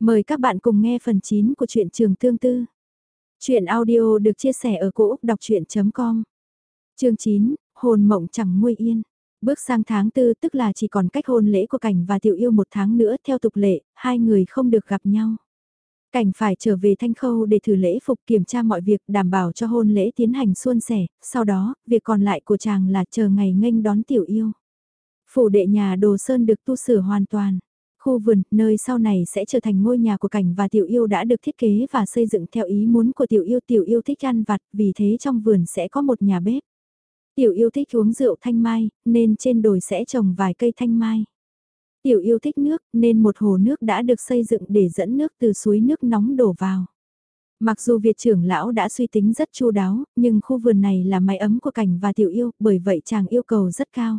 Mời các bạn cùng nghe phần 9 của truyện trường tương tư. Chuyện audio được chia sẻ ở cỗ đọc chuyện.com Chương 9, hồn mộng chẳng nguôi yên. Bước sang tháng tư tức là chỉ còn cách hôn lễ của Cảnh và Tiểu Yêu một tháng nữa theo tục lệ, hai người không được gặp nhau. Cảnh phải trở về thanh khâu để thử lễ phục kiểm tra mọi việc đảm bảo cho hôn lễ tiến hành suôn sẻ, sau đó, việc còn lại của chàng là chờ ngày nghênh đón Tiểu Yêu. Phủ đệ nhà Đồ Sơn được tu sửa hoàn toàn. Khu vườn, nơi sau này sẽ trở thành ngôi nhà của cảnh và tiểu yêu đã được thiết kế và xây dựng theo ý muốn của tiểu yêu. Tiểu yêu thích ăn vặt, vì thế trong vườn sẽ có một nhà bếp. Tiểu yêu thích uống rượu thanh mai, nên trên đồi sẽ trồng vài cây thanh mai. Tiểu yêu thích nước, nên một hồ nước đã được xây dựng để dẫn nước từ suối nước nóng đổ vào. Mặc dù Việt trưởng lão đã suy tính rất chu đáo, nhưng khu vườn này là mái ấm của cảnh và tiểu yêu, bởi vậy chàng yêu cầu rất cao.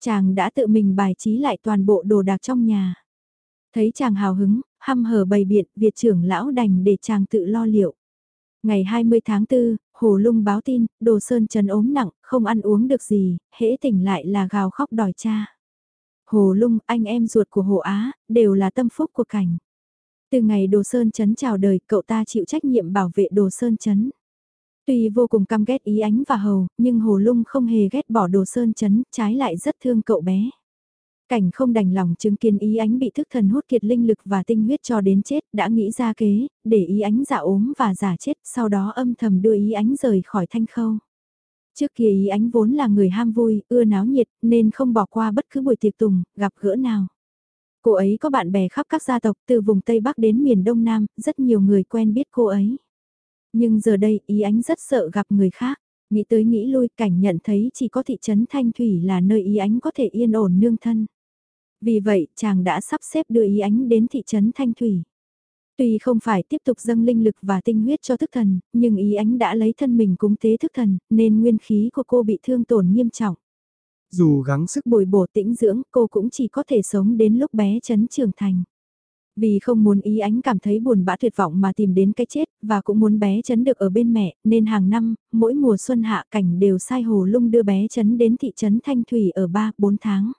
Chàng đã tự mình bài trí lại toàn bộ đồ đạc trong nhà. Thấy chàng hào hứng, hăm hở bày biện, Việt trưởng lão đành để chàng tự lo liệu. Ngày 20 tháng 4, Hồ Lung báo tin, Đồ Sơn Trần ốm nặng, không ăn uống được gì, hễ tỉnh lại là gào khóc đòi cha. Hồ Lung, anh em ruột của Hồ Á, đều là tâm phúc của cảnh. Từ ngày Đồ Sơn Trấn chào đời, cậu ta chịu trách nhiệm bảo vệ Đồ Sơn Trấn. Tuy vô cùng căm ghét ý ánh và hầu, nhưng Hồ Lung không hề ghét bỏ đồ sơn chấn, trái lại rất thương cậu bé. Cảnh không đành lòng chứng kiến ý ánh bị thức thần hút kiệt linh lực và tinh huyết cho đến chết, đã nghĩ ra kế, để ý ánh giả ốm và giả chết, sau đó âm thầm đưa ý ánh rời khỏi thanh khâu. Trước kia ý ánh vốn là người ham vui, ưa náo nhiệt, nên không bỏ qua bất cứ buổi tiệc tùng, gặp gỡ nào. Cô ấy có bạn bè khắp các gia tộc từ vùng Tây Bắc đến miền Đông Nam, rất nhiều người quen biết cô ấy. Nhưng giờ đây ý ánh rất sợ gặp người khác. Nghĩ tới nghĩ lui cảnh nhận thấy chỉ có thị trấn Thanh Thủy là nơi ý ánh có thể yên ổn nương thân. Vì vậy chàng đã sắp xếp đưa ý ánh đến thị trấn Thanh Thủy. Tuy không phải tiếp tục dâng linh lực và tinh huyết cho thức thần, nhưng ý ánh đã lấy thân mình cúng tế thức thần, nên nguyên khí của cô bị thương tổn nghiêm trọng. Dù gắng sức bồi bổ tĩnh dưỡng, cô cũng chỉ có thể sống đến lúc bé chấn trưởng thành. Vì không muốn ý ánh cảm thấy buồn bã tuyệt vọng mà tìm đến cái chết, và cũng muốn bé chấn được ở bên mẹ, nên hàng năm, mỗi mùa xuân hạ cảnh đều sai hồ lung đưa bé chấn đến thị trấn Thanh Thủy ở 3-4 tháng.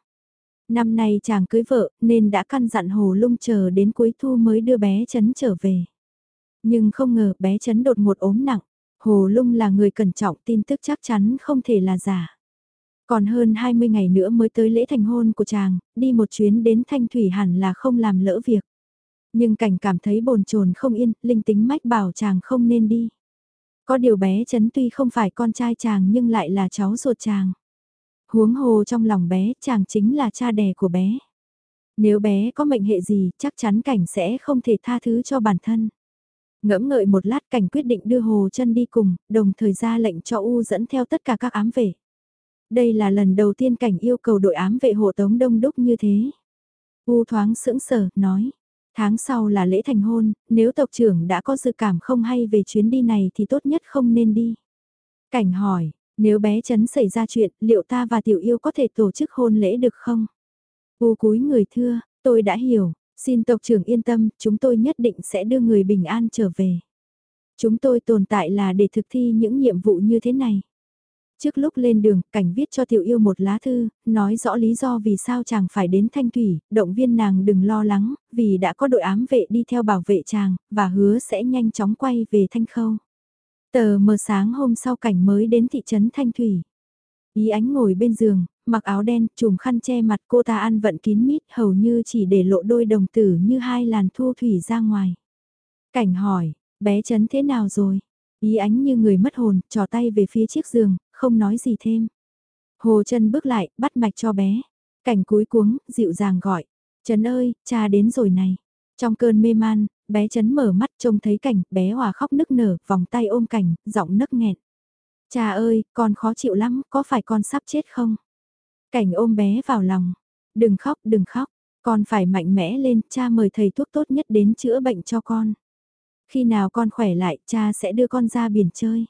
Năm nay chàng cưới vợ, nên đã căn dặn hồ lung chờ đến cuối thu mới đưa bé chấn trở về. Nhưng không ngờ bé chấn đột ngột ốm nặng, hồ lung là người cẩn trọng tin tức chắc chắn không thể là giả. Còn hơn 20 ngày nữa mới tới lễ thành hôn của chàng, đi một chuyến đến Thanh Thủy hẳn là không làm lỡ việc. Nhưng cảnh cảm thấy bồn chồn không yên, linh tính mách bảo chàng không nên đi. Có điều bé chấn tuy không phải con trai chàng nhưng lại là cháu ruột chàng. Huống hồ trong lòng bé, chàng chính là cha đẻ của bé. Nếu bé có mệnh hệ gì, chắc chắn cảnh sẽ không thể tha thứ cho bản thân. Ngẫm ngợi một lát cảnh quyết định đưa Hồ chân đi cùng, đồng thời ra lệnh cho U dẫn theo tất cả các ám vệ. Đây là lần đầu tiên cảnh yêu cầu đội ám vệ hộ tống đông đúc như thế. U thoáng sững sờ, nói, Tháng sau là lễ thành hôn, nếu tộc trưởng đã có dự cảm không hay về chuyến đi này thì tốt nhất không nên đi. Cảnh hỏi, nếu bé chấn xảy ra chuyện, liệu ta và tiểu yêu có thể tổ chức hôn lễ được không? U cúi người thưa, tôi đã hiểu, xin tộc trưởng yên tâm, chúng tôi nhất định sẽ đưa người bình an trở về. Chúng tôi tồn tại là để thực thi những nhiệm vụ như thế này. Trước lúc lên đường, cảnh viết cho tiểu yêu một lá thư, nói rõ lý do vì sao chàng phải đến Thanh Thủy, động viên nàng đừng lo lắng, vì đã có đội ám vệ đi theo bảo vệ chàng, và hứa sẽ nhanh chóng quay về Thanh Khâu. Tờ mờ sáng hôm sau cảnh mới đến thị trấn Thanh Thủy. Ý ánh ngồi bên giường, mặc áo đen, trùm khăn che mặt cô ta ăn vận kín mít hầu như chỉ để lộ đôi đồng tử như hai làn thu thủy ra ngoài. Cảnh hỏi, bé chấn thế nào rồi? Ý ánh như người mất hồn, trò tay về phía chiếc giường, không nói gì thêm. Hồ chân bước lại, bắt mạch cho bé. Cảnh cúi cuống, dịu dàng gọi. Trấn ơi, cha đến rồi này. Trong cơn mê man, bé Trấn mở mắt trông thấy cảnh, bé hòa khóc nức nở, vòng tay ôm cảnh, giọng nức nghẹn. Cha ơi, con khó chịu lắm, có phải con sắp chết không? Cảnh ôm bé vào lòng. Đừng khóc, đừng khóc, con phải mạnh mẽ lên, cha mời thầy thuốc tốt nhất đến chữa bệnh cho con. Khi nào con khỏe lại, cha sẽ đưa con ra biển chơi.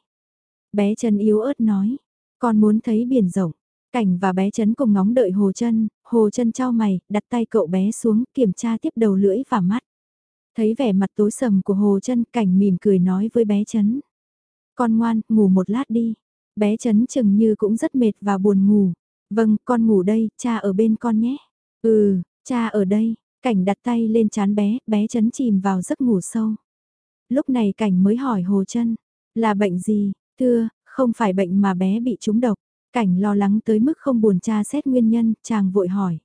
Bé chân yếu ớt nói, con muốn thấy biển rộng. Cảnh và bé chấn cùng ngóng đợi Hồ chân, Hồ chân trao mày, đặt tay cậu bé xuống kiểm tra tiếp đầu lưỡi và mắt. Thấy vẻ mặt tối sầm của Hồ chân, cảnh mỉm cười nói với bé chấn. Con ngoan, ngủ một lát đi. Bé chấn chừng như cũng rất mệt và buồn ngủ. Vâng, con ngủ đây, cha ở bên con nhé. Ừ, cha ở đây, Cảnh đặt tay lên chán bé, bé chấn chìm vào giấc ngủ sâu. Lúc này cảnh mới hỏi Hồ chân là bệnh gì, thưa, không phải bệnh mà bé bị trúng độc. Cảnh lo lắng tới mức không buồn tra xét nguyên nhân, chàng vội hỏi.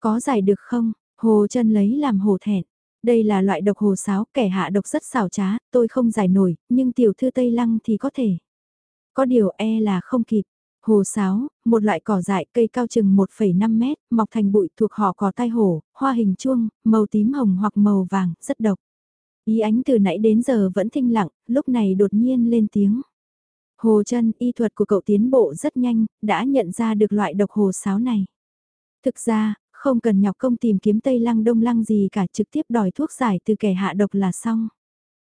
Có giải được không? Hồ chân lấy làm hồ thẹn. Đây là loại độc hồ sáo, kẻ hạ độc rất xảo trá, tôi không giải nổi, nhưng tiểu thư Tây Lăng thì có thể. Có điều e là không kịp. Hồ sáo, một loại cỏ dại cây cao chừng 1,5 mét, mọc thành bụi thuộc họ cỏ tai hổ, hoa hình chuông, màu tím hồng hoặc màu vàng, rất độc. Ý ánh từ nãy đến giờ vẫn thinh lặng, lúc này đột nhiên lên tiếng. Hồ chân, y thuật của cậu tiến bộ rất nhanh, đã nhận ra được loại độc hồ sáo này. Thực ra, không cần nhọc công tìm kiếm Tây Lăng Đông Lăng gì cả trực tiếp đòi thuốc giải từ kẻ hạ độc là xong.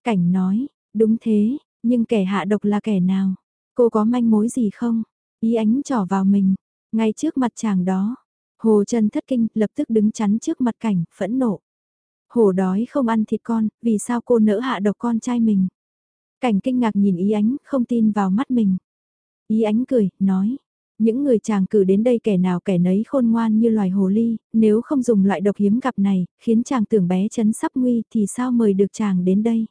Cảnh nói, đúng thế, nhưng kẻ hạ độc là kẻ nào? Cô có manh mối gì không? Ý ánh trỏ vào mình, ngay trước mặt chàng đó. Hồ chân thất kinh, lập tức đứng chắn trước mặt cảnh, phẫn nộ. Hổ đói không ăn thịt con, vì sao cô nỡ hạ độc con trai mình? Cảnh kinh ngạc nhìn ý ánh, không tin vào mắt mình. Ý ánh cười, nói, những người chàng cử đến đây kẻ nào kẻ nấy khôn ngoan như loài hồ ly, nếu không dùng loại độc hiếm gặp này, khiến chàng tưởng bé chấn sắp nguy thì sao mời được chàng đến đây?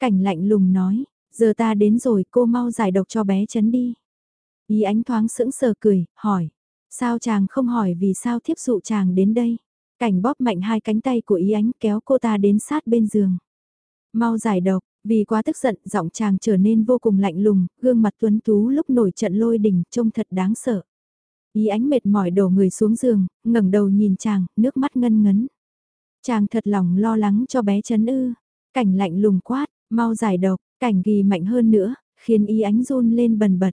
Cảnh lạnh lùng nói, giờ ta đến rồi cô mau giải độc cho bé chấn đi. Ý ánh thoáng sững sờ cười, hỏi, sao chàng không hỏi vì sao tiếp dụ chàng đến đây? Cảnh bóp mạnh hai cánh tay của ý ánh kéo cô ta đến sát bên giường. Mau giải độc, vì quá tức giận, giọng chàng trở nên vô cùng lạnh lùng, gương mặt tuấn tú lúc nổi trận lôi đình, trông thật đáng sợ. Ý ánh mệt mỏi đổ người xuống giường, ngẩng đầu nhìn chàng, nước mắt ngân ngấn. Chàng thật lòng lo lắng cho bé chấn ư. Cảnh lạnh lùng quát, mau giải độc, cảnh ghi mạnh hơn nữa, khiến ý ánh run lên bần bật.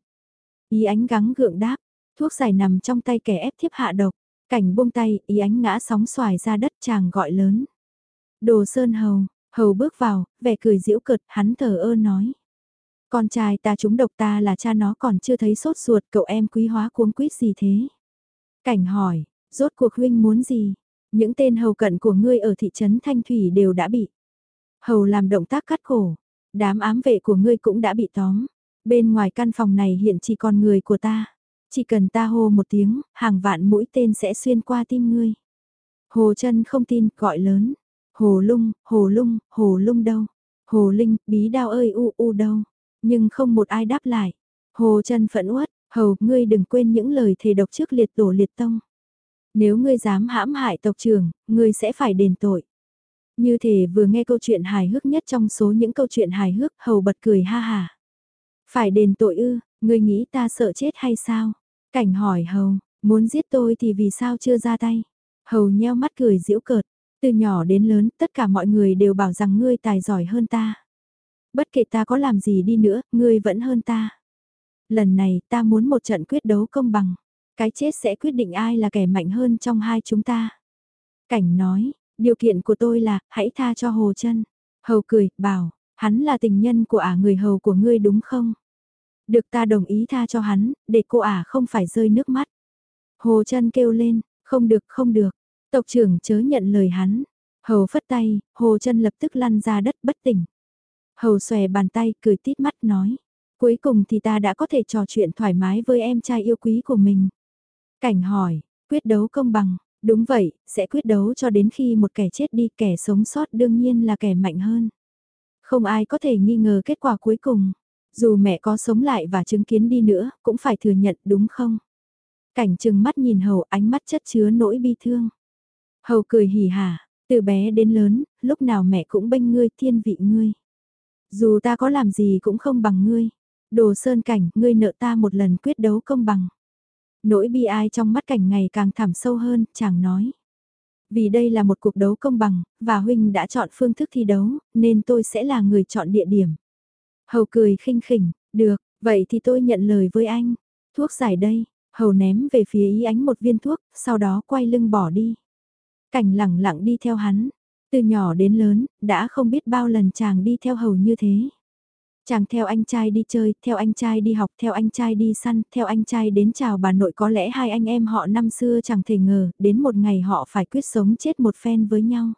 Ý ánh gắng gượng đáp, thuốc giải nằm trong tay kẻ ép thiếp hạ độc. Cảnh buông tay, ý ánh ngã sóng xoài ra đất chàng gọi lớn. Đồ sơn hầu, Hầu bước vào, vẻ cười giễu cợt, hắn thờ ơ nói. Con trai ta trúng độc ta là cha nó còn chưa thấy sốt ruột cậu em quý hóa cuống quýt gì thế? Cảnh hỏi, rốt cuộc huynh muốn gì? Những tên hầu cận của ngươi ở thị trấn Thanh Thủy đều đã bị. Hầu làm động tác cắt cổ, đám ám vệ của ngươi cũng đã bị tóm. Bên ngoài căn phòng này hiện chỉ còn người của ta. Chỉ cần ta hô một tiếng, hàng vạn mũi tên sẽ xuyên qua tim ngươi. Hồ chân không tin, gọi lớn. Hồ lung, hồ lung, hồ lung đâu? Hồ linh, bí đao ơi u u đâu? Nhưng không một ai đáp lại. Hồ chân phẫn uất, hầu, ngươi đừng quên những lời thề độc trước liệt tổ liệt tông. Nếu ngươi dám hãm hại tộc trưởng, ngươi sẽ phải đền tội. Như thể vừa nghe câu chuyện hài hước nhất trong số những câu chuyện hài hước, hầu bật cười ha hà. Phải đền tội ư, ngươi nghĩ ta sợ chết hay sao? Cảnh hỏi hầu, muốn giết tôi thì vì sao chưa ra tay? Hầu nheo mắt cười giễu cợt, từ nhỏ đến lớn, tất cả mọi người đều bảo rằng ngươi tài giỏi hơn ta. Bất kể ta có làm gì đi nữa, ngươi vẫn hơn ta. Lần này ta muốn một trận quyết đấu công bằng. Cái chết sẽ quyết định ai là kẻ mạnh hơn trong hai chúng ta. Cảnh nói, điều kiện của tôi là, hãy tha cho Hồ chân Hầu cười, bảo, hắn là tình nhân của ả người hầu của ngươi đúng không? Được ta đồng ý tha cho hắn, để cô ả không phải rơi nước mắt. Hồ chân kêu lên, không được không được, Tộc trưởng chớ nhận lời hắn. Hầu phất tay, hồ chân lập tức lăn ra đất bất tỉnh. Hầu xòe bàn tay, cười tít mắt nói. Cuối cùng thì ta đã có thể trò chuyện thoải mái với em trai yêu quý của mình. Cảnh hỏi, quyết đấu công bằng, đúng vậy, sẽ quyết đấu cho đến khi một kẻ chết đi, kẻ sống sót đương nhiên là kẻ mạnh hơn. Không ai có thể nghi ngờ kết quả cuối cùng. Dù mẹ có sống lại và chứng kiến đi nữa, cũng phải thừa nhận đúng không? Cảnh trừng mắt nhìn hầu ánh mắt chất chứa nỗi bi thương. Hầu cười hỉ hả, từ bé đến lớn, lúc nào mẹ cũng bênh ngươi thiên vị ngươi. Dù ta có làm gì cũng không bằng ngươi. Đồ sơn cảnh, ngươi nợ ta một lần quyết đấu công bằng. Nỗi bi ai trong mắt cảnh ngày càng thẳm sâu hơn, chàng nói. Vì đây là một cuộc đấu công bằng, và huynh đã chọn phương thức thi đấu, nên tôi sẽ là người chọn địa điểm. Hầu cười khinh khỉnh, được, vậy thì tôi nhận lời với anh. Thuốc giải đây, hầu ném về phía ý ánh một viên thuốc, sau đó quay lưng bỏ đi. Cảnh lẳng lặng đi theo hắn, từ nhỏ đến lớn, đã không biết bao lần chàng đi theo hầu như thế. Chàng theo anh trai đi chơi, theo anh trai đi học, theo anh trai đi săn, theo anh trai đến chào bà nội có lẽ hai anh em họ năm xưa chẳng thể ngờ, đến một ngày họ phải quyết sống chết một phen với nhau.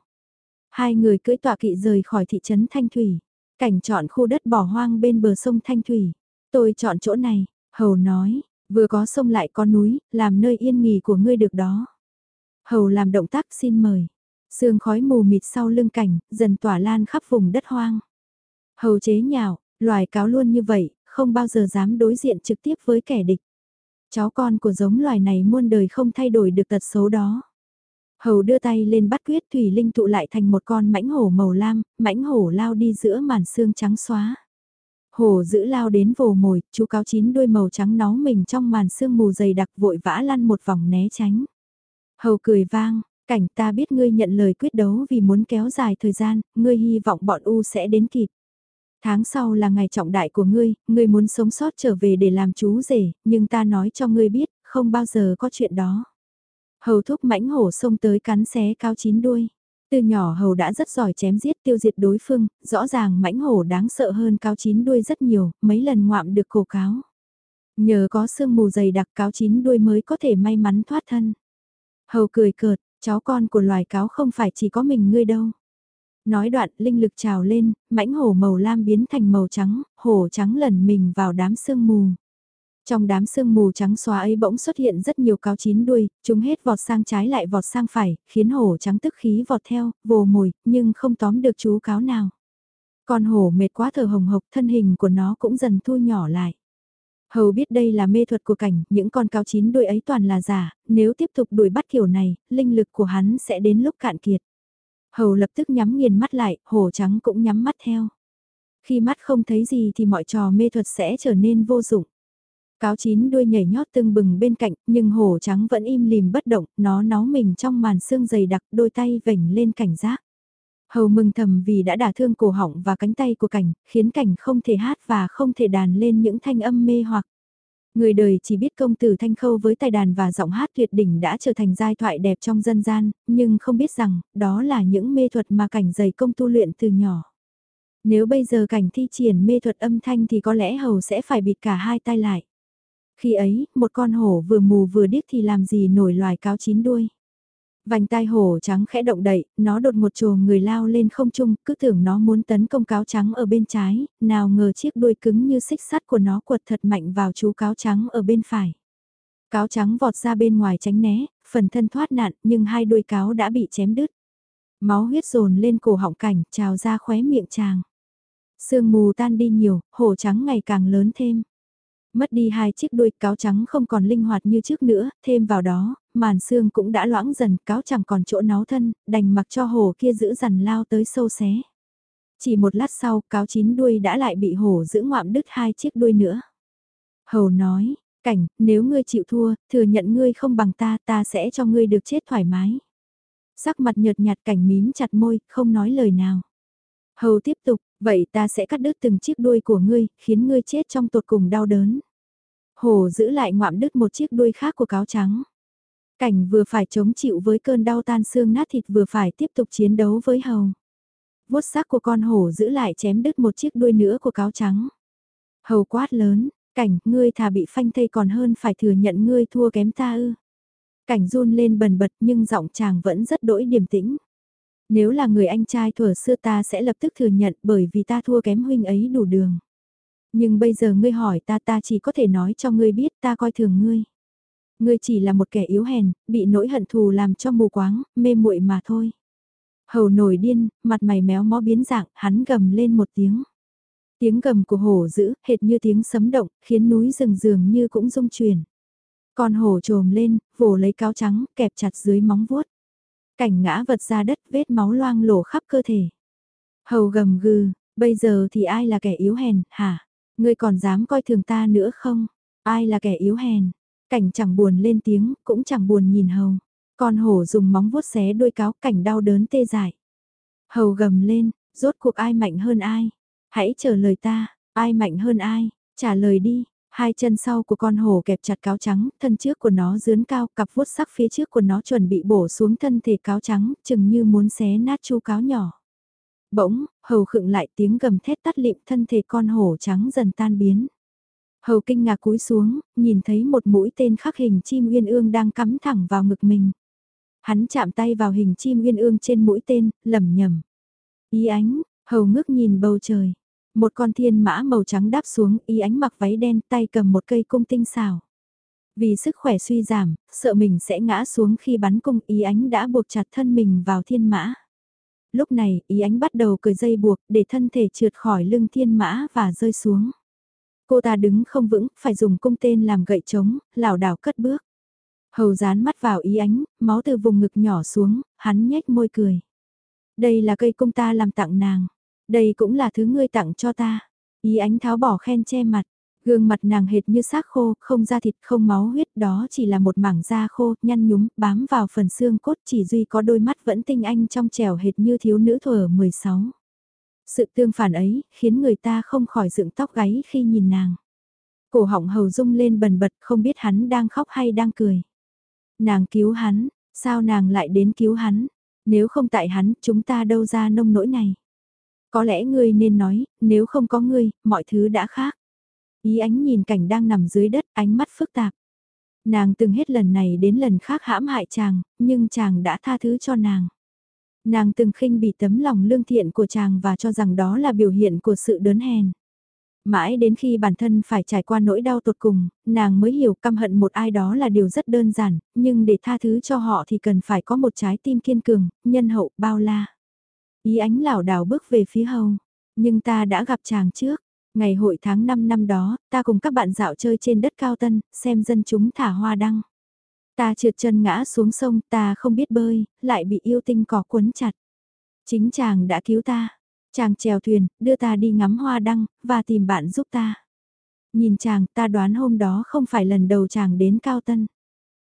Hai người cưỡi tọa kỵ rời khỏi thị trấn Thanh Thủy, cảnh chọn khu đất bỏ hoang bên bờ sông Thanh Thủy. Tôi chọn chỗ này, Hầu nói, vừa có sông lại có núi, làm nơi yên nghỉ của ngươi được đó. Hầu làm động tác xin mời. Sương khói mù mịt sau lưng cảnh, dần tỏa lan khắp vùng đất hoang. Hầu chế nhạo, loài cáo luôn như vậy, không bao giờ dám đối diện trực tiếp với kẻ địch. Cháu con của giống loài này muôn đời không thay đổi được tật xấu đó. Hầu đưa tay lên bắt quyết thủy linh tụ lại thành một con mãnh hổ màu lam, mãnh hổ lao đi giữa màn xương trắng xóa. Hổ giữ lao đến vồ mồi, chú cáo chín đuôi màu trắng nó mình trong màn xương mù dày đặc vội vã lăn một vòng né tránh. Hầu cười vang, cảnh ta biết ngươi nhận lời quyết đấu vì muốn kéo dài thời gian, ngươi hy vọng bọn U sẽ đến kịp. Tháng sau là ngày trọng đại của ngươi, ngươi muốn sống sót trở về để làm chú rể, nhưng ta nói cho ngươi biết, không bao giờ có chuyện đó. Hầu thúc mãnh hổ xông tới cắn xé cao chín đuôi. Từ nhỏ hầu đã rất giỏi chém giết tiêu diệt đối phương, rõ ràng mãnh hổ đáng sợ hơn cao chín đuôi rất nhiều, mấy lần ngoạm được cổ cáo. Nhờ có sương mù dày đặc cáo chín đuôi mới có thể may mắn thoát thân. Hầu cười cợt, cháu con của loài cáo không phải chỉ có mình ngươi đâu. Nói đoạn linh lực trào lên, mãnh hổ màu lam biến thành màu trắng, hổ trắng lần mình vào đám sương mù. Trong đám sương mù trắng xóa ấy bỗng xuất hiện rất nhiều cáo chín đuôi, chúng hết vọt sang trái lại vọt sang phải, khiến hổ trắng tức khí vọt theo, vồ mồi, nhưng không tóm được chú cáo nào. Con hổ mệt quá thở hồng hộc, thân hình của nó cũng dần thu nhỏ lại. Hầu biết đây là mê thuật của cảnh, những con cáo chín đuôi ấy toàn là giả, nếu tiếp tục đuổi bắt kiểu này, linh lực của hắn sẽ đến lúc cạn kiệt. Hầu lập tức nhắm nghiền mắt lại, hổ trắng cũng nhắm mắt theo. Khi mắt không thấy gì thì mọi trò mê thuật sẽ trở nên vô dụng. Cáo chín đuôi nhảy nhót tưng bừng bên cạnh, nhưng hổ trắng vẫn im lìm bất động, nó náu mình trong màn xương dày đặc, đôi tay vểnh lên cảnh giác. Hầu mừng thầm vì đã đả thương cổ họng và cánh tay của cảnh, khiến cảnh không thể hát và không thể đàn lên những thanh âm mê hoặc. Người đời chỉ biết công tử thanh khâu với tài đàn và giọng hát tuyệt đỉnh đã trở thành giai thoại đẹp trong dân gian, nhưng không biết rằng, đó là những mê thuật mà cảnh dày công tu luyện từ nhỏ. Nếu bây giờ cảnh thi triển mê thuật âm thanh thì có lẽ hầu sẽ phải bịt cả hai tay lại. Khi ấy, một con hổ vừa mù vừa điếc thì làm gì nổi loài cáo chín đuôi. Vành tai hổ trắng khẽ động đậy, nó đột một trồ người lao lên không trung, cứ tưởng nó muốn tấn công cáo trắng ở bên trái, nào ngờ chiếc đuôi cứng như xích sắt của nó quật thật mạnh vào chú cáo trắng ở bên phải. Cáo trắng vọt ra bên ngoài tránh né, phần thân thoát nạn nhưng hai đuôi cáo đã bị chém đứt. Máu huyết dồn lên cổ họng cảnh, trào ra khóe miệng chàng. Sương mù tan đi nhiều, hổ trắng ngày càng lớn thêm. Mất đi hai chiếc đuôi cáo trắng không còn linh hoạt như trước nữa, thêm vào đó, màn xương cũng đã loãng dần, cáo chẳng còn chỗ náu thân, đành mặc cho hổ kia giữ dằn lao tới sâu xé. Chỉ một lát sau, cáo chín đuôi đã lại bị hổ giữ ngoạm đứt hai chiếc đuôi nữa. Hầu nói, cảnh, nếu ngươi chịu thua, thừa nhận ngươi không bằng ta, ta sẽ cho ngươi được chết thoải mái. Sắc mặt nhợt nhạt cảnh mím chặt môi, không nói lời nào. Hầu tiếp tục, vậy ta sẽ cắt đứt từng chiếc đuôi của ngươi, khiến ngươi chết trong tột cùng đau đớn. Hổ giữ lại ngoạm đứt một chiếc đuôi khác của cáo trắng. Cảnh vừa phải chống chịu với cơn đau tan xương nát thịt vừa phải tiếp tục chiến đấu với hầu. Vuốt xác của con hổ giữ lại chém đứt một chiếc đuôi nữa của cáo trắng. Hầu quát lớn, cảnh, ngươi thà bị phanh thây còn hơn phải thừa nhận ngươi thua kém ta ư. Cảnh run lên bần bật nhưng giọng chàng vẫn rất đỗi điềm tĩnh. Nếu là người anh trai thuở xưa ta sẽ lập tức thừa nhận bởi vì ta thua kém huynh ấy đủ đường. Nhưng bây giờ ngươi hỏi ta ta chỉ có thể nói cho ngươi biết ta coi thường ngươi. Ngươi chỉ là một kẻ yếu hèn, bị nỗi hận thù làm cho mù quáng, mê muội mà thôi. Hầu nổi điên, mặt mày méo mó biến dạng, hắn gầm lên một tiếng. Tiếng gầm của hổ dữ, hệt như tiếng sấm động, khiến núi rừng dường như cũng rung chuyển. Con hổ trồm lên, vồ lấy cáo trắng, kẹp chặt dưới móng vuốt. Cảnh ngã vật ra đất, vết máu loang lổ khắp cơ thể. Hầu gầm gừ, bây giờ thì ai là kẻ yếu hèn, hả? Ngươi còn dám coi thường ta nữa không? Ai là kẻ yếu hèn? Cảnh chẳng buồn lên tiếng, cũng chẳng buồn nhìn hầu. Con hổ dùng móng vuốt xé đuôi cáo cảnh đau đớn tê dại. Hầu gầm lên, rốt cuộc ai mạnh hơn ai? Hãy trả lời ta, ai mạnh hơn ai? Trả lời đi, hai chân sau của con hổ kẹp chặt cáo trắng, thân trước của nó dướn cao, cặp vuốt sắc phía trước của nó chuẩn bị bổ xuống thân thể cáo trắng, chừng như muốn xé nát chu cáo nhỏ. Bỗng, hầu khựng lại tiếng gầm thét tắt lịm thân thể con hổ trắng dần tan biến. Hầu kinh ngạc cúi xuống, nhìn thấy một mũi tên khắc hình chim uyên ương đang cắm thẳng vào ngực mình. Hắn chạm tay vào hình chim uyên ương trên mũi tên, lầm nhầm. Ý ánh, hầu ngước nhìn bầu trời. Một con thiên mã màu trắng đáp xuống, ý ánh mặc váy đen tay cầm một cây cung tinh xào. Vì sức khỏe suy giảm, sợ mình sẽ ngã xuống khi bắn cung ý ánh đã buộc chặt thân mình vào thiên mã. Lúc này, ý ánh bắt đầu cởi dây buộc để thân thể trượt khỏi lưng thiên mã và rơi xuống. Cô ta đứng không vững, phải dùng cung tên làm gậy trống, lảo đảo cất bước. Hầu dán mắt vào ý ánh, máu từ vùng ngực nhỏ xuống, hắn nhếch môi cười. Đây là cây cung ta làm tặng nàng. Đây cũng là thứ ngươi tặng cho ta. Ý ánh tháo bỏ khen che mặt. Gương mặt nàng hệt như xác khô, không da thịt, không máu huyết, đó chỉ là một mảng da khô, nhăn nhúm, bám vào phần xương cốt chỉ duy có đôi mắt vẫn tinh anh trong trẻo hệt như thiếu nữ thuở 16. Sự tương phản ấy, khiến người ta không khỏi dựng tóc gáy khi nhìn nàng. Cổ họng hầu rung lên bần bật không biết hắn đang khóc hay đang cười. Nàng cứu hắn, sao nàng lại đến cứu hắn? Nếu không tại hắn, chúng ta đâu ra nông nỗi này. Có lẽ ngươi nên nói, nếu không có ngươi, mọi thứ đã khác. Ý ánh nhìn cảnh đang nằm dưới đất, ánh mắt phức tạp. Nàng từng hết lần này đến lần khác hãm hại chàng, nhưng chàng đã tha thứ cho nàng. Nàng từng khinh bị tấm lòng lương thiện của chàng và cho rằng đó là biểu hiện của sự đớn hèn. Mãi đến khi bản thân phải trải qua nỗi đau tột cùng, nàng mới hiểu căm hận một ai đó là điều rất đơn giản, nhưng để tha thứ cho họ thì cần phải có một trái tim kiên cường, nhân hậu, bao la. Ý ánh lảo đảo bước về phía hầu, nhưng ta đã gặp chàng trước. Ngày hội tháng 5 năm đó, ta cùng các bạn dạo chơi trên đất cao tân, xem dân chúng thả hoa đăng. Ta trượt chân ngã xuống sông, ta không biết bơi, lại bị yêu tinh cỏ cuốn chặt. Chính chàng đã cứu ta. Chàng chèo thuyền, đưa ta đi ngắm hoa đăng, và tìm bạn giúp ta. Nhìn chàng, ta đoán hôm đó không phải lần đầu chàng đến Cao Tân.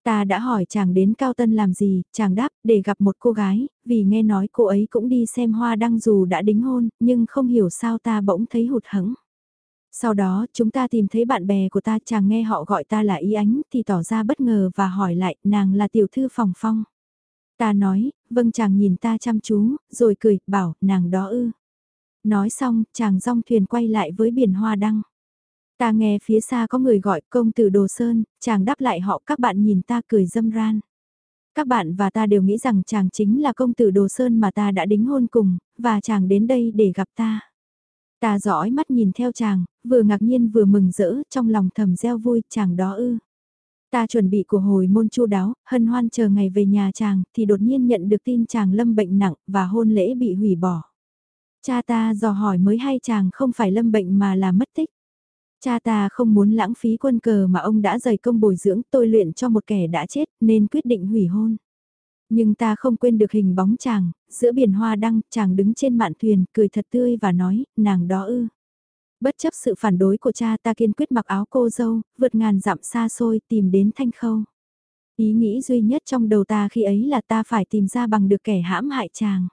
Ta đã hỏi chàng đến Cao Tân làm gì, chàng đáp, để gặp một cô gái, vì nghe nói cô ấy cũng đi xem hoa đăng dù đã đính hôn, nhưng không hiểu sao ta bỗng thấy hụt hẫng. Sau đó, chúng ta tìm thấy bạn bè của ta, chàng nghe họ gọi ta là Y Ánh, thì tỏ ra bất ngờ và hỏi lại, nàng là tiểu thư phòng phong. Ta nói, vâng chàng nhìn ta chăm chú, rồi cười, bảo, nàng đó ư. Nói xong, chàng rong thuyền quay lại với biển hoa đăng. Ta nghe phía xa có người gọi công tử Đồ Sơn, chàng đáp lại họ các bạn nhìn ta cười dâm ran. Các bạn và ta đều nghĩ rằng chàng chính là công tử Đồ Sơn mà ta đã đính hôn cùng, và chàng đến đây để gặp ta. Ta dõi mắt nhìn theo chàng, vừa ngạc nhiên vừa mừng rỡ, trong lòng thầm gieo vui, chàng đó ư. Ta chuẩn bị của hồi môn chu đáo, hân hoan chờ ngày về nhà chàng, thì đột nhiên nhận được tin chàng lâm bệnh nặng, và hôn lễ bị hủy bỏ. Cha ta dò hỏi mới hay chàng không phải lâm bệnh mà là mất tích. Cha ta không muốn lãng phí quân cờ mà ông đã dày công bồi dưỡng tôi luyện cho một kẻ đã chết nên quyết định hủy hôn. Nhưng ta không quên được hình bóng chàng, giữa biển hoa đăng, chàng đứng trên mạn thuyền, cười thật tươi và nói, nàng đó ư. Bất chấp sự phản đối của cha ta kiên quyết mặc áo cô dâu, vượt ngàn dặm xa xôi tìm đến thanh khâu. Ý nghĩ duy nhất trong đầu ta khi ấy là ta phải tìm ra bằng được kẻ hãm hại chàng.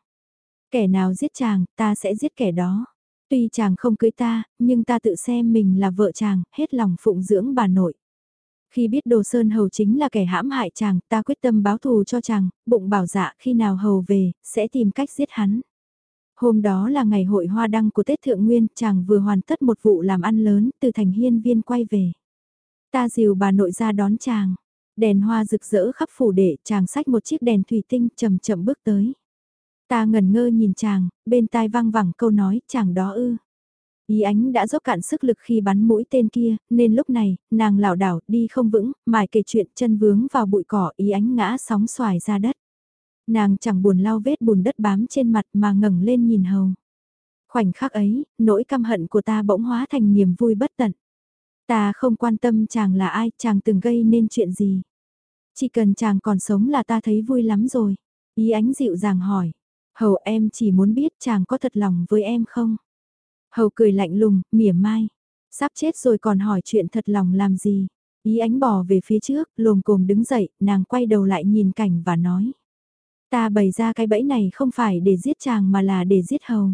Kẻ nào giết chàng, ta sẽ giết kẻ đó. Tuy chàng không cưới ta, nhưng ta tự xem mình là vợ chàng, hết lòng phụng dưỡng bà nội. Khi biết Đồ Sơn Hầu chính là kẻ hãm hại chàng, ta quyết tâm báo thù cho chàng, bụng bảo dạ khi nào Hầu về, sẽ tìm cách giết hắn. Hôm đó là ngày hội hoa đăng của Tết Thượng Nguyên, chàng vừa hoàn tất một vụ làm ăn lớn, từ thành hiên viên quay về. Ta dìu bà nội ra đón chàng. Đèn hoa rực rỡ khắp phủ để chàng xách một chiếc đèn thủy tinh chậm chậm bước tới. Ta ngẩn ngơ nhìn chàng, bên tai vang vẳng câu nói, chàng đó ư. Ý ánh đã dốc cạn sức lực khi bắn mũi tên kia, nên lúc này, nàng lảo đảo, đi không vững, mải kể chuyện chân vướng vào bụi cỏ, ý ánh ngã sóng xoài ra đất. Nàng chẳng buồn lau vết bùn đất bám trên mặt mà ngẩng lên nhìn hầu. Khoảnh khắc ấy, nỗi căm hận của ta bỗng hóa thành niềm vui bất tận. Ta không quan tâm chàng là ai, chàng từng gây nên chuyện gì. Chỉ cần chàng còn sống là ta thấy vui lắm rồi. Ý ánh dịu dàng hỏi. Hầu em chỉ muốn biết chàng có thật lòng với em không? Hầu cười lạnh lùng, mỉa mai. Sắp chết rồi còn hỏi chuyện thật lòng làm gì? Ý ánh bỏ về phía trước, lồm cồm đứng dậy, nàng quay đầu lại nhìn cảnh và nói. Ta bày ra cái bẫy này không phải để giết chàng mà là để giết hầu.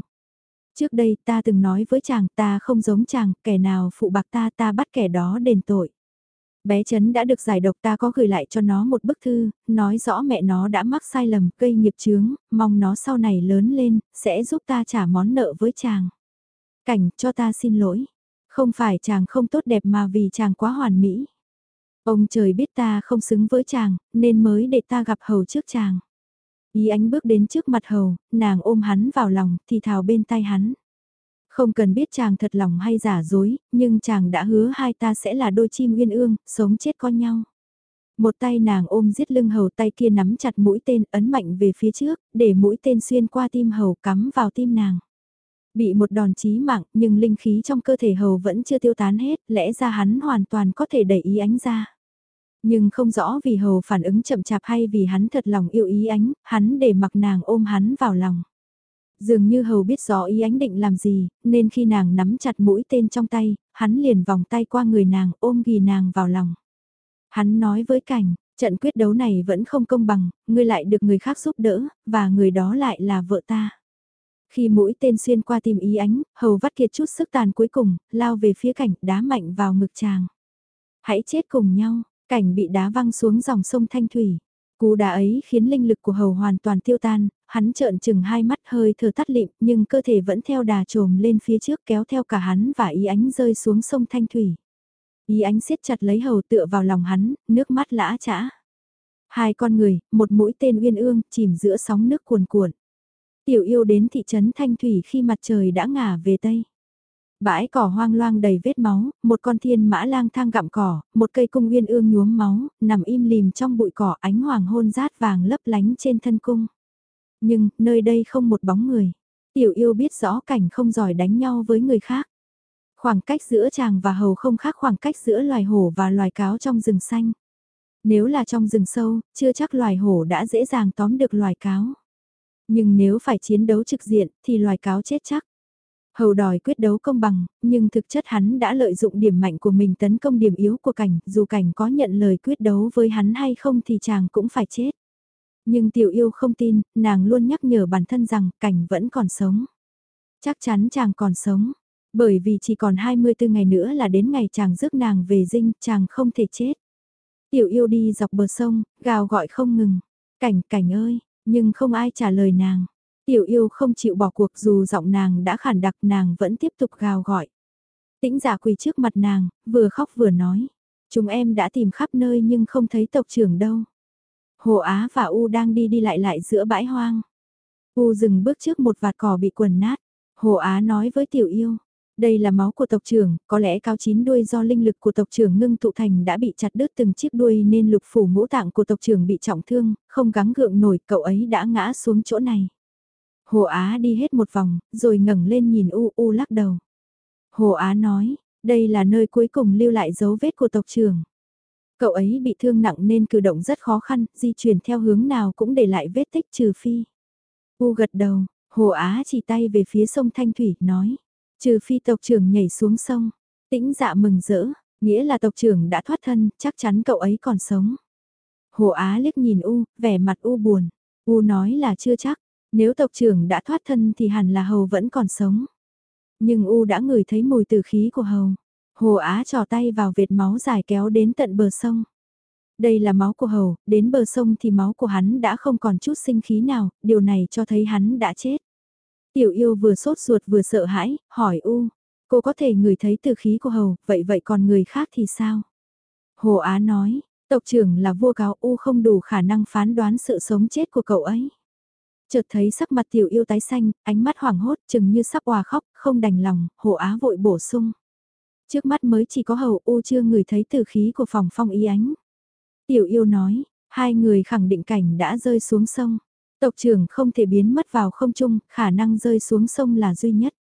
Trước đây ta từng nói với chàng ta không giống chàng, kẻ nào phụ bạc ta ta bắt kẻ đó đền tội. Bé Trấn đã được giải độc ta có gửi lại cho nó một bức thư, nói rõ mẹ nó đã mắc sai lầm gây nghiệp chướng, mong nó sau này lớn lên, sẽ giúp ta trả món nợ với chàng. Cảnh cho ta xin lỗi. Không phải chàng không tốt đẹp mà vì chàng quá hoàn mỹ. Ông trời biết ta không xứng với chàng, nên mới để ta gặp hầu trước chàng. Ý ánh bước đến trước mặt hầu, nàng ôm hắn vào lòng, thì thào bên tay hắn. Không cần biết chàng thật lòng hay giả dối, nhưng chàng đã hứa hai ta sẽ là đôi chim uyên ương, sống chết con nhau. Một tay nàng ôm giết lưng hầu tay kia nắm chặt mũi tên ấn mạnh về phía trước, để mũi tên xuyên qua tim hầu cắm vào tim nàng. Bị một đòn chí mạng nhưng linh khí trong cơ thể hầu vẫn chưa tiêu tán hết, lẽ ra hắn hoàn toàn có thể đẩy ý ánh ra. Nhưng không rõ vì hầu phản ứng chậm chạp hay vì hắn thật lòng yêu ý ánh, hắn để mặc nàng ôm hắn vào lòng. Dường như hầu biết rõ ý ánh định làm gì, nên khi nàng nắm chặt mũi tên trong tay, hắn liền vòng tay qua người nàng ôm ghì nàng vào lòng. Hắn nói với cảnh, trận quyết đấu này vẫn không công bằng, ngươi lại được người khác giúp đỡ, và người đó lại là vợ ta. Khi mũi tên xuyên qua tìm ý ánh, hầu vắt kiệt chút sức tàn cuối cùng, lao về phía cảnh, đá mạnh vào ngực chàng. Hãy chết cùng nhau, cảnh bị đá văng xuống dòng sông Thanh Thủy. Cú đá ấy khiến linh lực của hầu hoàn toàn tiêu tan, hắn trợn chừng hai mắt hơi thở tắt lịm nhưng cơ thể vẫn theo đà trồm lên phía trước kéo theo cả hắn và ý ánh rơi xuống sông Thanh Thủy. Ý ánh siết chặt lấy hầu tựa vào lòng hắn, nước mắt lã chã. Hai con người, một mũi tên uyên ương, chìm giữa sóng nước cuồn cuộn. Tiểu yêu đến thị trấn Thanh Thủy khi mặt trời đã ngả về Tây. Bãi cỏ hoang loang đầy vết máu, một con thiên mã lang thang gặm cỏ, một cây cung uyên ương nhuốm máu, nằm im lìm trong bụi cỏ ánh hoàng hôn rát vàng lấp lánh trên thân cung. Nhưng, nơi đây không một bóng người. Tiểu yêu biết rõ cảnh không giỏi đánh nhau với người khác. Khoảng cách giữa chàng và hầu không khác khoảng cách giữa loài hổ và loài cáo trong rừng xanh. Nếu là trong rừng sâu, chưa chắc loài hổ đã dễ dàng tóm được loài cáo. Nhưng nếu phải chiến đấu trực diện thì loài cáo chết chắc. Hầu đòi quyết đấu công bằng, nhưng thực chất hắn đã lợi dụng điểm mạnh của mình tấn công điểm yếu của cảnh, dù cảnh có nhận lời quyết đấu với hắn hay không thì chàng cũng phải chết. Nhưng tiểu yêu không tin, nàng luôn nhắc nhở bản thân rằng cảnh vẫn còn sống. Chắc chắn chàng còn sống, bởi vì chỉ còn 24 ngày nữa là đến ngày chàng rước nàng về dinh, chàng không thể chết. Tiểu yêu đi dọc bờ sông, gào gọi không ngừng. Cảnh, cảnh ơi, nhưng không ai trả lời nàng. Tiểu yêu không chịu bỏ cuộc dù giọng nàng đã khản đặc nàng vẫn tiếp tục gào gọi. Tĩnh giả quỳ trước mặt nàng, vừa khóc vừa nói. Chúng em đã tìm khắp nơi nhưng không thấy tộc trưởng đâu. Hồ Á và U đang đi đi lại lại giữa bãi hoang. U dừng bước trước một vạt cỏ bị quần nát. Hồ Á nói với tiểu yêu, đây là máu của tộc trưởng, có lẽ cao chín đuôi do linh lực của tộc trưởng ngưng tụ thành đã bị chặt đứt từng chiếc đuôi nên lục phủ ngũ tạng của tộc trưởng bị trọng thương, không gắng gượng nổi cậu ấy đã ngã xuống chỗ này. Hồ Á đi hết một vòng, rồi ngẩng lên nhìn U U lắc đầu. Hồ Á nói, đây là nơi cuối cùng lưu lại dấu vết của tộc trưởng. Cậu ấy bị thương nặng nên cử động rất khó khăn, di chuyển theo hướng nào cũng để lại vết tích trừ phi. U gật đầu, Hồ Á chỉ tay về phía sông Thanh Thủy, nói. Trừ phi tộc trưởng nhảy xuống sông. Tĩnh dạ mừng rỡ, nghĩa là tộc trưởng đã thoát thân, chắc chắn cậu ấy còn sống. Hồ Á liếc nhìn U, vẻ mặt U buồn. U nói là chưa chắc, nếu tộc trưởng đã thoát thân thì hẳn là Hầu vẫn còn sống. Nhưng U đã ngửi thấy mùi tử khí của Hầu. Hồ Á trò tay vào vệt máu dài kéo đến tận bờ sông. Đây là máu của Hầu, đến bờ sông thì máu của hắn đã không còn chút sinh khí nào, điều này cho thấy hắn đã chết. Tiểu yêu vừa sốt ruột vừa sợ hãi, hỏi U, cô có thể ngửi thấy từ khí của Hầu, vậy vậy còn người khác thì sao? Hồ Á nói, tộc trưởng là vua cáo U không đủ khả năng phán đoán sự sống chết của cậu ấy. Chợt thấy sắc mặt tiểu yêu tái xanh, ánh mắt hoảng hốt chừng như sắp hòa khóc, không đành lòng, Hồ Á vội bổ sung. Trước mắt mới chỉ có hầu U chưa ngửi thấy từ khí của phòng phong ý ánh. Tiểu yêu nói, hai người khẳng định cảnh đã rơi xuống sông. Tộc trưởng không thể biến mất vào không trung, khả năng rơi xuống sông là duy nhất.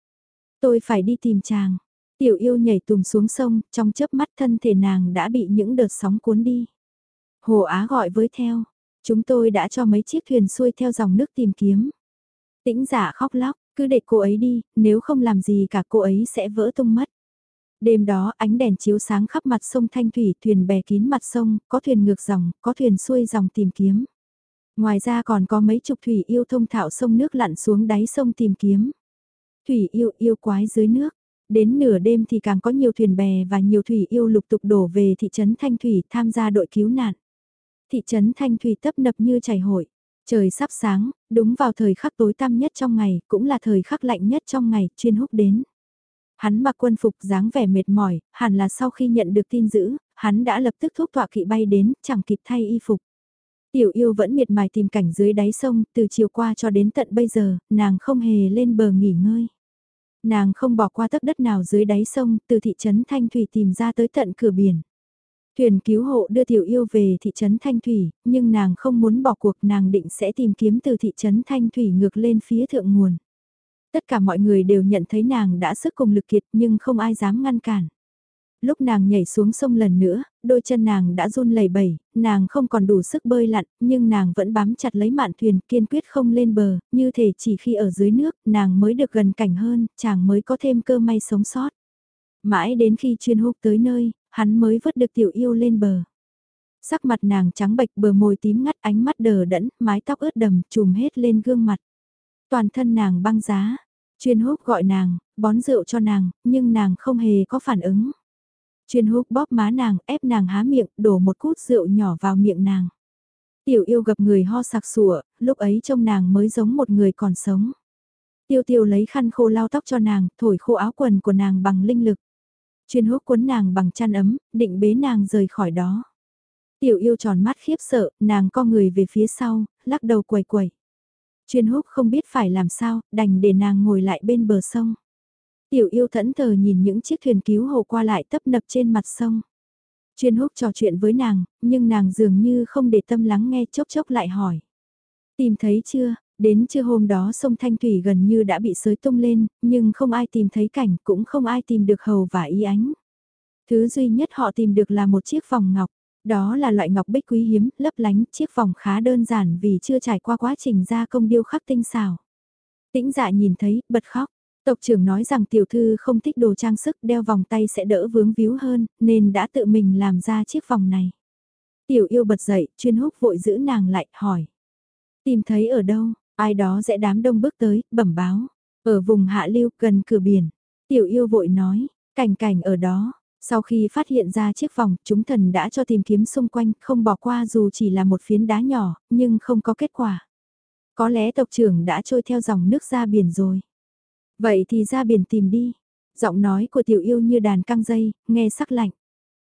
Tôi phải đi tìm chàng. Tiểu yêu nhảy tùm xuống sông, trong chớp mắt thân thể nàng đã bị những đợt sóng cuốn đi. Hồ Á gọi với theo, chúng tôi đã cho mấy chiếc thuyền xuôi theo dòng nước tìm kiếm. Tĩnh giả khóc lóc, cứ để cô ấy đi, nếu không làm gì cả cô ấy sẽ vỡ tung mất. Đêm đó ánh đèn chiếu sáng khắp mặt sông Thanh Thủy, thuyền bè kín mặt sông, có thuyền ngược dòng, có thuyền xuôi dòng tìm kiếm. Ngoài ra còn có mấy chục thủy yêu thông thạo sông nước lặn xuống đáy sông tìm kiếm. Thủy yêu yêu quái dưới nước. Đến nửa đêm thì càng có nhiều thuyền bè và nhiều thủy yêu lục tục đổ về thị trấn Thanh Thủy tham gia đội cứu nạn. Thị trấn Thanh Thủy tấp nập như chảy hội. Trời sắp sáng, đúng vào thời khắc tối tăm nhất trong ngày, cũng là thời khắc lạnh nhất trong ngày, chuyên húc đến. Hắn mặc quân phục dáng vẻ mệt mỏi, hẳn là sau khi nhận được tin dữ, hắn đã lập tức thúc tọa kỵ bay đến, chẳng kịp thay y phục. Tiểu yêu vẫn miệt mài tìm cảnh dưới đáy sông, từ chiều qua cho đến tận bây giờ, nàng không hề lên bờ nghỉ ngơi. Nàng không bỏ qua tấc đất nào dưới đáy sông, từ thị trấn Thanh Thủy tìm ra tới tận cửa biển. Thuyền cứu hộ đưa tiểu yêu về thị trấn Thanh Thủy, nhưng nàng không muốn bỏ cuộc nàng định sẽ tìm kiếm từ thị trấn Thanh Thủy ngược lên phía thượng nguồn. Tất cả mọi người đều nhận thấy nàng đã sức cùng lực kiệt nhưng không ai dám ngăn cản. Lúc nàng nhảy xuống sông lần nữa, đôi chân nàng đã run lẩy bẩy, nàng không còn đủ sức bơi lặn, nhưng nàng vẫn bám chặt lấy mạn thuyền kiên quyết không lên bờ, như thể chỉ khi ở dưới nước, nàng mới được gần cảnh hơn, chàng mới có thêm cơ may sống sót. Mãi đến khi chuyên húc tới nơi, hắn mới vớt được tiểu yêu lên bờ. Sắc mặt nàng trắng bệch bờ môi tím ngắt ánh mắt đờ đẫn, mái tóc ướt đầm trùm hết lên gương mặt. Toàn thân nàng băng giá, chuyên húc gọi nàng, bón rượu cho nàng, nhưng nàng không hề có phản ứng. Chuyên húc bóp má nàng, ép nàng há miệng, đổ một cút rượu nhỏ vào miệng nàng. Tiểu yêu gặp người ho sặc sủa, lúc ấy trông nàng mới giống một người còn sống. Tiêu tiêu lấy khăn khô lau tóc cho nàng, thổi khô áo quần của nàng bằng linh lực. Chuyên húc cuốn nàng bằng chăn ấm, định bế nàng rời khỏi đó. Tiểu yêu tròn mắt khiếp sợ, nàng co người về phía sau, lắc đầu quẩy quẩy. Chuyên húc không biết phải làm sao, đành để nàng ngồi lại bên bờ sông. Tiểu yêu thẫn thờ nhìn những chiếc thuyền cứu hộ qua lại tấp nập trên mặt sông. Chuyên húc trò chuyện với nàng, nhưng nàng dường như không để tâm lắng nghe chốc chốc lại hỏi. Tìm thấy chưa, đến trưa hôm đó sông Thanh Thủy gần như đã bị sới tung lên, nhưng không ai tìm thấy cảnh, cũng không ai tìm được hầu và y ánh. Thứ duy nhất họ tìm được là một chiếc vòng ngọc. Đó là loại ngọc bích quý hiếm, lấp lánh, chiếc vòng khá đơn giản vì chưa trải qua quá trình gia công điêu khắc tinh xảo. Tĩnh dạ nhìn thấy, bật khóc. Tộc trưởng nói rằng tiểu thư không thích đồ trang sức đeo vòng tay sẽ đỡ vướng víu hơn, nên đã tự mình làm ra chiếc vòng này. Tiểu yêu bật dậy, chuyên húc vội giữ nàng lại, hỏi. Tìm thấy ở đâu, ai đó sẽ đám đông bước tới, bẩm báo. Ở vùng hạ lưu, gần cửa biển. Tiểu yêu vội nói, cảnh cảnh ở đó. Sau khi phát hiện ra chiếc vòng, chúng thần đã cho tìm kiếm xung quanh, không bỏ qua dù chỉ là một phiến đá nhỏ, nhưng không có kết quả. Có lẽ tộc trưởng đã trôi theo dòng nước ra biển rồi. Vậy thì ra biển tìm đi. Giọng nói của tiểu yêu như đàn căng dây, nghe sắc lạnh.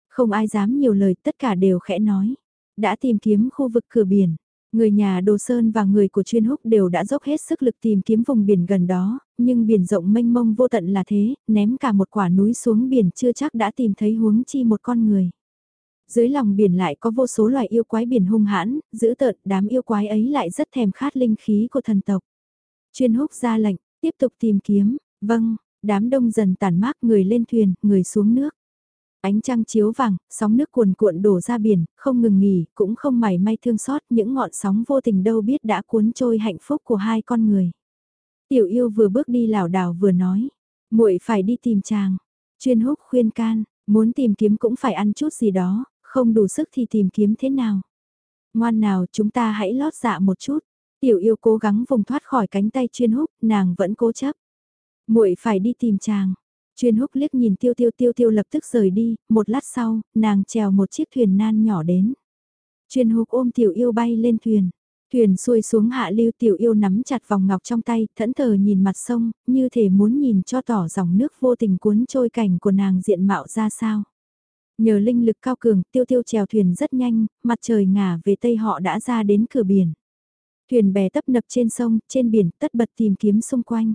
Không ai dám nhiều lời, tất cả đều khẽ nói. Đã tìm kiếm khu vực cửa biển. Người nhà Đồ Sơn và người của chuyên húc đều đã dốc hết sức lực tìm kiếm vùng biển gần đó, nhưng biển rộng mênh mông vô tận là thế, ném cả một quả núi xuống biển chưa chắc đã tìm thấy huống chi một con người. Dưới lòng biển lại có vô số loài yêu quái biển hung hãn, giữ tợn đám yêu quái ấy lại rất thèm khát linh khí của thần tộc. Chuyên húc ra lệnh, Tiếp tục tìm kiếm, vâng, đám đông dần tản mát người lên thuyền, người xuống nước. Ánh trăng chiếu vàng, sóng nước cuồn cuộn đổ ra biển, không ngừng nghỉ, cũng không mảy may thương xót những ngọn sóng vô tình đâu biết đã cuốn trôi hạnh phúc của hai con người. Tiểu yêu vừa bước đi lảo đảo vừa nói, muội phải đi tìm chàng. Chuyên húc khuyên can, muốn tìm kiếm cũng phải ăn chút gì đó, không đủ sức thì tìm kiếm thế nào. Ngoan nào chúng ta hãy lót dạ một chút. Tiểu yêu cố gắng vùng thoát khỏi cánh tay chuyên húc, nàng vẫn cố chấp. muội phải đi tìm chàng. Chuyên húc liếc nhìn tiêu tiêu tiêu tiêu lập tức rời đi, một lát sau, nàng trèo một chiếc thuyền nan nhỏ đến. Chuyên húc ôm tiểu yêu bay lên thuyền. Thuyền xuôi xuống hạ lưu tiểu yêu nắm chặt vòng ngọc trong tay, thẫn thờ nhìn mặt sông, như thể muốn nhìn cho tỏ dòng nước vô tình cuốn trôi cảnh của nàng diện mạo ra sao. Nhờ linh lực cao cường, tiêu tiêu chèo thuyền rất nhanh, mặt trời ngả về tây họ đã ra đến cửa biển. Thuyền bè tấp nập trên sông, trên biển, tất bật tìm kiếm xung quanh.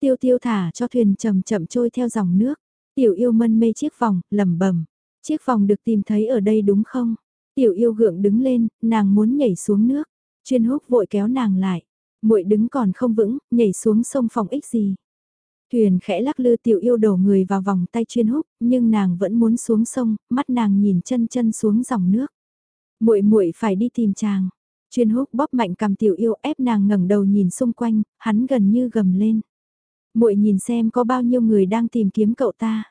Tiêu tiêu thả cho thuyền chậm chậm trôi theo dòng nước. Tiểu yêu mân mê chiếc vòng, lầm bẩm Chiếc vòng được tìm thấy ở đây đúng không? Tiểu yêu gượng đứng lên, nàng muốn nhảy xuống nước. Chuyên húc vội kéo nàng lại. muội đứng còn không vững, nhảy xuống sông phòng ích gì. Thuyền khẽ lắc lư tiểu yêu đổ người vào vòng tay chuyên húc, nhưng nàng vẫn muốn xuống sông, mắt nàng nhìn chân chân xuống dòng nước. Muội muội phải đi tìm chàng. Chuyên húc bóp mạnh cầm tiểu yêu ép nàng ngẩng đầu nhìn xung quanh, hắn gần như gầm lên. muội nhìn xem có bao nhiêu người đang tìm kiếm cậu ta.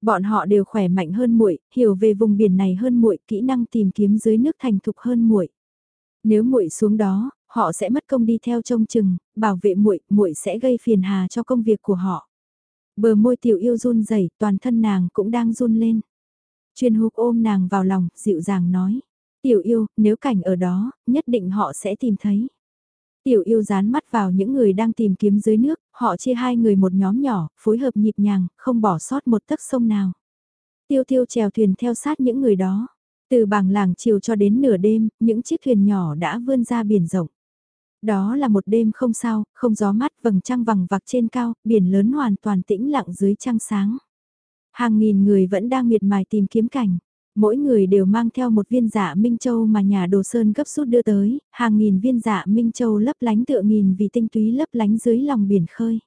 Bọn họ đều khỏe mạnh hơn muội, hiểu về vùng biển này hơn muội, kỹ năng tìm kiếm dưới nước thành thục hơn muội. Nếu muội xuống đó, họ sẽ mất công đi theo trông chừng, bảo vệ muội, muội sẽ gây phiền hà cho công việc của họ. Bờ môi tiểu yêu run rẩy, toàn thân nàng cũng đang run lên. Chuyên húc ôm nàng vào lòng, dịu dàng nói. Tiểu yêu, nếu cảnh ở đó, nhất định họ sẽ tìm thấy. Tiểu yêu dán mắt vào những người đang tìm kiếm dưới nước, họ chia hai người một nhóm nhỏ, phối hợp nhịp nhàng, không bỏ sót một tấc sông nào. Tiêu tiêu chèo thuyền theo sát những người đó. Từ bảng làng chiều cho đến nửa đêm, những chiếc thuyền nhỏ đã vươn ra biển rộng. Đó là một đêm không sao, không gió mát vầng trăng vằng vặc trên cao, biển lớn hoàn toàn tĩnh lặng dưới trăng sáng. Hàng nghìn người vẫn đang miệt mài tìm kiếm cảnh. Mỗi người đều mang theo một viên dạ Minh Châu mà nhà đồ sơn gấp rút đưa tới, hàng nghìn viên dạ Minh Châu lấp lánh tựa nghìn vì tinh túy lấp lánh dưới lòng biển khơi.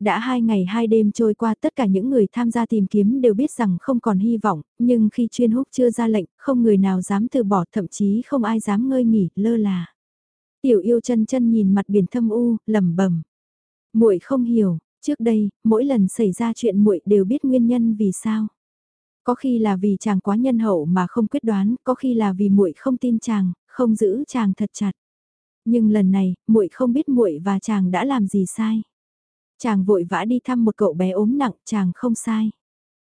Đã hai ngày hai đêm trôi qua tất cả những người tham gia tìm kiếm đều biết rằng không còn hy vọng, nhưng khi chuyên húc chưa ra lệnh, không người nào dám từ bỏ thậm chí không ai dám ngơi nghỉ, lơ là. Tiểu yêu chân chân nhìn mặt biển thâm u, lẩm bẩm. Muội không hiểu, trước đây, mỗi lần xảy ra chuyện muội đều biết nguyên nhân vì sao. Có khi là vì chàng quá nhân hậu mà không quyết đoán, có khi là vì muội không tin chàng, không giữ chàng thật chặt. Nhưng lần này, muội không biết muội và chàng đã làm gì sai. Chàng vội vã đi thăm một cậu bé ốm nặng, chàng không sai.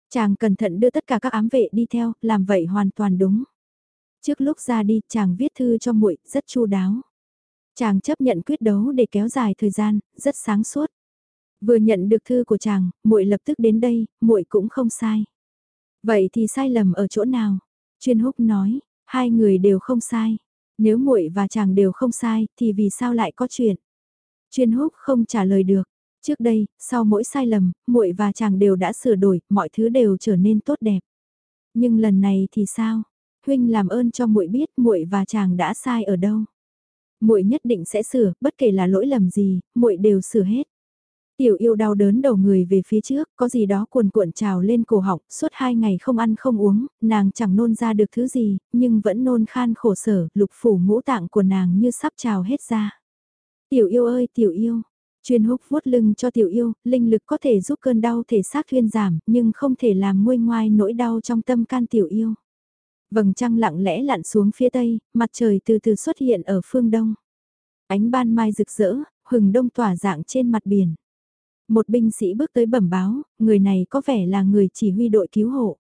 Chàng cẩn thận đưa tất cả các ám vệ đi theo, làm vậy hoàn toàn đúng. Trước lúc ra đi, chàng viết thư cho muội, rất chu đáo. Chàng chấp nhận quyết đấu để kéo dài thời gian, rất sáng suốt. Vừa nhận được thư của chàng, muội lập tức đến đây, muội cũng không sai. Vậy thì sai lầm ở chỗ nào? Chuyên húc nói, hai người đều không sai. Nếu muội và chàng đều không sai, thì vì sao lại có chuyện? Chuyên húc không trả lời được. Trước đây, sau mỗi sai lầm, muội và chàng đều đã sửa đổi, mọi thứ đều trở nên tốt đẹp. Nhưng lần này thì sao? Huynh làm ơn cho muội biết muội và chàng đã sai ở đâu. Muội nhất định sẽ sửa, bất kể là lỗi lầm gì, muội đều sửa hết. Tiểu yêu đau đớn đầu người về phía trước, có gì đó cuồn cuộn trào lên cổ họng, suốt hai ngày không ăn không uống, nàng chẳng nôn ra được thứ gì, nhưng vẫn nôn khan khổ sở, lục phủ ngũ tạng của nàng như sắp trào hết ra. Tiểu yêu ơi tiểu yêu, chuyên húc vuốt lưng cho tiểu yêu, linh lực có thể giúp cơn đau thể xác thuyên giảm, nhưng không thể làm nguôi ngoai nỗi đau trong tâm can tiểu yêu. Vầng trăng lặng lẽ lặn xuống phía tây, mặt trời từ từ xuất hiện ở phương đông. Ánh ban mai rực rỡ, hừng đông tỏa dạng trên mặt biển. Một binh sĩ bước tới bẩm báo, người này có vẻ là người chỉ huy đội cứu hộ.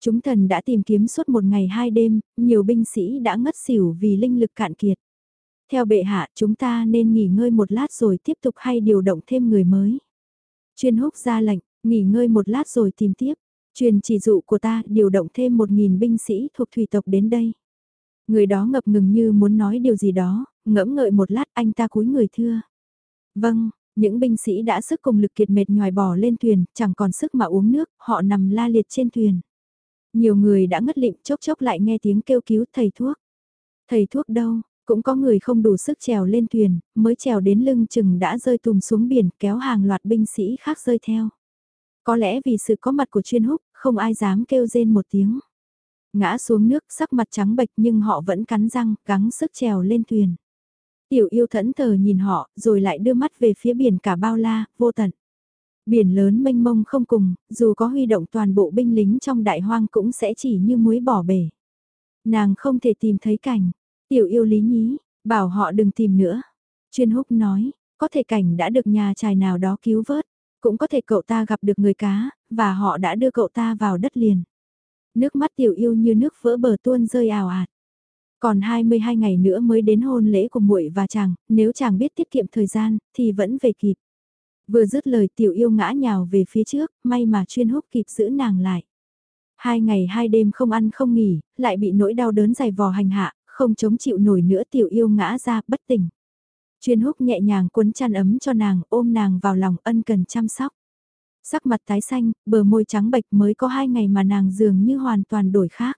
Chúng thần đã tìm kiếm suốt một ngày hai đêm, nhiều binh sĩ đã ngất xỉu vì linh lực cạn kiệt. Theo bệ hạ chúng ta nên nghỉ ngơi một lát rồi tiếp tục hay điều động thêm người mới. Chuyên húc ra lệnh, nghỉ ngơi một lát rồi tìm tiếp. Truyền chỉ dụ của ta điều động thêm một nghìn binh sĩ thuộc thủy tộc đến đây. Người đó ngập ngừng như muốn nói điều gì đó, ngẫm ngợi một lát anh ta cúi người thưa. Vâng, những binh sĩ đã sức cùng lực kiệt mệt nhòi bỏ lên thuyền, chẳng còn sức mà uống nước, họ nằm la liệt trên thuyền. Nhiều người đã ngất lịm chốc chốc lại nghe tiếng kêu cứu thầy thuốc. Thầy thuốc đâu, cũng có người không đủ sức trèo lên thuyền, mới trèo đến lưng chừng đã rơi tùm xuống biển kéo hàng loạt binh sĩ khác rơi theo. Có lẽ vì sự có mặt của chuyên húc, không ai dám kêu rên một tiếng. Ngã xuống nước sắc mặt trắng bệch nhưng họ vẫn cắn răng, gắng sức trèo lên thuyền. Tiểu yêu thẫn thờ nhìn họ, rồi lại đưa mắt về phía biển cả bao la, vô tận. Biển lớn mênh mông không cùng, dù có huy động toàn bộ binh lính trong đại hoang cũng sẽ chỉ như muối bỏ bể. Nàng không thể tìm thấy cảnh. Tiểu yêu lý nhí, bảo họ đừng tìm nữa. Chuyên húc nói, có thể cảnh đã được nhà trài nào đó cứu vớt. Cũng có thể cậu ta gặp được người cá, và họ đã đưa cậu ta vào đất liền. Nước mắt tiểu yêu như nước vỡ bờ tuôn rơi ảo ạt. Còn 22 ngày nữa mới đến hôn lễ của muội và chàng, nếu chàng biết tiết kiệm thời gian, thì vẫn về kịp. Vừa dứt lời tiểu yêu ngã nhào về phía trước, may mà chuyên húc kịp giữ nàng lại. Hai ngày hai đêm không ăn không nghỉ, lại bị nỗi đau đớn dày vò hành hạ, không chống chịu nổi nữa tiểu yêu ngã ra bất tỉnh. Chuyên húc nhẹ nhàng cuốn chăn ấm cho nàng, ôm nàng vào lòng ân cần chăm sóc. Sắc mặt tái xanh, bờ môi trắng bệch mới có hai ngày mà nàng dường như hoàn toàn đổi khác.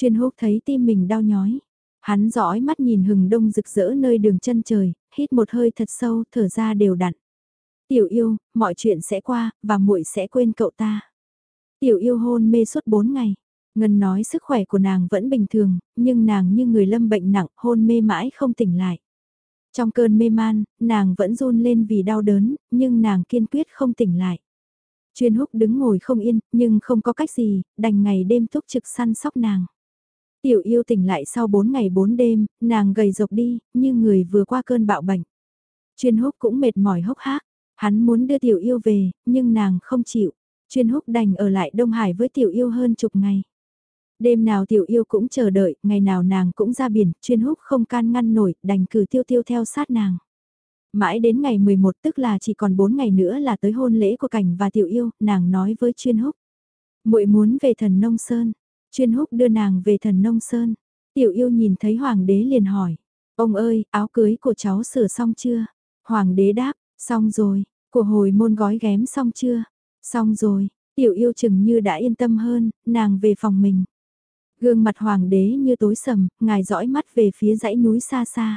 Chuyên húc thấy tim mình đau nhói. Hắn dõi mắt nhìn hừng đông rực rỡ nơi đường chân trời, hít một hơi thật sâu, thở ra đều đặn. Tiểu yêu, mọi chuyện sẽ qua, và muội sẽ quên cậu ta. Tiểu yêu hôn mê suốt 4 ngày. Ngân nói sức khỏe của nàng vẫn bình thường, nhưng nàng như người lâm bệnh nặng, hôn mê mãi không tỉnh lại. Trong cơn mê man, nàng vẫn run lên vì đau đớn, nhưng nàng kiên quyết không tỉnh lại. Chuyên húc đứng ngồi không yên, nhưng không có cách gì, đành ngày đêm túc trực săn sóc nàng. Tiểu yêu tỉnh lại sau 4 ngày 4 đêm, nàng gầy rộc đi, như người vừa qua cơn bạo bệnh. Chuyên húc cũng mệt mỏi hốc hác, hắn muốn đưa tiểu yêu về, nhưng nàng không chịu. Chuyên húc đành ở lại Đông Hải với tiểu yêu hơn chục ngày. Đêm nào tiểu yêu cũng chờ đợi, ngày nào nàng cũng ra biển, chuyên húc không can ngăn nổi, đành cử tiêu tiêu theo sát nàng. Mãi đến ngày 11 tức là chỉ còn 4 ngày nữa là tới hôn lễ của cảnh và tiểu yêu, nàng nói với chuyên húc. muội muốn về thần nông sơn, chuyên húc đưa nàng về thần nông sơn. Tiểu yêu nhìn thấy hoàng đế liền hỏi. Ông ơi, áo cưới của cháu sửa xong chưa? Hoàng đế đáp, xong rồi, của hồi môn gói ghém xong chưa? Xong rồi, tiểu yêu chừng như đã yên tâm hơn, nàng về phòng mình. Gương mặt hoàng đế như tối sầm, ngài dõi mắt về phía dãy núi xa xa.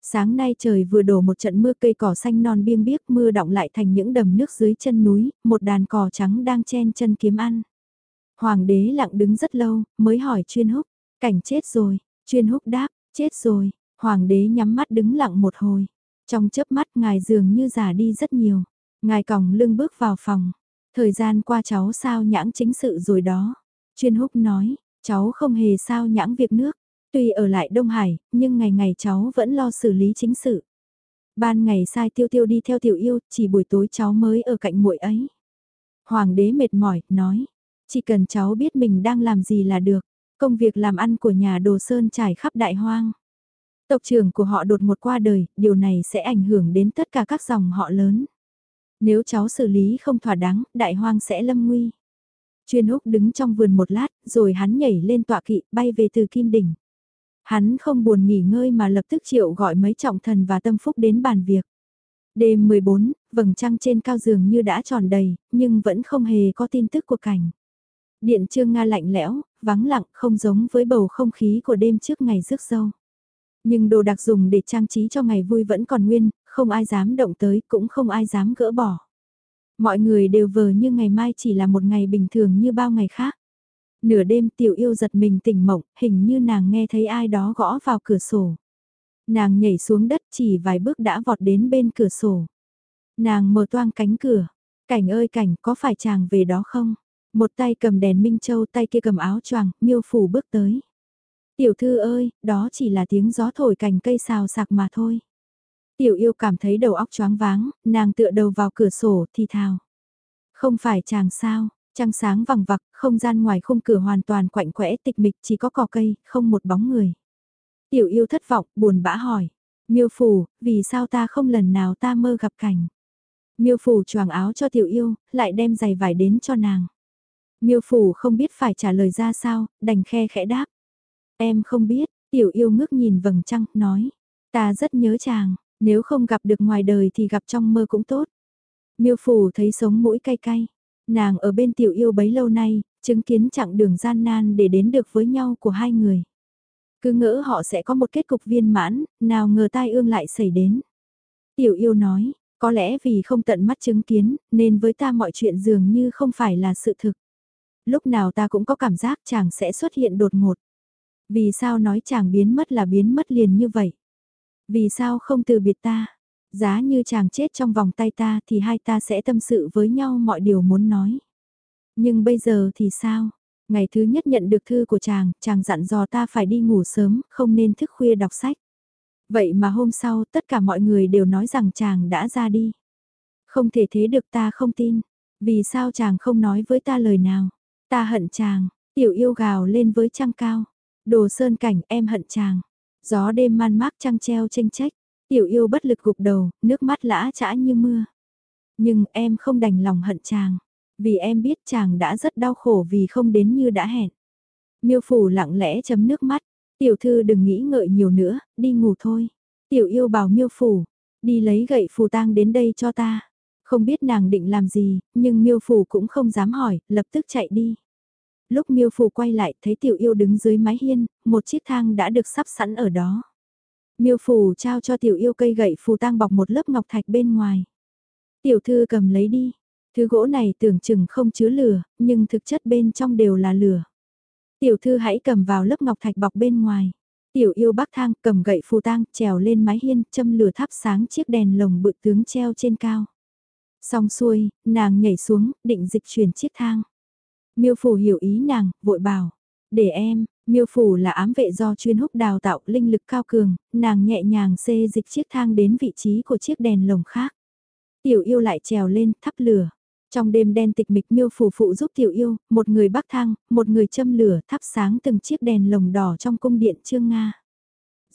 Sáng nay trời vừa đổ một trận mưa cây cỏ xanh non biêng biếc mưa đọng lại thành những đầm nước dưới chân núi, một đàn cò trắng đang chen chân kiếm ăn. Hoàng đế lặng đứng rất lâu, mới hỏi chuyên húc, cảnh chết rồi, chuyên húc đáp, chết rồi, hoàng đế nhắm mắt đứng lặng một hồi. Trong chớp mắt ngài dường như già đi rất nhiều, ngài còng lưng bước vào phòng. Thời gian qua cháu sao nhãng chính sự rồi đó. Chuyên húc nói, cháu không hề sao nhãng việc nước, Tuy ở lại Đông Hải, nhưng ngày ngày cháu vẫn lo xử lý chính sự. Ban ngày sai tiêu tiêu đi theo tiểu yêu, chỉ buổi tối cháu mới ở cạnh muội ấy. Hoàng đế mệt mỏi, nói, chỉ cần cháu biết mình đang làm gì là được, công việc làm ăn của nhà đồ sơn trải khắp đại hoang. Tộc trưởng của họ đột một qua đời, điều này sẽ ảnh hưởng đến tất cả các dòng họ lớn. Nếu cháu xử lý không thỏa đáng, đại hoang sẽ lâm nguy. Chuyên húc đứng trong vườn một lát, rồi hắn nhảy lên tọa kỵ, bay về từ Kim Đỉnh. Hắn không buồn nghỉ ngơi mà lập tức triệu gọi mấy trọng thần và tâm phúc đến bàn việc. Đêm 14, vầng trăng trên cao giường như đã tròn đầy, nhưng vẫn không hề có tin tức của cảnh. Điện trương Nga lạnh lẽo, vắng lặng không giống với bầu không khí của đêm trước ngày rước dâu. Nhưng đồ đặc dùng để trang trí cho ngày vui vẫn còn nguyên, không ai dám động tới cũng không ai dám gỡ bỏ. Mọi người đều vờ như ngày mai chỉ là một ngày bình thường như bao ngày khác. Nửa đêm tiểu yêu giật mình tỉnh mộng, hình như nàng nghe thấy ai đó gõ vào cửa sổ. Nàng nhảy xuống đất chỉ vài bước đã vọt đến bên cửa sổ. Nàng mở toang cánh cửa. Cảnh ơi cảnh, có phải chàng về đó không? Một tay cầm đèn Minh Châu, tay kia cầm áo choàng, miêu phủ bước tới. Tiểu thư ơi, đó chỉ là tiếng gió thổi cành cây xào sạc mà thôi. Tiểu yêu cảm thấy đầu óc choáng váng, nàng tựa đầu vào cửa sổ thì thào. Không phải chàng sao, Trăng sáng vằng vặc, không gian ngoài khung cửa hoàn toàn quạnh quẽ tịch mịch chỉ có cỏ cây, không một bóng người. Tiểu yêu thất vọng, buồn bã hỏi. Miêu phủ, vì sao ta không lần nào ta mơ gặp cảnh. Miêu phủ choàng áo cho tiểu yêu, lại đem giày vải đến cho nàng. Miêu phủ không biết phải trả lời ra sao, đành khe khẽ đáp. Em không biết, tiểu yêu ngước nhìn vầng trăng, nói. Ta rất nhớ chàng, nếu không gặp được ngoài đời thì gặp trong mơ cũng tốt. Miêu phủ thấy sống mũi cay cay. Nàng ở bên tiểu yêu bấy lâu nay, chứng kiến chặng đường gian nan để đến được với nhau của hai người. Cứ ngỡ họ sẽ có một kết cục viên mãn, nào ngờ tai ương lại xảy đến. Tiểu yêu nói, có lẽ vì không tận mắt chứng kiến, nên với ta mọi chuyện dường như không phải là sự thực. Lúc nào ta cũng có cảm giác chàng sẽ xuất hiện đột ngột. Vì sao nói chàng biến mất là biến mất liền như vậy? Vì sao không từ biệt ta? Giá như chàng chết trong vòng tay ta thì hai ta sẽ tâm sự với nhau mọi điều muốn nói. Nhưng bây giờ thì sao? Ngày thứ nhất nhận được thư của chàng, chàng dặn dò ta phải đi ngủ sớm, không nên thức khuya đọc sách. Vậy mà hôm sau tất cả mọi người đều nói rằng chàng đã ra đi. Không thể thế được ta không tin. Vì sao chàng không nói với ta lời nào? Ta hận chàng, tiểu yêu gào lên với trăng cao. Đồ sơn cảnh em hận chàng. Gió đêm man mác trăng treo tranh trách. Tiểu yêu bất lực gục đầu, nước mắt lã chã như mưa. Nhưng em không đành lòng hận chàng, vì em biết chàng đã rất đau khổ vì không đến như đã hẹn. Miêu phủ lặng lẽ chấm nước mắt, tiểu thư đừng nghĩ ngợi nhiều nữa, đi ngủ thôi. Tiểu yêu bảo miêu phủ, đi lấy gậy phù tang đến đây cho ta. Không biết nàng định làm gì, nhưng miêu phủ cũng không dám hỏi, lập tức chạy đi. Lúc miêu Phù quay lại thấy tiểu yêu đứng dưới mái hiên, một chiếc thang đã được sắp sẵn ở đó. Miêu Phù trao cho tiểu yêu cây gậy phù tang bọc một lớp ngọc thạch bên ngoài. Tiểu thư cầm lấy đi. Thứ gỗ này tưởng chừng không chứa lửa, nhưng thực chất bên trong đều là lửa. Tiểu thư hãy cầm vào lớp ngọc thạch bọc bên ngoài. Tiểu yêu bắc thang cầm gậy phù tang trèo lên mái hiên châm lửa thắp sáng chiếc đèn lồng bự tướng treo trên cao. Xong xuôi, nàng nhảy xuống, định dịch chuyển chiếc thang. Miêu phủ hiểu ý nàng, vội bảo, để em, Miêu phủ là ám vệ do chuyên húc đào tạo linh lực cao cường, nàng nhẹ nhàng xê dịch chiếc thang đến vị trí của chiếc đèn lồng khác. Tiểu yêu lại trèo lên, thắp lửa. Trong đêm đen tịch mịch miêu phủ phụ giúp tiểu yêu, một người bắc thang, một người châm lửa thắp sáng từng chiếc đèn lồng đỏ trong cung điện trương Nga.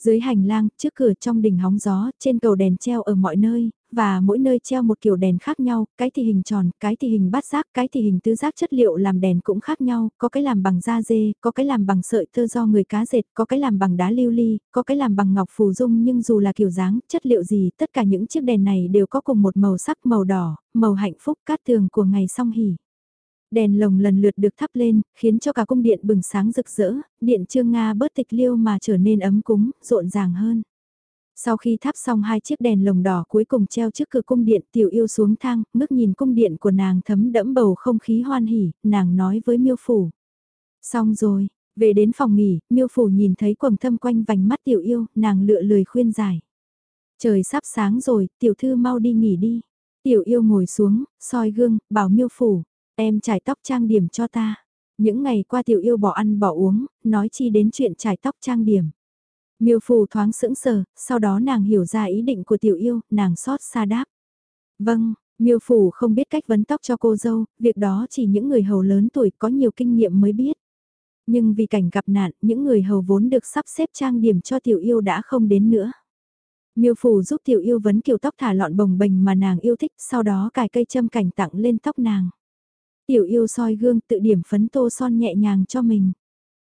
Dưới hành lang, trước cửa trong đỉnh hóng gió, trên cầu đèn treo ở mọi nơi, và mỗi nơi treo một kiểu đèn khác nhau, cái thì hình tròn, cái thì hình bát giác, cái thì hình tứ giác chất liệu làm đèn cũng khác nhau, có cái làm bằng da dê, có cái làm bằng sợi tơ do người cá dệt, có cái làm bằng đá lưu ly, có cái làm bằng ngọc phù dung nhưng dù là kiểu dáng, chất liệu gì, tất cả những chiếc đèn này đều có cùng một màu sắc màu đỏ, màu hạnh phúc cát tường của ngày song hỉ. Đèn lồng lần lượt được thắp lên, khiến cho cả cung điện bừng sáng rực rỡ, điện trương Nga bớt tịch liêu mà trở nên ấm cúng, rộn ràng hơn. Sau khi thắp xong hai chiếc đèn lồng đỏ cuối cùng treo trước cửa cung điện tiểu yêu xuống thang, ngước nhìn cung điện của nàng thấm đẫm bầu không khí hoan hỉ, nàng nói với miêu phủ. Xong rồi, về đến phòng nghỉ, miêu phủ nhìn thấy quầng thâm quanh vành mắt tiểu yêu, nàng lựa lời khuyên giải. Trời sắp sáng rồi, tiểu thư mau đi nghỉ đi. Tiểu yêu ngồi xuống, soi gương, bảo miêu phủ, em trải tóc trang điểm cho ta. Những ngày qua tiểu yêu bỏ ăn bỏ uống, nói chi đến chuyện trải tóc trang điểm. Miêu phù thoáng sững sờ, sau đó nàng hiểu ra ý định của tiểu yêu, nàng xót xa đáp. Vâng, miêu phủ không biết cách vấn tóc cho cô dâu, việc đó chỉ những người hầu lớn tuổi có nhiều kinh nghiệm mới biết. Nhưng vì cảnh gặp nạn, những người hầu vốn được sắp xếp trang điểm cho tiểu yêu đã không đến nữa. Miêu phủ giúp tiểu yêu vấn kiểu tóc thả lọn bồng bềnh mà nàng yêu thích, sau đó cài cây châm cảnh tặng lên tóc nàng. Tiểu yêu soi gương tự điểm phấn tô son nhẹ nhàng cho mình.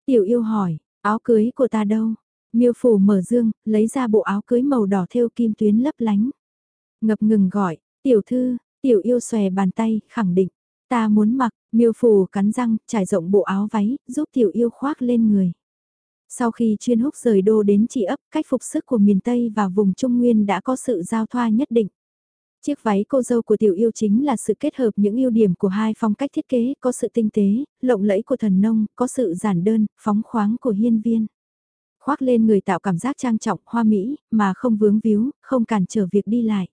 Tiểu yêu hỏi, áo cưới của ta đâu? Miêu phủ mở dương, lấy ra bộ áo cưới màu đỏ thêu kim tuyến lấp lánh. Ngập ngừng gọi, tiểu thư, tiểu yêu xòe bàn tay, khẳng định. Ta muốn mặc, miêu phủ cắn răng, trải rộng bộ áo váy, giúp tiểu yêu khoác lên người. Sau khi chuyên húc rời đô đến chỉ ấp, cách phục sức của miền Tây và vùng Trung Nguyên đã có sự giao thoa nhất định. Chiếc váy cô dâu của tiểu yêu chính là sự kết hợp những ưu điểm của hai phong cách thiết kế, có sự tinh tế, lộng lẫy của thần nông, có sự giản đơn, phóng khoáng của hiên viên khoác lên người tạo cảm giác trang trọng, hoa mỹ, mà không vướng víu, không cản trở việc đi lại.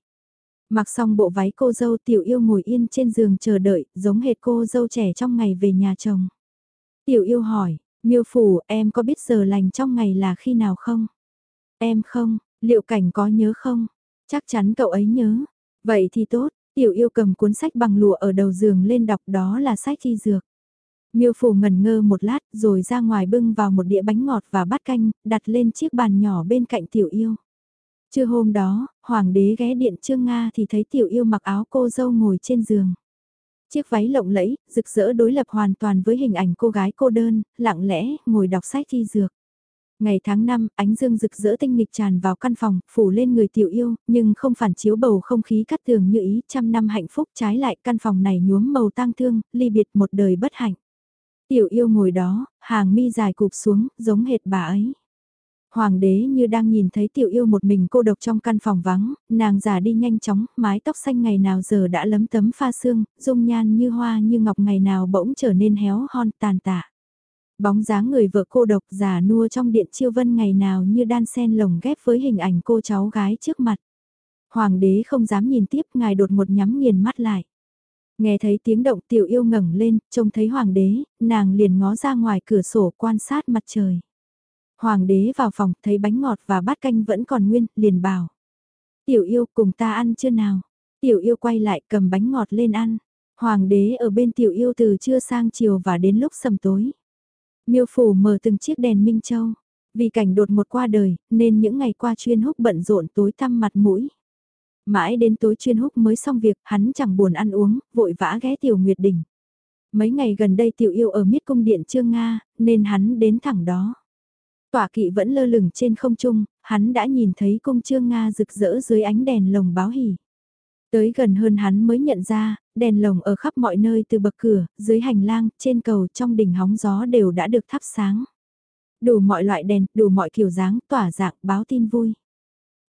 Mặc xong bộ váy cô dâu tiểu yêu ngồi yên trên giường chờ đợi, giống hệt cô dâu trẻ trong ngày về nhà chồng. Tiểu yêu hỏi, miêu phủ em có biết giờ lành trong ngày là khi nào không? Em không, liệu cảnh có nhớ không? Chắc chắn cậu ấy nhớ. Vậy thì tốt, tiểu yêu cầm cuốn sách bằng lụa ở đầu giường lên đọc đó là sách thi dược. Miêu phủ ngần ngơ một lát rồi ra ngoài bưng vào một đĩa bánh ngọt và bát canh, đặt lên chiếc bàn nhỏ bên cạnh tiểu yêu. Trưa hôm đó, hoàng đế ghé điện Trương Nga thì thấy tiểu yêu mặc áo cô dâu ngồi trên giường. Chiếc váy lộng lẫy, rực rỡ đối lập hoàn toàn với hình ảnh cô gái cô đơn, lặng lẽ, ngồi đọc sách thi dược. Ngày tháng 5, ánh dương rực rỡ tinh nghịch tràn vào căn phòng, phủ lên người tiểu yêu, nhưng không phản chiếu bầu không khí cắt tường như ý, trăm năm hạnh phúc trái lại căn phòng này nhuốm màu tang thương, ly biệt một đời bất hạnh. Tiểu yêu ngồi đó, hàng mi dài cụp xuống, giống hệt bà ấy. Hoàng đế như đang nhìn thấy tiểu yêu một mình cô độc trong căn phòng vắng, nàng già đi nhanh chóng, mái tóc xanh ngày nào giờ đã lấm tấm pha xương, dung nhan như hoa như ngọc ngày nào bỗng trở nên héo hon tàn tạ. Bóng dáng người vợ cô độc già nua trong điện chiêu vân ngày nào như đan sen lồng ghép với hình ảnh cô cháu gái trước mặt. Hoàng đế không dám nhìn tiếp ngài đột một nhắm nghiền mắt lại. Nghe thấy tiếng động tiểu yêu ngẩng lên, trông thấy hoàng đế, nàng liền ngó ra ngoài cửa sổ quan sát mặt trời. Hoàng đế vào phòng thấy bánh ngọt và bát canh vẫn còn nguyên, liền bảo. Tiểu yêu cùng ta ăn chưa nào? Tiểu yêu quay lại cầm bánh ngọt lên ăn. Hoàng đế ở bên tiểu yêu từ trưa sang chiều và đến lúc sầm tối. Miêu phủ mở từng chiếc đèn minh châu. Vì cảnh đột một qua đời, nên những ngày qua chuyên húc bận rộn tối tăm mặt mũi. Mãi đến tối chuyên húc mới xong việc, hắn chẳng buồn ăn uống, vội vã ghé tiểu nguyệt đỉnh. Mấy ngày gần đây tiểu yêu ở miết cung điện Trương Nga, nên hắn đến thẳng đó. Tỏa kỵ vẫn lơ lửng trên không trung, hắn đã nhìn thấy cung Trương Nga rực rỡ dưới ánh đèn lồng báo hỉ. Tới gần hơn hắn mới nhận ra, đèn lồng ở khắp mọi nơi từ bậc cửa, dưới hành lang, trên cầu, trong đỉnh hóng gió đều đã được thắp sáng. Đủ mọi loại đèn, đủ mọi kiểu dáng, tỏa dạng, báo tin vui.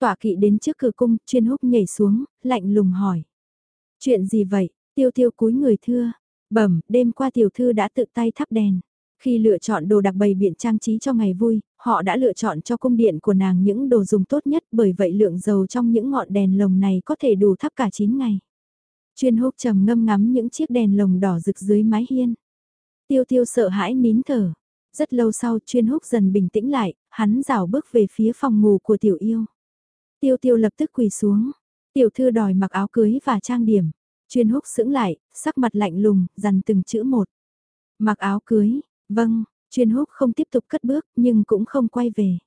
Tỏa kỵ đến trước cửa cung, chuyên húc nhảy xuống, lạnh lùng hỏi. Chuyện gì vậy, tiêu tiêu cúi người thưa. Bẩm, đêm qua tiểu thư đã tự tay thắp đèn. Khi lựa chọn đồ đặc bày biện trang trí cho ngày vui, họ đã lựa chọn cho cung điện của nàng những đồ dùng tốt nhất bởi vậy lượng dầu trong những ngọn đèn lồng này có thể đủ thắp cả 9 ngày. Chuyên húc trầm ngâm ngắm những chiếc đèn lồng đỏ rực dưới mái hiên. Tiêu tiêu sợ hãi nín thở. Rất lâu sau chuyên húc dần bình tĩnh lại, hắn rảo bước về phía phòng ngủ của tiểu yêu. Tiêu tiêu lập tức quỳ xuống. Tiểu thư đòi mặc áo cưới và trang điểm. Chuyên húc sững lại, sắc mặt lạnh lùng, dằn từng chữ một. Mặc áo cưới, vâng, chuyên húc không tiếp tục cất bước nhưng cũng không quay về.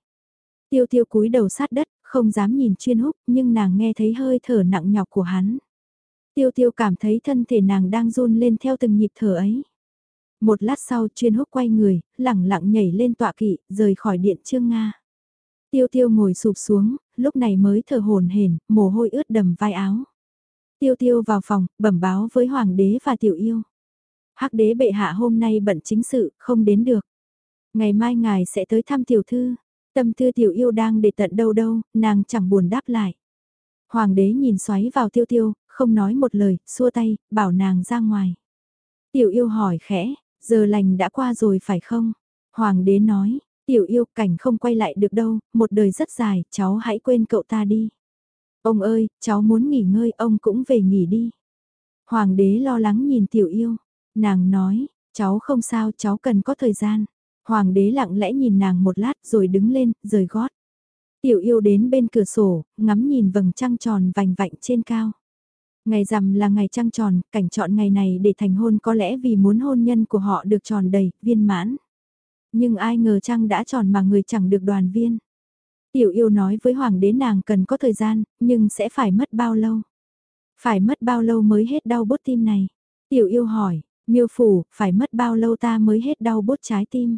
Tiêu tiêu cúi đầu sát đất, không dám nhìn chuyên húc, nhưng nàng nghe thấy hơi thở nặng nhọc của hắn. Tiêu tiêu cảm thấy thân thể nàng đang run lên theo từng nhịp thở ấy. Một lát sau chuyên húc quay người, lẳng lặng nhảy lên tọa kỵ, rời khỏi điện trương Nga. Tiêu tiêu ngồi sụp xuống, lúc này mới thở hồn hển, mồ hôi ướt đầm vai áo. Tiêu tiêu vào phòng, bẩm báo với hoàng đế và tiểu yêu. Hắc đế bệ hạ hôm nay bận chính sự, không đến được. Ngày mai ngài sẽ tới thăm tiểu thư. Tâm thư tiểu yêu đang để tận đâu đâu, nàng chẳng buồn đáp lại. Hoàng đế nhìn xoáy vào tiêu tiêu, không nói một lời, xua tay, bảo nàng ra ngoài. Tiểu yêu hỏi khẽ, giờ lành đã qua rồi phải không? Hoàng đế nói, tiểu yêu cảnh không quay lại được đâu, một đời rất dài, cháu hãy quên cậu ta đi. Ông ơi, cháu muốn nghỉ ngơi, ông cũng về nghỉ đi. Hoàng đế lo lắng nhìn tiểu yêu, nàng nói, cháu không sao, cháu cần có thời gian. Hoàng đế lặng lẽ nhìn nàng một lát rồi đứng lên, rời gót. Tiểu yêu đến bên cửa sổ, ngắm nhìn vầng trăng tròn vành vạnh trên cao. Ngày rằm là ngày trăng tròn, cảnh chọn ngày này để thành hôn có lẽ vì muốn hôn nhân của họ được tròn đầy, viên mãn. Nhưng ai ngờ trăng đã tròn mà người chẳng được đoàn viên. Tiểu yêu nói với hoàng đế nàng cần có thời gian, nhưng sẽ phải mất bao lâu? Phải mất bao lâu mới hết đau bốt tim này? Tiểu yêu hỏi, miêu phủ, phải mất bao lâu ta mới hết đau bốt trái tim?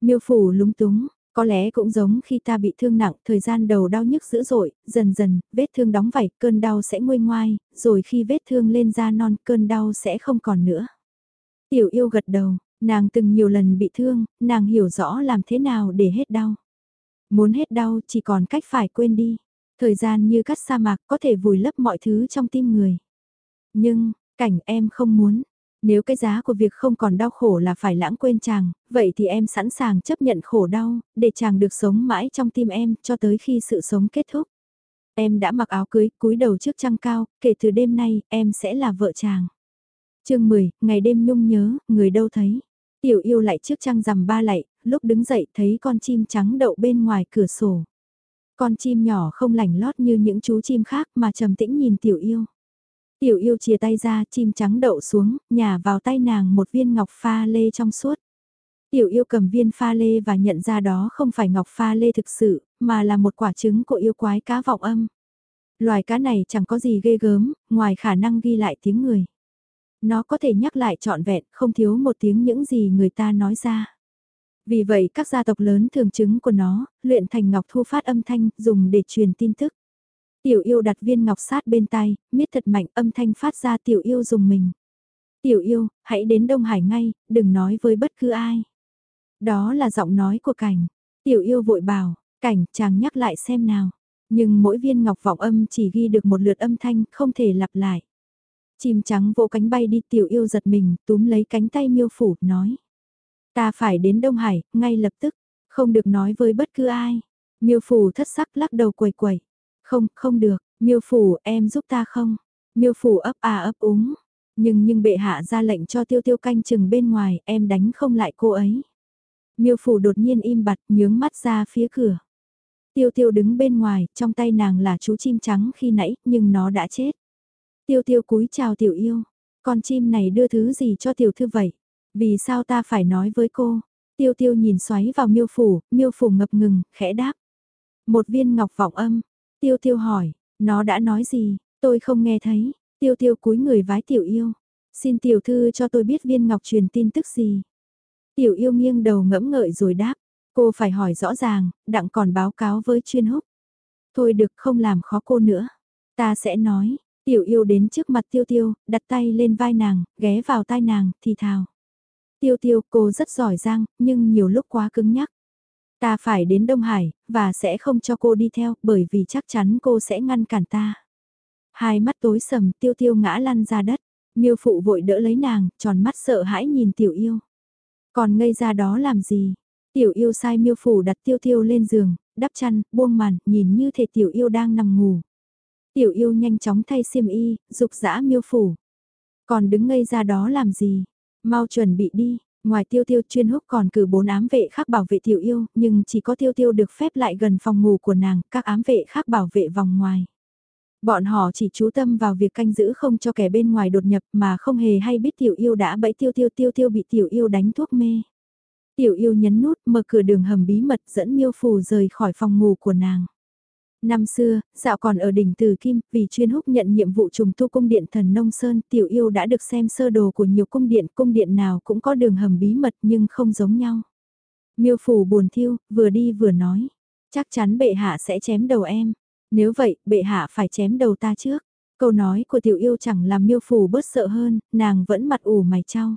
Miêu phủ lúng túng, có lẽ cũng giống khi ta bị thương nặng, thời gian đầu đau nhức dữ dội, dần dần, vết thương đóng vảy, cơn đau sẽ nguôi ngoai, rồi khi vết thương lên da non, cơn đau sẽ không còn nữa. Tiểu yêu gật đầu, nàng từng nhiều lần bị thương, nàng hiểu rõ làm thế nào để hết đau. Muốn hết đau chỉ còn cách phải quên đi. Thời gian như cắt sa mạc có thể vùi lấp mọi thứ trong tim người. Nhưng, cảnh em không muốn, nếu cái giá của việc không còn đau khổ là phải lãng quên chàng, vậy thì em sẵn sàng chấp nhận khổ đau, để chàng được sống mãi trong tim em cho tới khi sự sống kết thúc. Em đã mặc áo cưới, cúi đầu trước trăng cao, kể từ đêm nay, em sẽ là vợ chàng. chương 10, ngày đêm nhung nhớ, người đâu thấy. Tiểu yêu lại trước trăng rằm ba lạy, lúc đứng dậy thấy con chim trắng đậu bên ngoài cửa sổ. Con chim nhỏ không lành lót như những chú chim khác mà trầm tĩnh nhìn tiểu yêu. Tiểu yêu chia tay ra, chim trắng đậu xuống, nhả vào tay nàng một viên ngọc pha lê trong suốt. Tiểu yêu cầm viên pha lê và nhận ra đó không phải ngọc pha lê thực sự, mà là một quả trứng của yêu quái cá vọng âm. Loài cá này chẳng có gì ghê gớm, ngoài khả năng ghi lại tiếng người. Nó có thể nhắc lại trọn vẹn, không thiếu một tiếng những gì người ta nói ra. Vì vậy các gia tộc lớn thường trứng của nó, luyện thành ngọc thu phát âm thanh, dùng để truyền tin tức. Tiểu yêu đặt viên ngọc sát bên tay, miết thật mạnh âm thanh phát ra tiểu yêu dùng mình. Tiểu yêu, hãy đến Đông Hải ngay, đừng nói với bất cứ ai. Đó là giọng nói của cảnh. Tiểu yêu vội bảo, cảnh chàng nhắc lại xem nào. Nhưng mỗi viên ngọc vọng âm chỉ ghi được một lượt âm thanh, không thể lặp lại. Chim trắng vỗ cánh bay đi tiểu yêu giật mình, túm lấy cánh tay miêu phủ, nói. Ta phải đến Đông Hải, ngay lập tức, không được nói với bất cứ ai. Miêu phủ thất sắc lắc đầu quầy quầy. Không, không được, miêu phủ em giúp ta không? Miêu phủ ấp à ấp úng. Nhưng nhưng bệ hạ ra lệnh cho tiêu tiêu canh chừng bên ngoài, em đánh không lại cô ấy. Miêu phủ đột nhiên im bặt, nhướng mắt ra phía cửa. Tiêu tiêu đứng bên ngoài, trong tay nàng là chú chim trắng khi nãy, nhưng nó đã chết. Tiêu tiêu cúi chào tiểu yêu. Con chim này đưa thứ gì cho tiểu thư vậy? Vì sao ta phải nói với cô? Tiêu tiêu nhìn xoáy vào miêu phủ, miêu phủ ngập ngừng, khẽ đáp. Một viên ngọc vọng âm, Tiêu tiêu hỏi, nó đã nói gì, tôi không nghe thấy, tiêu tiêu cúi người vái tiểu yêu. Xin tiểu thư cho tôi biết viên ngọc truyền tin tức gì. Tiểu yêu nghiêng đầu ngẫm ngợi rồi đáp, cô phải hỏi rõ ràng, đặng còn báo cáo với chuyên húc. Thôi được không làm khó cô nữa. Ta sẽ nói, tiểu yêu đến trước mặt tiêu tiêu, đặt tay lên vai nàng, ghé vào tai nàng, thì thào. Tiêu tiêu cô rất giỏi giang, nhưng nhiều lúc quá cứng nhắc. Ta phải đến Đông Hải, và sẽ không cho cô đi theo, bởi vì chắc chắn cô sẽ ngăn cản ta. Hai mắt tối sầm tiêu tiêu ngã lăn ra đất, miêu phụ vội đỡ lấy nàng, tròn mắt sợ hãi nhìn tiểu yêu. Còn ngây ra đó làm gì? Tiểu yêu sai miêu phủ đặt tiêu tiêu lên giường, đắp chăn, buông màn, nhìn như thể tiểu yêu đang nằm ngủ. Tiểu yêu nhanh chóng thay xiêm y, dục dã miêu phủ. Còn đứng ngây ra đó làm gì? Mau chuẩn bị đi, Ngoài tiêu tiêu chuyên húc còn cử bốn ám vệ khác bảo vệ tiểu yêu, nhưng chỉ có tiêu tiêu được phép lại gần phòng ngủ của nàng, các ám vệ khác bảo vệ vòng ngoài. Bọn họ chỉ chú tâm vào việc canh giữ không cho kẻ bên ngoài đột nhập mà không hề hay biết tiểu yêu đã bẫy tiêu tiêu tiêu tiêu bị tiểu yêu đánh thuốc mê. Tiểu yêu nhấn nút mở cửa đường hầm bí mật dẫn miêu phù rời khỏi phòng ngủ của nàng. Năm xưa, dạo còn ở đỉnh Từ Kim, vì chuyên húc nhận nhiệm vụ trùng tu cung điện thần Nông Sơn, tiểu yêu đã được xem sơ đồ của nhiều cung điện, cung điện nào cũng có đường hầm bí mật nhưng không giống nhau. Miêu phủ buồn thiêu, vừa đi vừa nói, chắc chắn bệ hạ sẽ chém đầu em, nếu vậy, bệ hạ phải chém đầu ta trước. Câu nói của tiểu yêu chẳng làm miêu phủ bớt sợ hơn, nàng vẫn mặt ủ mày trao.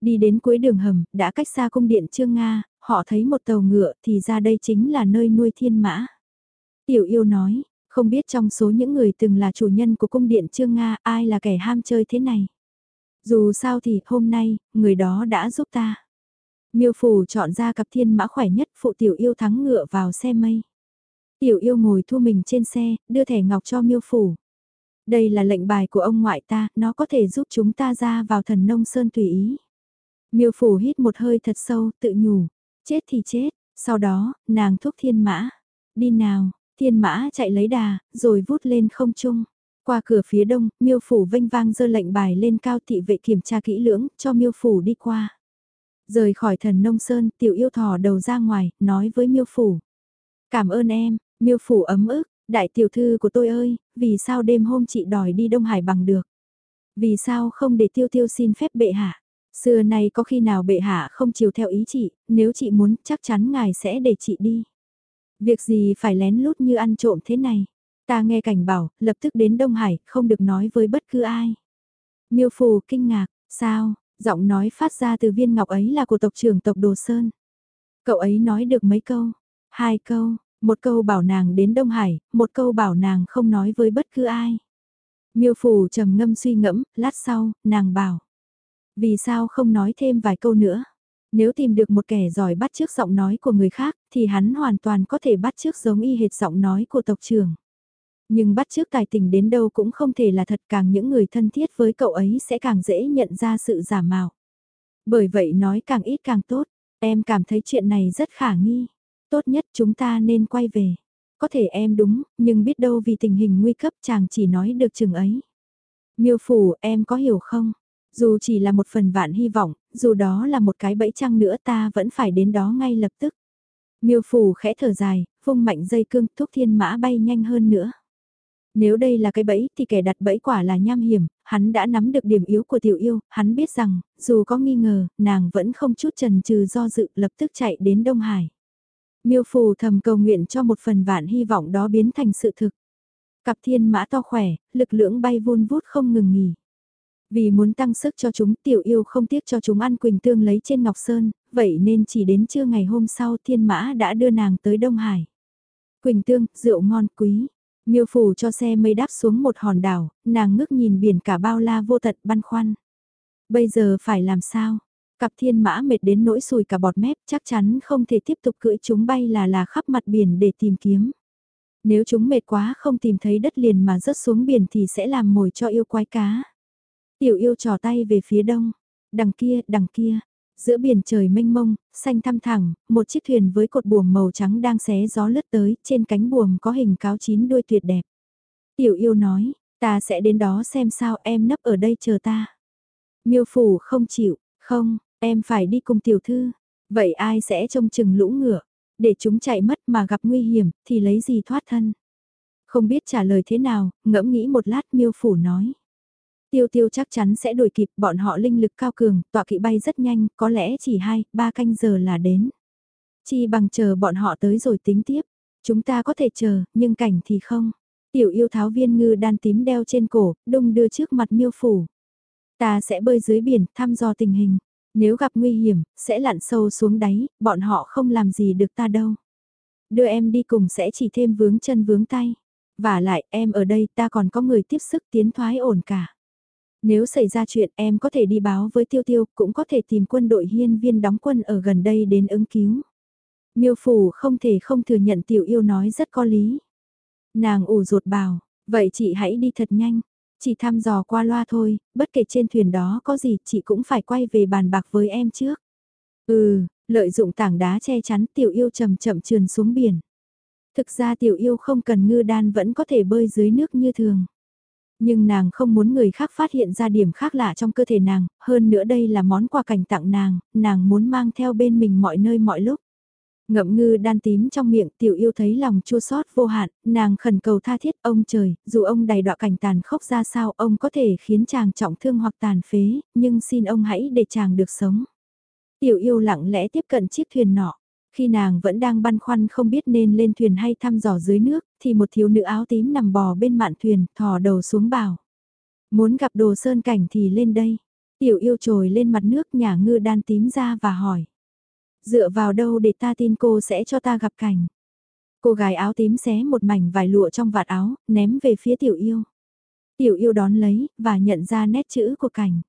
Đi đến cuối đường hầm, đã cách xa cung điện Trương Nga, họ thấy một tàu ngựa thì ra đây chính là nơi nuôi thiên mã. Tiểu yêu nói, không biết trong số những người từng là chủ nhân của cung điện Trương Nga ai là kẻ ham chơi thế này. Dù sao thì hôm nay, người đó đã giúp ta. Miêu phủ chọn ra cặp thiên mã khỏe nhất phụ tiểu yêu thắng ngựa vào xe mây. Tiểu yêu ngồi thu mình trên xe, đưa thẻ ngọc cho miêu phủ. Đây là lệnh bài của ông ngoại ta, nó có thể giúp chúng ta ra vào thần nông sơn tùy ý. Miêu phủ hít một hơi thật sâu, tự nhủ, chết thì chết, sau đó, nàng thúc thiên mã. Đi nào, thiên mã chạy lấy đà, rồi vút lên không trung. Qua cửa phía đông, miêu phủ vênh vang dơ lệnh bài lên cao thị vệ kiểm tra kỹ lưỡng, cho miêu phủ đi qua. Rời khỏi thần nông sơn, tiểu yêu thò đầu ra ngoài, nói với miêu phủ. Cảm ơn em, miêu phủ ấm ức, đại tiểu thư của tôi ơi, vì sao đêm hôm chị đòi đi Đông Hải bằng được? Vì sao không để tiêu tiêu xin phép bệ hạ? Xưa nay có khi nào bệ hạ không chiều theo ý chị, nếu chị muốn chắc chắn ngài sẽ để chị đi. Việc gì phải lén lút như ăn trộm thế này? Ta nghe cảnh bảo, lập tức đến Đông Hải, không được nói với bất cứ ai. Miêu Phù kinh ngạc, sao, giọng nói phát ra từ viên ngọc ấy là của tộc trưởng tộc Đồ Sơn. Cậu ấy nói được mấy câu? Hai câu, một câu bảo nàng đến Đông Hải, một câu bảo nàng không nói với bất cứ ai. Miêu Phù trầm ngâm suy ngẫm, lát sau, nàng bảo. Vì sao không nói thêm vài câu nữa? Nếu tìm được một kẻ giỏi bắt chước giọng nói của người khác, thì hắn hoàn toàn có thể bắt chước giống y hệt giọng nói của tộc trưởng. Nhưng bắt chước tài tình đến đâu cũng không thể là thật càng những người thân thiết với cậu ấy sẽ càng dễ nhận ra sự giả mạo. Bởi vậy nói càng ít càng tốt, em cảm thấy chuyện này rất khả nghi. Tốt nhất chúng ta nên quay về. Có thể em đúng, nhưng biết đâu vì tình hình nguy cấp chàng chỉ nói được chừng ấy. Miêu phủ em có hiểu không? Dù chỉ là một phần vạn hy vọng, dù đó là một cái bẫy trăng nữa ta vẫn phải đến đó ngay lập tức. Miêu phủ khẽ thở dài, vung mạnh dây cương thúc thiên mã bay nhanh hơn nữa. Nếu đây là cái bẫy thì kẻ đặt bẫy quả là nham hiểm, hắn đã nắm được điểm yếu của tiểu yêu, hắn biết rằng, dù có nghi ngờ, nàng vẫn không chút trần trừ do dự lập tức chạy đến Đông Hải. Miêu phù thầm cầu nguyện cho một phần vạn hy vọng đó biến thành sự thực. Cặp thiên mã to khỏe, lực lượng bay vun vút không ngừng nghỉ. Vì muốn tăng sức cho chúng tiểu yêu không tiếc cho chúng ăn quỳnh tương lấy trên Ngọc Sơn, vậy nên chỉ đến trưa ngày hôm sau thiên mã đã đưa nàng tới Đông Hải. Quỳnh tương, rượu ngon quý. Miêu phủ cho xe mây đáp xuống một hòn đảo, nàng ngước nhìn biển cả bao la vô tận băn khoăn. Bây giờ phải làm sao? Cặp thiên mã mệt đến nỗi sùi cả bọt mép chắc chắn không thể tiếp tục cưỡi chúng bay là là khắp mặt biển để tìm kiếm. Nếu chúng mệt quá không tìm thấy đất liền mà rớt xuống biển thì sẽ làm mồi cho yêu quái cá. Tiểu yêu trò tay về phía đông, đằng kia, đằng kia, giữa biển trời mênh mông, xanh thăm thẳng, một chiếc thuyền với cột buồm màu trắng đang xé gió lướt tới, trên cánh buồm có hình cáo chín đuôi tuyệt đẹp. Tiểu yêu nói, ta sẽ đến đó xem sao em nấp ở đây chờ ta. Miêu phủ không chịu, không, em phải đi cùng tiểu thư. Vậy ai sẽ trông chừng lũ ngựa, để chúng chạy mất mà gặp nguy hiểm thì lấy gì thoát thân. Không biết trả lời thế nào, ngẫm nghĩ một lát miêu phủ nói. Tiêu tiêu chắc chắn sẽ đuổi kịp bọn họ linh lực cao cường, tọa kỵ bay rất nhanh, có lẽ chỉ 2, 3 canh giờ là đến. Chi bằng chờ bọn họ tới rồi tính tiếp. Chúng ta có thể chờ, nhưng cảnh thì không. Tiểu yêu tháo viên ngư đan tím đeo trên cổ, đông đưa trước mặt miêu phủ. Ta sẽ bơi dưới biển, thăm dò tình hình. Nếu gặp nguy hiểm, sẽ lặn sâu xuống đáy, bọn họ không làm gì được ta đâu. Đưa em đi cùng sẽ chỉ thêm vướng chân vướng tay. Và lại em ở đây ta còn có người tiếp sức tiến thoái ổn cả. Nếu xảy ra chuyện em có thể đi báo với tiêu tiêu, cũng có thể tìm quân đội hiên viên đóng quân ở gần đây đến ứng cứu. Miêu phủ không thể không thừa nhận tiểu yêu nói rất có lý. Nàng ủ ruột bảo, vậy chị hãy đi thật nhanh. Chỉ thăm dò qua loa thôi, bất kể trên thuyền đó có gì chị cũng phải quay về bàn bạc với em trước. Ừ, lợi dụng tảng đá che chắn tiểu yêu chậm chậm trườn xuống biển. Thực ra tiểu yêu không cần ngư đan vẫn có thể bơi dưới nước như thường. Nhưng nàng không muốn người khác phát hiện ra điểm khác lạ trong cơ thể nàng, hơn nữa đây là món quà cảnh tặng nàng, nàng muốn mang theo bên mình mọi nơi mọi lúc. Ngậm ngư đan tím trong miệng tiểu yêu thấy lòng chua xót vô hạn, nàng khẩn cầu tha thiết ông trời, dù ông đầy đọa cảnh tàn khốc ra sao ông có thể khiến chàng trọng thương hoặc tàn phế, nhưng xin ông hãy để chàng được sống. Tiểu yêu lặng lẽ tiếp cận chiếc thuyền nọ. Khi nàng vẫn đang băn khoăn không biết nên lên thuyền hay thăm dò dưới nước, thì một thiếu nữ áo tím nằm bò bên mạn thuyền, thò đầu xuống bảo. Muốn gặp đồ sơn cảnh thì lên đây. Tiểu yêu trồi lên mặt nước nhà ngư đan tím ra và hỏi. Dựa vào đâu để ta tin cô sẽ cho ta gặp cảnh. Cô gái áo tím xé một mảnh vải lụa trong vạt áo, ném về phía tiểu yêu. Tiểu yêu đón lấy, và nhận ra nét chữ của cảnh.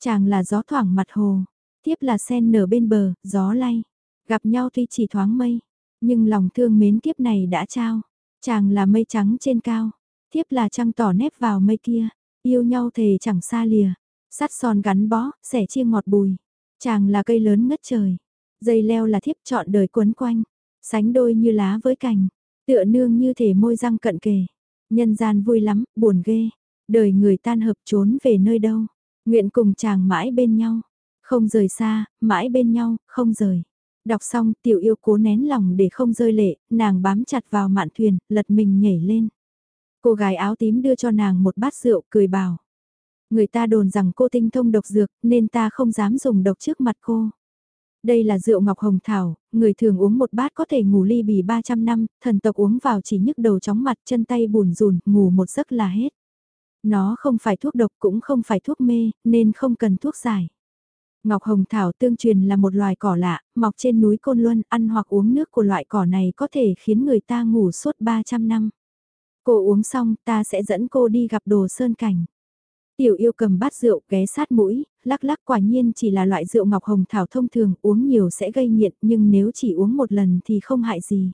Chàng là gió thoảng mặt hồ, tiếp là sen nở bên bờ, gió lay. Gặp nhau tuy chỉ thoáng mây, nhưng lòng thương mến kiếp này đã trao. Chàng là mây trắng trên cao, tiếp là trăng tỏ nếp vào mây kia. Yêu nhau thề chẳng xa lìa, sắt son gắn bó, sẻ chia ngọt bùi. Chàng là cây lớn ngất trời, dây leo là thiếp chọn đời quấn quanh, sánh đôi như lá với cành, tựa nương như thể môi răng cận kề. Nhân gian vui lắm, buồn ghê, đời người tan hợp trốn về nơi đâu, nguyện cùng chàng mãi bên nhau, không rời xa, mãi bên nhau, không rời. Đọc xong, tiểu yêu cố nén lòng để không rơi lệ, nàng bám chặt vào mạn thuyền, lật mình nhảy lên. Cô gái áo tím đưa cho nàng một bát rượu, cười bảo. Người ta đồn rằng cô tinh thông độc dược, nên ta không dám dùng độc trước mặt cô. Đây là rượu ngọc hồng thảo, người thường uống một bát có thể ngủ ly bì 300 năm, thần tộc uống vào chỉ nhức đầu chóng mặt chân tay bùn rùn, ngủ một giấc là hết. Nó không phải thuốc độc cũng không phải thuốc mê, nên không cần thuốc giải. Ngọc hồng thảo tương truyền là một loài cỏ lạ, mọc trên núi Côn Luân, ăn hoặc uống nước của loại cỏ này có thể khiến người ta ngủ suốt 300 năm. Cô uống xong ta sẽ dẫn cô đi gặp đồ sơn cảnh. Tiểu yêu cầm bát rượu ghé sát mũi, lắc lắc quả nhiên chỉ là loại rượu ngọc hồng thảo thông thường uống nhiều sẽ gây nghiện nhưng nếu chỉ uống một lần thì không hại gì.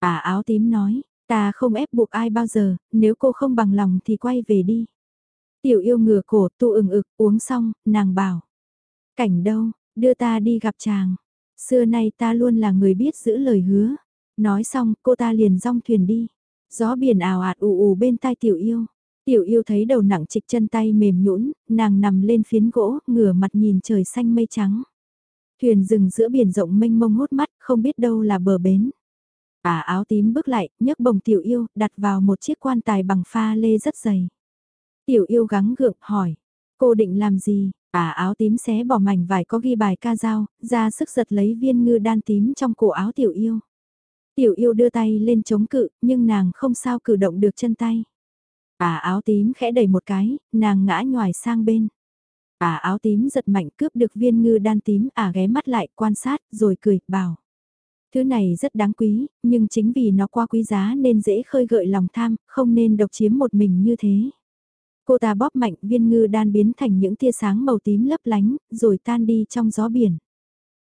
À áo tím nói, ta không ép buộc ai bao giờ, nếu cô không bằng lòng thì quay về đi. Tiểu yêu ngửa cổ tu ừng ực uống xong, nàng bảo. Cảnh đâu, đưa ta đi gặp chàng. Xưa nay ta luôn là người biết giữ lời hứa. Nói xong cô ta liền rong thuyền đi. Gió biển ào ạt ù ù bên tai tiểu yêu. Tiểu yêu thấy đầu nặng trịch chân tay mềm nhũn, nàng nằm lên phiến gỗ, ngửa mặt nhìn trời xanh mây trắng. Thuyền dừng giữa biển rộng mênh mông hốt mắt, không biết đâu là bờ bến. À áo tím bước lại, nhấc bồng tiểu yêu, đặt vào một chiếc quan tài bằng pha lê rất dày. Tiểu yêu gắng gượng hỏi, cô định làm gì? À áo tím xé bỏ mảnh vải có ghi bài ca dao, ra sức giật lấy viên ngư đan tím trong cổ áo tiểu yêu. Tiểu yêu đưa tay lên chống cự, nhưng nàng không sao cử động được chân tay. À áo tím khẽ đẩy một cái, nàng ngã nhòi sang bên. À áo tím giật mạnh cướp được viên ngư đan tím, à ghé mắt lại quan sát, rồi cười, bảo. Thứ này rất đáng quý, nhưng chính vì nó quá quý giá nên dễ khơi gợi lòng tham, không nên độc chiếm một mình như thế. Cô ta bóp mạnh viên ngư đan biến thành những tia sáng màu tím lấp lánh, rồi tan đi trong gió biển.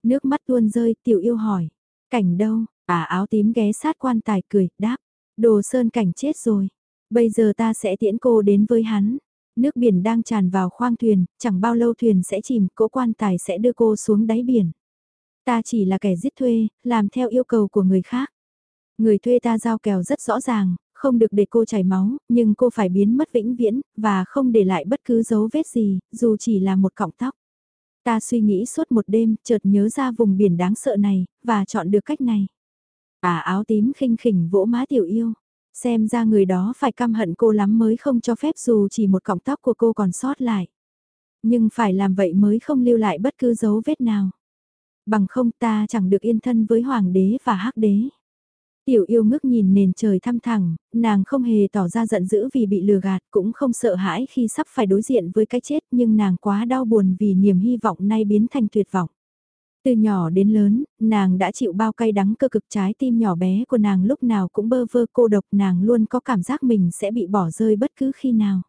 Nước mắt tuôn rơi, tiểu yêu hỏi. Cảnh đâu, à áo tím ghé sát quan tài cười, đáp. Đồ sơn cảnh chết rồi. Bây giờ ta sẽ tiễn cô đến với hắn. Nước biển đang tràn vào khoang thuyền, chẳng bao lâu thuyền sẽ chìm, cỗ quan tài sẽ đưa cô xuống đáy biển. Ta chỉ là kẻ giết thuê, làm theo yêu cầu của người khác. Người thuê ta giao kèo rất rõ ràng, không được để cô chảy máu, nhưng cô phải biến mất vĩnh viễn, và không để lại bất cứ dấu vết gì, dù chỉ là một cọng tóc. Ta suy nghĩ suốt một đêm, chợt nhớ ra vùng biển đáng sợ này, và chọn được cách này. À áo tím khinh khỉnh vỗ má tiểu yêu. Xem ra người đó phải căm hận cô lắm mới không cho phép dù chỉ một cọng tóc của cô còn sót lại. Nhưng phải làm vậy mới không lưu lại bất cứ dấu vết nào. Bằng không ta chẳng được yên thân với hoàng đế và hắc đế. Tiểu yêu ngước nhìn nền trời thăm thẳng, nàng không hề tỏ ra giận dữ vì bị lừa gạt, cũng không sợ hãi khi sắp phải đối diện với cái chết nhưng nàng quá đau buồn vì niềm hy vọng nay biến thành tuyệt vọng. Từ nhỏ đến lớn, nàng đã chịu bao cay đắng cơ cực trái tim nhỏ bé của nàng lúc nào cũng bơ vơ cô độc nàng luôn có cảm giác mình sẽ bị bỏ rơi bất cứ khi nào.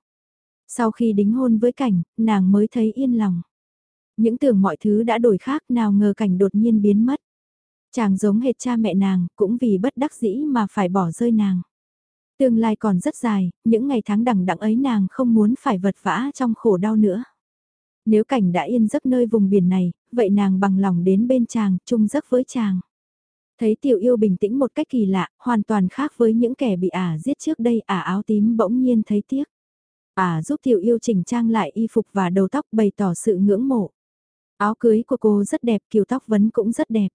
Sau khi đính hôn với cảnh, nàng mới thấy yên lòng. Những tưởng mọi thứ đã đổi khác nào ngờ cảnh đột nhiên biến mất. Chàng giống hệt cha mẹ nàng, cũng vì bất đắc dĩ mà phải bỏ rơi nàng. Tương lai còn rất dài, những ngày tháng đằng đẵng ấy nàng không muốn phải vật vã trong khổ đau nữa. Nếu cảnh đã yên giấc nơi vùng biển này, vậy nàng bằng lòng đến bên chàng, chung giấc với chàng. Thấy tiểu yêu bình tĩnh một cách kỳ lạ, hoàn toàn khác với những kẻ bị ả giết trước đây ả áo tím bỗng nhiên thấy tiếc. À giúp tiểu yêu chỉnh trang lại y phục và đầu tóc bày tỏ sự ngưỡng mộ. Áo cưới của cô rất đẹp, kiểu tóc vấn cũng rất đẹp.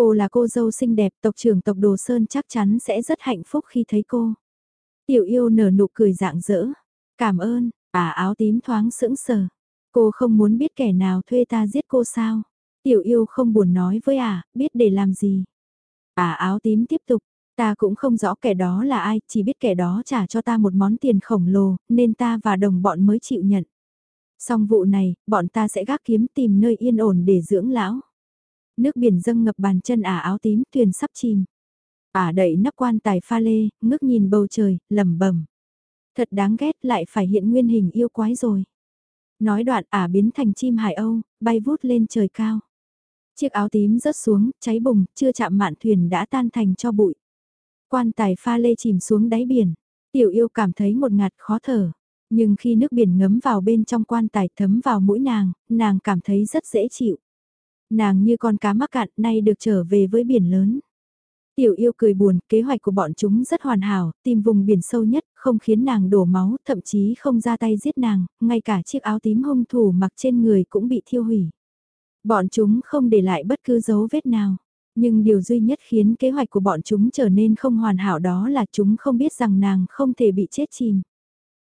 Cô là cô dâu xinh đẹp, tộc trưởng tộc Đồ Sơn chắc chắn sẽ rất hạnh phúc khi thấy cô. Tiểu yêu nở nụ cười dạng dỡ. Cảm ơn, à áo tím thoáng sững sờ. Cô không muốn biết kẻ nào thuê ta giết cô sao? Tiểu yêu không buồn nói với à, biết để làm gì? À áo tím tiếp tục, ta cũng không rõ kẻ đó là ai, chỉ biết kẻ đó trả cho ta một món tiền khổng lồ, nên ta và đồng bọn mới chịu nhận. Xong vụ này, bọn ta sẽ gác kiếm tìm nơi yên ổn để dưỡng lão. Nước biển dâng ngập bàn chân ả áo tím, thuyền sắp chìm. Ả đẩy nắp quan tài pha lê, ngước nhìn bầu trời, lẩm bẩm. Thật đáng ghét lại phải hiện nguyên hình yêu quái rồi. Nói đoạn ả biến thành chim hải âu, bay vút lên trời cao. Chiếc áo tím rớt xuống, cháy bùng, chưa chạm mạn thuyền đã tan thành cho bụi. Quan tài pha lê chìm xuống đáy biển. Tiểu yêu cảm thấy một ngạt khó thở. Nhưng khi nước biển ngấm vào bên trong quan tài thấm vào mũi nàng, nàng cảm thấy rất dễ chịu. Nàng như con cá mắc cạn nay được trở về với biển lớn. Tiểu yêu cười buồn, kế hoạch của bọn chúng rất hoàn hảo, tìm vùng biển sâu nhất, không khiến nàng đổ máu, thậm chí không ra tay giết nàng, ngay cả chiếc áo tím hung thủ mặc trên người cũng bị thiêu hủy. Bọn chúng không để lại bất cứ dấu vết nào. Nhưng điều duy nhất khiến kế hoạch của bọn chúng trở nên không hoàn hảo đó là chúng không biết rằng nàng không thể bị chết chìm.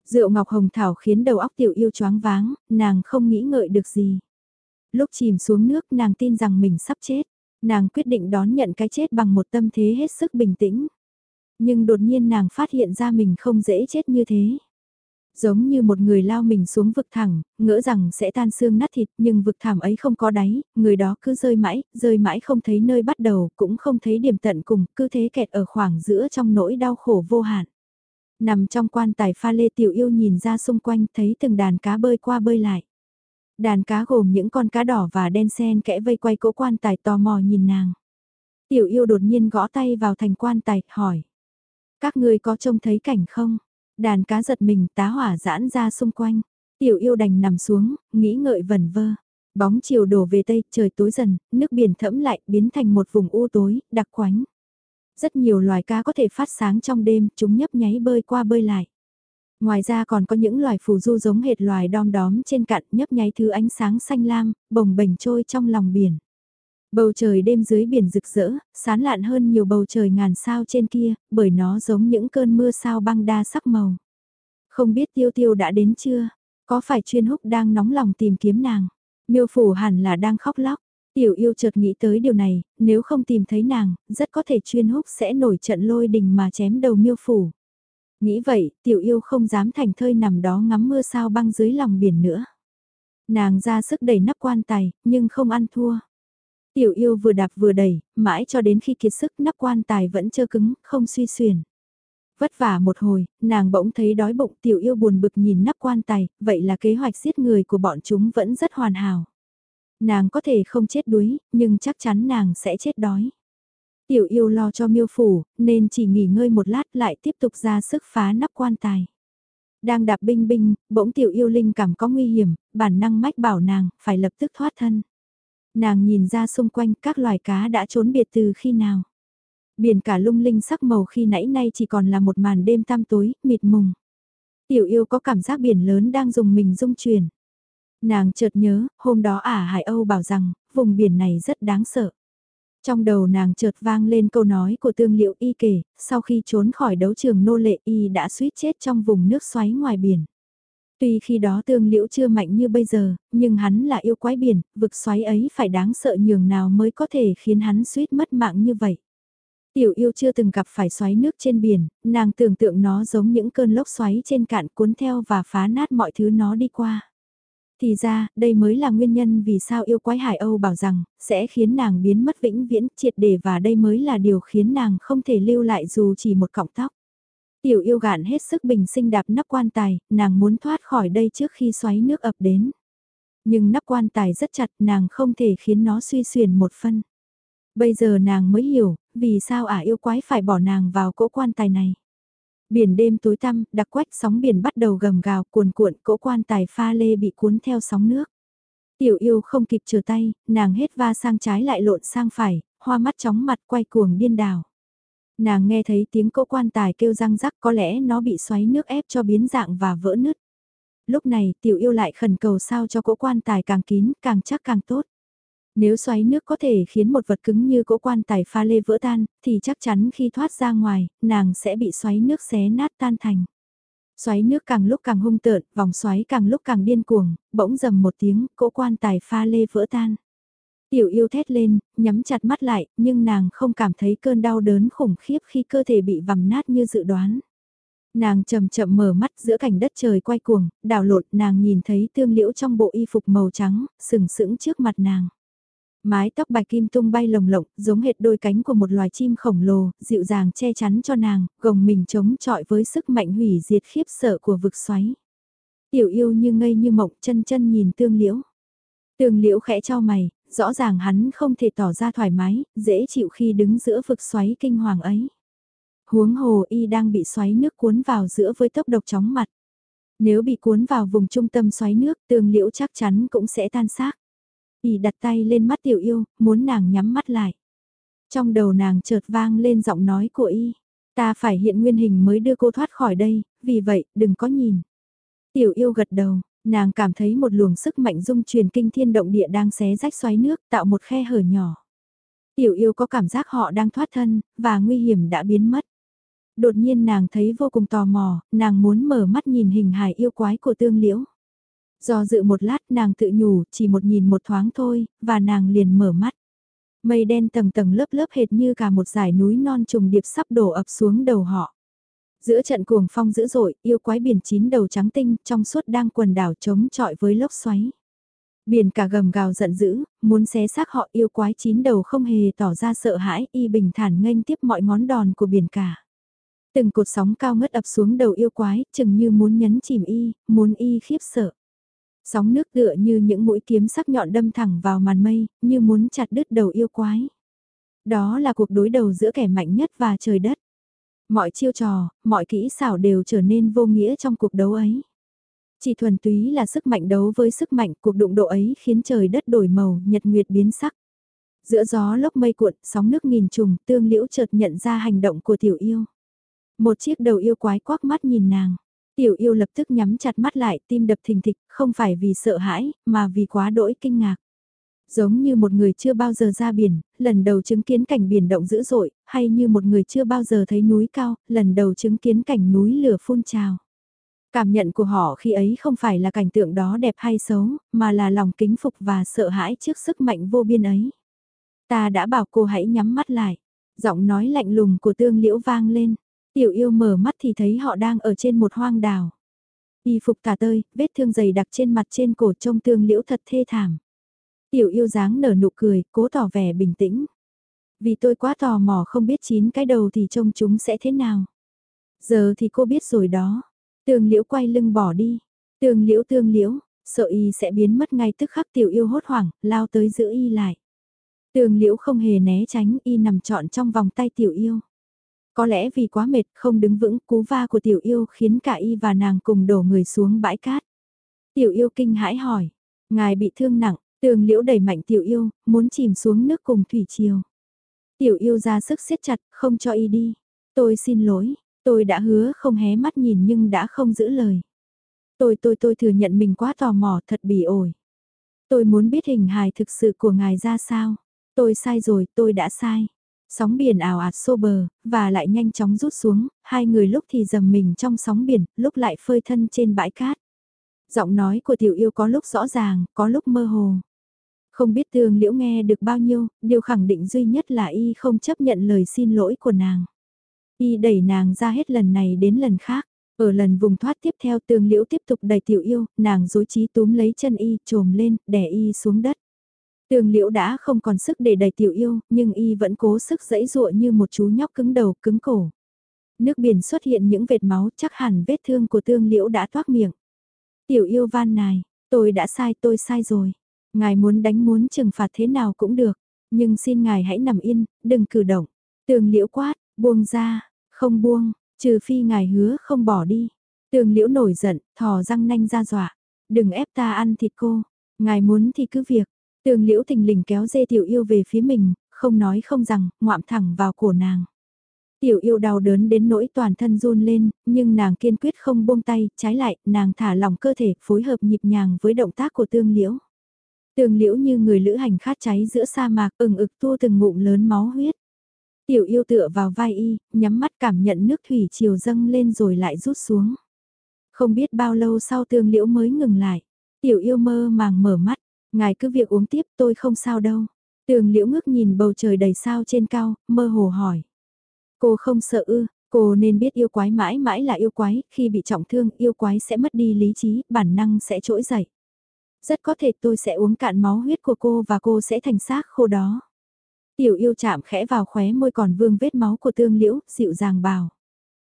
Rượu ngọc hồng thảo khiến đầu óc tiểu yêu choáng váng, nàng không nghĩ ngợi được gì. Lúc chìm xuống nước nàng tin rằng mình sắp chết. Nàng quyết định đón nhận cái chết bằng một tâm thế hết sức bình tĩnh. Nhưng đột nhiên nàng phát hiện ra mình không dễ chết như thế. Giống như một người lao mình xuống vực thẳng, ngỡ rằng sẽ tan xương nát thịt nhưng vực thảm ấy không có đáy, người đó cứ rơi mãi, rơi mãi không thấy nơi bắt đầu, cũng không thấy điểm tận cùng, cứ thế kẹt ở khoảng giữa trong nỗi đau khổ vô hạn. Nằm trong quan tài pha lê tiểu yêu nhìn ra xung quanh thấy từng đàn cá bơi qua bơi lại. Đàn cá gồm những con cá đỏ và đen sen kẽ vây quay cỗ quan tài tò mò nhìn nàng. Tiểu yêu đột nhiên gõ tay vào thành quan tài, hỏi. Các người có trông thấy cảnh không? Đàn cá giật mình tá hỏa giãn ra xung quanh. Tiểu yêu đành nằm xuống, nghĩ ngợi vẩn vơ. Bóng chiều đổ về tây, trời tối dần, nước biển thẫm lại, biến thành một vùng u tối, đặc quánh. Rất nhiều loài cá có thể phát sáng trong đêm, chúng nhấp nháy bơi qua bơi lại. Ngoài ra còn có những loài phù du giống hệt loài đom đóm trên cạn nhấp nháy thứ ánh sáng xanh lam, bồng bềnh trôi trong lòng biển. Bầu trời đêm dưới biển rực rỡ, sán lạn hơn nhiều bầu trời ngàn sao trên kia, bởi nó giống những cơn mưa sao băng đa sắc màu. Không biết tiêu tiêu đã đến chưa? Có phải chuyên húc đang nóng lòng tìm kiếm nàng? Miêu phủ hẳn là đang khóc lóc. Tiểu yêu chợt nghĩ tới điều này, nếu không tìm thấy nàng, rất có thể chuyên húc sẽ nổi trận lôi đình mà chém đầu miêu phủ. Nghĩ vậy, tiểu yêu không dám thành thơi nằm đó ngắm mưa sao băng dưới lòng biển nữa. Nàng ra sức đẩy nắp quan tài, nhưng không ăn thua. Tiểu yêu vừa đạp vừa đẩy, mãi cho đến khi kiệt sức nắp quan tài vẫn chơ cứng, không suy xuyển. Vất vả một hồi, nàng bỗng thấy đói bụng tiểu yêu buồn bực nhìn nắp quan tài, vậy là kế hoạch giết người của bọn chúng vẫn rất hoàn hảo. Nàng có thể không chết đuối, nhưng chắc chắn nàng sẽ chết đói. Tiểu yêu lo cho miêu phủ, nên chỉ nghỉ ngơi một lát lại tiếp tục ra sức phá nắp quan tài. Đang đạp binh binh, bỗng tiểu yêu linh cảm có nguy hiểm, bản năng mách bảo nàng, phải lập tức thoát thân. Nàng nhìn ra xung quanh các loài cá đã trốn biệt từ khi nào. Biển cả lung linh sắc màu khi nãy nay chỉ còn là một màn đêm tăm tối, mịt mùng. Tiểu yêu có cảm giác biển lớn đang dùng mình rung chuyển. Nàng chợt nhớ, hôm đó ả Hải Âu bảo rằng, vùng biển này rất đáng sợ. Trong đầu nàng chợt vang lên câu nói của tương liệu y kể, sau khi trốn khỏi đấu trường nô lệ y đã suýt chết trong vùng nước xoáy ngoài biển. Tuy khi đó tương liễu chưa mạnh như bây giờ, nhưng hắn là yêu quái biển, vực xoáy ấy phải đáng sợ nhường nào mới có thể khiến hắn suýt mất mạng như vậy. Tiểu yêu chưa từng gặp phải xoáy nước trên biển, nàng tưởng tượng nó giống những cơn lốc xoáy trên cạn cuốn theo và phá nát mọi thứ nó đi qua. Thì ra, đây mới là nguyên nhân vì sao yêu quái Hải Âu bảo rằng, sẽ khiến nàng biến mất vĩnh viễn triệt để và đây mới là điều khiến nàng không thể lưu lại dù chỉ một cọng tóc. Tiểu yêu gạn hết sức bình sinh đạp nắp quan tài, nàng muốn thoát khỏi đây trước khi xoáy nước ập đến. Nhưng nắp quan tài rất chặt, nàng không thể khiến nó suy xuyển một phân. Bây giờ nàng mới hiểu, vì sao ả yêu quái phải bỏ nàng vào cỗ quan tài này. Biển đêm tối tăm, đặc quách sóng biển bắt đầu gầm gào cuồn cuộn cỗ quan tài pha lê bị cuốn theo sóng nước. Tiểu yêu không kịp trở tay, nàng hết va sang trái lại lộn sang phải, hoa mắt chóng mặt quay cuồng điên đảo. Nàng nghe thấy tiếng cỗ quan tài kêu răng rắc có lẽ nó bị xoáy nước ép cho biến dạng và vỡ nứt. Lúc này tiểu yêu lại khẩn cầu sao cho cỗ quan tài càng kín, càng chắc càng tốt. Nếu xoáy nước có thể khiến một vật cứng như cỗ quan tài pha lê vỡ tan, thì chắc chắn khi thoát ra ngoài, nàng sẽ bị xoáy nước xé nát tan thành. Xoáy nước càng lúc càng hung tợn, vòng xoáy càng lúc càng điên cuồng, bỗng dầm một tiếng, cỗ quan tài pha lê vỡ tan. Tiểu yêu thét lên, nhắm chặt mắt lại, nhưng nàng không cảm thấy cơn đau đớn khủng khiếp khi cơ thể bị vằm nát như dự đoán. Nàng chậm chậm mở mắt giữa cảnh đất trời quay cuồng, đảo lộn nàng nhìn thấy tương liễu trong bộ y phục màu trắng, sừng sững trước mặt nàng. Mái tóc bạch kim tung bay lồng lộng, giống hệt đôi cánh của một loài chim khổng lồ, dịu dàng che chắn cho nàng, gồng mình chống chọi với sức mạnh hủy diệt khiếp sợ của vực xoáy. Tiểu yêu như ngây như mộng chân chân nhìn tương liễu. Tương liễu khẽ cho mày, rõ ràng hắn không thể tỏ ra thoải mái, dễ chịu khi đứng giữa vực xoáy kinh hoàng ấy. Huống hồ y đang bị xoáy nước cuốn vào giữa với tốc độc chóng mặt. Nếu bị cuốn vào vùng trung tâm xoáy nước, tương liễu chắc chắn cũng sẽ tan xác. Y đặt tay lên mắt tiểu yêu, muốn nàng nhắm mắt lại. Trong đầu nàng chợt vang lên giọng nói của y. Ta phải hiện nguyên hình mới đưa cô thoát khỏi đây, vì vậy, đừng có nhìn. Tiểu yêu gật đầu, nàng cảm thấy một luồng sức mạnh dung truyền kinh thiên động địa đang xé rách xoáy nước tạo một khe hở nhỏ. Tiểu yêu có cảm giác họ đang thoát thân, và nguy hiểm đã biến mất. Đột nhiên nàng thấy vô cùng tò mò, nàng muốn mở mắt nhìn hình hài yêu quái của tương liễu. Do dự một lát nàng tự nhủ chỉ một nhìn một thoáng thôi, và nàng liền mở mắt. Mây đen tầng tầng lớp lớp hệt như cả một dải núi non trùng điệp sắp đổ ập xuống đầu họ. Giữa trận cuồng phong dữ dội, yêu quái biển chín đầu trắng tinh trong suốt đang quần đảo chống chọi với lốc xoáy. Biển cả gầm gào giận dữ, muốn xé xác họ yêu quái chín đầu không hề tỏ ra sợ hãi, y bình thản nghênh tiếp mọi ngón đòn của biển cả. Từng cột sóng cao ngất ập xuống đầu yêu quái, chừng như muốn nhấn chìm y, muốn y khiếp sợ. Sóng nước tựa như những mũi kiếm sắc nhọn đâm thẳng vào màn mây, như muốn chặt đứt đầu yêu quái. Đó là cuộc đối đầu giữa kẻ mạnh nhất và trời đất. Mọi chiêu trò, mọi kỹ xảo đều trở nên vô nghĩa trong cuộc đấu ấy. Chỉ thuần túy là sức mạnh đấu với sức mạnh, cuộc đụng độ ấy khiến trời đất đổi màu, nhật nguyệt biến sắc. Giữa gió lốc mây cuộn, sóng nước nghìn trùng, tương liễu chợt nhận ra hành động của tiểu yêu. Một chiếc đầu yêu quái quắc mắt nhìn nàng. Tiểu yêu lập tức nhắm chặt mắt lại, tim đập thình thịch, không phải vì sợ hãi, mà vì quá đỗi kinh ngạc. Giống như một người chưa bao giờ ra biển, lần đầu chứng kiến cảnh biển động dữ dội, hay như một người chưa bao giờ thấy núi cao, lần đầu chứng kiến cảnh núi lửa phun trào. Cảm nhận của họ khi ấy không phải là cảnh tượng đó đẹp hay xấu, mà là lòng kính phục và sợ hãi trước sức mạnh vô biên ấy. Ta đã bảo cô hãy nhắm mắt lại. Giọng nói lạnh lùng của tương liễu vang lên. Tiểu yêu mở mắt thì thấy họ đang ở trên một hoang đảo. Y phục tả tơi, vết thương dày đặc trên mặt trên cổ trông tương liễu thật thê thảm. Tiểu yêu dáng nở nụ cười, cố tỏ vẻ bình tĩnh. Vì tôi quá tò mò không biết chín cái đầu thì trông chúng sẽ thế nào. Giờ thì cô biết rồi đó. Tương liễu quay lưng bỏ đi. Tương liễu tương liễu, sợ y sẽ biến mất ngay tức khắc tiểu yêu hốt hoảng, lao tới giữ y lại. Tương liễu không hề né tránh y nằm trọn trong vòng tay tiểu yêu. Có lẽ vì quá mệt không đứng vững cú va của tiểu yêu khiến cả y và nàng cùng đổ người xuống bãi cát. Tiểu yêu kinh hãi hỏi, ngài bị thương nặng, tường liễu đẩy mạnh tiểu yêu, muốn chìm xuống nước cùng thủy triều. Tiểu yêu ra sức siết chặt, không cho y đi. Tôi xin lỗi, tôi đã hứa không hé mắt nhìn nhưng đã không giữ lời. Tôi tôi tôi thừa nhận mình quá tò mò thật bỉ ổi. Tôi muốn biết hình hài thực sự của ngài ra sao. Tôi sai rồi, tôi đã sai. Sóng biển ảo ạt xô bờ, và lại nhanh chóng rút xuống, hai người lúc thì dầm mình trong sóng biển, lúc lại phơi thân trên bãi cát. Giọng nói của tiểu yêu có lúc rõ ràng, có lúc mơ hồ. Không biết tương liễu nghe được bao nhiêu, điều khẳng định duy nhất là y không chấp nhận lời xin lỗi của nàng. Y đẩy nàng ra hết lần này đến lần khác. Ở lần vùng thoát tiếp theo tương liễu tiếp tục đẩy tiểu yêu, nàng dối trí túm lấy chân y, trồm lên, đè y xuống đất. Tường liễu đã không còn sức để đẩy tiểu yêu, nhưng y vẫn cố sức dẫy dụa như một chú nhóc cứng đầu, cứng cổ. Nước biển xuất hiện những vệt máu chắc hẳn vết thương của tương liễu đã thoát miệng. Tiểu yêu van nài, tôi đã sai tôi sai rồi. Ngài muốn đánh muốn trừng phạt thế nào cũng được, nhưng xin ngài hãy nằm yên, đừng cử động. Tường liễu quát, buông ra, không buông, trừ phi ngài hứa không bỏ đi. Tường liễu nổi giận, thò răng nanh ra dọa. Đừng ép ta ăn thịt cô, ngài muốn thì cứ việc, Tường liễu thình lình kéo dê tiểu yêu về phía mình, không nói không rằng, ngoạm thẳng vào cổ nàng. Tiểu yêu đau đớn đến nỗi toàn thân run lên, nhưng nàng kiên quyết không buông tay, trái lại, nàng thả lỏng cơ thể, phối hợp nhịp nhàng với động tác của tương liễu. Tương liễu như người lữ hành khát cháy giữa sa mạc ừng ực tua từng ngụm lớn máu huyết. Tiểu yêu tựa vào vai y, nhắm mắt cảm nhận nước thủy chiều dâng lên rồi lại rút xuống. Không biết bao lâu sau tương liễu mới ngừng lại. Tiểu yêu mơ màng mở mắt, ngài cứ việc uống tiếp tôi không sao đâu. Tường liễu ngước nhìn bầu trời đầy sao trên cao, mơ hồ hỏi. Cô không sợ ư, cô nên biết yêu quái mãi mãi là yêu quái, khi bị trọng thương yêu quái sẽ mất đi lý trí, bản năng sẽ trỗi dậy. Rất có thể tôi sẽ uống cạn máu huyết của cô và cô sẽ thành xác khô đó. Tiểu yêu chạm khẽ vào khóe môi còn vương vết máu của tương liễu, dịu dàng bảo.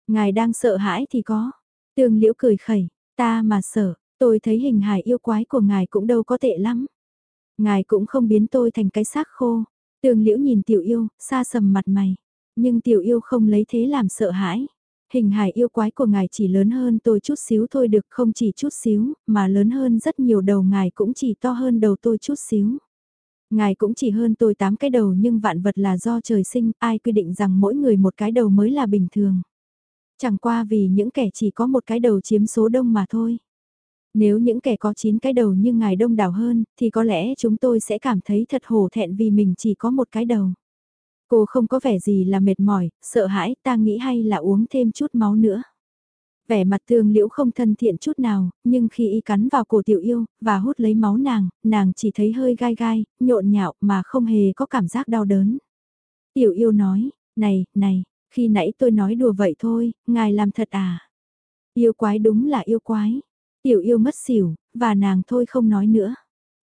Ngài đang sợ hãi thì có. Tương liễu cười khẩy, ta mà sợ, tôi thấy hình hài yêu quái của ngài cũng đâu có tệ lắm. Ngài cũng không biến tôi thành cái xác khô. tường liễu nhìn tiểu yêu, xa sầm mặt mày. Nhưng tiểu yêu không lấy thế làm sợ hãi. Hình hài yêu quái của ngài chỉ lớn hơn tôi chút xíu thôi được không chỉ chút xíu, mà lớn hơn rất nhiều đầu ngài cũng chỉ to hơn đầu tôi chút xíu. Ngài cũng chỉ hơn tôi tám cái đầu nhưng vạn vật là do trời sinh, ai quy định rằng mỗi người một cái đầu mới là bình thường. Chẳng qua vì những kẻ chỉ có một cái đầu chiếm số đông mà thôi. Nếu những kẻ có 9 cái đầu như ngài đông đảo hơn, thì có lẽ chúng tôi sẽ cảm thấy thật hổ thẹn vì mình chỉ có một cái đầu. Cô không có vẻ gì là mệt mỏi, sợ hãi, ta nghĩ hay là uống thêm chút máu nữa. Vẻ mặt tương liễu không thân thiện chút nào, nhưng khi y cắn vào cổ tiểu yêu, và hút lấy máu nàng, nàng chỉ thấy hơi gai gai, nhộn nhạo mà không hề có cảm giác đau đớn. Tiểu yêu nói, này, này, khi nãy tôi nói đùa vậy thôi, ngài làm thật à? Yêu quái đúng là yêu quái. Tiểu yêu mất xỉu, và nàng thôi không nói nữa.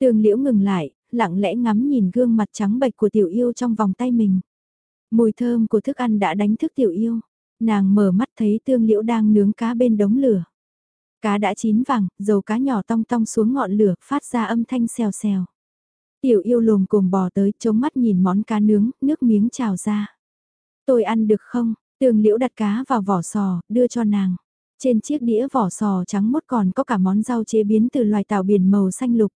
Tường liễu ngừng lại, lặng lẽ ngắm nhìn gương mặt trắng bệch của tiểu yêu trong vòng tay mình. Mùi thơm của thức ăn đã đánh thức tiểu yêu. Nàng mở mắt thấy tương liễu đang nướng cá bên đống lửa. Cá đã chín vàng, dầu cá nhỏ tong tong xuống ngọn lửa, phát ra âm thanh xèo xèo. Tiểu yêu lồm cồm bò tới, chống mắt nhìn món cá nướng, nước miếng trào ra. Tôi ăn được không? Tường liễu đặt cá vào vỏ sò, đưa cho nàng. Trên chiếc đĩa vỏ sò trắng mốt còn có cả món rau chế biến từ loài tảo biển màu xanh lục.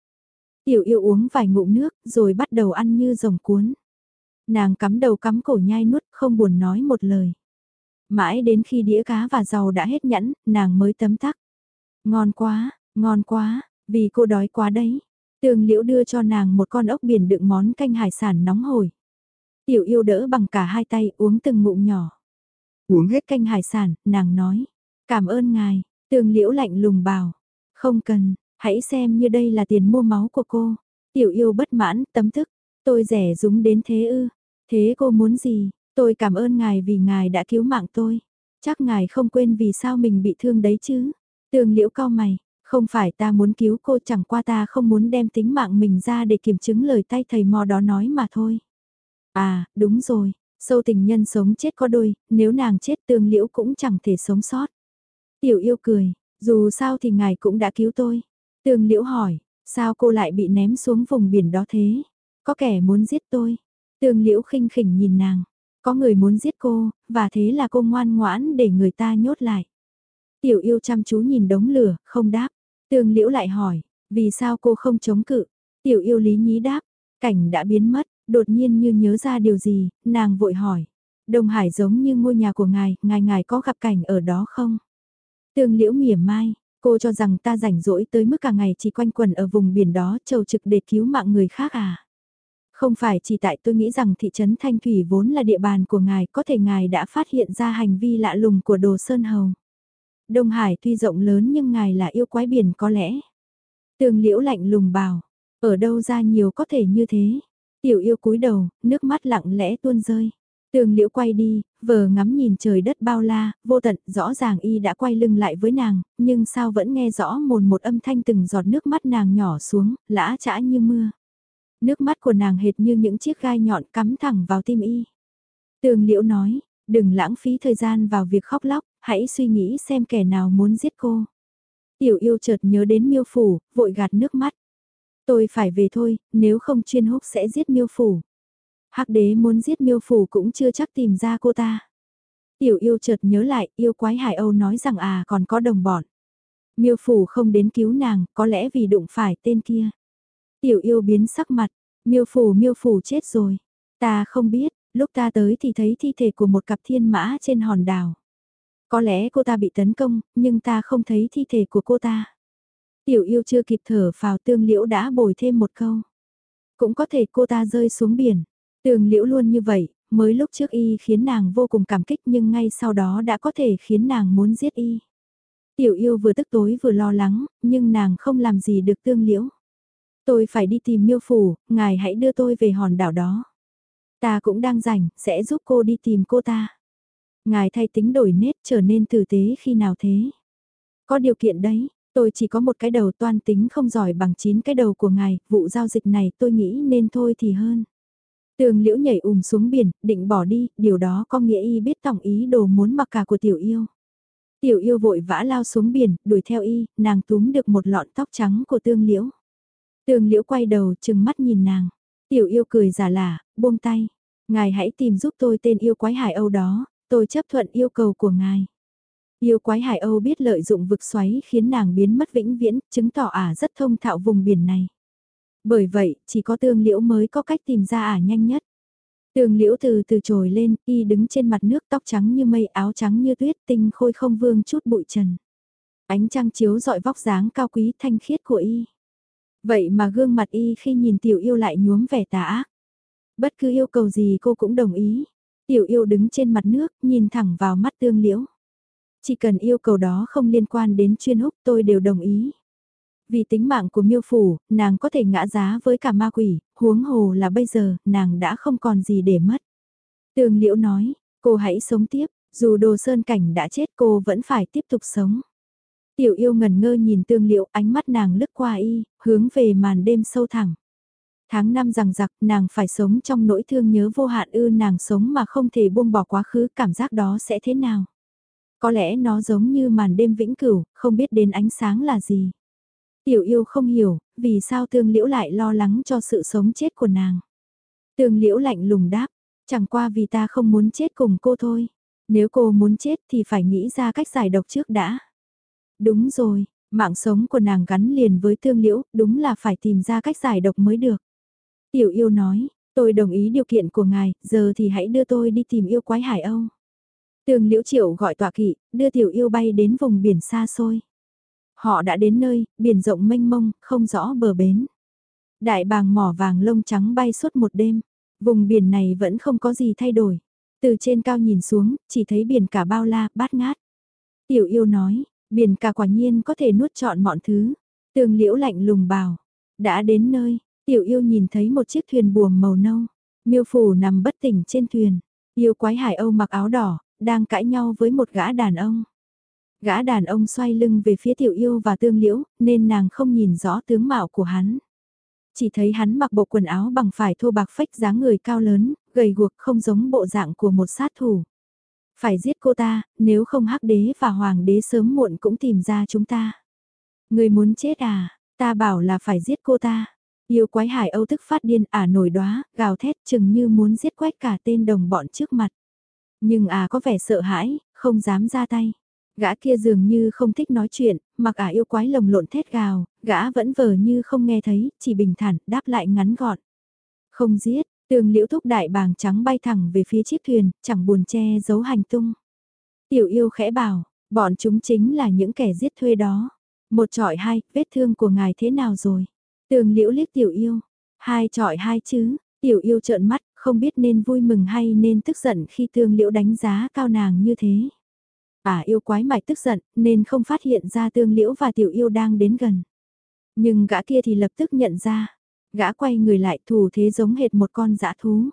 Tiểu yêu uống vài ngụm nước, rồi bắt đầu ăn như rồng cuốn. Nàng cắm đầu cắm cổ nhai nuốt, không buồn nói một lời. Mãi đến khi đĩa cá và rau đã hết nhẫn, nàng mới tấm tắc. Ngon quá, ngon quá, vì cô đói quá đấy. Tường liễu đưa cho nàng một con ốc biển đựng món canh hải sản nóng hổi. Tiểu yêu đỡ bằng cả hai tay uống từng ngụm nhỏ. Uống hết canh hải sản, nàng nói. Cảm ơn ngài, tường liễu lạnh lùng bảo. Không cần, hãy xem như đây là tiền mua máu của cô. Tiểu yêu bất mãn, tấm thức. Tôi rẻ rúng đến thế ư. Thế cô muốn gì? Tôi cảm ơn ngài vì ngài đã cứu mạng tôi. Chắc ngài không quên vì sao mình bị thương đấy chứ. Tường liễu cao mày, không phải ta muốn cứu cô chẳng qua ta không muốn đem tính mạng mình ra để kiểm chứng lời tay thầy mò đó nói mà thôi. À, đúng rồi, sâu tình nhân sống chết có đôi, nếu nàng chết tương liễu cũng chẳng thể sống sót. Tiểu yêu cười, dù sao thì ngài cũng đã cứu tôi. Tương liễu hỏi, sao cô lại bị ném xuống vùng biển đó thế? Có kẻ muốn giết tôi. Tương liễu khinh khỉnh nhìn nàng, có người muốn giết cô, và thế là cô ngoan ngoãn để người ta nhốt lại. Tiểu yêu chăm chú nhìn đống lửa, không đáp. Tương liễu lại hỏi, vì sao cô không chống cự? Tiểu yêu lý nhí đáp, cảnh đã biến mất, đột nhiên như nhớ ra điều gì, nàng vội hỏi. Đông Hải giống như ngôi nhà của ngài, ngài ngài có gặp cảnh ở đó không? Tương liễu mỉa mai, cô cho rằng ta rảnh rỗi tới mức cả ngày chỉ quanh quần ở vùng biển đó trầu trực để cứu mạng người khác à? Không phải chỉ tại tôi nghĩ rằng thị trấn Thanh Thủy vốn là địa bàn của ngài, có thể ngài đã phát hiện ra hành vi lạ lùng của đồ Sơn Hầu. Đông Hải tuy rộng lớn nhưng ngài là yêu quái biển có lẽ. Tường liễu lạnh lùng bảo, ở đâu ra nhiều có thể như thế. Tiểu yêu cúi đầu, nước mắt lặng lẽ tuôn rơi. Tường liễu quay đi, vờ ngắm nhìn trời đất bao la, vô tận, rõ ràng y đã quay lưng lại với nàng, nhưng sao vẫn nghe rõ mồn một âm thanh từng giọt nước mắt nàng nhỏ xuống, lã trã như mưa. Nước mắt của nàng hệt như những chiếc gai nhọn cắm thẳng vào tim y. Tường liễu nói, đừng lãng phí thời gian vào việc khóc lóc, hãy suy nghĩ xem kẻ nào muốn giết cô. Tiểu yêu chợt nhớ đến miêu phủ, vội gạt nước mắt. Tôi phải về thôi, nếu không chuyên húc sẽ giết miêu phủ. Hắc đế muốn giết miêu phủ cũng chưa chắc tìm ra cô ta. Tiểu yêu chợt nhớ lại, yêu quái hải âu nói rằng à còn có đồng bọn. Miêu phủ không đến cứu nàng, có lẽ vì đụng phải tên kia. Tiểu yêu biến sắc mặt, miêu phủ miêu phủ chết rồi. Ta không biết, Lúc ta tới thì thấy thi thể của một cặp thiên mã trên hòn đảo. Có lẽ cô ta bị tấn công, nhưng ta không thấy thi thể của cô ta. Tiểu yêu chưa kịp thở vào tương liễu đã bồi thêm một câu. Cũng có thể cô ta rơi xuống biển. Tương liễu luôn như vậy, mới lúc trước y khiến nàng vô cùng cảm kích nhưng ngay sau đó đã có thể khiến nàng muốn giết y. Tiểu yêu vừa tức tối vừa lo lắng, nhưng nàng không làm gì được tương liễu. Tôi phải đi tìm miêu phủ, ngài hãy đưa tôi về hòn đảo đó. Ta cũng đang rảnh, sẽ giúp cô đi tìm cô ta. Ngài thay tính đổi nết trở nên tử tế khi nào thế? Có điều kiện đấy, tôi chỉ có một cái đầu toan tính không giỏi bằng chín cái đầu của ngài, vụ giao dịch này tôi nghĩ nên thôi thì hơn. Tường liễu nhảy ùm xuống biển, định bỏ đi, điều đó có nghĩa y biết tổng ý đồ muốn mặc cả của tiểu yêu. Tiểu yêu vội vã lao xuống biển, đuổi theo y, nàng túm được một lọn tóc trắng của tương liễu. Tương liễu quay đầu, chừng mắt nhìn nàng. Tiểu yêu cười giả lả, buông tay. Ngài hãy tìm giúp tôi tên yêu quái hải Âu đó, tôi chấp thuận yêu cầu của ngài. Yêu quái hải Âu biết lợi dụng vực xoáy khiến nàng biến mất vĩnh viễn, chứng tỏ ả rất thông thạo vùng biển này. Bởi vậy, chỉ có tương liễu mới có cách tìm ra ả nhanh nhất. Tương liễu từ từ trồi lên, y đứng trên mặt nước tóc trắng như mây áo trắng như tuyết tinh khôi không vương chút bụi trần. Ánh trăng chiếu dọi vóc dáng cao quý thanh khiết của y. Vậy mà gương mặt y khi nhìn tiểu yêu lại nhuốm vẻ tà ác. Bất cứ yêu cầu gì cô cũng đồng ý. Tiểu yêu đứng trên mặt nước, nhìn thẳng vào mắt tương liễu. Chỉ cần yêu cầu đó không liên quan đến chuyên húc tôi đều đồng ý. Vì tính mạng của miêu phủ, nàng có thể ngã giá với cả ma quỷ, huống hồ là bây giờ, nàng đã không còn gì để mất. Tương liễu nói, cô hãy sống tiếp, dù đồ sơn cảnh đã chết cô vẫn phải tiếp tục sống. Tiểu yêu ngần ngơ nhìn tương liễu ánh mắt nàng lướt qua y, hướng về màn đêm sâu thẳng. Tháng năm rằng giặc nàng phải sống trong nỗi thương nhớ vô hạn ư nàng sống mà không thể buông bỏ quá khứ cảm giác đó sẽ thế nào. Có lẽ nó giống như màn đêm vĩnh cửu, không biết đến ánh sáng là gì. Tiểu yêu không hiểu, vì sao tương liễu lại lo lắng cho sự sống chết của nàng. Tương liễu lạnh lùng đáp, chẳng qua vì ta không muốn chết cùng cô thôi. Nếu cô muốn chết thì phải nghĩ ra cách giải độc trước đã. Đúng rồi, mạng sống của nàng gắn liền với tương liễu, đúng là phải tìm ra cách giải độc mới được. Tiểu yêu nói, tôi đồng ý điều kiện của ngài, giờ thì hãy đưa tôi đi tìm yêu quái hải Âu. Tương liễu triệu gọi tọa kỵ, đưa tiểu yêu bay đến vùng biển xa xôi. Họ đã đến nơi, biển rộng mênh mông, không rõ bờ bến. Đại bàng mỏ vàng lông trắng bay suốt một đêm. Vùng biển này vẫn không có gì thay đổi. Từ trên cao nhìn xuống, chỉ thấy biển cả bao la, bát ngát. Tiểu yêu nói, biển cả quả nhiên có thể nuốt trọn mọi thứ. Tường liễu lạnh lùng bảo. Đã đến nơi, tiểu yêu nhìn thấy một chiếc thuyền buồm màu nâu. Miêu phủ nằm bất tỉnh trên thuyền. Yêu quái hải âu mặc áo đỏ, đang cãi nhau với một gã đàn ông. Gã đàn ông xoay lưng về phía tiểu yêu và tương liễu, nên nàng không nhìn rõ tướng mạo của hắn. Chỉ thấy hắn mặc bộ quần áo bằng phải thô bạc phách dáng người cao lớn, gầy guộc không giống bộ dạng của một sát thủ. Phải giết cô ta, nếu không hắc đế và hoàng đế sớm muộn cũng tìm ra chúng ta. Người muốn chết à, ta bảo là phải giết cô ta. Yêu quái hải âu tức phát điên ả nổi đóa, gào thét chừng như muốn giết quét cả tên đồng bọn trước mặt. Nhưng à có vẻ sợ hãi, không dám ra tay. Gã kia dường như không thích nói chuyện, mặc ả yêu quái lồng lộn thét gào, gã vẫn vờ như không nghe thấy, chỉ bình thản, đáp lại ngắn gọn. Không giết, tường liễu thúc đại bàng trắng bay thẳng về phía chiếc thuyền, chẳng buồn che giấu hành tung. Tiểu yêu khẽ bảo, bọn chúng chính là những kẻ giết thuê đó. Một trọi hai, vết thương của ngài thế nào rồi? Tường liễu liếc tiểu yêu. Hai trọi hai chứ, tiểu yêu trợn mắt, không biết nên vui mừng hay nên tức giận khi tương liễu đánh giá cao nàng như thế. À yêu quái mạch tức giận, nên không phát hiện ra tương liễu và tiểu yêu đang đến gần. Nhưng gã kia thì lập tức nhận ra. Gã quay người lại thủ thế giống hệt một con dã thú.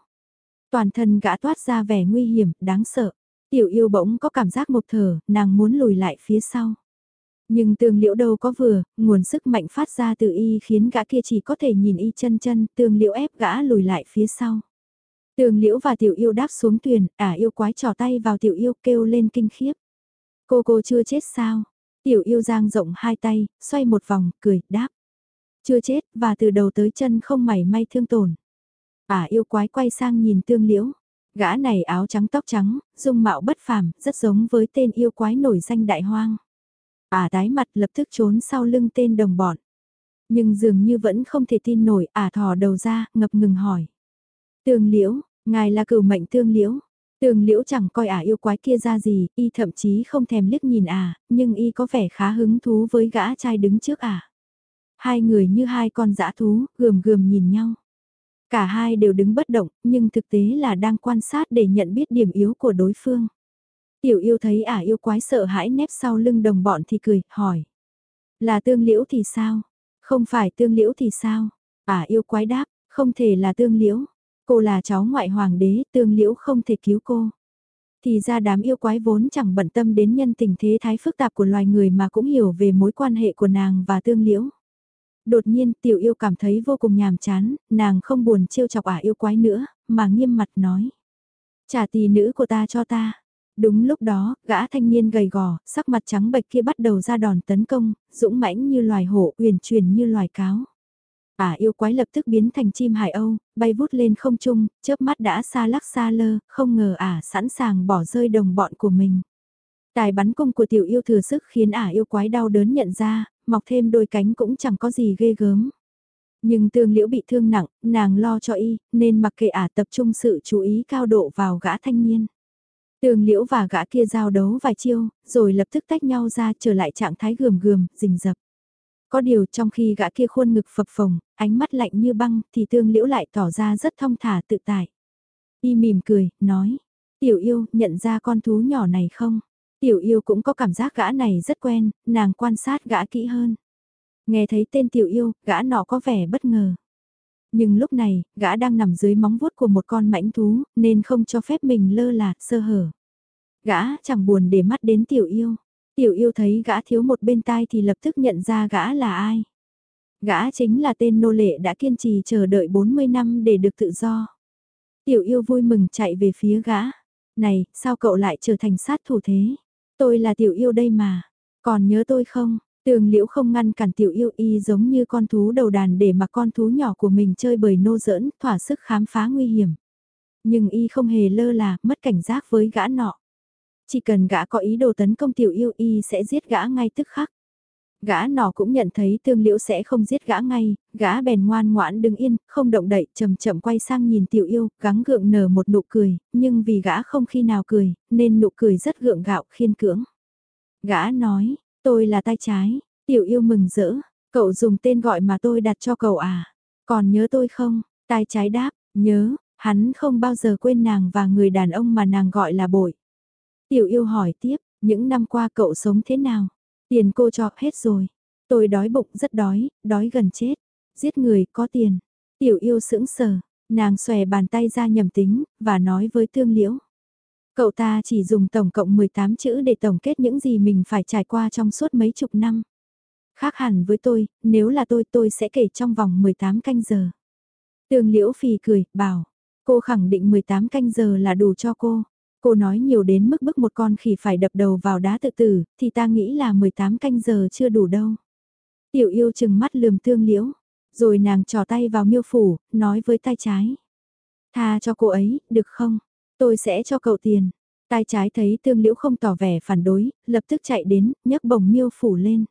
Toàn thân gã toát ra vẻ nguy hiểm, đáng sợ. Tiểu yêu bỗng có cảm giác một thở, nàng muốn lùi lại phía sau. Nhưng tương liễu đâu có vừa, nguồn sức mạnh phát ra từ y khiến gã kia chỉ có thể nhìn y chân chân, tương liễu ép gã lùi lại phía sau. Tương liễu và tiểu yêu đáp xuống thuyền, ả yêu quái trò tay vào tiểu yêu kêu lên kinh khiếp. Cô cô chưa chết sao? Tiểu yêu giang rộng hai tay, xoay một vòng, cười, đáp. Chưa chết, và từ đầu tới chân không mảy may thương tổn. Ả yêu quái quay sang nhìn tương liễu. Gã này áo trắng tóc trắng, dung mạo bất phàm, rất giống với tên yêu quái nổi danh đại hoang. Ả tái mặt lập tức trốn sau lưng tên đồng bọn. Nhưng dường như vẫn không thể tin nổi, ả thò đầu ra, ngập ngừng hỏi. Tương liễu, Ngài là cửu mệnh tương liễu. Tương liễu chẳng coi ả yêu quái kia ra gì, y thậm chí không thèm liếc nhìn ả, nhưng y có vẻ khá hứng thú với gã trai đứng trước ả. Hai người như hai con dã thú, gườm gườm nhìn nhau. Cả hai đều đứng bất động, nhưng thực tế là đang quan sát để nhận biết điểm yếu của đối phương. Tiểu yêu thấy ả yêu quái sợ hãi nép sau lưng đồng bọn thì cười, hỏi. Là tương liễu thì sao? Không phải tương liễu thì sao? Ả yêu quái đáp, không thể là tương liễu. Cô là cháu ngoại hoàng đế, tương liễu không thể cứu cô. Thì ra đám yêu quái vốn chẳng bận tâm đến nhân tình thế thái phức tạp của loài người mà cũng hiểu về mối quan hệ của nàng và tương liễu. Đột nhiên tiểu yêu cảm thấy vô cùng nhàm chán, nàng không buồn trêu chọc ả yêu quái nữa, mà nghiêm mặt nói. Trả tỷ nữ của ta cho ta. Đúng lúc đó, gã thanh niên gầy gò, sắc mặt trắng bệch kia bắt đầu ra đòn tấn công, dũng mãnh như loài hổ, uyển chuyển như loài cáo. Ả yêu quái lập tức biến thành chim hải âu, bay vút lên không trung, chớp mắt đã xa lắc xa lơ, không ngờ ả sẵn sàng bỏ rơi đồng bọn của mình. Tài bắn cung của tiểu yêu thừa sức khiến ả yêu quái đau đớn nhận ra, mọc thêm đôi cánh cũng chẳng có gì ghê gớm. Nhưng tương liễu bị thương nặng, nàng lo cho y, nên mặc kệ ả tập trung sự chú ý cao độ vào gã thanh niên. Tương liễu và gã kia giao đấu vài chiêu, rồi lập tức tách nhau ra trở lại trạng thái gườm gườm, rình rập. Có điều trong khi gã kia khuôn ngực phập phồng, ánh mắt lạnh như băng, thì tương liễu lại tỏ ra rất thong thả tự tại. Y mỉm cười, nói, tiểu yêu, nhận ra con thú nhỏ này không? Tiểu yêu cũng có cảm giác gã này rất quen, nàng quan sát gã kỹ hơn. Nghe thấy tên tiểu yêu, gã nọ có vẻ bất ngờ. Nhưng lúc này, gã đang nằm dưới móng vuốt của một con mãnh thú, nên không cho phép mình lơ là, sơ hở. Gã chẳng buồn để mắt đến tiểu yêu. Tiểu yêu thấy gã thiếu một bên tai thì lập tức nhận ra gã là ai. Gã chính là tên nô lệ đã kiên trì chờ đợi 40 năm để được tự do. Tiểu yêu vui mừng chạy về phía gã. Này, sao cậu lại trở thành sát thủ thế? Tôi là tiểu yêu đây mà. Còn nhớ tôi không? Tường liễu không ngăn cản tiểu yêu y giống như con thú đầu đàn để mà con thú nhỏ của mình chơi bời nô giỡn, thỏa sức khám phá nguy hiểm. Nhưng y không hề lơ là, mất cảnh giác với gã nọ. Chỉ cần gã có ý đồ tấn công tiểu yêu y sẽ giết gã ngay tức khắc. Gã nọ cũng nhận thấy tương liễu sẽ không giết gã ngay, gã bèn ngoan ngoãn đứng yên, không động đậy, chậm chậm quay sang nhìn tiểu yêu, gắng gượng nở một nụ cười, nhưng vì gã không khi nào cười, nên nụ cười rất gượng gạo, khiên cưỡng. Gã nói, tôi là tay trái, tiểu yêu mừng rỡ, cậu dùng tên gọi mà tôi đặt cho cậu à, còn nhớ tôi không, tay trái đáp, nhớ, hắn không bao giờ quên nàng và người đàn ông mà nàng gọi là bội. Tiểu yêu hỏi tiếp, những năm qua cậu sống thế nào? Tiền cô cho hết rồi. Tôi đói bụng rất đói, đói gần chết. Giết người có tiền. Tiểu yêu sững sờ, nàng xòe bàn tay ra nhầm tính, và nói với tương liễu. Cậu ta chỉ dùng tổng cộng 18 chữ để tổng kết những gì mình phải trải qua trong suốt mấy chục năm. Khác hẳn với tôi, nếu là tôi tôi sẽ kể trong vòng 18 canh giờ. Tương liễu phì cười, bảo, cô khẳng định 18 canh giờ là đủ cho cô. Cô nói nhiều đến mức bức một con khỉ phải đập đầu vào đá tự tử, thì ta nghĩ là 18 canh giờ chưa đủ đâu. Tiểu yêu chừng mắt lườm tương liễu, rồi nàng trò tay vào miêu phủ, nói với tay trái. Tha cho cô ấy, được không? Tôi sẽ cho cậu tiền. Tay trái thấy tương liễu không tỏ vẻ phản đối, lập tức chạy đến, nhấc bổng miêu phủ lên.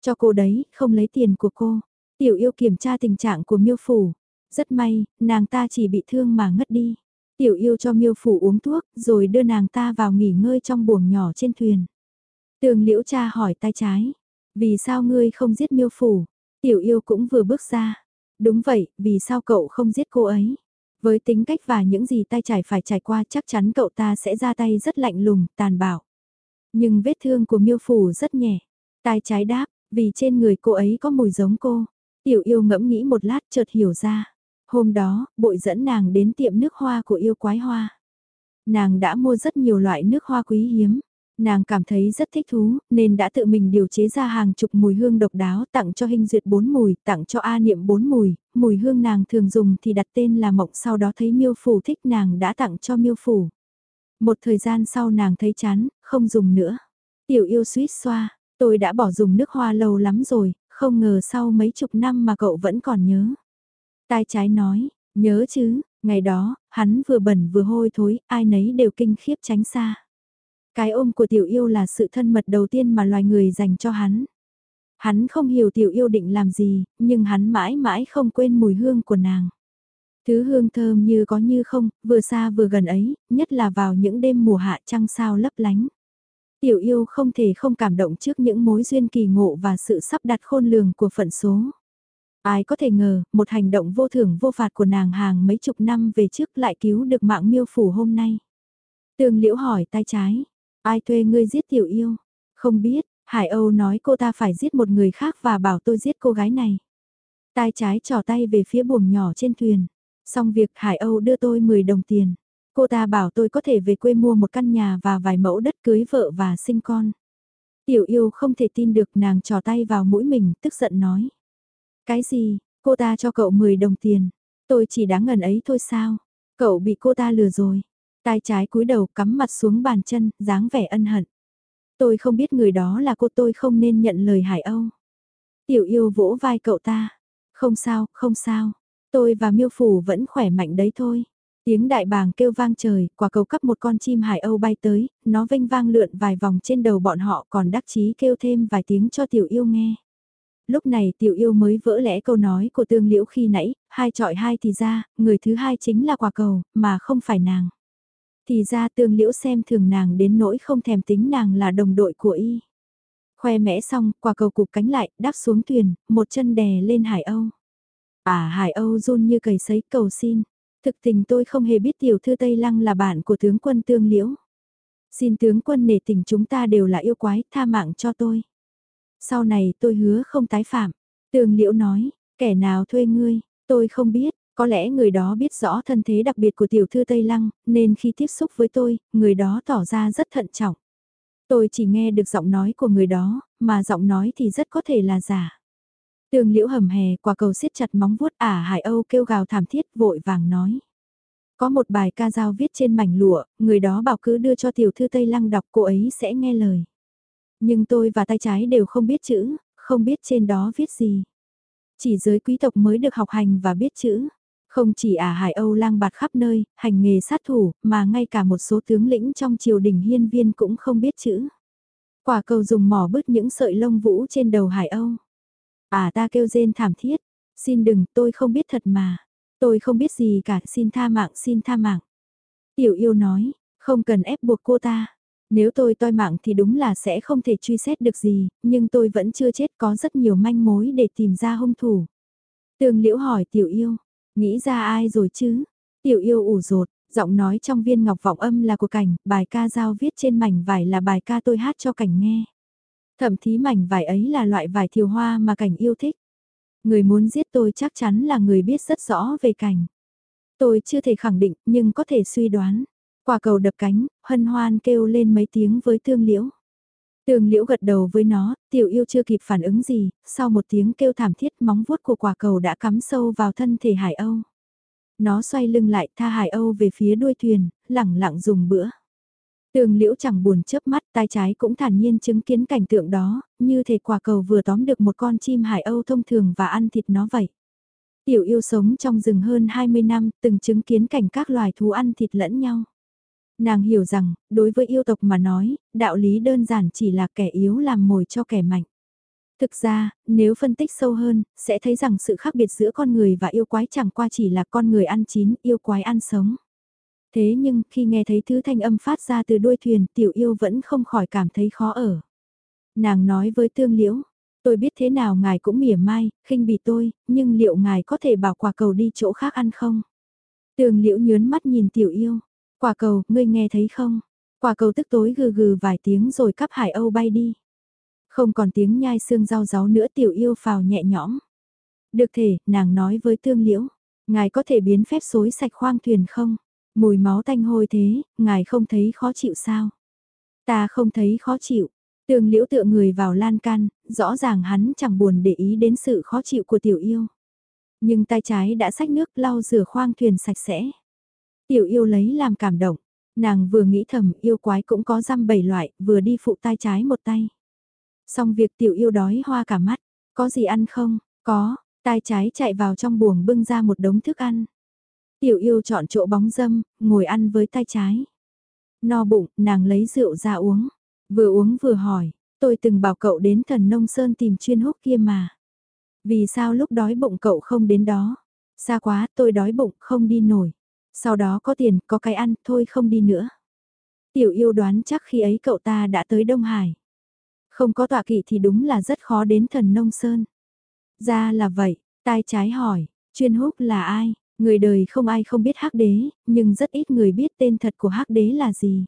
Cho cô đấy, không lấy tiền của cô. Tiểu yêu kiểm tra tình trạng của miêu phủ. Rất may, nàng ta chỉ bị thương mà ngất đi. Tiểu yêu cho miêu phủ uống thuốc, rồi đưa nàng ta vào nghỉ ngơi trong buồng nhỏ trên thuyền. Tường liễu cha hỏi tay trái, vì sao ngươi không giết miêu phủ? Tiểu yêu cũng vừa bước ra. Đúng vậy, vì sao cậu không giết cô ấy? Với tính cách và những gì tay trải phải trải qua chắc chắn cậu ta sẽ ra tay rất lạnh lùng, tàn bạo. Nhưng vết thương của miêu phủ rất nhẹ. Tay trái đáp, vì trên người cô ấy có mùi giống cô. Tiểu yêu ngẫm nghĩ một lát chợt hiểu ra. Hôm đó, bội dẫn nàng đến tiệm nước hoa của yêu quái hoa. Nàng đã mua rất nhiều loại nước hoa quý hiếm. Nàng cảm thấy rất thích thú, nên đã tự mình điều chế ra hàng chục mùi hương độc đáo tặng cho hình duyệt bốn mùi, tặng cho A niệm bốn mùi, mùi hương nàng thường dùng thì đặt tên là mộng sau đó thấy miêu phủ thích nàng đã tặng cho miêu phủ. Một thời gian sau nàng thấy chán, không dùng nữa. Tiểu yêu suýt xoa, tôi đã bỏ dùng nước hoa lâu lắm rồi, không ngờ sau mấy chục năm mà cậu vẫn còn nhớ. Tai trái nói, nhớ chứ, ngày đó, hắn vừa bẩn vừa hôi thối, ai nấy đều kinh khiếp tránh xa. Cái ôm của tiểu yêu là sự thân mật đầu tiên mà loài người dành cho hắn. Hắn không hiểu tiểu yêu định làm gì, nhưng hắn mãi mãi không quên mùi hương của nàng. Thứ hương thơm như có như không, vừa xa vừa gần ấy, nhất là vào những đêm mùa hạ trăng sao lấp lánh. Tiểu yêu không thể không cảm động trước những mối duyên kỳ ngộ và sự sắp đặt khôn lường của phận số. Ai có thể ngờ, một hành động vô thưởng vô phạt của nàng hàng mấy chục năm về trước lại cứu được mạng miêu phủ hôm nay. Tường liễu hỏi tay trái, ai thuê ngươi giết tiểu yêu? Không biết, Hải Âu nói cô ta phải giết một người khác và bảo tôi giết cô gái này. Tai trái trò tay về phía buồng nhỏ trên thuyền. Xong việc Hải Âu đưa tôi 10 đồng tiền. Cô ta bảo tôi có thể về quê mua một căn nhà và vài mẫu đất cưới vợ và sinh con. Tiểu yêu không thể tin được nàng trò tay vào mũi mình, tức giận nói. Cái gì, cô ta cho cậu 10 đồng tiền, tôi chỉ đáng ngần ấy thôi sao, cậu bị cô ta lừa rồi. Tai trái cúi đầu cắm mặt xuống bàn chân, dáng vẻ ân hận. Tôi không biết người đó là cô tôi không nên nhận lời Hải Âu. Tiểu yêu vỗ vai cậu ta. Không sao, không sao. Tôi và miêu phủ vẫn khỏe mạnh đấy thôi. Tiếng đại bàng kêu vang trời, quả cầu cấp một con chim hải âu bay tới, nó vinh vang lượn vài vòng trên đầu bọn họ còn đắc chí kêu thêm vài tiếng cho tiểu yêu nghe. Lúc này tiểu yêu mới vỡ lẽ câu nói của tương liễu khi nãy, hai trọi hai thì ra, người thứ hai chính là quả cầu, mà không phải nàng. Thì ra tương liễu xem thường nàng đến nỗi không thèm tính nàng là đồng đội của y. Khoe mẽ xong, quả cầu cục cánh lại, đáp xuống thuyền, một chân đè lên hải âu. À hải âu run như cầy sấy cầu xin. Thực tình tôi không hề biết tiểu thư Tây Lăng là bạn của tướng quân tương liễu. Xin tướng quân nể tình chúng ta đều là yêu quái, tha mạng cho tôi. Sau này tôi hứa không tái phạm. tường liễu nói, kẻ nào thuê ngươi, tôi không biết, có lẽ người đó biết rõ thân thế đặc biệt của tiểu thư Tây Lăng, nên khi tiếp xúc với tôi, người đó tỏ ra rất thận trọng. Tôi chỉ nghe được giọng nói của người đó, mà giọng nói thì rất có thể là giả. Tường liễu hầm hè quả cầu siết chặt móng vuốt ả à, Hải Âu kêu gào thảm thiết vội vàng nói. Có một bài ca dao viết trên mảnh lụa, người đó bảo cứ đưa cho tiểu thư Tây Lăng đọc cô ấy sẽ nghe lời. Nhưng tôi và tay trái đều không biết chữ, không biết trên đó viết gì. Chỉ giới quý tộc mới được học hành và biết chữ. Không chỉ ả Hải Âu lang bạt khắp nơi, hành nghề sát thủ, mà ngay cả một số tướng lĩnh trong triều đình hiên viên cũng không biết chữ. Quả cầu dùng mỏ bứt những sợi lông vũ trên đầu Hải Âu. À ta kêu rên thảm thiết, xin đừng, tôi không biết thật mà. Tôi không biết gì cả, xin tha mạng, xin tha mạng. Tiểu yêu nói, không cần ép buộc cô ta. Nếu tôi toi mạng thì đúng là sẽ không thể truy xét được gì, nhưng tôi vẫn chưa chết có rất nhiều manh mối để tìm ra hung thủ. Tường liễu hỏi tiểu yêu, nghĩ ra ai rồi chứ? Tiểu yêu ủ rột, giọng nói trong viên ngọc vọng âm là của cảnh, bài ca giao viết trên mảnh vải là bài ca tôi hát cho cảnh nghe. Thậm thí mảnh vải ấy là loại vải thiều hoa mà cảnh yêu thích. Người muốn giết tôi chắc chắn là người biết rất rõ về cảnh. Tôi chưa thể khẳng định nhưng có thể suy đoán. Quả cầu đập cánh, hân hoan kêu lên mấy tiếng với tương liễu. Tương liễu gật đầu với nó, tiểu yêu chưa kịp phản ứng gì, sau một tiếng kêu thảm thiết móng vuốt của quả cầu đã cắm sâu vào thân thể hải âu. Nó xoay lưng lại tha hải âu về phía đuôi thuyền, lẳng lặng dùng bữa. Tường liễu chẳng buồn chớp mắt, tay trái cũng thản nhiên chứng kiến cảnh tượng đó, như thể quả cầu vừa tóm được một con chim hải âu thông thường và ăn thịt nó vậy. Tiểu yêu sống trong rừng hơn 20 năm, từng chứng kiến cảnh các loài thú ăn thịt lẫn nhau. Nàng hiểu rằng, đối với yêu tộc mà nói, đạo lý đơn giản chỉ là kẻ yếu làm mồi cho kẻ mạnh. Thực ra, nếu phân tích sâu hơn, sẽ thấy rằng sự khác biệt giữa con người và yêu quái chẳng qua chỉ là con người ăn chín, yêu quái ăn sống. Thế nhưng, khi nghe thấy thứ thanh âm phát ra từ đuôi thuyền, tiểu yêu vẫn không khỏi cảm thấy khó ở. Nàng nói với tương liễu, tôi biết thế nào ngài cũng mỉa mai, khinh bỉ tôi, nhưng liệu ngài có thể bảo quả cầu đi chỗ khác ăn không? Tương liễu nhớn mắt nhìn tiểu yêu, quả cầu, ngươi nghe thấy không? Quả cầu tức tối gừ gừ vài tiếng rồi cắp hải âu bay đi. Không còn tiếng nhai xương rau ráu nữa tiểu yêu phào nhẹ nhõm. Được thể, nàng nói với tương liễu, ngài có thể biến phép xối sạch khoang thuyền không? Mùi máu tanh hôi thế, ngài không thấy khó chịu sao? Ta không thấy khó chịu. tương liễu tựa người vào lan can, rõ ràng hắn chẳng buồn để ý đến sự khó chịu của tiểu yêu. Nhưng tay trái đã xách nước lau rửa khoang thuyền sạch sẽ. Tiểu yêu lấy làm cảm động. Nàng vừa nghĩ thầm yêu quái cũng có răm bảy loại, vừa đi phụ tay trái một tay. Xong việc tiểu yêu đói hoa cả mắt. Có gì ăn không? Có, tay trái chạy vào trong buồng bưng ra một đống thức ăn. Tiểu yêu chọn chỗ bóng dâm, ngồi ăn với tay trái. No bụng, nàng lấy rượu ra uống. Vừa uống vừa hỏi, tôi từng bảo cậu đến thần nông sơn tìm chuyên húc kia mà. Vì sao lúc đói bụng cậu không đến đó? Xa quá, tôi đói bụng, không đi nổi. Sau đó có tiền, có cái ăn, thôi không đi nữa. Tiểu yêu đoán chắc khi ấy cậu ta đã tới Đông Hải. Không có tọa kỵ thì đúng là rất khó đến thần nông sơn. Ra là vậy, tai trái hỏi, chuyên húc là ai? Người đời không ai không biết hắc đế, nhưng rất ít người biết tên thật của hắc đế là gì.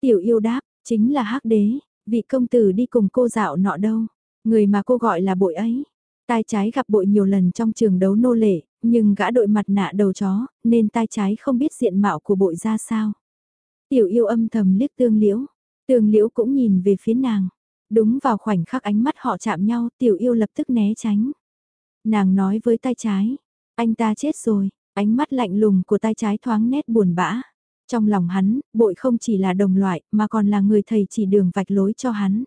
Tiểu yêu đáp, chính là hắc đế, vị công tử đi cùng cô dạo nọ đâu, người mà cô gọi là bội ấy. Tai trái gặp bội nhiều lần trong trường đấu nô lệ, nhưng gã đội mặt nạ đầu chó, nên tai trái không biết diện mạo của bội ra sao. Tiểu yêu âm thầm liếc tương liễu, tương liễu cũng nhìn về phía nàng. Đúng vào khoảnh khắc ánh mắt họ chạm nhau, tiểu yêu lập tức né tránh. Nàng nói với tay trái, anh ta chết rồi, ánh mắt lạnh lùng của tay trái thoáng nét buồn bã. Trong lòng hắn, bội không chỉ là đồng loại, mà còn là người thầy chỉ đường vạch lối cho hắn.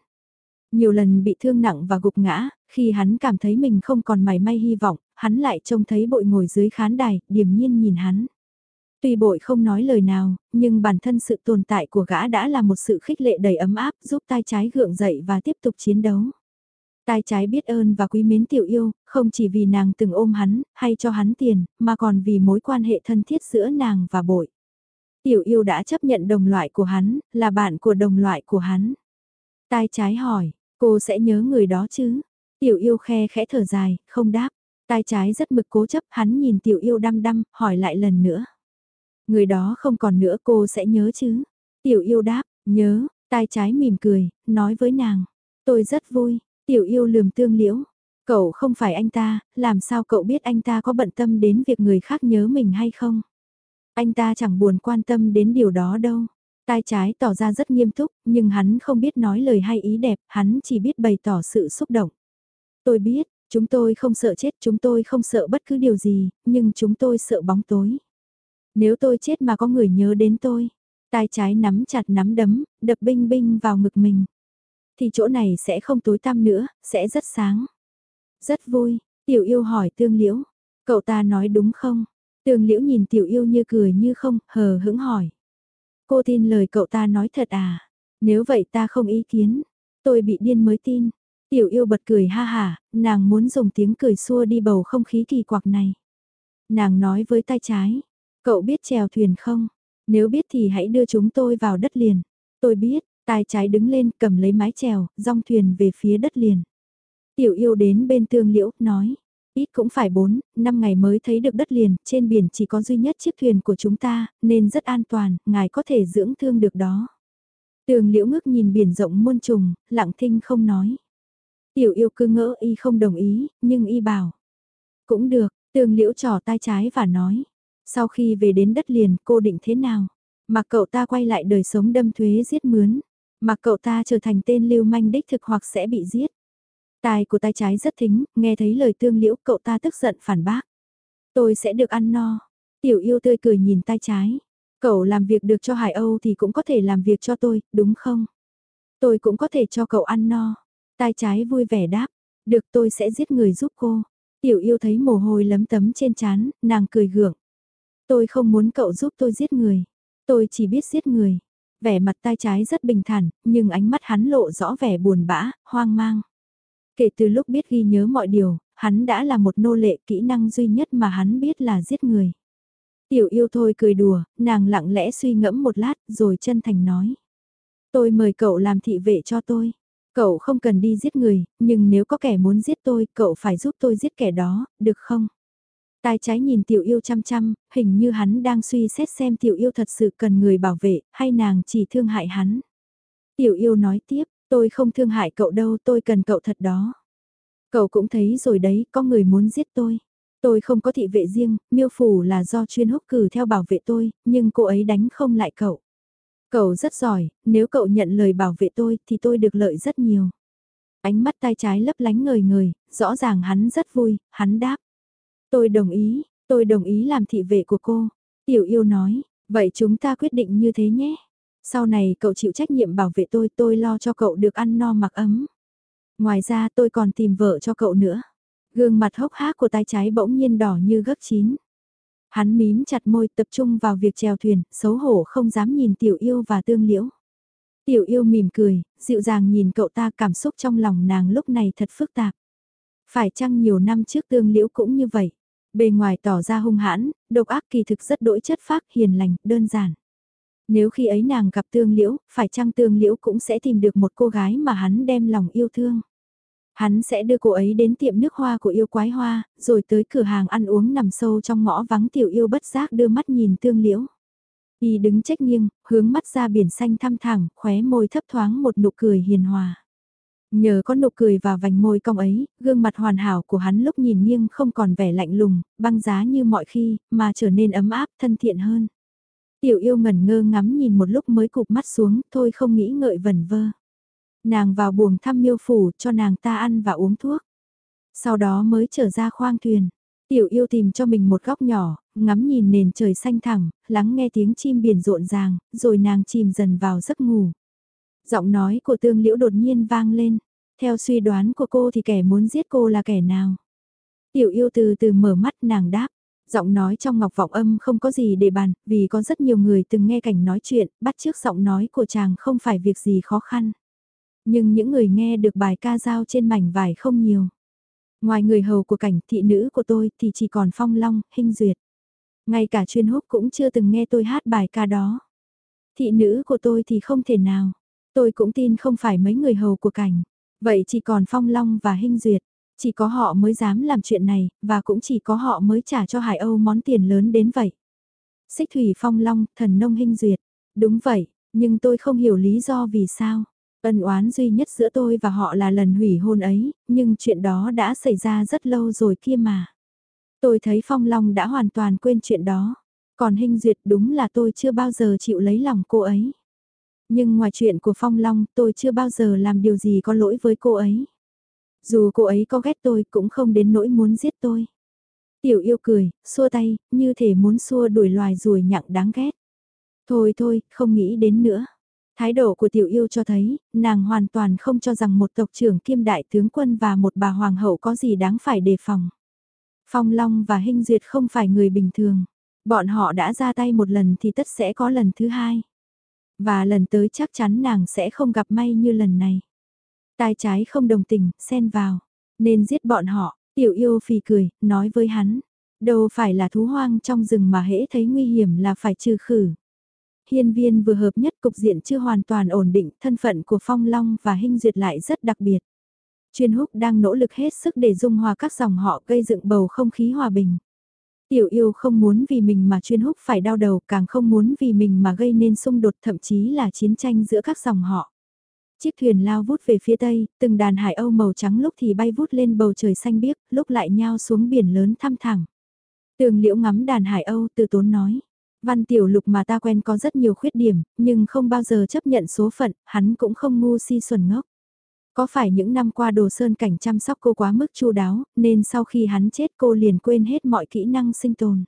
Nhiều lần bị thương nặng và gục ngã, khi hắn cảm thấy mình không còn mảy may hy vọng, hắn lại trông thấy bội ngồi dưới khán đài, điềm nhiên nhìn hắn. Tuy bội không nói lời nào, nhưng bản thân sự tồn tại của gã đã là một sự khích lệ đầy ấm áp giúp tai trái gượng dậy và tiếp tục chiến đấu. Tai trái biết ơn và quý mến tiểu yêu, không chỉ vì nàng từng ôm hắn, hay cho hắn tiền, mà còn vì mối quan hệ thân thiết giữa nàng và bội. Tiểu yêu đã chấp nhận đồng loại của hắn, là bạn của đồng loại của hắn. Tai trái hỏi, cô sẽ nhớ người đó chứ? Tiểu yêu khe khẽ thở dài, không đáp. Tai trái rất mực cố chấp, hắn nhìn tiểu yêu đăm đăm, hỏi lại lần nữa. Người đó không còn nữa cô sẽ nhớ chứ? Tiểu yêu đáp, nhớ, tai trái mỉm cười, nói với nàng. Tôi rất vui, tiểu yêu lườm tương liễu. Cậu không phải anh ta, làm sao cậu biết anh ta có bận tâm đến việc người khác nhớ mình hay không? Anh ta chẳng buồn quan tâm đến điều đó đâu. Tai trái tỏ ra rất nghiêm túc, nhưng hắn không biết nói lời hay ý đẹp, hắn chỉ biết bày tỏ sự xúc động. Tôi biết, chúng tôi không sợ chết, chúng tôi không sợ bất cứ điều gì, nhưng chúng tôi sợ bóng tối. Nếu tôi chết mà có người nhớ đến tôi, tay trái nắm chặt nắm đấm, đập binh binh vào ngực mình. Thì chỗ này sẽ không tối tăm nữa, sẽ rất sáng. Rất vui, tiểu yêu hỏi tương liễu. Cậu ta nói đúng không? Tương liễu nhìn tiểu yêu như cười như không, hờ hững hỏi. Cô tin lời cậu ta nói thật à? Nếu vậy ta không ý kiến. Tôi bị điên mới tin. Tiểu yêu bật cười ha hà, nàng muốn dùng tiếng cười xua đi bầu không khí kỳ quặc này. Nàng nói với tay trái, cậu biết chèo thuyền không? Nếu biết thì hãy đưa chúng tôi vào đất liền. Tôi biết, tay trái đứng lên cầm lấy mái chèo, rong thuyền về phía đất liền. Tiểu yêu đến bên tương liễu, nói, ít cũng phải 4, 5 ngày mới thấy được đất liền, trên biển chỉ có duy nhất chiếc thuyền của chúng ta, nên rất an toàn, ngài có thể dưỡng thương được đó. Tường liễu ngước nhìn biển rộng muôn trùng, lặng thinh không nói. Tiểu yêu cứ ngỡ y không đồng ý, nhưng y bảo. Cũng được, tường liễu trò tay trái và nói. Sau khi về đến đất liền cô định thế nào? Mà cậu ta quay lại đời sống đâm thuế giết mướn. mà cậu ta trở thành tên lưu manh đích thực hoặc sẽ bị giết. Tài của tay trái rất thính, nghe thấy lời tương liễu cậu ta tức giận phản bác. Tôi sẽ được ăn no. Tiểu yêu tươi cười nhìn tay trái. Cậu làm việc được cho Hải Âu thì cũng có thể làm việc cho tôi, đúng không? Tôi cũng có thể cho cậu ăn no. Tai trái vui vẻ đáp, được tôi sẽ giết người giúp cô. Tiểu yêu thấy mồ hôi lấm tấm trên chán nàng cười gượng. Tôi không muốn cậu giúp tôi giết người. Tôi chỉ biết giết người. Vẻ mặt tai trái rất bình thản, nhưng ánh mắt hắn lộ rõ vẻ buồn bã, hoang mang. Kể từ lúc biết ghi nhớ mọi điều, hắn đã là một nô lệ kỹ năng duy nhất mà hắn biết là giết người. Tiểu yêu thôi cười đùa, nàng lặng lẽ suy ngẫm một lát rồi chân thành nói. Tôi mời cậu làm thị vệ cho tôi. Cậu không cần đi giết người, nhưng nếu có kẻ muốn giết tôi, cậu phải giúp tôi giết kẻ đó, được không? Tai trái nhìn tiểu yêu chăm chăm, hình như hắn đang suy xét xem tiểu yêu thật sự cần người bảo vệ, hay nàng chỉ thương hại hắn. Tiểu yêu nói tiếp, tôi không thương hại cậu đâu, tôi cần cậu thật đó. Cậu cũng thấy rồi đấy, có người muốn giết tôi. Tôi không có thị vệ riêng, miêu phủ là do chuyên húc cử theo bảo vệ tôi, nhưng cô ấy đánh không lại cậu. Cậu rất giỏi, nếu cậu nhận lời bảo vệ tôi thì tôi được lợi rất nhiều. Ánh mắt tay trái lấp lánh ngời ngời, rõ ràng hắn rất vui, hắn đáp. Tôi đồng ý, tôi đồng ý làm thị vệ của cô. Tiểu yêu nói, vậy chúng ta quyết định như thế nhé. Sau này cậu chịu trách nhiệm bảo vệ tôi, tôi lo cho cậu được ăn no mặc ấm. Ngoài ra tôi còn tìm vợ cho cậu nữa. Gương mặt hốc hác của tay trái bỗng nhiên đỏ như gấp chín. Hắn mím chặt môi tập trung vào việc chèo thuyền, xấu hổ không dám nhìn tiểu yêu và tương liễu. Tiểu yêu mỉm cười, dịu dàng nhìn cậu ta cảm xúc trong lòng nàng lúc này thật phức tạp. Phải chăng nhiều năm trước tương liễu cũng như vậy? Bề ngoài tỏ ra hung hãn, độc ác kỳ thực rất đỗi chất phác, hiền lành, đơn giản. Nếu khi ấy nàng gặp tương liễu, phải chăng tương liễu cũng sẽ tìm được một cô gái mà hắn đem lòng yêu thương. Hắn sẽ đưa cô ấy đến tiệm nước hoa của yêu quái hoa, rồi tới cửa hàng ăn uống nằm sâu trong ngõ vắng tiểu yêu bất giác đưa mắt nhìn tương liễu. Y đứng trách nghiêng, hướng mắt ra biển xanh thăm thẳng, khóe môi thấp thoáng một nụ cười hiền hòa. Nhờ có nụ cười và vành môi cong ấy, gương mặt hoàn hảo của hắn lúc nhìn nghiêng không còn vẻ lạnh lùng, băng giá như mọi khi, mà trở nên ấm áp, thân thiện hơn. Tiểu yêu ngẩn ngơ ngắm nhìn một lúc mới cụp mắt xuống, thôi không nghĩ ngợi vẩn vơ. Nàng vào buồng thăm miêu phủ cho nàng ta ăn và uống thuốc. Sau đó mới trở ra khoang thuyền. Tiểu yêu tìm cho mình một góc nhỏ, ngắm nhìn nền trời xanh thẳng, lắng nghe tiếng chim biển rộn ràng, rồi nàng chìm dần vào giấc ngủ. Giọng nói của tương liễu đột nhiên vang lên. Theo suy đoán của cô thì kẻ muốn giết cô là kẻ nào? Tiểu yêu từ từ mở mắt nàng đáp. Giọng nói trong ngọc vọng âm không có gì để bàn, vì có rất nhiều người từng nghe cảnh nói chuyện, bắt trước giọng nói của chàng không phải việc gì khó khăn. Nhưng những người nghe được bài ca dao trên mảnh vải không nhiều. Ngoài người hầu của cảnh thị nữ của tôi thì chỉ còn phong long, hình duyệt. Ngay cả chuyên húc cũng chưa từng nghe tôi hát bài ca đó. Thị nữ của tôi thì không thể nào. Tôi cũng tin không phải mấy người hầu của cảnh. Vậy chỉ còn phong long và hình duyệt. Chỉ có họ mới dám làm chuyện này, và cũng chỉ có họ mới trả cho Hải Âu món tiền lớn đến vậy. Xích thủy phong long, thần nông hình duyệt. Đúng vậy, nhưng tôi không hiểu lý do vì sao. Ân oán duy nhất giữa tôi và họ là lần hủy hôn ấy, nhưng chuyện đó đã xảy ra rất lâu rồi kia mà. Tôi thấy Phong Long đã hoàn toàn quên chuyện đó. Còn Hinh Duyệt đúng là tôi chưa bao giờ chịu lấy lòng cô ấy. Nhưng ngoài chuyện của Phong Long tôi chưa bao giờ làm điều gì có lỗi với cô ấy. Dù cô ấy có ghét tôi cũng không đến nỗi muốn giết tôi. Tiểu yêu cười, xua tay, như thể muốn xua đuổi loài ruồi nhặng đáng ghét. Thôi thôi, không nghĩ đến nữa. Thái độ của tiểu yêu cho thấy, nàng hoàn toàn không cho rằng một tộc trưởng kiêm đại tướng quân và một bà hoàng hậu có gì đáng phải đề phòng. Phong Long và Hinh Duyệt không phải người bình thường. Bọn họ đã ra tay một lần thì tất sẽ có lần thứ hai. Và lần tới chắc chắn nàng sẽ không gặp may như lần này. Tai trái không đồng tình, xen vào. Nên giết bọn họ, tiểu yêu phì cười, nói với hắn. Đâu phải là thú hoang trong rừng mà hễ thấy nguy hiểm là phải trừ khử hiên viên vừa hợp nhất cục diện chưa hoàn toàn ổn định, thân phận của Phong Long và Hinh Duyệt lại rất đặc biệt. Chuyên húc đang nỗ lực hết sức để dung hòa các dòng họ gây dựng bầu không khí hòa bình. Tiểu yêu không muốn vì mình mà chuyên húc phải đau đầu, càng không muốn vì mình mà gây nên xung đột thậm chí là chiến tranh giữa các dòng họ. Chiếc thuyền lao vút về phía tây, từng đàn hải âu màu trắng lúc thì bay vút lên bầu trời xanh biếc, lúc lại nhao xuống biển lớn thăm thẳng. Tường liễu ngắm đàn hải âu từ tốn nói. Văn tiểu lục mà ta quen có rất nhiều khuyết điểm, nhưng không bao giờ chấp nhận số phận, hắn cũng không ngu si xuẩn ngốc. Có phải những năm qua đồ sơn cảnh chăm sóc cô quá mức chu đáo, nên sau khi hắn chết cô liền quên hết mọi kỹ năng sinh tồn.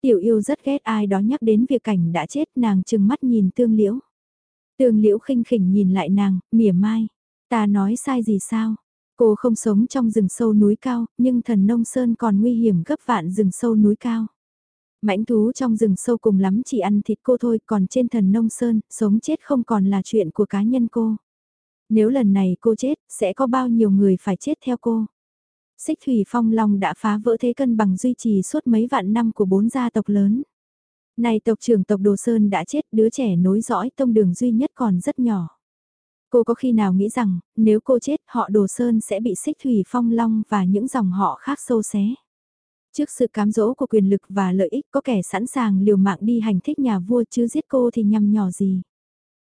Tiểu yêu rất ghét ai đó nhắc đến việc cảnh đã chết nàng chừng mắt nhìn tương liễu. Tương liễu khinh khỉnh nhìn lại nàng, mỉa mai. Ta nói sai gì sao? Cô không sống trong rừng sâu núi cao, nhưng thần nông sơn còn nguy hiểm gấp vạn rừng sâu núi cao. Mãnh thú trong rừng sâu cùng lắm chỉ ăn thịt cô thôi, còn trên thần nông sơn, sống chết không còn là chuyện của cá nhân cô. Nếu lần này cô chết, sẽ có bao nhiêu người phải chết theo cô. Xích Thủy Phong Long đã phá vỡ thế cân bằng duy trì suốt mấy vạn năm của bốn gia tộc lớn. Này tộc trưởng tộc Đồ Sơn đã chết, đứa trẻ nối dõi tông đường duy nhất còn rất nhỏ. Cô có khi nào nghĩ rằng, nếu cô chết, họ Đồ Sơn sẽ bị Xích Thủy Phong Long và những dòng họ khác sâu xé. Trước sự cám dỗ của quyền lực và lợi ích có kẻ sẵn sàng liều mạng đi hành thích nhà vua chứ giết cô thì nhằm nhỏ gì.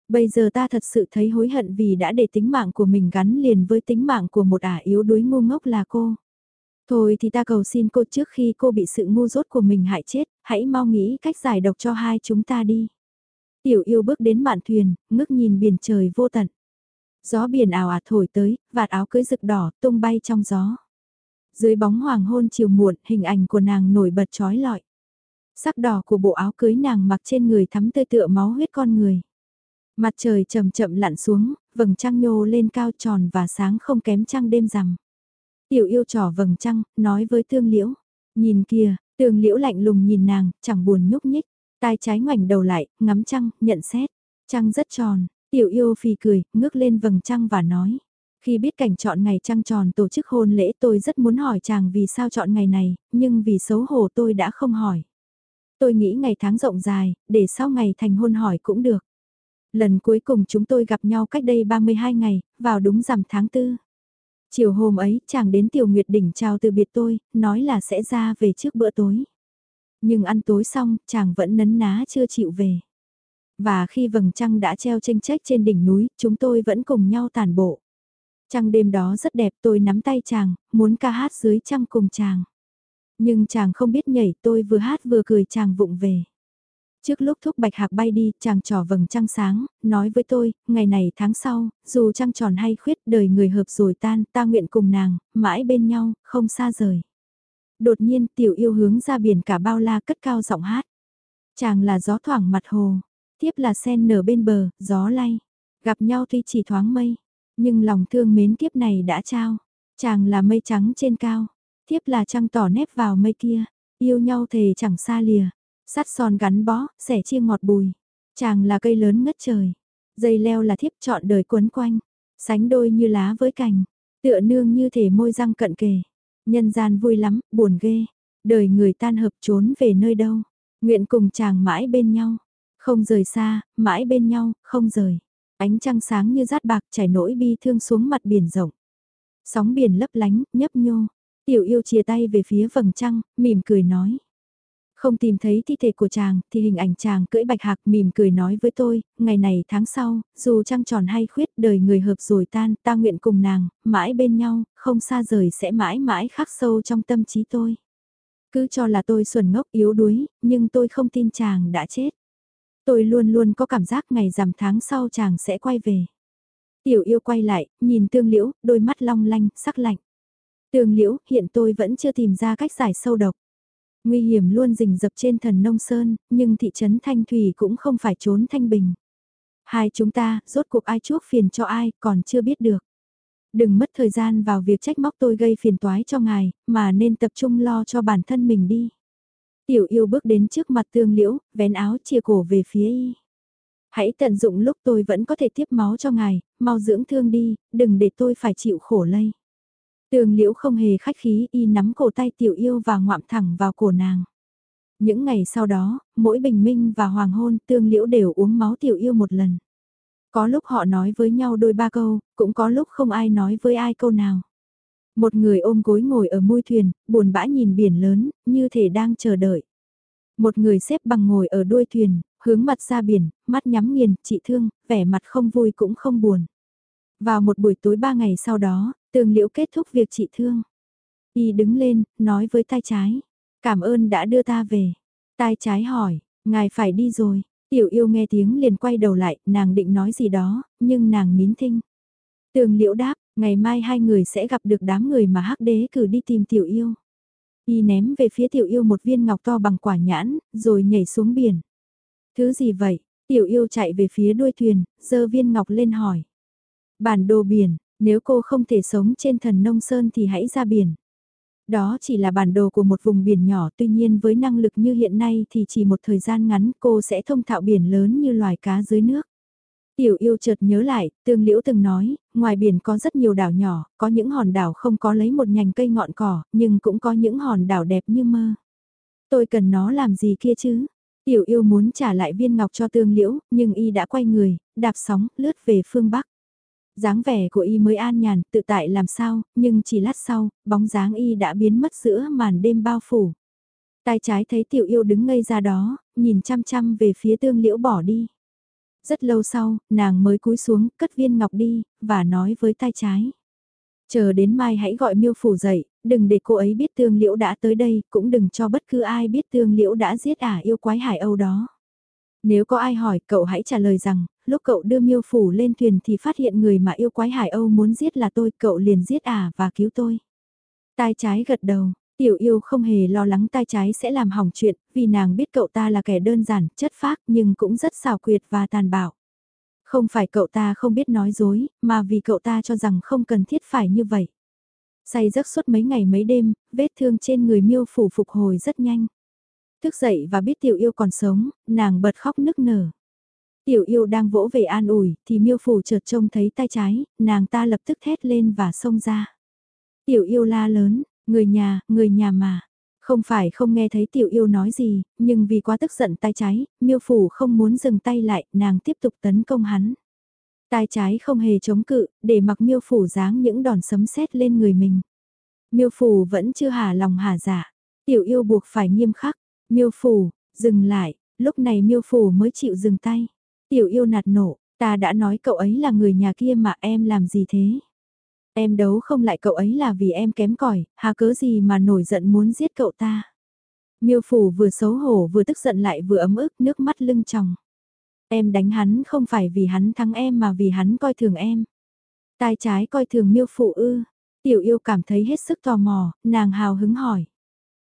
Bây giờ ta thật sự thấy hối hận vì đã để tính mạng của mình gắn liền với tính mạng của một ả yếu đuối ngu ngốc là cô. Thôi thì ta cầu xin cô trước khi cô bị sự ngu dốt của mình hại chết, hãy mau nghĩ cách giải độc cho hai chúng ta đi. Tiểu yêu bước đến mạn thuyền, ngước nhìn biển trời vô tận. Gió biển ảo ạt thổi tới, vạt áo cưới rực đỏ, tung bay trong gió. Dưới bóng hoàng hôn chiều muộn, hình ảnh của nàng nổi bật trói lọi. Sắc đỏ của bộ áo cưới nàng mặc trên người thắm tươi tựa máu huyết con người. Mặt trời chậm chậm lặn xuống, vầng trăng nhô lên cao tròn và sáng không kém trăng đêm rằm. Tiểu yêu trỏ vầng trăng, nói với tương liễu. Nhìn kìa, tương liễu lạnh lùng nhìn nàng, chẳng buồn nhúc nhích. Tai trái ngoảnh đầu lại, ngắm trăng, nhận xét. Trăng rất tròn, tiểu yêu phì cười, ngước lên vầng trăng và nói. Khi biết cảnh chọn ngày trăng tròn tổ chức hôn lễ tôi rất muốn hỏi chàng vì sao chọn ngày này, nhưng vì xấu hổ tôi đã không hỏi. Tôi nghĩ ngày tháng rộng dài, để sau ngày thành hôn hỏi cũng được. Lần cuối cùng chúng tôi gặp nhau cách đây 32 ngày, vào đúng rằm tháng 4. Chiều hôm ấy, chàng đến Tiểu Nguyệt Đỉnh chào từ biệt tôi, nói là sẽ ra về trước bữa tối. Nhưng ăn tối xong, chàng vẫn nấn ná chưa chịu về. Và khi vầng trăng đã treo tranh trách trên đỉnh núi, chúng tôi vẫn cùng nhau tàn bộ. Trăng đêm đó rất đẹp tôi nắm tay chàng, muốn ca hát dưới trăng cùng chàng. Nhưng chàng không biết nhảy tôi vừa hát vừa cười chàng vụng về. Trước lúc thúc bạch hạc bay đi, chàng trò vầng trăng sáng, nói với tôi, ngày này tháng sau, dù trăng tròn hay khuyết đời người hợp rồi tan, ta nguyện cùng nàng, mãi bên nhau, không xa rời. Đột nhiên tiểu yêu hướng ra biển cả bao la cất cao giọng hát. Chàng là gió thoảng mặt hồ, tiếp là sen nở bên bờ, gió lay. Gặp nhau tuy chỉ thoáng mây, nhưng lòng thương mến kiếp này đã trao. Chàng là mây trắng trên cao, tiếp là trăng tỏ nếp vào mây kia, yêu nhau thề chẳng xa lìa. Sắt son gắn bó, sẻ chia ngọt bùi. Chàng là cây lớn ngất trời. Dây leo là thiếp chọn đời quấn quanh. Sánh đôi như lá với cành. Tựa nương như thể môi răng cận kề. Nhân gian vui lắm, buồn ghê. Đời người tan hợp trốn về nơi đâu. Nguyện cùng chàng mãi bên nhau. Không rời xa, mãi bên nhau, không rời. Ánh trăng sáng như rát bạc chảy nỗi bi thương xuống mặt biển rộng. Sóng biển lấp lánh, nhấp nhô. Tiểu yêu chia tay về phía vầng trăng, mỉm cười nói. Không tìm thấy thi thể của chàng, thì hình ảnh chàng cưỡi bạch hạc mỉm cười nói với tôi, ngày này tháng sau, dù trăng tròn hay khuyết đời người hợp rồi tan, ta nguyện cùng nàng, mãi bên nhau, không xa rời sẽ mãi mãi khắc sâu trong tâm trí tôi. Cứ cho là tôi xuẩn ngốc yếu đuối, nhưng tôi không tin chàng đã chết. Tôi luôn luôn có cảm giác ngày rằm tháng sau chàng sẽ quay về. Tiểu yêu quay lại, nhìn tương liễu, đôi mắt long lanh, sắc lạnh. Tương liễu, hiện tôi vẫn chưa tìm ra cách giải sâu độc. Nguy hiểm luôn rình rập trên thần nông sơn, nhưng thị trấn Thanh Thủy cũng không phải trốn thanh bình. Hai chúng ta, rốt cuộc ai chuốc phiền cho ai, còn chưa biết được. Đừng mất thời gian vào việc trách móc tôi gây phiền toái cho ngài, mà nên tập trung lo cho bản thân mình đi. Tiểu yêu bước đến trước mặt tương liễu, vén áo chia cổ về phía y. Hãy tận dụng lúc tôi vẫn có thể tiếp máu cho ngài, mau dưỡng thương đi, đừng để tôi phải chịu khổ lây. Tường liễu không hề khách khí y nắm cổ tay tiểu yêu và ngoạm thẳng vào cổ nàng. Những ngày sau đó, mỗi bình minh và hoàng hôn tương liễu đều uống máu tiểu yêu một lần. Có lúc họ nói với nhau đôi ba câu, cũng có lúc không ai nói với ai câu nào. Một người ôm gối ngồi ở mui thuyền, buồn bã nhìn biển lớn, như thể đang chờ đợi. Một người xếp bằng ngồi ở đuôi thuyền, hướng mặt ra biển, mắt nhắm nghiền, chị thương, vẻ mặt không vui cũng không buồn. Vào một buổi tối ba ngày sau đó, tường liễu kết thúc việc trị thương. Y đứng lên, nói với tay trái. Cảm ơn đã đưa ta về. Tai trái hỏi, ngài phải đi rồi. Tiểu yêu nghe tiếng liền quay đầu lại, nàng định nói gì đó, nhưng nàng nín thinh. Tường liễu đáp, ngày mai hai người sẽ gặp được đám người mà hắc đế cử đi tìm tiểu yêu. Y ném về phía tiểu yêu một viên ngọc to bằng quả nhãn, rồi nhảy xuống biển. Thứ gì vậy? Tiểu yêu chạy về phía đuôi thuyền, giơ viên ngọc lên hỏi. Bản đồ biển, nếu cô không thể sống trên thần nông sơn thì hãy ra biển. Đó chỉ là bản đồ của một vùng biển nhỏ tuy nhiên với năng lực như hiện nay thì chỉ một thời gian ngắn cô sẽ thông thạo biển lớn như loài cá dưới nước. Tiểu yêu chợt nhớ lại, tương liễu từng nói, ngoài biển có rất nhiều đảo nhỏ, có những hòn đảo không có lấy một nhành cây ngọn cỏ, nhưng cũng có những hòn đảo đẹp như mơ. Tôi cần nó làm gì kia chứ? Tiểu yêu muốn trả lại viên ngọc cho tương liễu, nhưng y đã quay người, đạp sóng, lướt về phương Bắc dáng vẻ của y mới an nhàn, tự tại làm sao, nhưng chỉ lát sau, bóng dáng y đã biến mất giữa màn đêm bao phủ. Tai trái thấy tiểu yêu đứng ngây ra đó, nhìn chăm chăm về phía tương liễu bỏ đi. Rất lâu sau, nàng mới cúi xuống, cất viên ngọc đi, và nói với tay trái. Chờ đến mai hãy gọi miêu phủ dậy, đừng để cô ấy biết tương liễu đã tới đây, cũng đừng cho bất cứ ai biết tương liễu đã giết ả yêu quái hải âu đó. Nếu có ai hỏi, cậu hãy trả lời rằng, lúc cậu đưa miêu phủ lên thuyền thì phát hiện người mà yêu quái hải âu muốn giết là tôi, cậu liền giết à và cứu tôi. Tai trái gật đầu, tiểu yêu không hề lo lắng tai trái sẽ làm hỏng chuyện, vì nàng biết cậu ta là kẻ đơn giản, chất phác nhưng cũng rất xào quyệt và tàn bạo. Không phải cậu ta không biết nói dối, mà vì cậu ta cho rằng không cần thiết phải như vậy. Say giấc suốt mấy ngày mấy đêm, vết thương trên người miêu phủ phục hồi rất nhanh. Thức dậy và biết tiểu yêu còn sống, nàng bật khóc nức nở. Tiểu yêu đang vỗ về an ủi, thì miêu phủ chợt trông thấy tay trái, nàng ta lập tức thét lên và xông ra. Tiểu yêu la lớn, người nhà, người nhà mà. Không phải không nghe thấy tiểu yêu nói gì, nhưng vì quá tức giận tay trái, miêu phủ không muốn dừng tay lại, nàng tiếp tục tấn công hắn. Tay trái không hề chống cự, để mặc miêu phủ giáng những đòn sấm sét lên người mình. Miêu phủ vẫn chưa hà lòng hà giả, dạ. Tiểu yêu buộc phải nghiêm khắc. Miêu phủ, dừng lại, lúc này miêu phủ mới chịu dừng tay. Tiểu yêu nạt nổ, ta đã nói cậu ấy là người nhà kia mà em làm gì thế? Em đấu không lại cậu ấy là vì em kém cỏi, hà cớ gì mà nổi giận muốn giết cậu ta? Miêu phủ vừa xấu hổ vừa tức giận lại vừa ấm ức nước mắt lưng tròng. Em đánh hắn không phải vì hắn thắng em mà vì hắn coi thường em. Tai trái coi thường miêu phủ ư. Tiểu yêu cảm thấy hết sức tò mò, nàng hào hứng hỏi.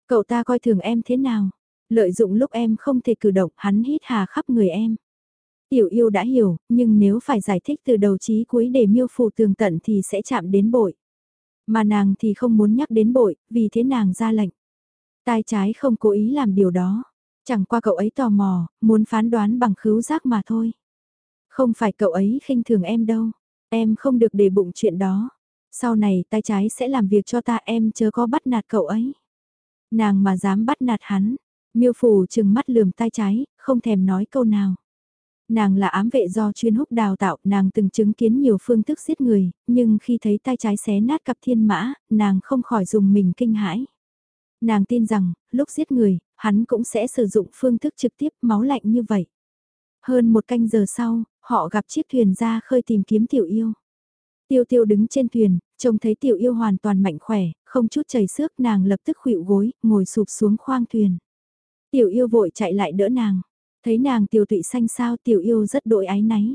Cậu ta coi thường em thế nào? Lợi dụng lúc em không thể cử động hắn hít hà khắp người em. Tiểu yêu đã hiểu, nhưng nếu phải giải thích từ đầu chí cuối để miêu phủ tường tận thì sẽ chạm đến bội. Mà nàng thì không muốn nhắc đến bội, vì thế nàng ra lệnh. Tai trái không cố ý làm điều đó. Chẳng qua cậu ấy tò mò, muốn phán đoán bằng khứu giác mà thôi. Không phải cậu ấy khinh thường em đâu. Em không được để bụng chuyện đó. Sau này tay trái sẽ làm việc cho ta em chớ có bắt nạt cậu ấy. Nàng mà dám bắt nạt hắn. Miêu phủ chừng mắt lườm tay trái, không thèm nói câu nào. Nàng là ám vệ do chuyên húc đào tạo, nàng từng chứng kiến nhiều phương thức giết người, nhưng khi thấy tay trái xé nát cặp thiên mã, nàng không khỏi dùng mình kinh hãi. Nàng tin rằng, lúc giết người, hắn cũng sẽ sử dụng phương thức trực tiếp máu lạnh như vậy. Hơn một canh giờ sau, họ gặp chiếc thuyền ra khơi tìm kiếm tiểu yêu. Tiêu tiêu đứng trên thuyền, trông thấy tiểu yêu hoàn toàn mạnh khỏe, không chút chảy xước nàng lập tức khuỵu gối, ngồi sụp xuống khoang thuyền. Tiểu yêu vội chạy lại đỡ nàng. Thấy nàng tiểu tụy xanh sao tiểu yêu rất đội ái náy.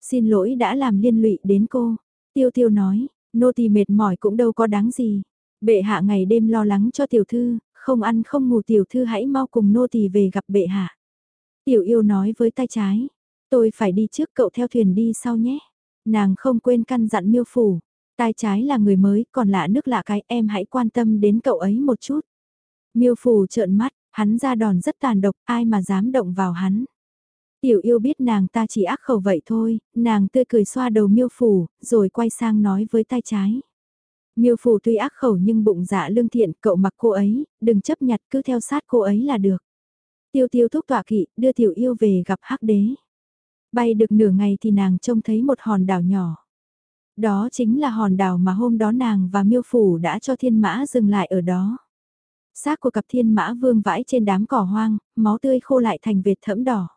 Xin lỗi đã làm liên lụy đến cô. Tiêu tiêu nói, nô tỳ mệt mỏi cũng đâu có đáng gì. Bệ hạ ngày đêm lo lắng cho tiểu thư, không ăn không ngủ tiểu thư hãy mau cùng nô tỳ về gặp bệ hạ. Tiểu yêu nói với tay trái, tôi phải đi trước cậu theo thuyền đi sau nhé. Nàng không quên căn dặn miêu phủ, tay trái là người mới còn lạ nước lạ cái em hãy quan tâm đến cậu ấy một chút. Miêu phủ trợn mắt, Hắn ra đòn rất tàn độc, ai mà dám động vào hắn. Tiểu yêu biết nàng ta chỉ ác khẩu vậy thôi, nàng tươi cười xoa đầu miêu phủ, rồi quay sang nói với tay trái. Miêu phủ tuy ác khẩu nhưng bụng dạ lương thiện, cậu mặc cô ấy, đừng chấp nhặt cứ theo sát cô ấy là được. Tiêu tiêu thúc tọa kỵ, đưa tiểu yêu về gặp hắc đế. Bay được nửa ngày thì nàng trông thấy một hòn đảo nhỏ. Đó chính là hòn đảo mà hôm đó nàng và miêu phủ đã cho thiên mã dừng lại ở đó. Xác của cặp thiên mã vương vãi trên đám cỏ hoang, máu tươi khô lại thành vệt thẫm đỏ.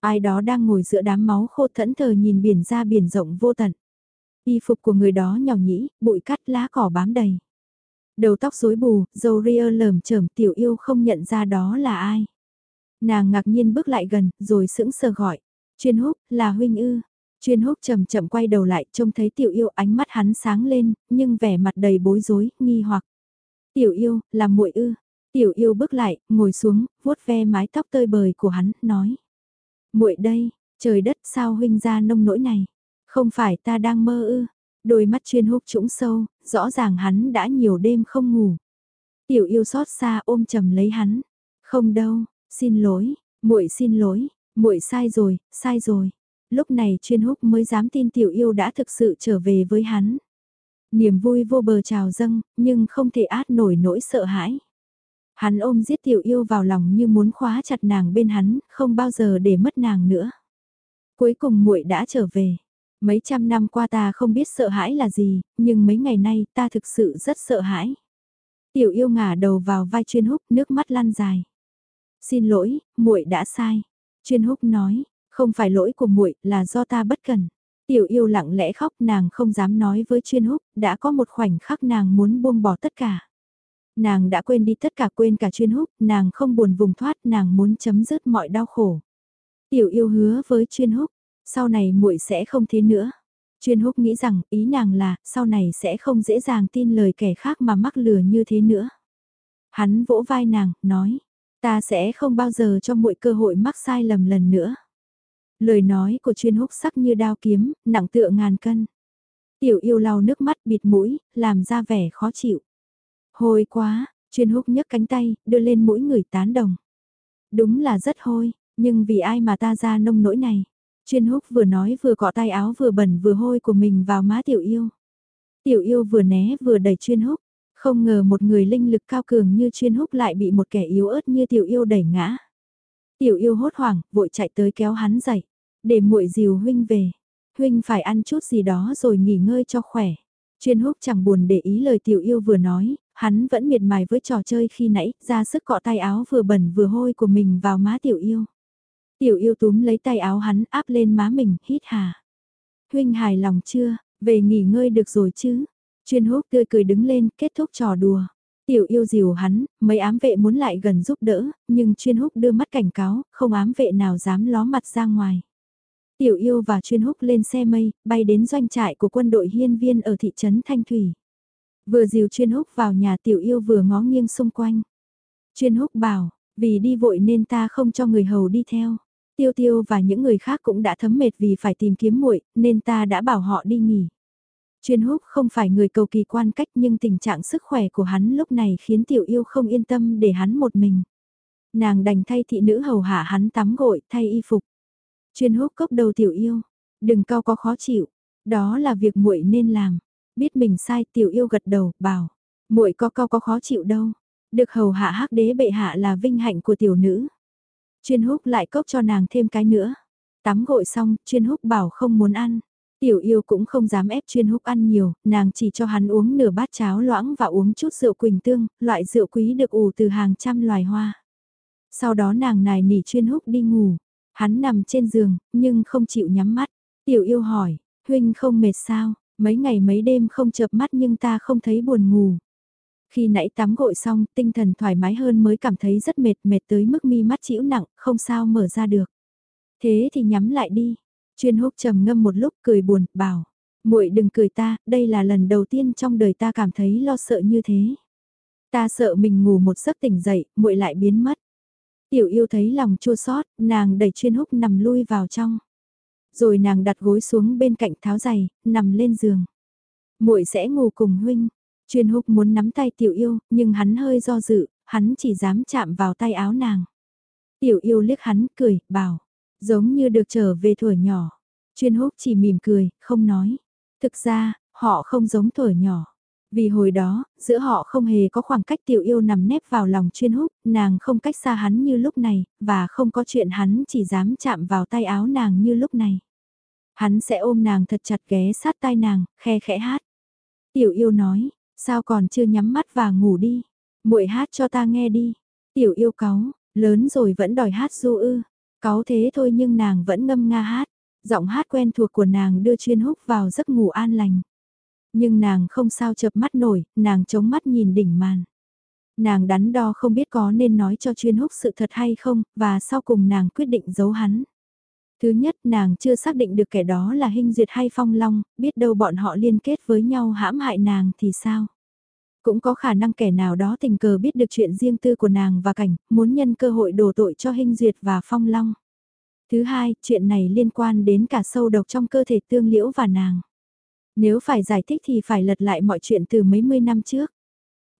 Ai đó đang ngồi giữa đám máu khô thẫn thờ nhìn biển ra biển rộng vô tận. Y phục của người đó nhỏ nhĩ, bụi cắt lá cỏ bám đầy. Đầu tóc rối bù, dầu ria lởm chởm tiểu yêu không nhận ra đó là ai. Nàng ngạc nhiên bước lại gần, rồi sững sờ gọi. Chuyên húc, là huynh ư. Chuyên húc chậm chậm quay đầu lại, trông thấy tiểu yêu ánh mắt hắn sáng lên, nhưng vẻ mặt đầy bối rối, nghi hoặc. Tiểu yêu, là muội ư. Tiểu yêu bước lại, ngồi xuống, vuốt ve mái tóc tơi bời của hắn, nói. muội đây, trời đất sao huynh ra nông nỗi này. Không phải ta đang mơ ư. Đôi mắt chuyên húc trũng sâu, rõ ràng hắn đã nhiều đêm không ngủ. Tiểu yêu xót xa ôm chầm lấy hắn. Không đâu, xin lỗi, muội xin lỗi, muội sai rồi, sai rồi. Lúc này chuyên húc mới dám tin tiểu yêu đã thực sự trở về với hắn. Niềm vui vô bờ trào dâng, nhưng không thể át nổi nỗi sợ hãi. Hắn ôm giết tiểu yêu vào lòng như muốn khóa chặt nàng bên hắn, không bao giờ để mất nàng nữa. Cuối cùng muội đã trở về. Mấy trăm năm qua ta không biết sợ hãi là gì, nhưng mấy ngày nay ta thực sự rất sợ hãi. Tiểu yêu ngả đầu vào vai chuyên húc nước mắt lăn dài. Xin lỗi, muội đã sai. Chuyên húc nói, không phải lỗi của muội là do ta bất cần. Tiểu yêu lặng lẽ khóc nàng không dám nói với chuyên húc, đã có một khoảnh khắc nàng muốn buông bỏ tất cả. Nàng đã quên đi tất cả quên cả chuyên húc, nàng không buồn vùng thoát, nàng muốn chấm dứt mọi đau khổ. Tiểu yêu hứa với chuyên húc, sau này muội sẽ không thế nữa. Chuyên húc nghĩ rằng ý nàng là sau này sẽ không dễ dàng tin lời kẻ khác mà mắc lừa như thế nữa. Hắn vỗ vai nàng, nói, ta sẽ không bao giờ cho muội cơ hội mắc sai lầm lần nữa. Lời nói của chuyên húc sắc như đao kiếm, nặng tựa ngàn cân. Tiểu yêu lau nước mắt bịt mũi, làm ra vẻ khó chịu. Hôi quá, chuyên húc nhấc cánh tay, đưa lên mũi người tán đồng. Đúng là rất hôi, Nhưng vì ai mà ta ra nông nỗi này? Chuyên húc vừa nói vừa cọ tay áo vừa bẩn vừa hôi của mình vào má tiểu yêu. Tiểu yêu vừa né vừa đẩy chuyên húc. Không ngờ một người linh lực cao cường như chuyên húc lại bị một kẻ yếu ớt như tiểu yêu đẩy ngã. Tiểu yêu hốt hoảng, vội chạy tới kéo hắn dậy. Để muội dìu huynh về. Huynh phải ăn chút gì đó rồi nghỉ ngơi cho khỏe. Chuyên húc chẳng buồn để ý lời tiểu yêu vừa nói, hắn vẫn miệt mài với trò chơi khi nãy, ra sức cọ tay áo vừa bẩn vừa hôi của mình vào má tiểu yêu. Tiểu yêu túm lấy tay áo hắn áp lên má mình, hít hà. Huynh hài lòng chưa, về nghỉ ngơi được rồi chứ. Chuyên húc tươi cười đứng lên, kết thúc trò đùa. Tiểu yêu dìu hắn, mấy ám vệ muốn lại gần giúp đỡ, nhưng chuyên húc đưa mắt cảnh cáo, không ám vệ nào dám ló mặt ra ngoài. Tiểu yêu và chuyên húc lên xe mây, bay đến doanh trại của quân đội hiên viên ở thị trấn Thanh Thủy. Vừa dìu chuyên húc vào nhà tiểu yêu vừa ngó nghiêng xung quanh. Chuyên húc bảo, vì đi vội nên ta không cho người hầu đi theo. Tiêu tiêu và những người khác cũng đã thấm mệt vì phải tìm kiếm muội nên ta đã bảo họ đi nghỉ. Chuyên húc không phải người cầu kỳ quan cách nhưng tình trạng sức khỏe của hắn lúc này khiến tiểu yêu không yên tâm để hắn một mình. Nàng đành thay thị nữ hầu hạ hắn tắm gội thay y phục. Chuyên húc cốc đầu tiểu yêu, đừng cao có khó chịu, đó là việc muội nên làm. Biết mình sai tiểu yêu gật đầu, bảo, muội có cao có khó chịu đâu, được hầu hạ hắc đế bệ hạ là vinh hạnh của tiểu nữ. Chuyên húc lại cốc cho nàng thêm cái nữa. Tắm gội xong, chuyên húc bảo không muốn ăn. Tiểu yêu cũng không dám ép chuyên húc ăn nhiều, nàng chỉ cho hắn uống nửa bát cháo loãng và uống chút rượu quỳnh tương, loại rượu quý được ủ từ hàng trăm loài hoa. Sau đó nàng nài nỉ chuyên húc đi ngủ, hắn nằm trên giường, nhưng không chịu nhắm mắt. Tiểu yêu hỏi, huynh không mệt sao, mấy ngày mấy đêm không chợp mắt nhưng ta không thấy buồn ngủ. Khi nãy tắm gội xong, tinh thần thoải mái hơn mới cảm thấy rất mệt, mệt tới mức mi mắt chịu nặng, không sao mở ra được. Thế thì nhắm lại đi. Chuyên húc trầm ngâm một lúc cười buồn, bảo. muội đừng cười ta, đây là lần đầu tiên trong đời ta cảm thấy lo sợ như thế. Ta sợ mình ngủ một giấc tỉnh dậy, muội lại biến mất. Tiểu yêu thấy lòng chua xót, nàng đẩy chuyên húc nằm lui vào trong. Rồi nàng đặt gối xuống bên cạnh tháo giày, nằm lên giường. muội sẽ ngủ cùng huynh. Chuyên húc muốn nắm tay tiểu yêu, nhưng hắn hơi do dự, hắn chỉ dám chạm vào tay áo nàng. Tiểu yêu liếc hắn, cười, bảo, giống như được trở về tuổi nhỏ. Chuyên húc chỉ mỉm cười, không nói. Thực ra, họ không giống tuổi nhỏ. Vì hồi đó, giữa họ không hề có khoảng cách tiểu yêu nằm nép vào lòng chuyên húc, nàng không cách xa hắn như lúc này, và không có chuyện hắn chỉ dám chạm vào tay áo nàng như lúc này. Hắn sẽ ôm nàng thật chặt ghé sát tai nàng, khe khẽ hát. Tiểu yêu nói, Sao còn chưa nhắm mắt và ngủ đi? Muội hát cho ta nghe đi. Tiểu yêu cáu, lớn rồi vẫn đòi hát du ư. Cáu thế thôi nhưng nàng vẫn ngâm nga hát. Giọng hát quen thuộc của nàng đưa chuyên húc vào giấc ngủ an lành. Nhưng nàng không sao chập mắt nổi, nàng chống mắt nhìn đỉnh màn. Nàng đắn đo không biết có nên nói cho chuyên húc sự thật hay không, và sau cùng nàng quyết định giấu hắn. Thứ nhất nàng chưa xác định được kẻ đó là hình Duyệt hay Phong Long, biết đâu bọn họ liên kết với nhau hãm hại nàng thì sao? Cũng có khả năng kẻ nào đó tình cờ biết được chuyện riêng tư của nàng và cảnh, muốn nhân cơ hội đổ tội cho Hinh Duyệt và Phong Long. Thứ hai, chuyện này liên quan đến cả sâu độc trong cơ thể tương liễu và nàng. Nếu phải giải thích thì phải lật lại mọi chuyện từ mấy mươi năm trước.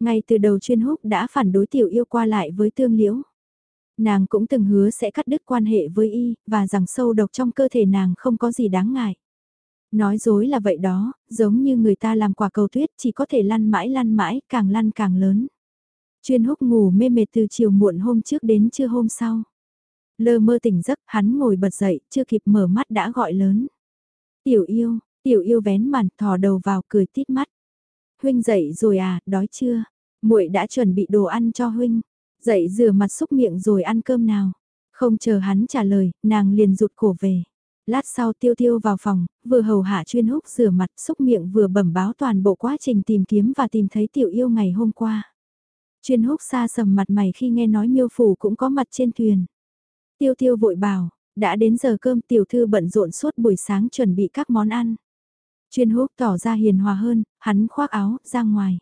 Ngay từ đầu chuyên húc đã phản đối tiểu yêu qua lại với tương liễu. Nàng cũng từng hứa sẽ cắt đứt quan hệ với y, và rằng sâu độc trong cơ thể nàng không có gì đáng ngại. Nói dối là vậy đó, giống như người ta làm quả cầu tuyết chỉ có thể lăn mãi lăn mãi, càng lăn càng lớn. Chuyên húc ngủ mê mệt từ chiều muộn hôm trước đến trưa hôm sau. Lơ mơ tỉnh giấc, hắn ngồi bật dậy, chưa kịp mở mắt đã gọi lớn. Tiểu yêu, tiểu yêu vén màn, thò đầu vào cười tít mắt. Huynh dậy rồi à, đói chưa? muội đã chuẩn bị đồ ăn cho huynh. Dậy rửa mặt xúc miệng rồi ăn cơm nào. Không chờ hắn trả lời, nàng liền rụt cổ về. Lát sau tiêu tiêu vào phòng, vừa hầu hạ chuyên húc rửa mặt xúc miệng vừa bẩm báo toàn bộ quá trình tìm kiếm và tìm thấy tiểu yêu ngày hôm qua. Chuyên húc xa sầm mặt mày khi nghe nói miêu phủ cũng có mặt trên thuyền. Tiêu tiêu vội bảo, đã đến giờ cơm tiểu thư bận rộn suốt buổi sáng chuẩn bị các món ăn. Chuyên húc tỏ ra hiền hòa hơn, hắn khoác áo, ra ngoài.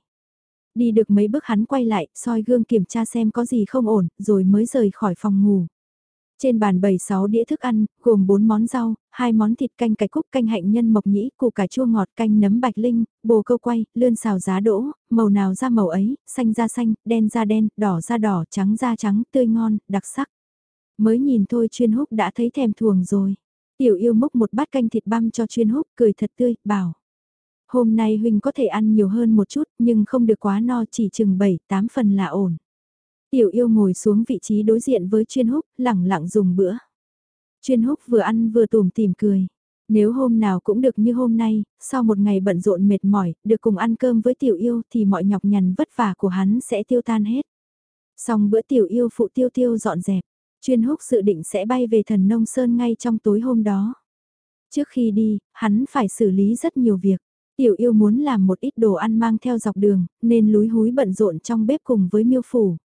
Đi được mấy bước hắn quay lại, soi gương kiểm tra xem có gì không ổn, rồi mới rời khỏi phòng ngủ. Trên bàn bày 6 đĩa thức ăn, gồm 4 món rau, 2 món thịt canh cải cúc canh hạnh nhân mộc nhĩ, củ cải chua ngọt canh nấm bạch linh, bồ câu quay, lươn xào giá đỗ, màu nào ra màu ấy, xanh ra xanh, đen ra đen, đỏ ra đỏ, trắng ra trắng, tươi ngon, đặc sắc. Mới nhìn thôi chuyên húc đã thấy thèm thuồng rồi. Tiểu yêu múc một bát canh thịt băm cho chuyên húc cười thật tươi, bảo. Hôm nay huynh có thể ăn nhiều hơn một chút nhưng không được quá no chỉ chừng 7-8 phần là ổn. Tiểu yêu ngồi xuống vị trí đối diện với chuyên húc, lẳng lặng dùng bữa. Chuyên húc vừa ăn vừa tùm tìm cười. Nếu hôm nào cũng được như hôm nay, sau một ngày bận rộn mệt mỏi, được cùng ăn cơm với tiểu yêu thì mọi nhọc nhằn vất vả của hắn sẽ tiêu tan hết. Xong bữa tiểu yêu phụ tiêu tiêu dọn dẹp, chuyên húc dự định sẽ bay về thần nông sơn ngay trong tối hôm đó. Trước khi đi, hắn phải xử lý rất nhiều việc. Tiểu yêu muốn làm một ít đồ ăn mang theo dọc đường, nên lúi húi bận rộn trong bếp cùng với miêu phủ.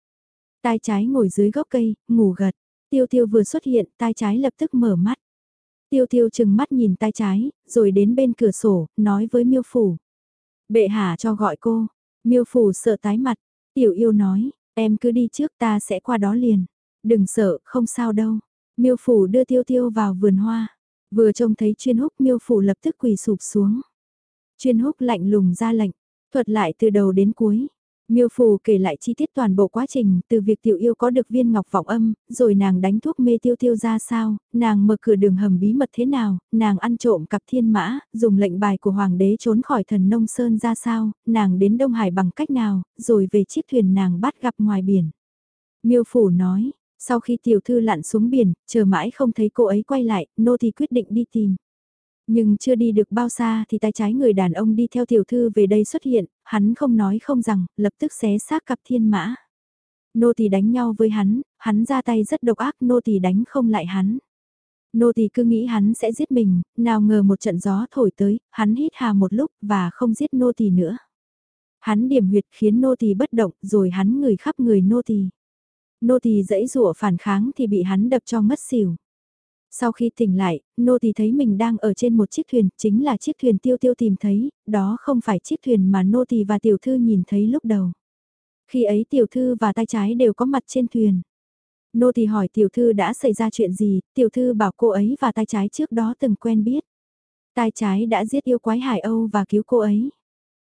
Tai trái ngồi dưới gốc cây, ngủ gật. Tiêu tiêu vừa xuất hiện, tai trái lập tức mở mắt. Tiêu tiêu chừng mắt nhìn tai trái, rồi đến bên cửa sổ, nói với miêu phủ. Bệ hạ cho gọi cô. Miêu phủ sợ tái mặt. Tiểu yêu nói, em cứ đi trước ta sẽ qua đó liền. Đừng sợ, không sao đâu. Miêu phủ đưa tiêu tiêu vào vườn hoa. Vừa trông thấy chuyên húc miêu phủ lập tức quỳ sụp xuống. Chuyên húc lạnh lùng ra lệnh, thuật lại từ đầu đến cuối. Miêu Phù kể lại chi tiết toàn bộ quá trình, từ việc tiểu yêu có được viên ngọc vọng âm, rồi nàng đánh thuốc mê tiêu tiêu ra sao, nàng mở cửa đường hầm bí mật thế nào, nàng ăn trộm cặp thiên mã, dùng lệnh bài của hoàng đế trốn khỏi thần nông sơn ra sao, nàng đến Đông Hải bằng cách nào, rồi về chiếc thuyền nàng bắt gặp ngoài biển. Miêu Phủ nói, sau khi tiểu thư lặn xuống biển, chờ mãi không thấy cô ấy quay lại, nô thì quyết định đi tìm. Nhưng chưa đi được bao xa thì tay trái người đàn ông đi theo tiểu thư về đây xuất hiện, hắn không nói không rằng, lập tức xé xác cặp thiên mã. Nô tỳ đánh nhau với hắn, hắn ra tay rất độc ác, nô tỳ đánh không lại hắn. Nô tỳ cứ nghĩ hắn sẽ giết mình, nào ngờ một trận gió thổi tới, hắn hít hà một lúc và không giết nô tỳ nữa. Hắn điểm huyệt khiến nô tỳ bất động, rồi hắn người khắp người nô tỳ. Nô tỳ dãy rủa phản kháng thì bị hắn đập cho mất xỉu. Sau khi tỉnh lại, nô tỳ thấy mình đang ở trên một chiếc thuyền, chính là chiếc thuyền tiêu tiêu tìm thấy, đó không phải chiếc thuyền mà nô tỳ và tiểu thư nhìn thấy lúc đầu. Khi ấy tiểu thư và tay trái đều có mặt trên thuyền. Nô tỳ hỏi tiểu thư đã xảy ra chuyện gì, tiểu thư bảo cô ấy và tay trái trước đó từng quen biết. Tay trái đã giết yêu quái Hải Âu và cứu cô ấy.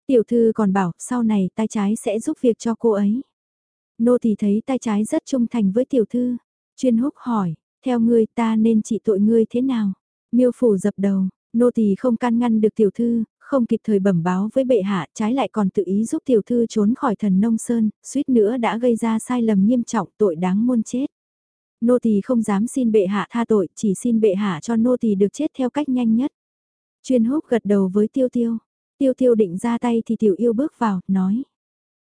Tiểu thư còn bảo sau này tay trái sẽ giúp việc cho cô ấy. Nô tỳ thấy tay trái rất trung thành với tiểu thư. Chuyên húc hỏi, theo ngươi ta nên trị tội ngươi thế nào? Miêu phủ dập đầu, nô tỳ không can ngăn được tiểu thư, không kịp thời bẩm báo với bệ hạ, trái lại còn tự ý giúp tiểu thư trốn khỏi thần nông sơn, suýt nữa đã gây ra sai lầm nghiêm trọng tội đáng muôn chết. Nô tỳ không dám xin bệ hạ tha tội, chỉ xin bệ hạ cho nô tỳ được chết theo cách nhanh nhất. Chuyên húc gật đầu với tiêu tiêu. Tiêu tiêu định ra tay thì tiểu yêu bước vào, nói.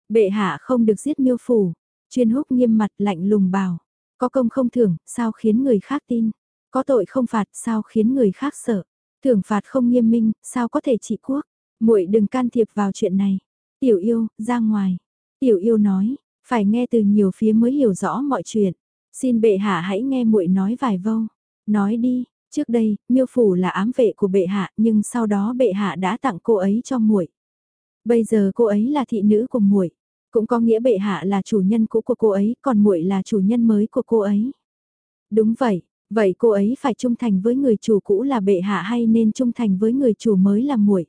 Bệ hạ không được giết miêu phủ. Chuyên húc nghiêm mặt lạnh lùng bảo. Có công không thưởng, sao khiến người khác tin? Có tội không phạt, sao khiến người khác sợ? Thưởng phạt không nghiêm minh, sao có thể trị quốc? Muội đừng can thiệp vào chuyện này. Tiểu yêu, ra ngoài. Tiểu yêu nói, phải nghe từ nhiều phía mới hiểu rõ mọi chuyện. Xin bệ hạ hãy nghe muội nói vài vâu Nói đi, trước đây, miêu phủ là ám vệ của bệ hạ nhưng sau đó bệ hạ đã tặng cô ấy cho muội. Bây giờ cô ấy là thị nữ của muội. Cũng có nghĩa bệ hạ là chủ nhân cũ của cô ấy, còn muội là chủ nhân mới của cô ấy. Đúng vậy, vậy cô ấy phải trung thành với người chủ cũ là bệ hạ hay nên trung thành với người chủ mới là muội?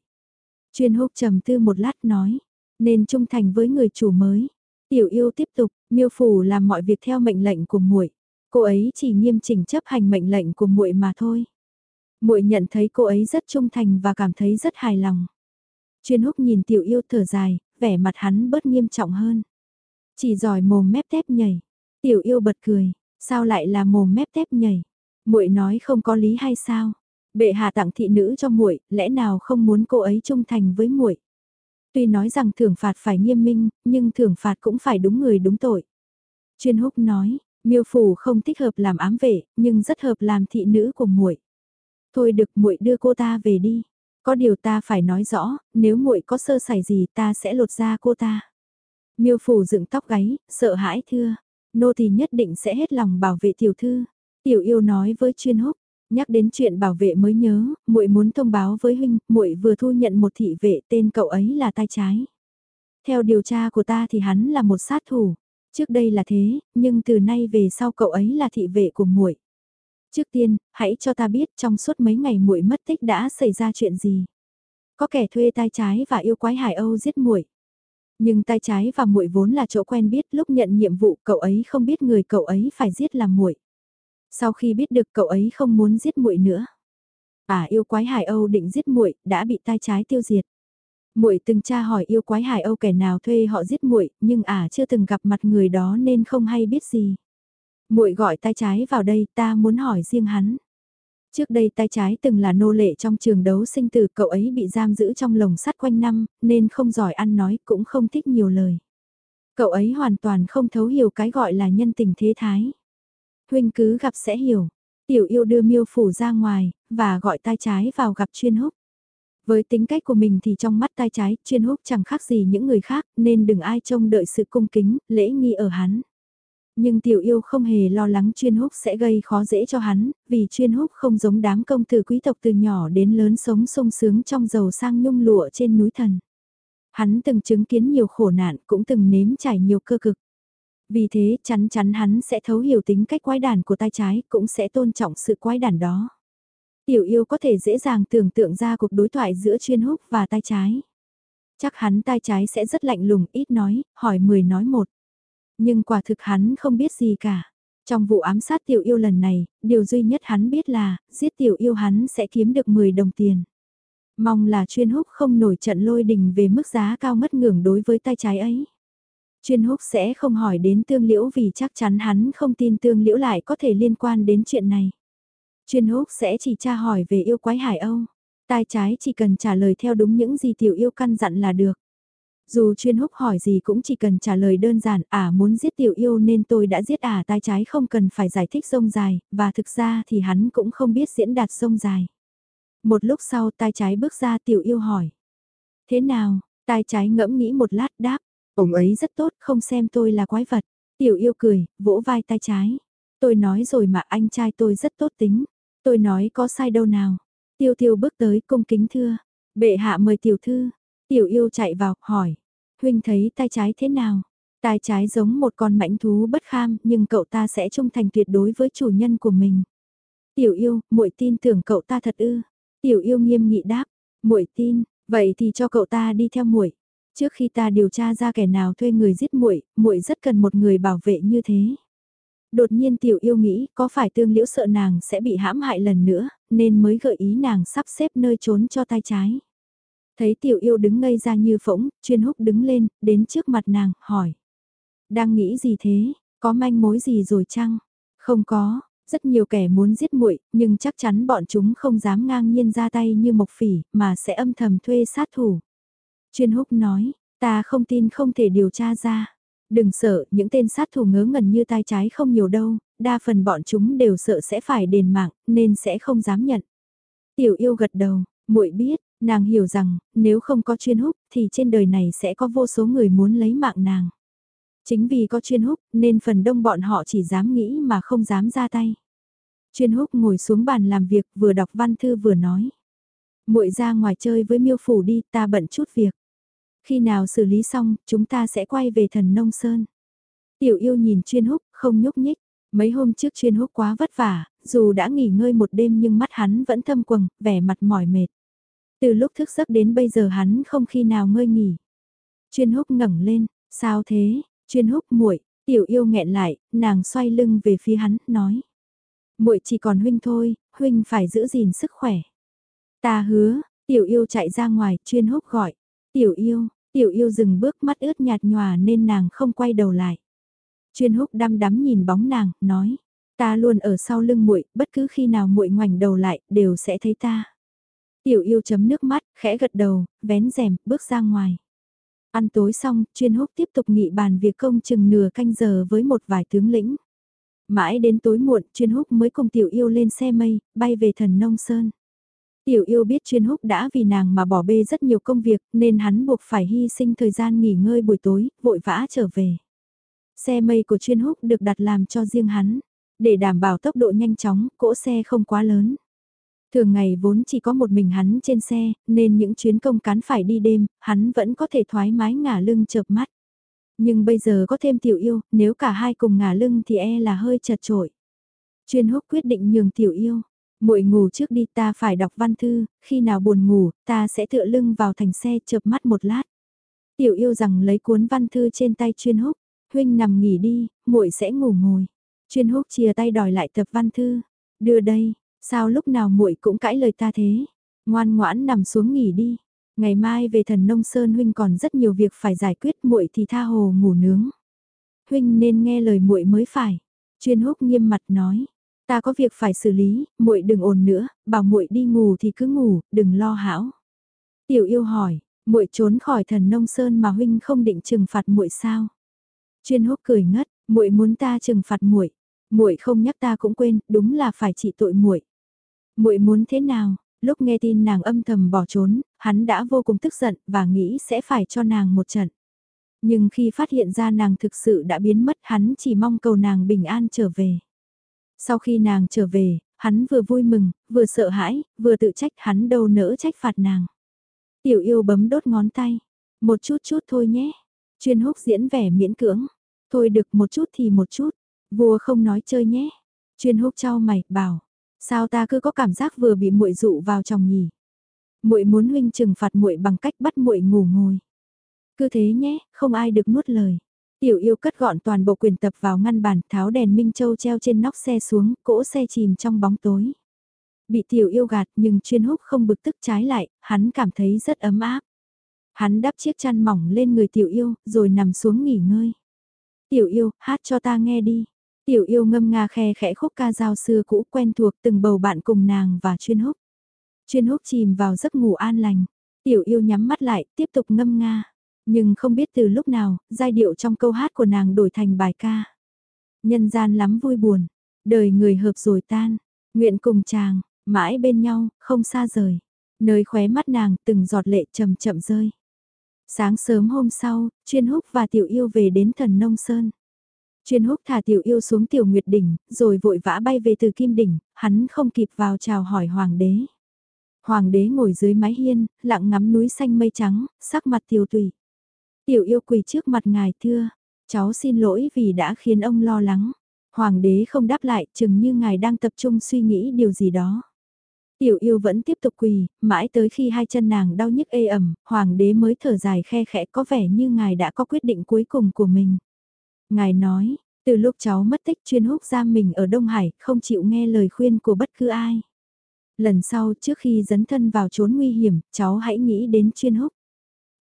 Chuyên húc trầm tư một lát nói, nên trung thành với người chủ mới. Tiểu yêu tiếp tục, miêu phủ làm mọi việc theo mệnh lệnh của muội. Cô ấy chỉ nghiêm chỉnh chấp hành mệnh lệnh của muội mà thôi. Muội nhận thấy cô ấy rất trung thành và cảm thấy rất hài lòng. Chuyên húc nhìn tiểu yêu thở dài, vẻ mặt hắn bớt nghiêm trọng hơn. Chỉ giỏi mồm mép tép nhảy. Tiểu yêu bật cười, sao lại là mồm mép tép nhảy? Muội nói không có lý hay sao? Bệ hạ tặng thị nữ cho muội, lẽ nào không muốn cô ấy trung thành với muội? Tuy nói rằng thưởng phạt phải nghiêm minh, nhưng thưởng phạt cũng phải đúng người đúng tội. Chuyên húc nói, miêu phủ không thích hợp làm ám vệ, nhưng rất hợp làm thị nữ của muội. Thôi được muội đưa cô ta về đi. Có điều ta phải nói rõ, nếu muội có sơ sẩy gì ta sẽ lột ra cô ta. Miêu phủ dựng tóc gáy, sợ hãi thưa. Nô thì nhất định sẽ hết lòng bảo vệ tiểu thư. Tiểu yêu nói với chuyên húc, nhắc đến chuyện bảo vệ mới nhớ, muội muốn thông báo với huynh, muội vừa thu nhận một thị vệ tên cậu ấy là tay trái. Theo điều tra của ta thì hắn là một sát thủ. Trước đây là thế, nhưng từ nay về sau cậu ấy là thị vệ của muội. Trước tiên, hãy cho ta biết trong suốt mấy ngày muội mất tích đã xảy ra chuyện gì. Có kẻ thuê tai trái và yêu quái Hải Âu giết muội. Nhưng tai trái và muội vốn là chỗ quen biết, lúc nhận nhiệm vụ cậu ấy không biết người cậu ấy phải giết là muội. Sau khi biết được cậu ấy không muốn giết muội nữa. À yêu quái Hải Âu định giết muội, đã bị tai trái tiêu diệt. Muội từng tra hỏi yêu quái Hải Âu kẻ nào thuê họ giết muội, nhưng ả à chưa từng gặp mặt người đó nên không hay biết gì. Muội gọi tay trái vào đây, ta muốn hỏi riêng hắn. Trước đây tay trái từng là nô lệ trong trường đấu sinh tử, cậu ấy bị giam giữ trong lồng sắt quanh năm, nên không giỏi ăn nói, cũng không thích nhiều lời. Cậu ấy hoàn toàn không thấu hiểu cái gọi là nhân tình thế thái. Huynh cứ gặp sẽ hiểu. Tiểu yêu đưa miêu phủ ra ngoài, và gọi tay trái vào gặp chuyên húc. Với tính cách của mình thì trong mắt tay trái, chuyên húc chẳng khác gì những người khác, nên đừng ai trông đợi sự cung kính, lễ nghi ở hắn. Nhưng tiểu yêu không hề lo lắng chuyên húc sẽ gây khó dễ cho hắn, vì chuyên húc không giống đám công tử quý tộc từ nhỏ đến lớn sống sung sướng trong giàu sang nhung lụa trên núi thần. Hắn từng chứng kiến nhiều khổ nạn cũng từng nếm trải nhiều cơ cực. Vì thế chắn chắn hắn sẽ thấu hiểu tính cách quái đản của tay trái cũng sẽ tôn trọng sự quái đản đó. Tiểu yêu có thể dễ dàng tưởng tượng ra cuộc đối thoại giữa chuyên húc và tay trái. Chắc hắn tay trái sẽ rất lạnh lùng ít nói, hỏi 10 nói một. Nhưng quả thực hắn không biết gì cả. Trong vụ ám sát tiểu yêu lần này, điều duy nhất hắn biết là, giết tiểu yêu hắn sẽ kiếm được 10 đồng tiền. Mong là chuyên húc không nổi trận lôi đình về mức giá cao mất ngưỡng đối với tay trái ấy. Chuyên húc sẽ không hỏi đến tương liễu vì chắc chắn hắn không tin tương liễu lại có thể liên quan đến chuyện này. Chuyên húc sẽ chỉ tra hỏi về yêu quái hải Âu. Tai trái chỉ cần trả lời theo đúng những gì tiểu yêu căn dặn là được. Dù chuyên húc hỏi gì cũng chỉ cần trả lời đơn giản, à muốn giết tiểu yêu nên tôi đã giết à tai trái không cần phải giải thích sông dài, và thực ra thì hắn cũng không biết diễn đạt sông dài. Một lúc sau tai trái bước ra tiểu yêu hỏi. Thế nào, tai trái ngẫm nghĩ một lát đáp, ông ấy rất tốt không xem tôi là quái vật. Tiểu yêu cười, vỗ vai tai trái. Tôi nói rồi mà anh trai tôi rất tốt tính. Tôi nói có sai đâu nào. Tiêu tiêu bước tới cung kính thưa. Bệ hạ mời tiểu thư, Tiểu yêu chạy vào, hỏi. Huynh thấy tay trái thế nào? Tay trái giống một con mãnh thú bất kham, nhưng cậu ta sẽ trung thành tuyệt đối với chủ nhân của mình. Tiểu yêu, muội tin tưởng cậu ta thật ư? Tiểu yêu nghiêm nghị đáp, muội tin, vậy thì cho cậu ta đi theo muội. Trước khi ta điều tra ra kẻ nào thuê người giết muội, muội rất cần một người bảo vệ như thế. Đột nhiên tiểu yêu nghĩ có phải tương liễu sợ nàng sẽ bị hãm hại lần nữa, nên mới gợi ý nàng sắp xếp nơi trốn cho tay trái. Thấy tiểu yêu đứng ngây ra như phỗng, chuyên húc đứng lên, đến trước mặt nàng, hỏi. Đang nghĩ gì thế, có manh mối gì rồi chăng? Không có, rất nhiều kẻ muốn giết muội, nhưng chắc chắn bọn chúng không dám ngang nhiên ra tay như mộc phỉ, mà sẽ âm thầm thuê sát thủ. Chuyên húc nói, ta không tin không thể điều tra ra. Đừng sợ, những tên sát thủ ngớ ngẩn như tai trái không nhiều đâu, đa phần bọn chúng đều sợ sẽ phải đền mạng, nên sẽ không dám nhận. Tiểu yêu gật đầu, muội biết, Nàng hiểu rằng, nếu không có chuyên húc thì trên đời này sẽ có vô số người muốn lấy mạng nàng. Chính vì có chuyên húc nên phần đông bọn họ chỉ dám nghĩ mà không dám ra tay. Chuyên húc ngồi xuống bàn làm việc vừa đọc văn thư vừa nói. muội ra ngoài chơi với miêu phủ đi ta bận chút việc. Khi nào xử lý xong chúng ta sẽ quay về thần nông sơn. Tiểu yêu nhìn chuyên húc không nhúc nhích. Mấy hôm trước chuyên húc quá vất vả, dù đã nghỉ ngơi một đêm nhưng mắt hắn vẫn thâm quầng, vẻ mặt mỏi mệt. Từ lúc thức giấc đến bây giờ hắn không khi nào ngơi nghỉ. Chuyên húc ngẩng lên, sao thế, chuyên húc muội tiểu yêu nghẹn lại, nàng xoay lưng về phía hắn, nói. muội chỉ còn huynh thôi, huynh phải giữ gìn sức khỏe. Ta hứa, tiểu yêu chạy ra ngoài, chuyên húc gọi. Tiểu yêu, tiểu yêu dừng bước mắt ướt nhạt nhòa nên nàng không quay đầu lại. Chuyên húc đăm đắm nhìn bóng nàng, nói. Ta luôn ở sau lưng muội, bất cứ khi nào muội ngoảnh đầu lại, đều sẽ thấy ta. Tiểu yêu chấm nước mắt, khẽ gật đầu, vén rèm, bước ra ngoài. Ăn tối xong, chuyên húc tiếp tục nghị bàn việc công chừng nửa canh giờ với một vài tướng lĩnh. Mãi đến tối muộn, chuyên húc mới cùng tiểu yêu lên xe mây, bay về thần nông sơn. Tiểu yêu biết chuyên húc đã vì nàng mà bỏ bê rất nhiều công việc, nên hắn buộc phải hy sinh thời gian nghỉ ngơi buổi tối, vội vã trở về. Xe mây của chuyên húc được đặt làm cho riêng hắn, để đảm bảo tốc độ nhanh chóng, cỗ xe không quá lớn. Thường ngày vốn chỉ có một mình hắn trên xe, nên những chuyến công cán phải đi đêm, hắn vẫn có thể thoải mái ngả lưng chợp mắt. Nhưng bây giờ có thêm tiểu yêu, nếu cả hai cùng ngả lưng thì e là hơi chật trội. Chuyên húc quyết định nhường tiểu yêu. muội ngủ trước đi ta phải đọc văn thư, khi nào buồn ngủ, ta sẽ tựa lưng vào thành xe chợp mắt một lát. Tiểu yêu rằng lấy cuốn văn thư trên tay chuyên húc, huynh nằm nghỉ đi, muội sẽ ngủ ngồi. Chuyên húc chia tay đòi lại tập văn thư. Đưa đây, sao lúc nào muội cũng cãi lời ta thế? Ngoan ngoãn nằm xuống nghỉ đi. Ngày mai về thần nông sơn huynh còn rất nhiều việc phải giải quyết muội thì tha hồ ngủ nướng. Huynh nên nghe lời muội mới phải. Chuyên húc nghiêm mặt nói. Ta có việc phải xử lý, muội đừng ồn nữa, bảo muội đi ngủ thì cứ ngủ, đừng lo hão. Tiểu yêu hỏi, muội trốn khỏi thần nông sơn mà huynh không định trừng phạt muội sao? Chuyên húc cười ngất, muội muốn ta trừng phạt muội, muội không nhắc ta cũng quên, đúng là phải trị tội muội. Muội muốn thế nào? Lúc nghe tin nàng âm thầm bỏ trốn, hắn đã vô cùng tức giận và nghĩ sẽ phải cho nàng một trận. Nhưng khi phát hiện ra nàng thực sự đã biến mất hắn chỉ mong cầu nàng bình an trở về. Sau khi nàng trở về, hắn vừa vui mừng, vừa sợ hãi, vừa tự trách hắn đâu nỡ trách phạt nàng. Tiểu yêu bấm đốt ngón tay. Một chút chút thôi nhé. Chuyên húc diễn vẻ miễn cưỡng. Thôi được một chút thì một chút. Vua không nói chơi nhé. Chuyên húc trao mày, bảo. Sao ta cứ có cảm giác vừa bị muội dụ vào chồng nhỉ? Muội muốn huynh trừng phạt muội bằng cách bắt muội ngủ ngồi. Cứ thế nhé, không ai được nuốt lời. Tiểu yêu cất gọn toàn bộ quyền tập vào ngăn bàn, tháo đèn Minh Châu treo trên nóc xe xuống, cỗ xe chìm trong bóng tối. Bị tiểu yêu gạt nhưng chuyên húc không bực tức trái lại, hắn cảm thấy rất ấm áp. Hắn đắp chiếc chăn mỏng lên người tiểu yêu, rồi nằm xuống nghỉ ngơi. Tiểu yêu, hát cho ta nghe đi. Tiểu yêu ngâm nga khe khẽ khúc ca dao xưa cũ quen thuộc từng bầu bạn cùng nàng và chuyên húc. Chuyên húc chìm vào giấc ngủ an lành. Tiểu yêu nhắm mắt lại, tiếp tục ngâm nga. Nhưng không biết từ lúc nào, giai điệu trong câu hát của nàng đổi thành bài ca. Nhân gian lắm vui buồn, đời người hợp rồi tan, nguyện cùng chàng, mãi bên nhau, không xa rời. Nơi khóe mắt nàng từng giọt lệ chậm chậm rơi. Sáng sớm hôm sau, chuyên húc và tiểu yêu về đến thần nông sơn. Chuyên húc thả tiểu yêu xuống tiểu nguyệt đỉnh, rồi vội vã bay về từ kim đỉnh, hắn không kịp vào chào hỏi hoàng đế. Hoàng đế ngồi dưới mái hiên, lặng ngắm núi xanh mây trắng, sắc mặt tiểu tùy. Tiểu yêu quỳ trước mặt ngài thưa, cháu xin lỗi vì đã khiến ông lo lắng. Hoàng đế không đáp lại, chừng như ngài đang tập trung suy nghĩ điều gì đó. Tiểu yêu vẫn tiếp tục quỳ, mãi tới khi hai chân nàng đau nhức ê ẩm, hoàng đế mới thở dài khe khẽ có vẻ như ngài đã có quyết định cuối cùng của mình. Ngài nói, từ lúc cháu mất tích chuyên húc giam mình ở Đông Hải, không chịu nghe lời khuyên của bất cứ ai. Lần sau trước khi dấn thân vào chốn nguy hiểm, cháu hãy nghĩ đến chuyên húc.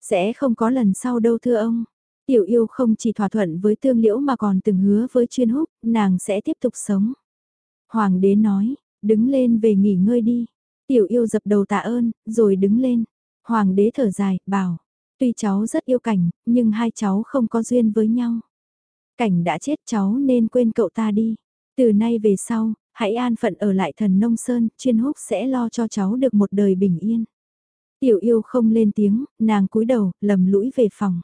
Sẽ không có lần sau đâu thưa ông. Tiểu yêu không chỉ thỏa thuận với tương liễu mà còn từng hứa với chuyên húc, nàng sẽ tiếp tục sống. Hoàng đế nói, đứng lên về nghỉ ngơi đi. Tiểu yêu dập đầu tạ ơn, rồi đứng lên. Hoàng đế thở dài, bảo, tuy cháu rất yêu cảnh, nhưng hai cháu không có duyên với nhau. Cảnh đã chết cháu nên quên cậu ta đi. Từ nay về sau, hãy an phận ở lại thần nông sơn, chuyên húc sẽ lo cho cháu được một đời bình yên. Tiểu yêu không lên tiếng, nàng cúi đầu, lầm lũi về phòng.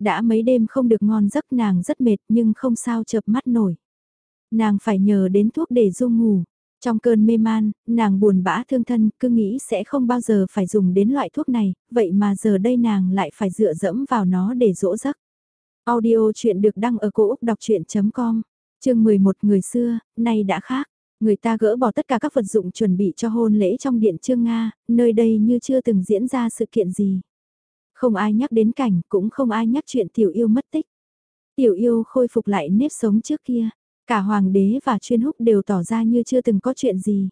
Đã mấy đêm không được ngon giấc nàng rất mệt nhưng không sao chợp mắt nổi. Nàng phải nhờ đến thuốc để du ngủ. Trong cơn mê man, nàng buồn bã thương thân, cứ nghĩ sẽ không bao giờ phải dùng đến loại thuốc này, vậy mà giờ đây nàng lại phải dựa dẫm vào nó để dỗ giấc. Audio chuyện được đăng ở cổ Úc đọc chuyện.com, chương 11 người xưa, nay đã khác. Người ta gỡ bỏ tất cả các vật dụng chuẩn bị cho hôn lễ trong điện trương Nga, nơi đây như chưa từng diễn ra sự kiện gì. Không ai nhắc đến cảnh, cũng không ai nhắc chuyện tiểu yêu mất tích. Tiểu yêu khôi phục lại nếp sống trước kia, cả hoàng đế và chuyên húc đều tỏ ra như chưa từng có chuyện gì.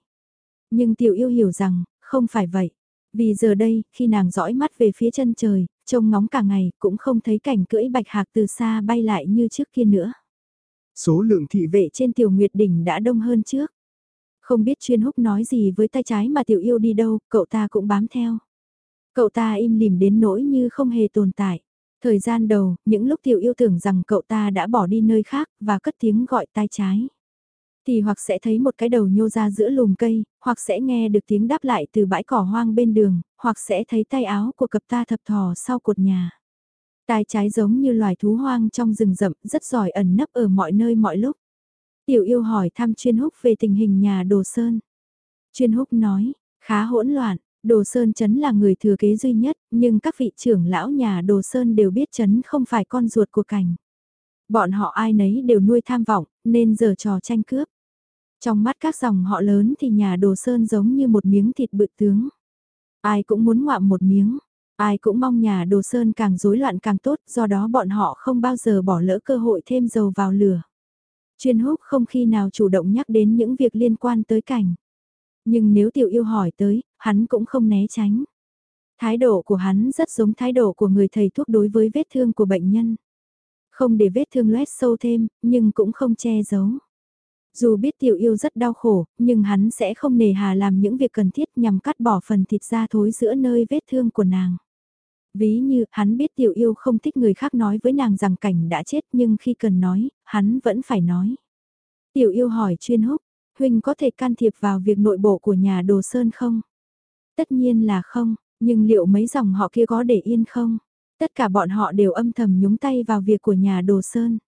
Nhưng tiểu yêu hiểu rằng, không phải vậy. Vì giờ đây, khi nàng dõi mắt về phía chân trời, trông ngóng cả ngày, cũng không thấy cảnh cưỡi bạch hạc từ xa bay lại như trước kia nữa. Số lượng thị vệ trên tiểu nguyệt đỉnh đã đông hơn trước. Không biết chuyên húc nói gì với tay trái mà tiểu yêu đi đâu, cậu ta cũng bám theo. Cậu ta im lìm đến nỗi như không hề tồn tại. Thời gian đầu, những lúc tiểu yêu tưởng rằng cậu ta đã bỏ đi nơi khác và cất tiếng gọi tay trái. Thì hoặc sẽ thấy một cái đầu nhô ra giữa lùm cây, hoặc sẽ nghe được tiếng đáp lại từ bãi cỏ hoang bên đường, hoặc sẽ thấy tay áo của cặp ta thập thò sau cột nhà. Tai trái giống như loài thú hoang trong rừng rậm, rất giỏi ẩn nấp ở mọi nơi mọi lúc. Tiểu yêu hỏi thăm chuyên húc về tình hình nhà Đồ Sơn. Chuyên húc nói, khá hỗn loạn, Đồ Sơn Chấn là người thừa kế duy nhất, nhưng các vị trưởng lão nhà Đồ Sơn đều biết Chấn không phải con ruột của cảnh. Bọn họ ai nấy đều nuôi tham vọng, nên giờ trò tranh cướp. Trong mắt các dòng họ lớn thì nhà Đồ Sơn giống như một miếng thịt bự tướng. Ai cũng muốn ngoạm một miếng, ai cũng mong nhà Đồ Sơn càng rối loạn càng tốt, do đó bọn họ không bao giờ bỏ lỡ cơ hội thêm dầu vào lửa. Chuyên húc không khi nào chủ động nhắc đến những việc liên quan tới cảnh. Nhưng nếu tiểu yêu hỏi tới, hắn cũng không né tránh. Thái độ của hắn rất giống thái độ của người thầy thuốc đối với vết thương của bệnh nhân. Không để vết thương loét sâu thêm, nhưng cũng không che giấu. Dù biết tiểu yêu rất đau khổ, nhưng hắn sẽ không nề hà làm những việc cần thiết nhằm cắt bỏ phần thịt da thối giữa nơi vết thương của nàng. Ví như, hắn biết tiểu yêu không thích người khác nói với nàng rằng cảnh đã chết nhưng khi cần nói, hắn vẫn phải nói. Tiểu yêu hỏi chuyên húc, Huynh có thể can thiệp vào việc nội bộ của nhà đồ sơn không? Tất nhiên là không, nhưng liệu mấy dòng họ kia có để yên không? Tất cả bọn họ đều âm thầm nhúng tay vào việc của nhà đồ sơn.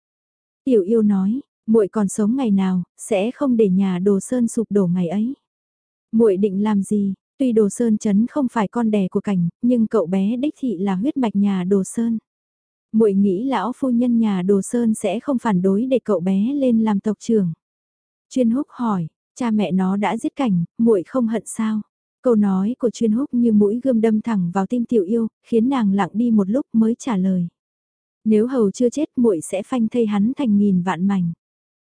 Tiểu yêu nói, muội còn sống ngày nào, sẽ không để nhà đồ sơn sụp đổ ngày ấy. muội định làm gì? Tuy đồ sơn chấn không phải con đẻ của cảnh, nhưng cậu bé đích thị là huyết mạch nhà đồ sơn. muội nghĩ lão phu nhân nhà đồ sơn sẽ không phản đối để cậu bé lên làm tộc trưởng. Chuyên húc hỏi, cha mẹ nó đã giết cảnh, muội không hận sao? Câu nói của chuyên húc như mũi gươm đâm thẳng vào tim tiểu yêu, khiến nàng lặng đi một lúc mới trả lời. Nếu hầu chưa chết muội sẽ phanh thây hắn thành nghìn vạn mảnh.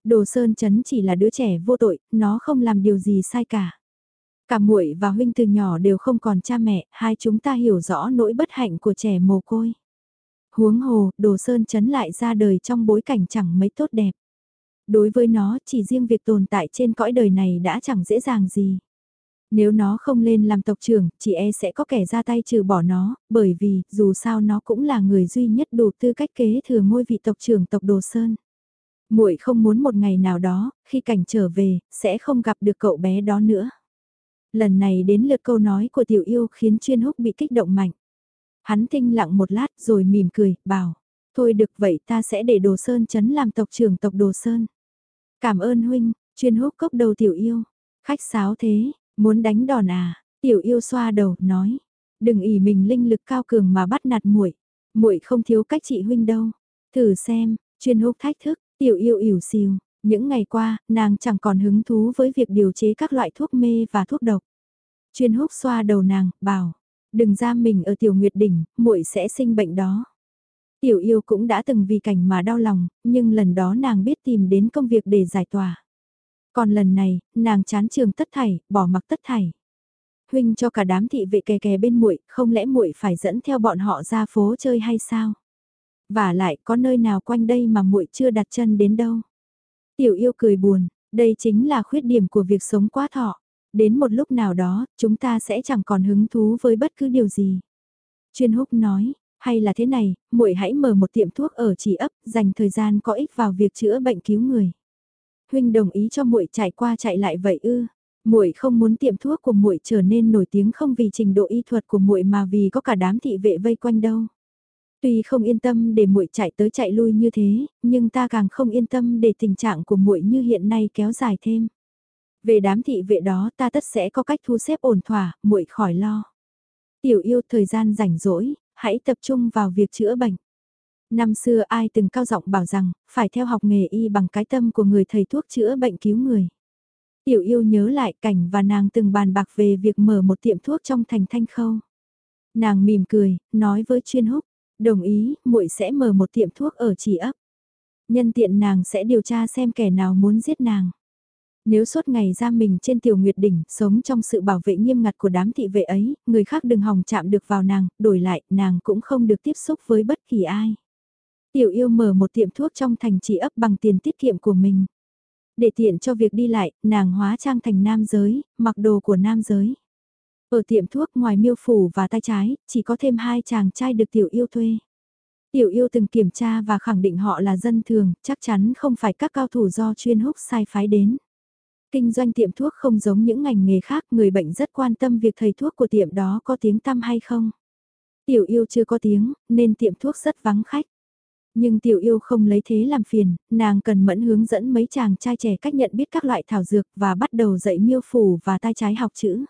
Đồ Sơn Chấn chỉ là đứa trẻ vô tội, nó không làm điều gì sai cả. Cả muội và huynh từ nhỏ đều không còn cha mẹ, hai chúng ta hiểu rõ nỗi bất hạnh của trẻ mồ côi. Huống hồ, Đồ Sơn Chấn lại ra đời trong bối cảnh chẳng mấy tốt đẹp. Đối với nó, chỉ riêng việc tồn tại trên cõi đời này đã chẳng dễ dàng gì. Nếu nó không lên làm tộc trưởng, chị e sẽ có kẻ ra tay trừ bỏ nó, bởi vì, dù sao nó cũng là người duy nhất đủ tư cách kế thừa ngôi vị tộc trưởng tộc Đồ Sơn muội không muốn một ngày nào đó, khi cảnh trở về, sẽ không gặp được cậu bé đó nữa. Lần này đến lượt câu nói của tiểu yêu khiến chuyên húc bị kích động mạnh. Hắn tinh lặng một lát rồi mỉm cười, bảo, thôi được vậy ta sẽ để Đồ Sơn chấn làm tộc trưởng tộc Đồ Sơn. Cảm ơn huynh, chuyên húc cốc đầu tiểu yêu. Khách sáo thế, muốn đánh đòn à? Tiểu yêu xoa đầu, nói. Đừng ỉ mình linh lực cao cường mà bắt nạt muội. muội không thiếu cách trị huynh đâu. Thử xem, chuyên húc thách thức, tiểu yêu ỉu xìu. Những ngày qua, nàng chẳng còn hứng thú với việc điều chế các loại thuốc mê và thuốc độc. Chuyên húc xoa đầu nàng, bảo, đừng ra mình ở tiểu nguyệt đỉnh, muội sẽ sinh bệnh đó. Tiểu yêu cũng đã từng vì cảnh mà đau lòng, nhưng lần đó nàng biết tìm đến công việc để giải tỏa. Còn lần này, nàng chán trường tất thảy, bỏ mặc tất thảy. Huynh cho cả đám thị vệ kè kè bên muội, không lẽ muội phải dẫn theo bọn họ ra phố chơi hay sao? Và lại có nơi nào quanh đây mà muội chưa đặt chân đến đâu? Tiểu yêu cười buồn, đây chính là khuyết điểm của việc sống quá thọ. Đến một lúc nào đó, chúng ta sẽ chẳng còn hứng thú với bất cứ điều gì. Chuyên húc nói, hay là thế này, muội hãy mở một tiệm thuốc ở chỉ ấp, dành thời gian có ích vào việc chữa bệnh cứu người. Huynh đồng ý cho muội chạy qua chạy lại vậy ư? Muội không muốn tiệm thuốc của muội trở nên nổi tiếng không vì trình độ y thuật của muội mà vì có cả đám thị vệ vây quanh đâu. Tuy không yên tâm để muội chạy tới chạy lui như thế, nhưng ta càng không yên tâm để tình trạng của muội như hiện nay kéo dài thêm. Về đám thị vệ đó ta tất sẽ có cách thu xếp ổn thỏa, muội khỏi lo. Tiểu yêu thời gian rảnh rỗi, hãy tập trung vào việc chữa bệnh. Năm xưa ai từng cao giọng bảo rằng, phải theo học nghề y bằng cái tâm của người thầy thuốc chữa bệnh cứu người. Tiểu yêu nhớ lại cảnh và nàng từng bàn bạc về việc mở một tiệm thuốc trong thành thanh khâu. Nàng mỉm cười, nói với chuyên húc, đồng ý, muội sẽ mở một tiệm thuốc ở chỉ ấp. Nhân tiện nàng sẽ điều tra xem kẻ nào muốn giết nàng. Nếu suốt ngày ra mình trên tiểu nguyệt đỉnh, sống trong sự bảo vệ nghiêm ngặt của đám thị vệ ấy, người khác đừng hòng chạm được vào nàng, đổi lại, nàng cũng không được tiếp xúc với bất kỳ ai. Tiểu yêu mở một tiệm thuốc trong thành chỉ ấp bằng tiền tiết kiệm của mình. Để tiện cho việc đi lại, nàng hóa trang thành nam giới, mặc đồ của nam giới. Ở tiệm thuốc ngoài miêu phủ và tay trái, chỉ có thêm hai chàng trai được tiểu yêu thuê. Tiểu yêu từng kiểm tra và khẳng định họ là dân thường, chắc chắn không phải các cao thủ do chuyên húc sai phái đến. Kinh doanh tiệm thuốc không giống những ngành nghề khác, người bệnh rất quan tâm việc thầy thuốc của tiệm đó có tiếng tăm hay không. Tiểu yêu chưa có tiếng, nên tiệm thuốc rất vắng khách. Nhưng tiểu yêu không lấy thế làm phiền, nàng cần mẫn hướng dẫn mấy chàng trai trẻ cách nhận biết các loại thảo dược và bắt đầu dạy miêu phủ và tai trái học chữ.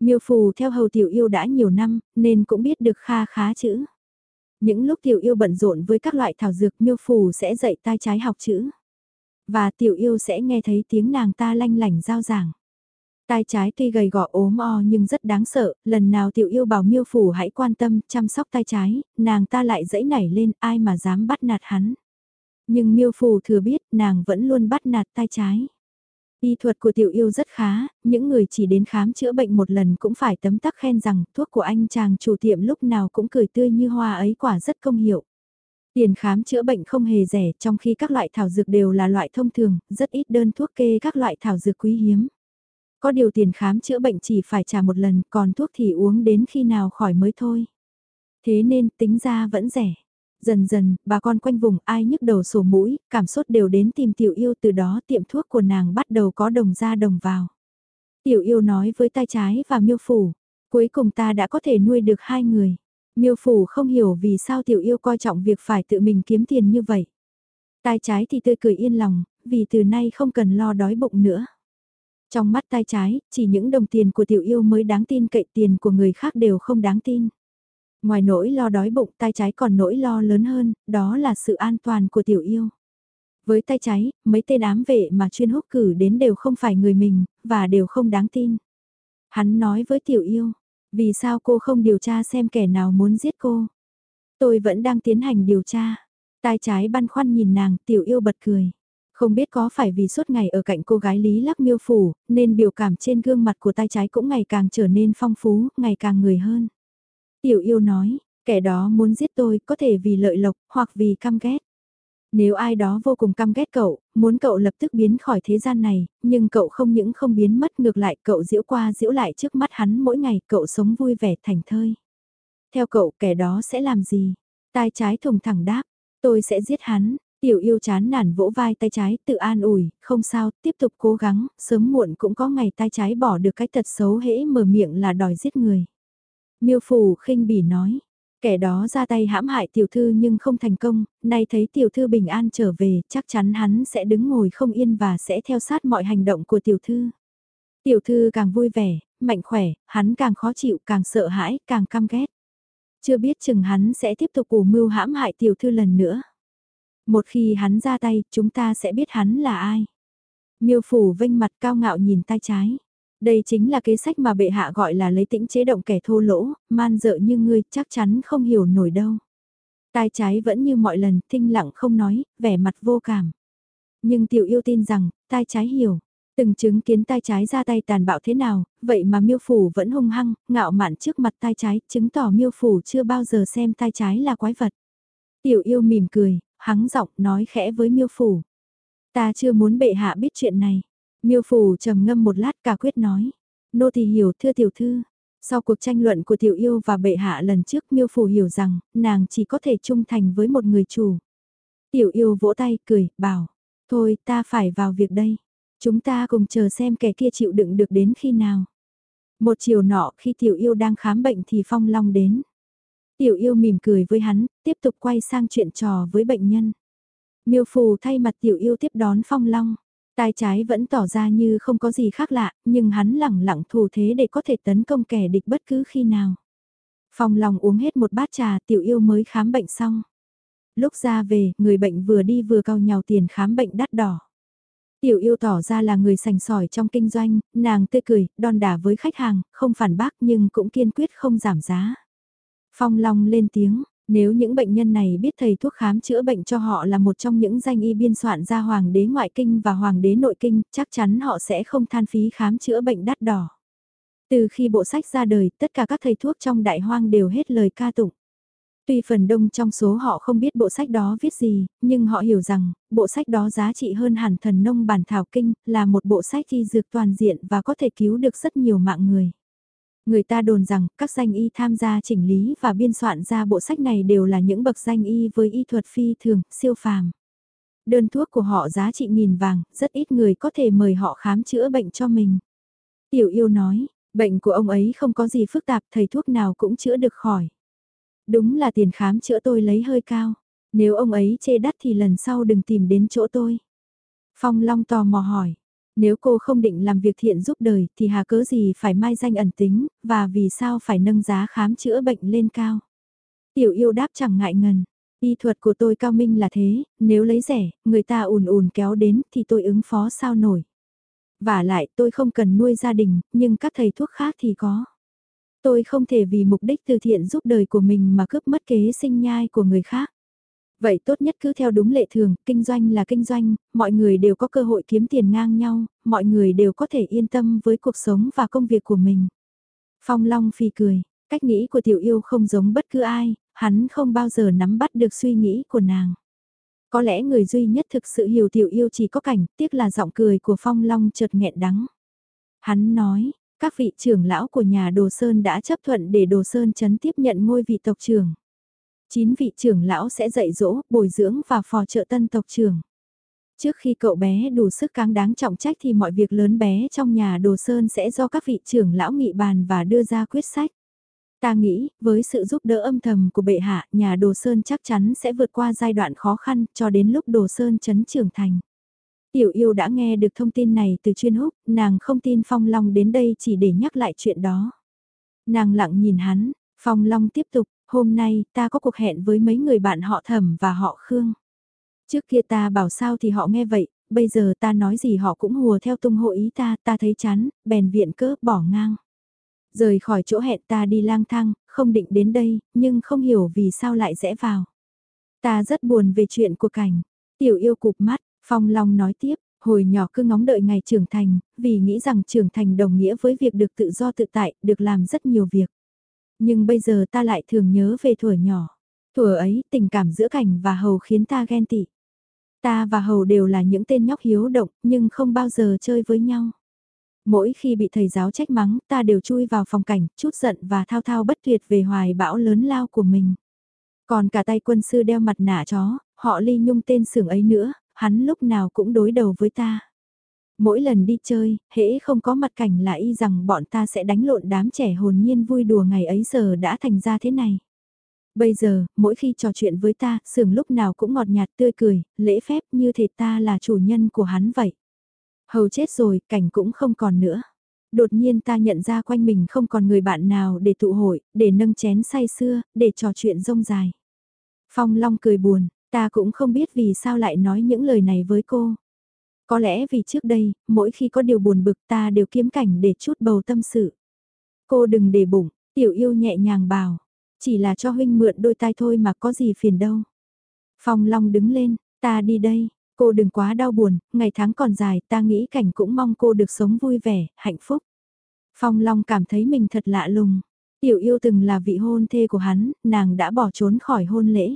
Miêu phù theo hầu tiểu yêu đã nhiều năm, nên cũng biết được kha khá chữ. Những lúc tiểu yêu bận rộn với các loại thảo dược miêu phù sẽ dạy tai trái học chữ. Và tiểu yêu sẽ nghe thấy tiếng nàng ta lanh lảnh giao giảng. Tai trái tuy gầy gò ốm o nhưng rất đáng sợ, lần nào tiểu yêu bảo miêu phủ hãy quan tâm, chăm sóc tai trái, nàng ta lại dẫy nảy lên, ai mà dám bắt nạt hắn. Nhưng miêu phù thừa biết nàng vẫn luôn bắt nạt tai trái. Y thuật của tiểu yêu rất khá, những người chỉ đến khám chữa bệnh một lần cũng phải tấm tắc khen rằng thuốc của anh chàng chủ tiệm lúc nào cũng cười tươi như hoa ấy quả rất công hiệu. Tiền khám chữa bệnh không hề rẻ trong khi các loại thảo dược đều là loại thông thường, rất ít đơn thuốc kê các loại thảo dược quý hiếm. Có điều tiền khám chữa bệnh chỉ phải trả một lần còn thuốc thì uống đến khi nào khỏi mới thôi. Thế nên tính ra vẫn rẻ. Dần dần, bà con quanh vùng ai nhức đầu sổ mũi, cảm sốt đều đến tìm tiểu yêu từ đó tiệm thuốc của nàng bắt đầu có đồng ra đồng vào. Tiểu yêu nói với tay trái và miêu phủ, cuối cùng ta đã có thể nuôi được hai người. Miêu phủ không hiểu vì sao tiểu yêu coi trọng việc phải tự mình kiếm tiền như vậy. Tai trái thì tươi cười yên lòng, vì từ nay không cần lo đói bụng nữa. Trong mắt tai trái, chỉ những đồng tiền của tiểu yêu mới đáng tin cậy tiền của người khác đều không đáng tin. Ngoài nỗi lo đói bụng tay trái còn nỗi lo lớn hơn, đó là sự an toàn của tiểu yêu. Với tay trái, mấy tên ám vệ mà chuyên húc cử đến đều không phải người mình, và đều không đáng tin. Hắn nói với tiểu yêu, vì sao cô không điều tra xem kẻ nào muốn giết cô? Tôi vẫn đang tiến hành điều tra. Tai trái băn khoăn nhìn nàng, tiểu yêu bật cười. Không biết có phải vì suốt ngày ở cạnh cô gái Lý Lắc Miêu Phủ, nên biểu cảm trên gương mặt của tay trái cũng ngày càng trở nên phong phú, ngày càng người hơn. Tiểu yêu nói, kẻ đó muốn giết tôi có thể vì lợi lộc hoặc vì căm ghét. Nếu ai đó vô cùng căm ghét cậu, muốn cậu lập tức biến khỏi thế gian này, nhưng cậu không những không biến mất ngược lại cậu diễu qua diễu lại trước mắt hắn mỗi ngày cậu sống vui vẻ thành thơi. Theo cậu kẻ đó sẽ làm gì? Tai trái thùng thẳng đáp, tôi sẽ giết hắn. Tiểu yêu chán nản vỗ vai tay trái tự an ủi, không sao, tiếp tục cố gắng, sớm muộn cũng có ngày tay trái bỏ được cái tật xấu hễ mở miệng là đòi giết người. Miêu phủ khinh bỉ nói, kẻ đó ra tay hãm hại tiểu thư nhưng không thành công, nay thấy tiểu thư bình an trở về, chắc chắn hắn sẽ đứng ngồi không yên và sẽ theo sát mọi hành động của tiểu thư. Tiểu thư càng vui vẻ, mạnh khỏe, hắn càng khó chịu, càng sợ hãi, càng căm ghét. Chưa biết chừng hắn sẽ tiếp tục ủ mưu hãm hại tiểu thư lần nữa. Một khi hắn ra tay, chúng ta sẽ biết hắn là ai. Miêu phủ vênh mặt cao ngạo nhìn tay trái. Đây chính là kế sách mà bệ hạ gọi là lấy tĩnh chế động kẻ thô lỗ, man dợ như ngươi chắc chắn không hiểu nổi đâu. Tai trái vẫn như mọi lần, thinh lặng không nói, vẻ mặt vô cảm. Nhưng tiểu yêu tin rằng, tai trái hiểu. Từng chứng kiến tai trái ra tay tàn bạo thế nào, vậy mà miêu phủ vẫn hung hăng, ngạo mạn trước mặt tai trái, chứng tỏ miêu phủ chưa bao giờ xem tai trái là quái vật. Tiểu yêu mỉm cười, hắng giọng nói khẽ với miêu phủ. Ta chưa muốn bệ hạ biết chuyện này. Miêu phủ trầm ngâm một lát cả quyết nói. Nô thì hiểu thưa tiểu thư. Sau cuộc tranh luận của tiểu yêu và bệ hạ lần trước miêu phủ hiểu rằng nàng chỉ có thể trung thành với một người chủ. Tiểu yêu vỗ tay cười, bảo. Thôi ta phải vào việc đây. Chúng ta cùng chờ xem kẻ kia chịu đựng được đến khi nào. Một chiều nọ khi tiểu yêu đang khám bệnh thì phong long đến. Tiểu yêu mỉm cười với hắn, tiếp tục quay sang chuyện trò với bệnh nhân. Miêu phù thay mặt tiểu yêu tiếp đón phong long. Tai trái vẫn tỏ ra như không có gì khác lạ, nhưng hắn lẳng lặng thủ thế để có thể tấn công kẻ địch bất cứ khi nào. Phong Long uống hết một bát trà tiểu yêu mới khám bệnh xong. Lúc ra về, người bệnh vừa đi vừa cao nhào tiền khám bệnh đắt đỏ. Tiểu yêu tỏ ra là người sành sỏi trong kinh doanh, nàng tươi cười, đòn đả với khách hàng, không phản bác nhưng cũng kiên quyết không giảm giá. Phong Long lên tiếng, nếu những bệnh nhân này biết thầy thuốc khám chữa bệnh cho họ là một trong những danh y biên soạn ra Hoàng đế ngoại kinh và Hoàng đế nội kinh, chắc chắn họ sẽ không than phí khám chữa bệnh đắt đỏ. Từ khi bộ sách ra đời, tất cả các thầy thuốc trong đại hoang đều hết lời ca tụng. Tuy phần đông trong số họ không biết bộ sách đó viết gì, nhưng họ hiểu rằng, bộ sách đó giá trị hơn hẳn thần nông bản thảo kinh, là một bộ sách y dược toàn diện và có thể cứu được rất nhiều mạng người. Người ta đồn rằng các danh y tham gia chỉnh lý và biên soạn ra bộ sách này đều là những bậc danh y với y thuật phi thường, siêu phàm. Đơn thuốc của họ giá trị nghìn vàng, rất ít người có thể mời họ khám chữa bệnh cho mình. Tiểu yêu nói, bệnh của ông ấy không có gì phức tạp, thầy thuốc nào cũng chữa được khỏi. Đúng là tiền khám chữa tôi lấy hơi cao. Nếu ông ấy chê đắt thì lần sau đừng tìm đến chỗ tôi. Phong Long tò mò hỏi, nếu cô không định làm việc thiện giúp đời thì hà cớ gì phải mai danh ẩn tính, và vì sao phải nâng giá khám chữa bệnh lên cao. Tiểu yêu đáp chẳng ngại ngần. Y thuật của tôi cao minh là thế, nếu lấy rẻ, người ta ùn ùn kéo đến thì tôi ứng phó sao nổi. Và lại tôi không cần nuôi gia đình, nhưng các thầy thuốc khác thì có. Tôi không thể vì mục đích từ thiện giúp đời của mình mà cướp mất kế sinh nhai của người khác. Vậy tốt nhất cứ theo đúng lệ thường, kinh doanh là kinh doanh, mọi người đều có cơ hội kiếm tiền ngang nhau, mọi người đều có thể yên tâm với cuộc sống và công việc của mình. Phong Long phì cười, cách nghĩ của tiểu yêu không giống bất cứ ai, hắn không bao giờ nắm bắt được suy nghĩ của nàng. Có lẽ người duy nhất thực sự hiểu tiểu yêu chỉ có cảnh, tiếc là giọng cười của Phong Long chợt nghẹn đắng. Hắn nói, các vị trưởng lão của nhà Đồ Sơn đã chấp thuận để Đồ Sơn chấn tiếp nhận ngôi vị tộc trưởng. Chín vị trưởng lão sẽ dạy dỗ, bồi dưỡng và phò trợ tân tộc trưởng. Trước khi cậu bé đủ sức cáng đáng trọng trách thì mọi việc lớn bé trong nhà Đồ Sơn sẽ do các vị trưởng lão nghị bàn và đưa ra quyết sách. Ta nghĩ, với sự giúp đỡ âm thầm của bệ hạ, nhà Đồ Sơn chắc chắn sẽ vượt qua giai đoạn khó khăn cho đến lúc Đồ Sơn chấn trưởng thành. Tiểu yêu đã nghe được thông tin này từ chuyên húc, nàng không tin Phong Long đến đây chỉ để nhắc lại chuyện đó. Nàng lặng nhìn hắn, Phong Long tiếp tục, hôm nay ta có cuộc hẹn với mấy người bạn họ thẩm và họ Khương. Trước kia ta bảo sao thì họ nghe vậy, bây giờ ta nói gì họ cũng hùa theo tung hộ ý ta, ta thấy chán, bèn viện cớ bỏ ngang. Rời khỏi chỗ hẹn ta đi lang thang, không định đến đây, nhưng không hiểu vì sao lại rẽ vào. Ta rất buồn về chuyện của cảnh. Tiểu yêu cụp mắt, Phong Long nói tiếp, hồi nhỏ cứ ngóng đợi ngày trưởng thành, vì nghĩ rằng trưởng thành đồng nghĩa với việc được tự do tự tại, được làm rất nhiều việc. Nhưng bây giờ ta lại thường nhớ về thuở nhỏ. Thuở ấy, tình cảm giữa cảnh và hầu khiến ta ghen tị. Ta và hầu đều là những tên nhóc hiếu động, nhưng không bao giờ chơi với nhau. Mỗi khi bị thầy giáo trách mắng, ta đều chui vào phòng cảnh, chút giận và thao thao bất tuyệt về hoài bão lớn lao của mình. Còn cả tay quân sư đeo mặt nạ chó, họ ly nhung tên sưởng ấy nữa, hắn lúc nào cũng đối đầu với ta. Mỗi lần đi chơi, hễ không có mặt cảnh là y rằng bọn ta sẽ đánh lộn đám trẻ hồn nhiên vui đùa ngày ấy giờ đã thành ra thế này. Bây giờ, mỗi khi trò chuyện với ta, sưởng lúc nào cũng ngọt nhạt tươi cười, lễ phép như thể ta là chủ nhân của hắn vậy. Hầu chết rồi, cảnh cũng không còn nữa. Đột nhiên ta nhận ra quanh mình không còn người bạn nào để tụ hội, để nâng chén say xưa, để trò chuyện rông dài. Phong Long cười buồn, ta cũng không biết vì sao lại nói những lời này với cô. Có lẽ vì trước đây, mỗi khi có điều buồn bực ta đều kiếm cảnh để chút bầu tâm sự. Cô đừng để bụng, tiểu yêu nhẹ nhàng bảo, chỉ là cho huynh mượn đôi tai thôi mà có gì phiền đâu. Phong Long đứng lên, ta đi đây, cô đừng quá đau buồn, ngày tháng còn dài, ta nghĩ cảnh cũng mong cô được sống vui vẻ, hạnh phúc. Phong Long cảm thấy mình thật lạ lùng. Tiểu yêu từng là vị hôn thê của hắn, nàng đã bỏ trốn khỏi hôn lễ.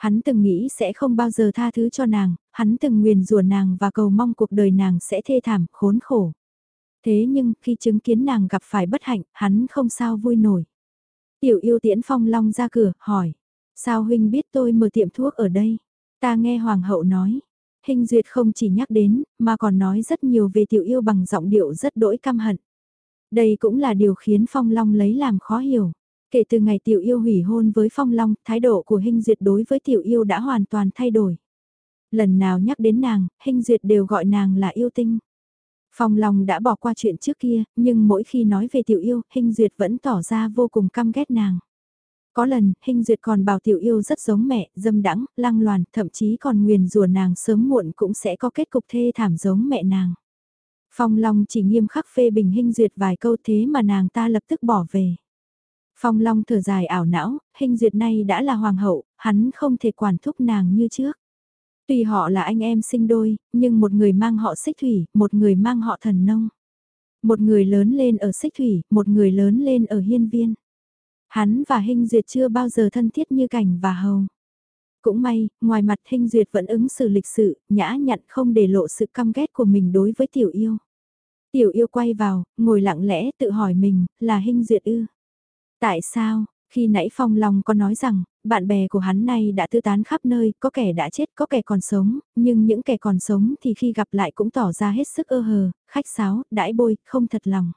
Hắn từng nghĩ sẽ không bao giờ tha thứ cho nàng, hắn từng nguyền rủa nàng và cầu mong cuộc đời nàng sẽ thê thảm, khốn khổ. Thế nhưng, khi chứng kiến nàng gặp phải bất hạnh, hắn không sao vui nổi. Tiểu yêu tiễn phong long ra cửa, hỏi. Sao huynh biết tôi mở tiệm thuốc ở đây? Ta nghe hoàng hậu nói. Hình duyệt không chỉ nhắc đến, mà còn nói rất nhiều về tiểu yêu bằng giọng điệu rất đỗi căm hận. Đây cũng là điều khiến phong long lấy làm khó hiểu. Kể từ ngày tiểu yêu hủy hôn với phong long, thái độ của Hinh duyệt đối với tiểu yêu đã hoàn toàn thay đổi. Lần nào nhắc đến nàng, Hinh duyệt đều gọi nàng là yêu tinh. Phong Long đã bỏ qua chuyện trước kia, nhưng mỗi khi nói về tiểu yêu, Hinh Duyệt vẫn tỏ ra vô cùng căm ghét nàng. Có lần, Hinh Duyệt còn bảo tiểu yêu rất giống mẹ, dâm đắng, lăng loàn, thậm chí còn nguyền rủa nàng sớm muộn cũng sẽ có kết cục thê thảm giống mẹ nàng. Phong Long chỉ nghiêm khắc phê bình Hinh Duyệt vài câu thế mà nàng ta lập tức bỏ về. Phong Long thở dài ảo não, Hình Duyệt nay đã là hoàng hậu, hắn không thể quản thúc nàng như trước. Tùy họ là anh em sinh đôi, nhưng một người mang họ xích thủy, một người mang họ thần nông. Một người lớn lên ở xích thủy, một người lớn lên ở hiên viên. Hắn và Hinh Duyệt chưa bao giờ thân thiết như cảnh và hầu. Cũng may, ngoài mặt Hinh Duyệt vẫn ứng xử lịch sự, nhã nhặn không để lộ sự căm ghét của mình đối với tiểu yêu. Tiểu yêu quay vào, ngồi lặng lẽ tự hỏi mình, là Hinh Duyệt ư? Tại sao, khi nãy Phong Long có nói rằng, bạn bè của hắn này đã tư tán khắp nơi, có kẻ đã chết, có kẻ còn sống, nhưng những kẻ còn sống thì khi gặp lại cũng tỏ ra hết sức ơ hờ, khách sáo, đãi bôi, không thật lòng.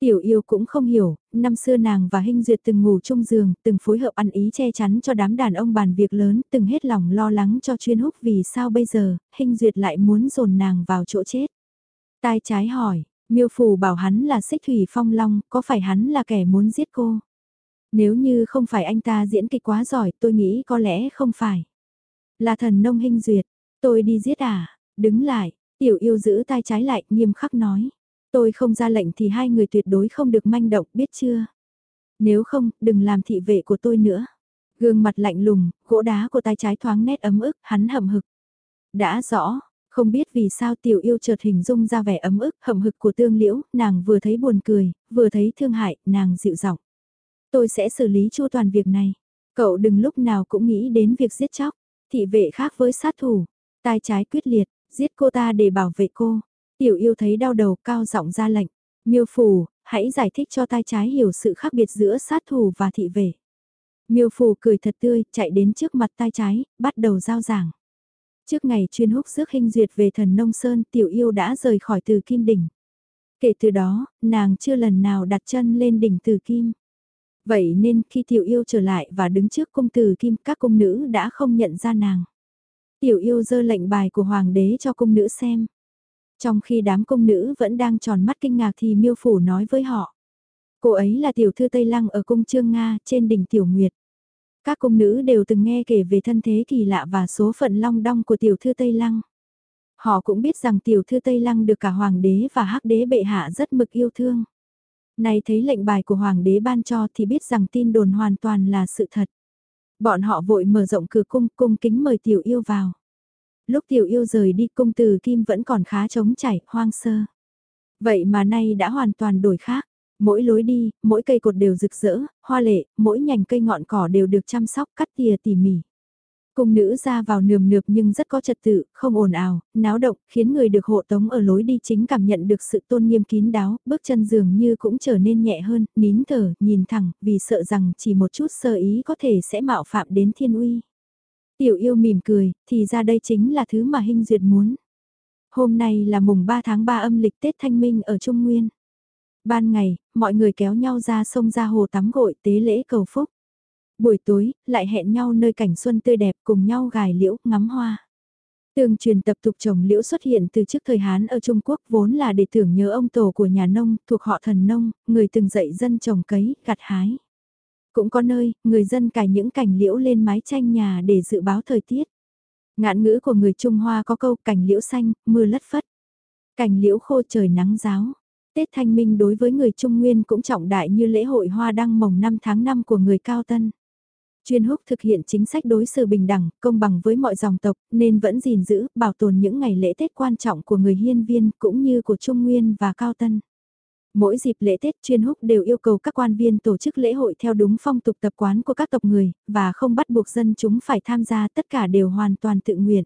Tiểu yêu cũng không hiểu, năm xưa nàng và Hinh Duyệt từng ngủ chung giường, từng phối hợp ăn ý che chắn cho đám đàn ông bàn việc lớn, từng hết lòng lo lắng cho chuyên húc vì sao bây giờ, Hinh Duyệt lại muốn dồn nàng vào chỗ chết. Tai trái hỏi, miêu phù bảo hắn là xích thủy phong long, có phải hắn là kẻ muốn giết cô? Nếu như không phải anh ta diễn kịch quá giỏi, tôi nghĩ có lẽ không phải. Là thần nông hình duyệt, tôi đi giết à, đứng lại, tiểu yêu giữ tay trái lại, nghiêm khắc nói. Tôi không ra lệnh thì hai người tuyệt đối không được manh động, biết chưa? Nếu không, đừng làm thị vệ của tôi nữa. Gương mặt lạnh lùng, gỗ đá của tay trái thoáng nét ấm ức, hắn hậm hực. Đã rõ, không biết vì sao tiểu yêu chợt hình dung ra vẻ ấm ức, hậm hực của tương liễu, nàng vừa thấy buồn cười, vừa thấy thương hại, nàng dịu giọng. Tôi sẽ xử lý chu toàn việc này. Cậu đừng lúc nào cũng nghĩ đến việc giết chóc. Thị vệ khác với sát thủ. Tai trái quyết liệt, giết cô ta để bảo vệ cô. Tiểu yêu thấy đau đầu cao giọng ra lệnh. Miêu phủ, hãy giải thích cho tai trái hiểu sự khác biệt giữa sát thủ và thị vệ. Miêu phủ cười thật tươi, chạy đến trước mặt tai trái, bắt đầu giao giảng. Trước ngày chuyên húc rước hình duyệt về thần nông sơn, tiểu yêu đã rời khỏi từ kim đỉnh. Kể từ đó, nàng chưa lần nào đặt chân lên đỉnh từ kim. Vậy nên khi tiểu yêu trở lại và đứng trước cung từ kim các cung nữ đã không nhận ra nàng. Tiểu yêu dơ lệnh bài của hoàng đế cho cung nữ xem. Trong khi đám cung nữ vẫn đang tròn mắt kinh ngạc thì miêu phủ nói với họ. Cô ấy là tiểu thư Tây Lăng ở cung Trương Nga trên đỉnh Tiểu Nguyệt. Các cung nữ đều từng nghe kể về thân thế kỳ lạ và số phận long đong của tiểu thư Tây Lăng. Họ cũng biết rằng tiểu thư Tây Lăng được cả hoàng đế và hắc đế bệ hạ rất mực yêu thương. Nay thấy lệnh bài của hoàng đế ban cho thì biết rằng tin đồn hoàn toàn là sự thật. Bọn họ vội mở rộng cửa cung, cung kính mời tiểu yêu vào. Lúc tiểu yêu rời đi cung từ kim vẫn còn khá trống chảy, hoang sơ. Vậy mà nay đã hoàn toàn đổi khác. Mỗi lối đi, mỗi cây cột đều rực rỡ, hoa lệ, mỗi nhành cây ngọn cỏ đều được chăm sóc cắt tỉa tỉ mỉ. Cung nữ ra vào nườm nượp nhưng rất có trật tự, không ồn ào, náo động, khiến người được hộ tống ở lối đi chính cảm nhận được sự tôn nghiêm kín đáo, bước chân dường như cũng trở nên nhẹ hơn, nín thở, nhìn thẳng, vì sợ rằng chỉ một chút sơ ý có thể sẽ mạo phạm đến thiên uy. Tiểu yêu mỉm cười, thì ra đây chính là thứ mà Hinh Duyệt muốn. Hôm nay là mùng 3 tháng 3 âm lịch Tết Thanh Minh ở Trung Nguyên. Ban ngày, mọi người kéo nhau ra sông ra hồ tắm gội tế lễ cầu phúc. Buổi tối, lại hẹn nhau nơi cảnh xuân tươi đẹp cùng nhau gài liễu, ngắm hoa. Tường truyền tập tục trồng liễu xuất hiện từ trước thời Hán ở Trung Quốc vốn là để tưởng nhớ ông tổ của nhà nông, thuộc họ thần nông, người từng dạy dân trồng cấy, gặt hái. Cũng có nơi, người dân cài những cành liễu lên mái tranh nhà để dự báo thời tiết. Ngạn ngữ của người Trung Hoa có câu cành liễu xanh, mưa lất phất. Cành liễu khô trời nắng giáo. Tết Thanh Minh đối với người Trung Nguyên cũng trọng đại như lễ hội hoa đăng mồng 5 tháng 5 của người Cao Tân. Chuyên húc thực hiện chính sách đối xử bình đẳng, công bằng với mọi dòng tộc, nên vẫn gìn giữ, bảo tồn những ngày lễ Tết quan trọng của người hiên viên cũng như của Trung Nguyên và Cao Tân. Mỗi dịp lễ Tết chuyên húc đều yêu cầu các quan viên tổ chức lễ hội theo đúng phong tục tập quán của các tộc người, và không bắt buộc dân chúng phải tham gia tất cả đều hoàn toàn tự nguyện.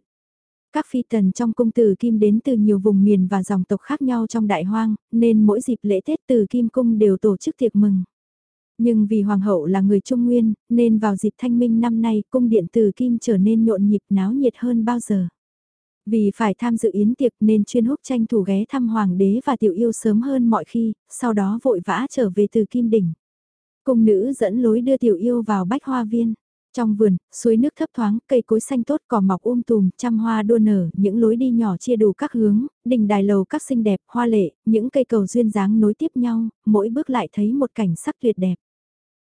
Các phi tần trong cung tử Kim đến từ nhiều vùng miền và dòng tộc khác nhau trong đại hoang, nên mỗi dịp lễ Tết từ Kim cung đều tổ chức tiệc mừng. Nhưng vì Hoàng hậu là người Trung Nguyên, nên vào dịp thanh minh năm nay cung điện từ Kim trở nên nhộn nhịp náo nhiệt hơn bao giờ. Vì phải tham dự yến tiệc nên chuyên húc tranh thủ ghé thăm Hoàng đế và tiểu yêu sớm hơn mọi khi, sau đó vội vã trở về từ Kim Đỉnh. Cung nữ dẫn lối đưa tiểu yêu vào bách hoa viên. Trong vườn, suối nước thấp thoáng, cây cối xanh tốt cỏ mọc um tùm, trăm hoa đua nở, những lối đi nhỏ chia đủ các hướng, đình đài lầu các xinh đẹp, hoa lệ, những cây cầu duyên dáng nối tiếp nhau, mỗi bước lại thấy một cảnh sắc tuyệt đẹp.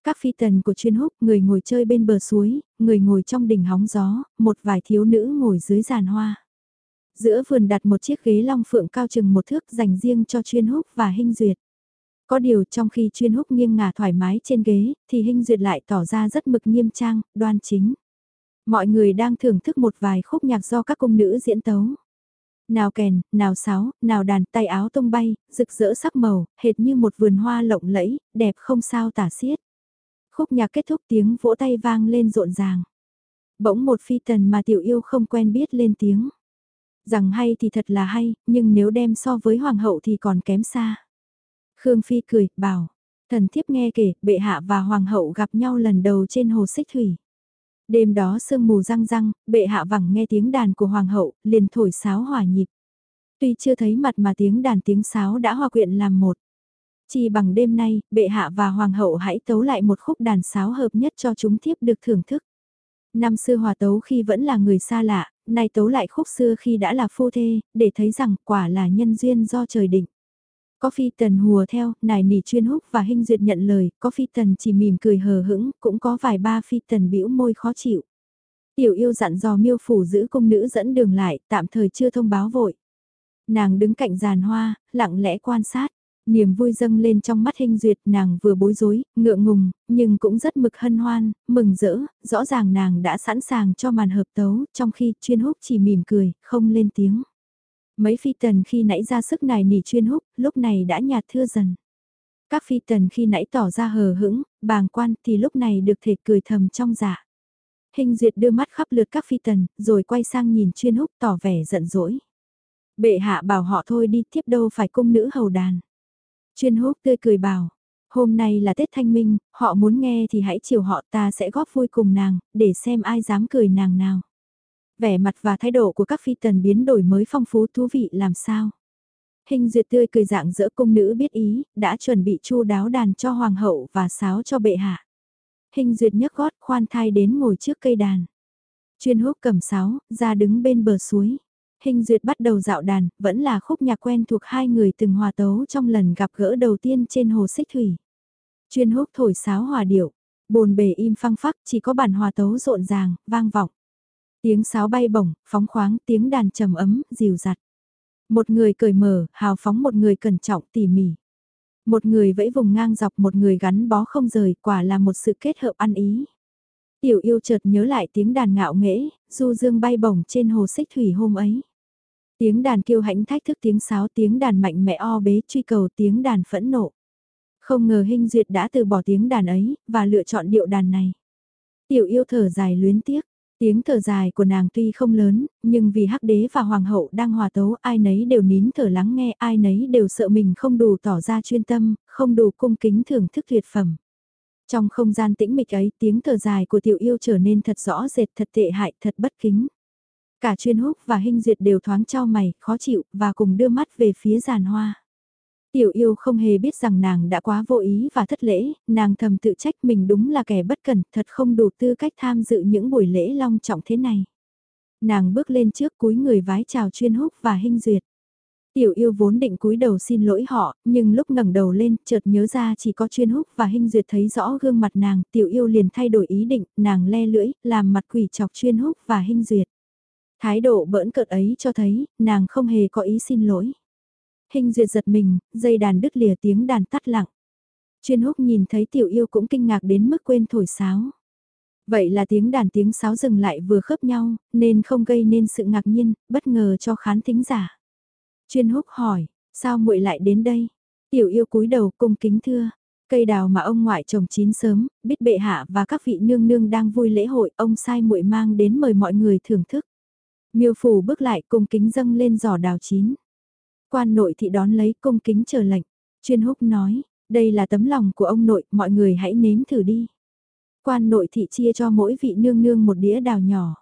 Các phi tần của chuyên húc, người ngồi chơi bên bờ suối, người ngồi trong đỉnh hóng gió, một vài thiếu nữ ngồi dưới giàn hoa. Giữa vườn đặt một chiếc ghế long phượng cao chừng một thước dành riêng cho chuyên húc và hình duyệt. Có điều trong khi chuyên húc nghiêng ngả thoải mái trên ghế, thì hình duyệt lại tỏ ra rất mực nghiêm trang, đoan chính. Mọi người đang thưởng thức một vài khúc nhạc do các cung nữ diễn tấu. Nào kèn, nào sáo, nào đàn tay áo tung bay, rực rỡ sắc màu, hệt như một vườn hoa lộng lẫy, đẹp không sao tả xiết. Khúc nhạc kết thúc tiếng vỗ tay vang lên rộn ràng. Bỗng một phi tần mà tiểu yêu không quen biết lên tiếng. Rằng hay thì thật là hay, nhưng nếu đem so với hoàng hậu thì còn kém xa. Khương Phi cười, bảo, thần thiếp nghe kể, bệ hạ và hoàng hậu gặp nhau lần đầu trên hồ xích thủy. Đêm đó sương mù răng răng, bệ hạ vẳng nghe tiếng đàn của hoàng hậu, liền thổi sáo hòa nhịp. Tuy chưa thấy mặt mà tiếng đàn tiếng sáo đã hòa quyện làm một. Chỉ bằng đêm nay, bệ hạ và hoàng hậu hãy tấu lại một khúc đàn sáo hợp nhất cho chúng thiếp được thưởng thức. Năm xưa hòa tấu khi vẫn là người xa lạ, nay tấu lại khúc xưa khi đã là phu thê, để thấy rằng quả là nhân duyên do trời định. Có phi tần hùa theo, nài nỉ chuyên húc và hình duyệt nhận lời, có phi tần chỉ mỉm cười hờ hững, cũng có vài ba phi tần bĩu môi khó chịu. Tiểu yêu dặn dò miêu phủ giữ công nữ dẫn đường lại, tạm thời chưa thông báo vội. Nàng đứng cạnh giàn hoa, lặng lẽ quan sát. Niềm vui dâng lên trong mắt hình duyệt nàng vừa bối rối, ngượng ngùng, nhưng cũng rất mực hân hoan, mừng rỡ, rõ ràng nàng đã sẵn sàng cho màn hợp tấu, trong khi chuyên húc chỉ mỉm cười, không lên tiếng. Mấy phi tần khi nãy ra sức này nỉ chuyên húc, lúc này đã nhạt thưa dần. Các phi tần khi nãy tỏ ra hờ hững, bàng quan thì lúc này được thể cười thầm trong dạ. Hình duyệt đưa mắt khắp lượt các phi tần, rồi quay sang nhìn chuyên húc tỏ vẻ giận dỗi. Bệ hạ bảo họ thôi đi tiếp đâu phải cung nữ hầu đàn. Chuyên húc tươi cười bảo, hôm nay là Tết Thanh Minh, họ muốn nghe thì hãy chiều họ ta sẽ góp vui cùng nàng, để xem ai dám cười nàng nào. Vẻ mặt và thái độ của các phi tần biến đổi mới phong phú thú vị làm sao. Hình duyệt tươi cười dạng giữa cung nữ biết ý, đã chuẩn bị chu đáo đàn cho hoàng hậu và sáo cho bệ hạ. Hình duyệt nhấc gót khoan thai đến ngồi trước cây đàn. Chuyên húc cầm sáo, ra đứng bên bờ suối. Hình duyệt bắt đầu dạo đàn, vẫn là khúc nhạc quen thuộc hai người từng hòa tấu trong lần gặp gỡ đầu tiên trên hồ xích thủy. Chuyên húc thổi sáo hòa điệu, bồn bề im phăng phắc chỉ có bản hòa tấu rộn ràng, vang vọng. Tiếng sáo bay bổng, phóng khoáng, tiếng đàn trầm ấm, dịu dặt. Một người cởi mở, hào phóng một người cẩn trọng tỉ mỉ. Một người vẫy vùng ngang dọc một người gắn bó không rời, quả là một sự kết hợp ăn ý. Tiểu yêu chợt nhớ lại tiếng đàn ngạo nghễ, du dương bay bổng trên hồ xích thủy hôm ấy. Tiếng đàn kiêu hãnh thách thức tiếng sáo tiếng đàn mạnh mẽ o bế truy cầu tiếng đàn phẫn nộ. Không ngờ Hinh Duyệt đã từ bỏ tiếng đàn ấy, và lựa chọn điệu đàn này. Tiểu yêu thở dài luyến tiếc, tiếng thở dài của nàng tuy không lớn, nhưng vì hắc đế và hoàng hậu đang hòa tấu ai nấy đều nín thở lắng nghe ai nấy đều sợ mình không đủ tỏ ra chuyên tâm, không đủ cung kính thưởng thức tuyệt phẩm. Trong không gian tĩnh mịch ấy tiếng thở dài của tiểu yêu trở nên thật rõ rệt thật tệ hại thật bất kính. Cả chuyên húc và hình duyệt đều thoáng trao mày, khó chịu, và cùng đưa mắt về phía giàn hoa. Tiểu yêu không hề biết rằng nàng đã quá vô ý và thất lễ, nàng thầm tự trách mình đúng là kẻ bất cẩn, thật không đủ tư cách tham dự những buổi lễ long trọng thế này. Nàng bước lên trước cúi người vái chào chuyên húc và hình duyệt. Tiểu yêu vốn định cúi đầu xin lỗi họ, nhưng lúc ngẩng đầu lên, chợt nhớ ra chỉ có chuyên húc và hình duyệt thấy rõ gương mặt nàng, tiểu yêu liền thay đổi ý định, nàng le lưỡi, làm mặt quỷ chọc chuyên húc và hình duyệt. Thái độ bỡn cợt ấy cho thấy, nàng không hề có ý xin lỗi. Hình duyệt giật mình, dây đàn đứt lìa tiếng đàn tắt lặng. Chuyên húc nhìn thấy tiểu yêu cũng kinh ngạc đến mức quên thổi sáo. Vậy là tiếng đàn tiếng sáo dừng lại vừa khớp nhau, nên không gây nên sự ngạc nhiên, bất ngờ cho khán thính giả. Chuyên húc hỏi, sao muội lại đến đây? Tiểu yêu cúi đầu cung kính thưa. Cây đào mà ông ngoại trồng chín sớm, biết bệ hạ và các vị nương nương đang vui lễ hội, ông sai muội mang đến mời mọi người thưởng thức. Miêu phủ bước lại cung kính dâng lên giỏ đào chín. Quan nội thị đón lấy cung kính chờ lệnh. Chuyên húc nói, đây là tấm lòng của ông nội, mọi người hãy nếm thử đi. Quan nội thị chia cho mỗi vị nương nương một đĩa đào nhỏ.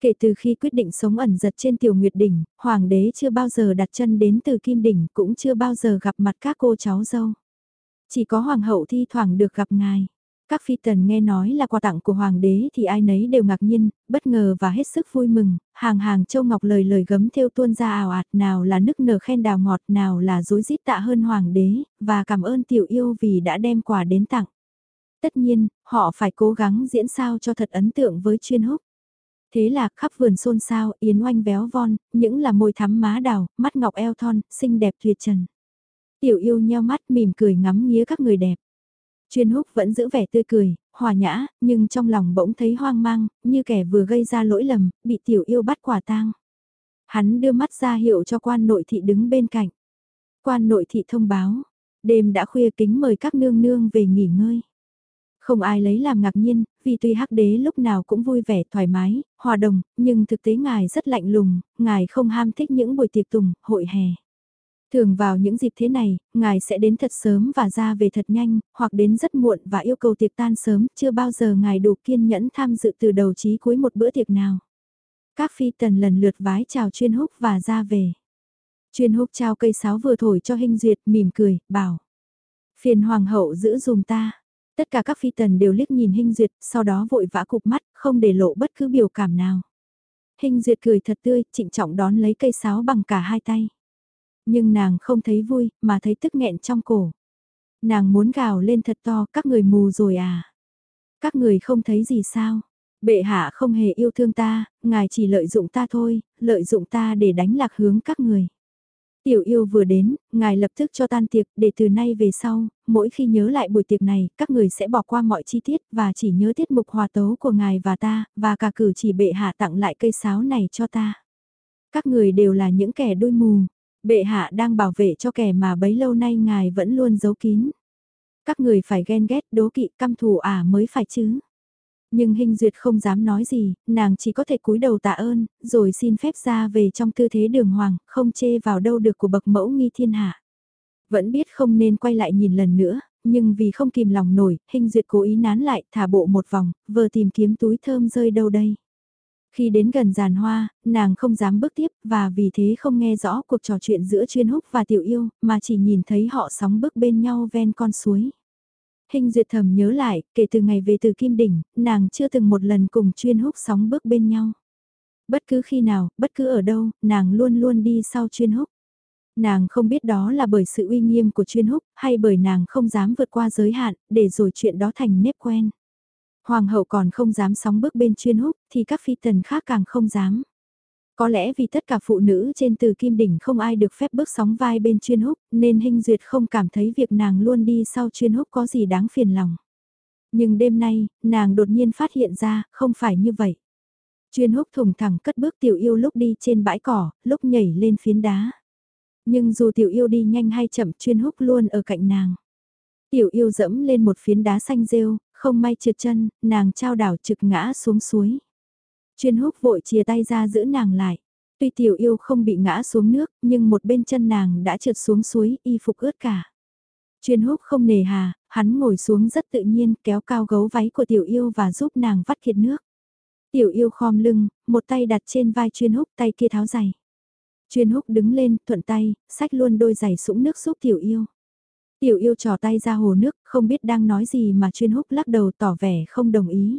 Kể từ khi quyết định sống ẩn giật trên tiểu nguyệt đỉnh, hoàng đế chưa bao giờ đặt chân đến từ kim đỉnh cũng chưa bao giờ gặp mặt các cô cháu dâu. Chỉ có hoàng hậu thi thoảng được gặp ngài. Các phi tần nghe nói là quà tặng của hoàng đế thì ai nấy đều ngạc nhiên, bất ngờ và hết sức vui mừng, hàng hàng châu ngọc lời lời gấm theo tuôn ra ảo ạt nào là nức nở khen đào ngọt nào là dối rít tạ hơn hoàng đế, và cảm ơn tiểu yêu vì đã đem quà đến tặng. Tất nhiên, họ phải cố gắng diễn sao cho thật ấn tượng với chuyên húc. Thế là khắp vườn xôn xao, yến oanh béo von, những là môi thắm má đào, mắt ngọc eo thon, xinh đẹp tuyệt trần. Tiểu yêu nheo mắt mỉm cười ngắm nghía các người đẹp. Chuyên húc vẫn giữ vẻ tươi cười, hòa nhã, nhưng trong lòng bỗng thấy hoang mang, như kẻ vừa gây ra lỗi lầm, bị tiểu yêu bắt quả tang. Hắn đưa mắt ra hiệu cho quan nội thị đứng bên cạnh. Quan nội thị thông báo, đêm đã khuya kính mời các nương nương về nghỉ ngơi. Không ai lấy làm ngạc nhiên, vì tuy hắc đế lúc nào cũng vui vẻ thoải mái, hòa đồng, nhưng thực tế ngài rất lạnh lùng, ngài không ham thích những buổi tiệc tùng, hội hè. Thường vào những dịp thế này, ngài sẽ đến thật sớm và ra về thật nhanh, hoặc đến rất muộn và yêu cầu tiệc tan sớm, chưa bao giờ ngài đủ kiên nhẫn tham dự từ đầu chí cuối một bữa tiệc nào. Các phi tần lần lượt vái chào chuyên húc và ra về. Chuyên húc trao cây sáo vừa thổi cho hình duyệt, mỉm cười, bảo. Phiền hoàng hậu giữ dùm ta. Tất cả các phi tần đều liếc nhìn hình duyệt, sau đó vội vã cụp mắt, không để lộ bất cứ biểu cảm nào. Hình duyệt cười thật tươi, trịnh trọng đón lấy cây sáo bằng cả hai tay. Nhưng nàng không thấy vui, mà thấy tức nghẹn trong cổ. Nàng muốn gào lên thật to, các người mù rồi à? Các người không thấy gì sao? Bệ hạ không hề yêu thương ta, ngài chỉ lợi dụng ta thôi, lợi dụng ta để đánh lạc hướng các người. Tiểu yêu vừa đến, ngài lập tức cho tan tiệc để từ nay về sau, mỗi khi nhớ lại buổi tiệc này, các người sẽ bỏ qua mọi chi tiết và chỉ nhớ tiết mục hòa tấu của ngài và ta, và cả cử chỉ bệ hạ tặng lại cây sáo này cho ta. Các người đều là những kẻ đôi mù, bệ hạ đang bảo vệ cho kẻ mà bấy lâu nay ngài vẫn luôn giấu kín. Các người phải ghen ghét, đố kỵ, căm thù à mới phải chứ. Nhưng Hình Duyệt không dám nói gì, nàng chỉ có thể cúi đầu tạ ơn, rồi xin phép ra về trong tư thế đường hoàng, không chê vào đâu được của bậc mẫu nghi thiên hạ. Vẫn biết không nên quay lại nhìn lần nữa, nhưng vì không kìm lòng nổi, Hình Duyệt cố ý nán lại, thả bộ một vòng, vừa tìm kiếm túi thơm rơi đâu đây. Khi đến gần giàn hoa, nàng không dám bước tiếp và vì thế không nghe rõ cuộc trò chuyện giữa chuyên húc và tiểu yêu, mà chỉ nhìn thấy họ sóng bước bên nhau ven con suối. Hình duyệt thầm nhớ lại, kể từ ngày về từ Kim Đỉnh, nàng chưa từng một lần cùng chuyên húc sóng bước bên nhau. Bất cứ khi nào, bất cứ ở đâu, nàng luôn luôn đi sau chuyên húc. Nàng không biết đó là bởi sự uy nghiêm của chuyên húc, hay bởi nàng không dám vượt qua giới hạn, để rồi chuyện đó thành nếp quen. Hoàng hậu còn không dám sóng bước bên chuyên húc, thì các phi tần khác càng không dám. Có lẽ vì tất cả phụ nữ trên từ kim đỉnh không ai được phép bước sóng vai bên chuyên húc, nên hình duyệt không cảm thấy việc nàng luôn đi sau chuyên húc có gì đáng phiền lòng. Nhưng đêm nay, nàng đột nhiên phát hiện ra, không phải như vậy. Chuyên húc thùng thẳng cất bước tiểu yêu lúc đi trên bãi cỏ, lúc nhảy lên phiến đá. Nhưng dù tiểu yêu đi nhanh hay chậm chuyên húc luôn ở cạnh nàng. Tiểu yêu dẫm lên một phiến đá xanh rêu, không may trượt chân, nàng trao đảo trực ngã xuống suối. Chuyên húc vội chia tay ra giữ nàng lại. Tuy tiểu yêu không bị ngã xuống nước, nhưng một bên chân nàng đã trượt xuống suối, y phục ướt cả. Chuyên húc không nề hà, hắn ngồi xuống rất tự nhiên kéo cao gấu váy của tiểu yêu và giúp nàng vắt kiệt nước. Tiểu yêu khom lưng, một tay đặt trên vai chuyên húc tay kia tháo giày. Chuyên húc đứng lên, thuận tay, xách luôn đôi giày sũng nước giúp tiểu yêu. Tiểu yêu trò tay ra hồ nước, không biết đang nói gì mà chuyên húc lắc đầu tỏ vẻ không đồng ý.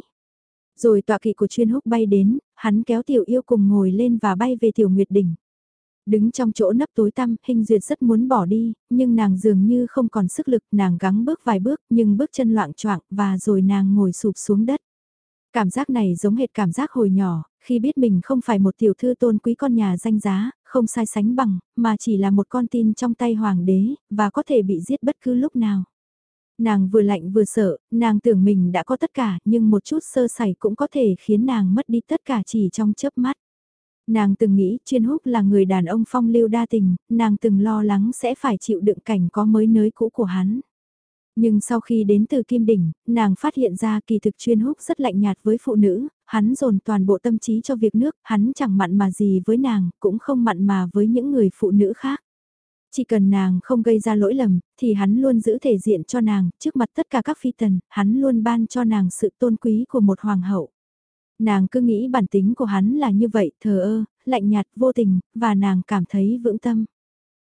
Rồi tọa kỵ của chuyên húc bay đến, hắn kéo tiểu yêu cùng ngồi lên và bay về tiểu nguyệt đỉnh. Đứng trong chỗ nấp tối tăm, hình duyệt rất muốn bỏ đi, nhưng nàng dường như không còn sức lực, nàng gắng bước vài bước, nhưng bước chân loạn choạng và rồi nàng ngồi sụp xuống đất. Cảm giác này giống hệt cảm giác hồi nhỏ, khi biết mình không phải một tiểu thư tôn quý con nhà danh giá, không sai sánh bằng, mà chỉ là một con tin trong tay hoàng đế, và có thể bị giết bất cứ lúc nào. Nàng vừa lạnh vừa sợ, nàng tưởng mình đã có tất cả nhưng một chút sơ sẩy cũng có thể khiến nàng mất đi tất cả chỉ trong chớp mắt. Nàng từng nghĩ chuyên húc là người đàn ông phong lưu đa tình, nàng từng lo lắng sẽ phải chịu đựng cảnh có mới nới cũ của hắn. Nhưng sau khi đến từ Kim Đỉnh, nàng phát hiện ra kỳ thực chuyên húc rất lạnh nhạt với phụ nữ, hắn dồn toàn bộ tâm trí cho việc nước, hắn chẳng mặn mà gì với nàng, cũng không mặn mà với những người phụ nữ khác. Chỉ cần nàng không gây ra lỗi lầm, thì hắn luôn giữ thể diện cho nàng, trước mặt tất cả các phi tần, hắn luôn ban cho nàng sự tôn quý của một hoàng hậu. Nàng cứ nghĩ bản tính của hắn là như vậy, thờ ơ, lạnh nhạt, vô tình, và nàng cảm thấy vững tâm.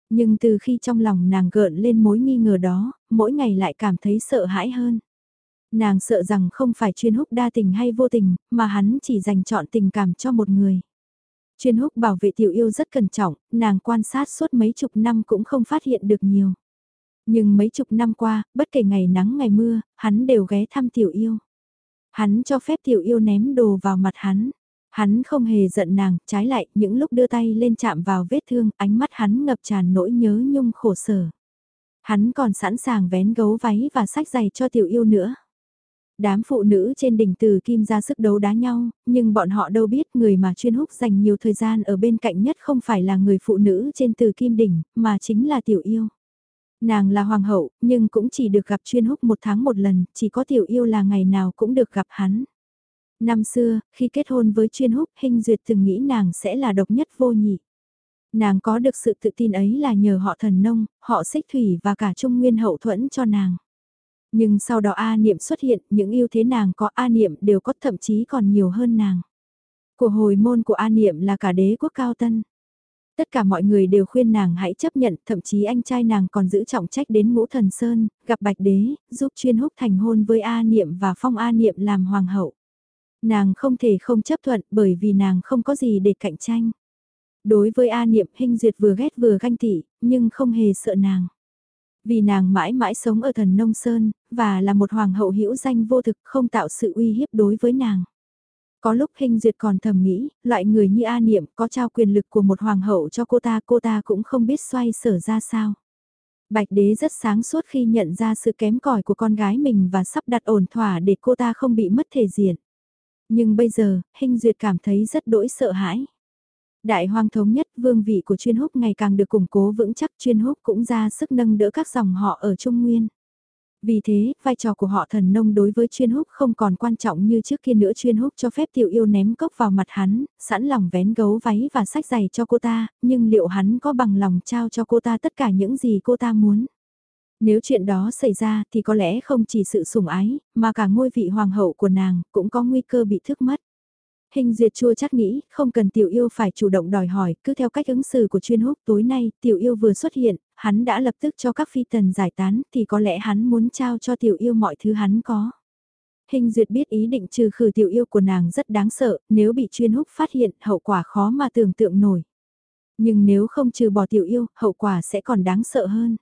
Nhưng từ khi trong lòng nàng gợn lên mối nghi ngờ đó, mỗi ngày lại cảm thấy sợ hãi hơn. Nàng sợ rằng không phải chuyên húc đa tình hay vô tình, mà hắn chỉ dành chọn tình cảm cho một người. Chuyên húc bảo vệ tiểu yêu rất cẩn trọng, nàng quan sát suốt mấy chục năm cũng không phát hiện được nhiều. Nhưng mấy chục năm qua, bất kể ngày nắng ngày mưa, hắn đều ghé thăm tiểu yêu. Hắn cho phép tiểu yêu ném đồ vào mặt hắn. Hắn không hề giận nàng, trái lại, những lúc đưa tay lên chạm vào vết thương, ánh mắt hắn ngập tràn nỗi nhớ nhung khổ sở. Hắn còn sẵn sàng vén gấu váy và sách giày cho tiểu yêu nữa. Đám phụ nữ trên đỉnh từ kim ra sức đấu đá nhau, nhưng bọn họ đâu biết người mà chuyên húc dành nhiều thời gian ở bên cạnh nhất không phải là người phụ nữ trên từ kim đỉnh, mà chính là tiểu yêu. Nàng là hoàng hậu, nhưng cũng chỉ được gặp chuyên húc một tháng một lần, chỉ có tiểu yêu là ngày nào cũng được gặp hắn. Năm xưa, khi kết hôn với chuyên húc, hình duyệt từng nghĩ nàng sẽ là độc nhất vô nhị. Nàng có được sự tự tin ấy là nhờ họ thần nông, họ xích thủy và cả trung nguyên hậu thuẫn cho nàng. Nhưng sau đó A Niệm xuất hiện, những ưu thế nàng có A Niệm đều có thậm chí còn nhiều hơn nàng. Của hồi môn của A Niệm là cả đế quốc cao tân. Tất cả mọi người đều khuyên nàng hãy chấp nhận, thậm chí anh trai nàng còn giữ trọng trách đến ngũ thần sơn, gặp bạch đế, giúp chuyên húc thành hôn với A Niệm và phong A Niệm làm hoàng hậu. Nàng không thể không chấp thuận bởi vì nàng không có gì để cạnh tranh. Đối với A Niệm hình duyệt vừa ghét vừa ganh tị, nhưng không hề sợ nàng. Vì nàng mãi mãi sống ở thần nông sơn, và là một hoàng hậu hữu danh vô thực không tạo sự uy hiếp đối với nàng. Có lúc hình duyệt còn thầm nghĩ, loại người như A Niệm có trao quyền lực của một hoàng hậu cho cô ta, cô ta cũng không biết xoay sở ra sao. Bạch đế rất sáng suốt khi nhận ra sự kém cỏi của con gái mình và sắp đặt ổn thỏa để cô ta không bị mất thể diện. Nhưng bây giờ, hình duyệt cảm thấy rất đỗi sợ hãi. Đại hoang thống nhất vương vị của chuyên húc ngày càng được củng cố vững chắc chuyên húc cũng ra sức nâng đỡ các dòng họ ở Trung Nguyên. Vì thế, vai trò của họ thần nông đối với chuyên húc không còn quan trọng như trước kia nữa chuyên húc cho phép tiểu yêu ném cốc vào mặt hắn, sẵn lòng vén gấu váy và sách giày cho cô ta, nhưng liệu hắn có bằng lòng trao cho cô ta tất cả những gì cô ta muốn? Nếu chuyện đó xảy ra thì có lẽ không chỉ sự sủng ái, mà cả ngôi vị hoàng hậu của nàng cũng có nguy cơ bị thức mất. Hình duyệt chua chắc nghĩ, không cần tiểu yêu phải chủ động đòi hỏi, cứ theo cách ứng xử của chuyên húc tối nay, tiểu yêu vừa xuất hiện, hắn đã lập tức cho các phi tần giải tán, thì có lẽ hắn muốn trao cho tiểu yêu mọi thứ hắn có. Hình duyệt biết ý định trừ khử tiểu yêu của nàng rất đáng sợ, nếu bị chuyên húc phát hiện, hậu quả khó mà tưởng tượng nổi. Nhưng nếu không trừ bỏ tiểu yêu, hậu quả sẽ còn đáng sợ hơn.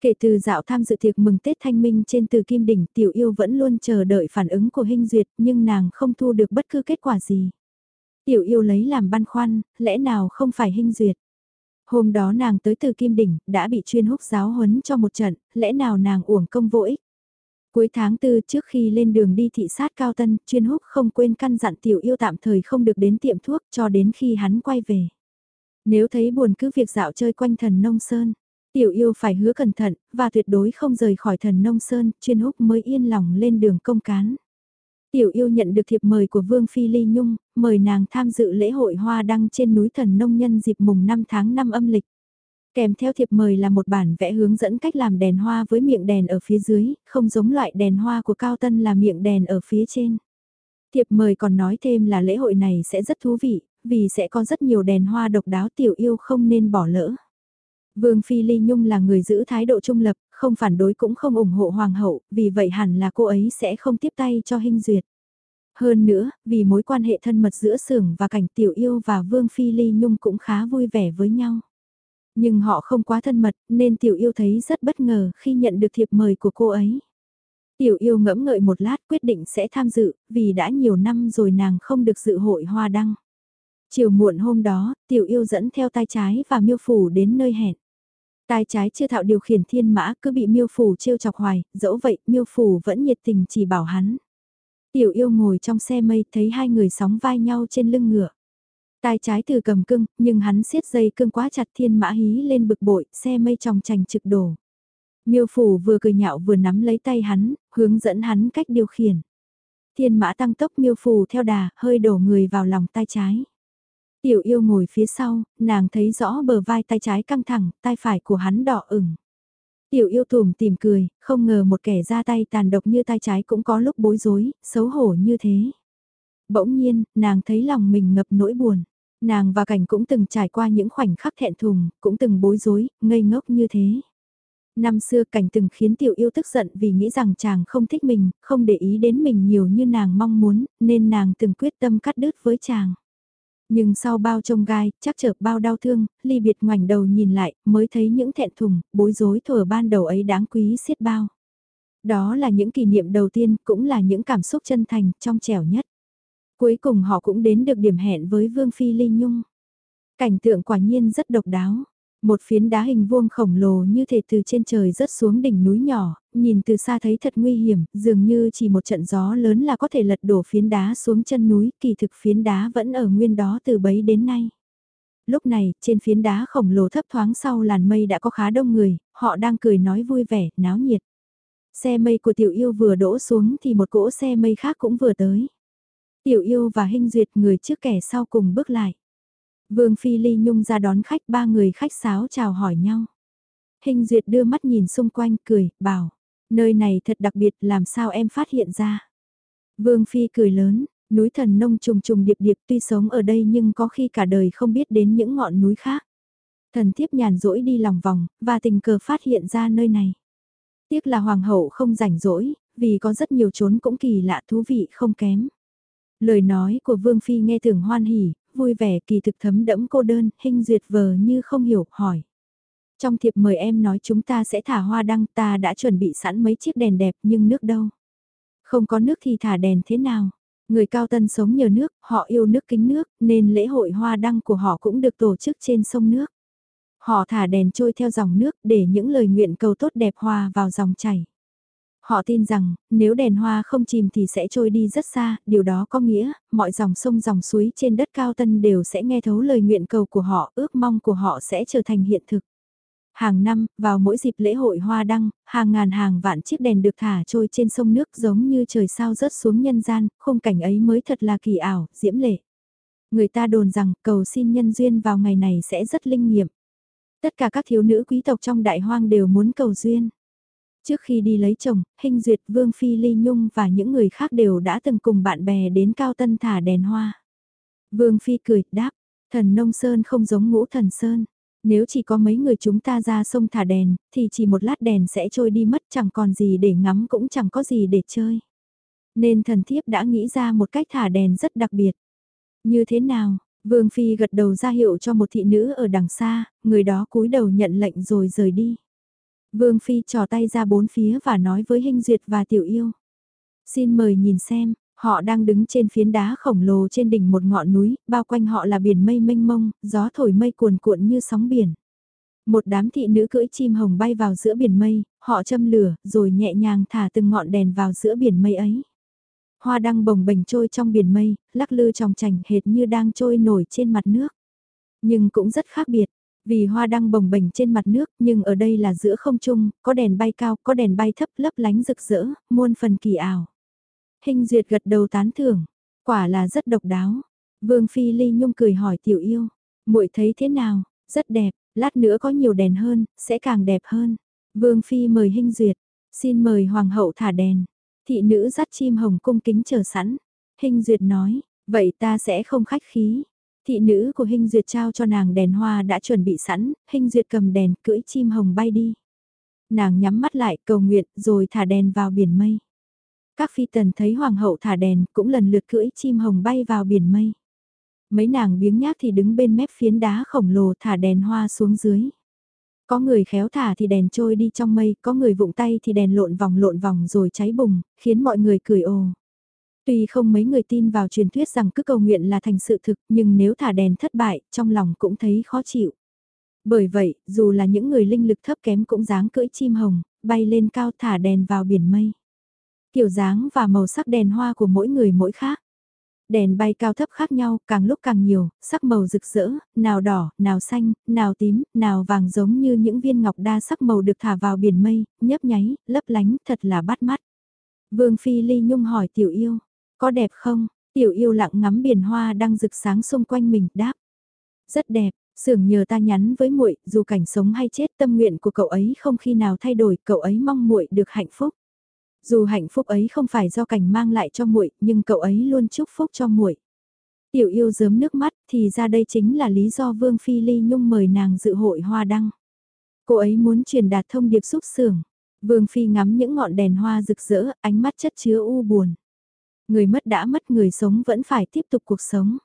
Kể từ dạo tham dự tiệc mừng Tết Thanh Minh trên từ Kim Đỉnh, Tiểu Yêu vẫn luôn chờ đợi phản ứng của Hinh Duyệt, nhưng nàng không thu được bất cứ kết quả gì. Tiểu Yêu lấy làm băn khoăn, lẽ nào không phải Hinh Duyệt? Hôm đó nàng tới từ Kim Đỉnh, đã bị chuyên húc giáo huấn cho một trận, lẽ nào nàng uổng công vô ích? Cuối tháng tư trước khi lên đường đi thị sát cao tân, chuyên húc không quên căn dặn tiểu yêu tạm thời không được đến tiệm thuốc cho đến khi hắn quay về. Nếu thấy buồn cứ việc dạo chơi quanh thần nông sơn, Tiểu yêu phải hứa cẩn thận, và tuyệt đối không rời khỏi thần nông sơn, chuyên húc mới yên lòng lên đường công cán. Tiểu yêu nhận được thiệp mời của Vương Phi Ly Nhung, mời nàng tham dự lễ hội hoa đăng trên núi thần nông nhân dịp mùng 5 tháng 5 âm lịch. Kèm theo thiệp mời là một bản vẽ hướng dẫn cách làm đèn hoa với miệng đèn ở phía dưới, không giống loại đèn hoa của Cao Tân là miệng đèn ở phía trên. Thiệp mời còn nói thêm là lễ hội này sẽ rất thú vị, vì sẽ có rất nhiều đèn hoa độc đáo tiểu yêu không nên bỏ lỡ. Vương Phi Ly Nhung là người giữ thái độ trung lập, không phản đối cũng không ủng hộ hoàng hậu, vì vậy hẳn là cô ấy sẽ không tiếp tay cho hình duyệt. Hơn nữa, vì mối quan hệ thân mật giữa sưởng và cảnh tiểu yêu và Vương Phi Ly Nhung cũng khá vui vẻ với nhau. Nhưng họ không quá thân mật nên tiểu yêu thấy rất bất ngờ khi nhận được thiệp mời của cô ấy. Tiểu yêu ngẫm ngợi một lát quyết định sẽ tham dự, vì đã nhiều năm rồi nàng không được dự hội hoa đăng. Chiều muộn hôm đó, tiểu yêu dẫn theo tay trái và miêu phủ đến nơi hẹn. Tai trái chưa thạo điều khiển thiên mã cứ bị miêu phủ trêu chọc hoài, dẫu vậy miêu phủ vẫn nhiệt tình chỉ bảo hắn. Tiểu yêu ngồi trong xe mây thấy hai người sóng vai nhau trên lưng ngựa. Tai trái từ cầm cưng, nhưng hắn siết dây cưng quá chặt thiên mã hí lên bực bội, xe mây tròng trành trực đổ. Miêu phủ vừa cười nhạo vừa nắm lấy tay hắn, hướng dẫn hắn cách điều khiển. Thiên mã tăng tốc miêu phủ theo đà, hơi đổ người vào lòng tay trái. Tiểu yêu ngồi phía sau, nàng thấy rõ bờ vai tay trái căng thẳng, tay phải của hắn đỏ ửng. Tiểu yêu tùm tìm cười, không ngờ một kẻ ra tay tàn độc như tay trái cũng có lúc bối rối, xấu hổ như thế. Bỗng nhiên, nàng thấy lòng mình ngập nỗi buồn. Nàng và cảnh cũng từng trải qua những khoảnh khắc thẹn thùng, cũng từng bối rối, ngây ngốc như thế. Năm xưa cảnh từng khiến tiểu yêu tức giận vì nghĩ rằng chàng không thích mình, không để ý đến mình nhiều như nàng mong muốn, nên nàng từng quyết tâm cắt đứt với chàng. Nhưng sau bao trông gai, chắc chở bao đau thương, ly biệt ngoảnh đầu nhìn lại, mới thấy những thẹn thùng, bối rối thuở ban đầu ấy đáng quý xiết bao. Đó là những kỷ niệm đầu tiên, cũng là những cảm xúc chân thành, trong trẻo nhất. Cuối cùng họ cũng đến được điểm hẹn với Vương Phi Linh Nhung. Cảnh tượng quả nhiên rất độc đáo. Một phiến đá hình vuông khổng lồ như thể từ trên trời rớt xuống đỉnh núi nhỏ, nhìn từ xa thấy thật nguy hiểm, dường như chỉ một trận gió lớn là có thể lật đổ phiến đá xuống chân núi, kỳ thực phiến đá vẫn ở nguyên đó từ bấy đến nay. Lúc này, trên phiến đá khổng lồ thấp thoáng sau làn mây đã có khá đông người, họ đang cười nói vui vẻ, náo nhiệt. Xe mây của tiểu yêu vừa đổ xuống thì một cỗ xe mây khác cũng vừa tới. Tiểu yêu và hình duyệt người trước kẻ sau cùng bước lại. Vương Phi Ly Nhung ra đón khách ba người khách sáo chào hỏi nhau. Hình duyệt đưa mắt nhìn xung quanh cười, bảo, nơi này thật đặc biệt làm sao em phát hiện ra. Vương Phi cười lớn, núi thần nông trùng trùng điệp điệp tuy sống ở đây nhưng có khi cả đời không biết đến những ngọn núi khác. Thần thiếp nhàn rỗi đi lòng vòng, và tình cờ phát hiện ra nơi này. Tiếc là hoàng hậu không rảnh rỗi, vì có rất nhiều chốn cũng kỳ lạ thú vị không kém. Lời nói của Vương Phi nghe thường hoan hỉ, vui vẻ kỳ thực thấm đẫm cô đơn, hình duyệt vờ như không hiểu, hỏi. Trong thiệp mời em nói chúng ta sẽ thả hoa đăng ta đã chuẩn bị sẵn mấy chiếc đèn đẹp nhưng nước đâu. Không có nước thì thả đèn thế nào? Người cao tân sống nhờ nước, họ yêu nước kính nước, nên lễ hội hoa đăng của họ cũng được tổ chức trên sông nước. Họ thả đèn trôi theo dòng nước để những lời nguyện cầu tốt đẹp hòa vào dòng chảy. Họ tin rằng, nếu đèn hoa không chìm thì sẽ trôi đi rất xa, điều đó có nghĩa, mọi dòng sông dòng suối trên đất cao tân đều sẽ nghe thấu lời nguyện cầu của họ, ước mong của họ sẽ trở thành hiện thực. Hàng năm, vào mỗi dịp lễ hội hoa đăng, hàng ngàn hàng vạn chiếc đèn được thả trôi trên sông nước giống như trời sao rớt xuống nhân gian, khung cảnh ấy mới thật là kỳ ảo, diễm lệ. Người ta đồn rằng cầu xin nhân duyên vào ngày này sẽ rất linh nghiệm. Tất cả các thiếu nữ quý tộc trong đại hoang đều muốn cầu duyên. Trước khi đi lấy chồng, Hình Duyệt, Vương Phi Ly Nhung và những người khác đều đã từng cùng bạn bè đến Cao Tân thả đèn hoa. Vương Phi cười, đáp, thần nông sơn không giống ngũ thần sơn. Nếu chỉ có mấy người chúng ta ra sông thả đèn, thì chỉ một lát đèn sẽ trôi đi mất chẳng còn gì để ngắm cũng chẳng có gì để chơi. Nên thần thiếp đã nghĩ ra một cách thả đèn rất đặc biệt. Như thế nào? Vương Phi gật đầu ra hiệu cho một thị nữ ở đằng xa, người đó cúi đầu nhận lệnh rồi rời đi. Vương Phi trò tay ra bốn phía và nói với Hinh Duyệt và Tiểu Yêu. Xin mời nhìn xem, họ đang đứng trên phiến đá khổng lồ trên đỉnh một ngọn núi, bao quanh họ là biển mây mênh mông, gió thổi mây cuồn cuộn như sóng biển. Một đám thị nữ cưỡi chim hồng bay vào giữa biển mây, họ châm lửa, rồi nhẹ nhàng thả từng ngọn đèn vào giữa biển mây ấy. Hoa đăng bồng bềnh trôi trong biển mây, lắc lư trong chành hệt như đang trôi nổi trên mặt nước. Nhưng cũng rất khác biệt, vì hoa đang bồng bềnh trên mặt nước nhưng ở đây là giữa không trung, có đèn bay cao, có đèn bay thấp lấp lánh rực rỡ, muôn phần kỳ ảo. Hình duyệt gật đầu tán thưởng, quả là rất độc đáo. Vương Phi Ly Nhung cười hỏi tiểu yêu, muội thấy thế nào, rất đẹp, lát nữa có nhiều đèn hơn, sẽ càng đẹp hơn. Vương Phi mời Hinh Duyệt, xin mời Hoàng hậu thả đèn. Thị nữ dắt chim hồng cung kính chờ sẵn. Hinh Duyệt nói, vậy ta sẽ không khách khí. Thị nữ của Hinh Duyệt trao cho nàng đèn hoa đã chuẩn bị sẵn, Hinh Duyệt cầm đèn cưỡi chim hồng bay đi. Nàng nhắm mắt lại cầu nguyện rồi thả đèn vào biển mây. Các phi tần thấy hoàng hậu thả đèn cũng lần lượt cưỡi chim hồng bay vào biển mây. Mấy nàng biếng nhác thì đứng bên mép phiến đá khổng lồ thả đèn hoa xuống dưới. Có người khéo thả thì đèn trôi đi trong mây, có người vụng tay thì đèn lộn vòng lộn vòng rồi cháy bùng, khiến mọi người cười ồ. Tuy không mấy người tin vào truyền thuyết rằng cứ cầu nguyện là thành sự thực, nhưng nếu thả đèn thất bại, trong lòng cũng thấy khó chịu. Bởi vậy, dù là những người linh lực thấp kém cũng dáng cưỡi chim hồng, bay lên cao thả đèn vào biển mây. Kiểu dáng và màu sắc đèn hoa của mỗi người mỗi khác. Đèn bay cao thấp khác nhau, càng lúc càng nhiều, sắc màu rực rỡ, nào đỏ, nào xanh, nào tím, nào vàng giống như những viên ngọc đa sắc màu được thả vào biển mây, nhấp nháy, lấp lánh, thật là bắt mắt. Vương Phi Ly Nhung hỏi tiểu yêu, có đẹp không? Tiểu yêu lặng ngắm biển hoa đang rực sáng xung quanh mình, đáp. Rất đẹp, Sưởng nhờ ta nhắn với muội, dù cảnh sống hay chết, tâm nguyện của cậu ấy không khi nào thay đổi, cậu ấy mong muội được hạnh phúc. Dù hạnh phúc ấy không phải do cảnh mang lại cho muội, nhưng cậu ấy luôn chúc phúc cho muội. Tiểu yêu giớm nước mắt, thì ra đây chính là lý do Vương Phi Ly Nhung mời nàng dự hội hoa đăng. Cô ấy muốn truyền đạt thông điệp xúc sưởng. Vương Phi ngắm những ngọn đèn hoa rực rỡ, ánh mắt chất chứa u buồn. Người mất đã mất người sống vẫn phải tiếp tục cuộc sống.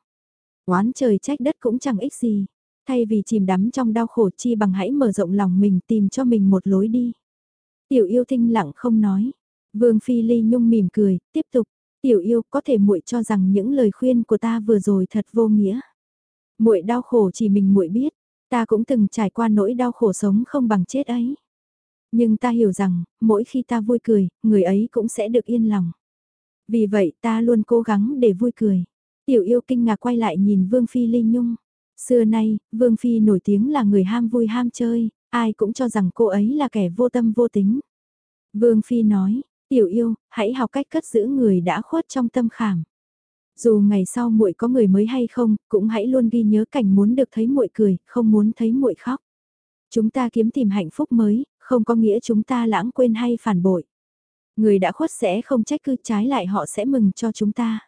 Oán trời trách đất cũng chẳng ích gì. Thay vì chìm đắm trong đau khổ chi bằng hãy mở rộng lòng mình tìm cho mình một lối đi. Tiểu yêu thinh lặng không nói. Vương Phi Ly Nhung mỉm cười, tiếp tục, tiểu yêu có thể muội cho rằng những lời khuyên của ta vừa rồi thật vô nghĩa. Muội đau khổ chỉ mình muội biết, ta cũng từng trải qua nỗi đau khổ sống không bằng chết ấy. Nhưng ta hiểu rằng, mỗi khi ta vui cười, người ấy cũng sẽ được yên lòng. Vì vậy ta luôn cố gắng để vui cười. Tiểu yêu kinh ngạc quay lại nhìn Vương Phi Ly Nhung. Xưa nay, Vương Phi nổi tiếng là người ham vui ham chơi, ai cũng cho rằng cô ấy là kẻ vô tâm vô tính. Vương Phi nói, Tiểu yêu, hãy học cách cất giữ người đã khuất trong tâm khảm. Dù ngày sau muội có người mới hay không, cũng hãy luôn ghi nhớ cảnh muốn được thấy muội cười, không muốn thấy muội khóc. Chúng ta kiếm tìm hạnh phúc mới, không có nghĩa chúng ta lãng quên hay phản bội. Người đã khuất sẽ không trách cứ trái lại họ sẽ mừng cho chúng ta.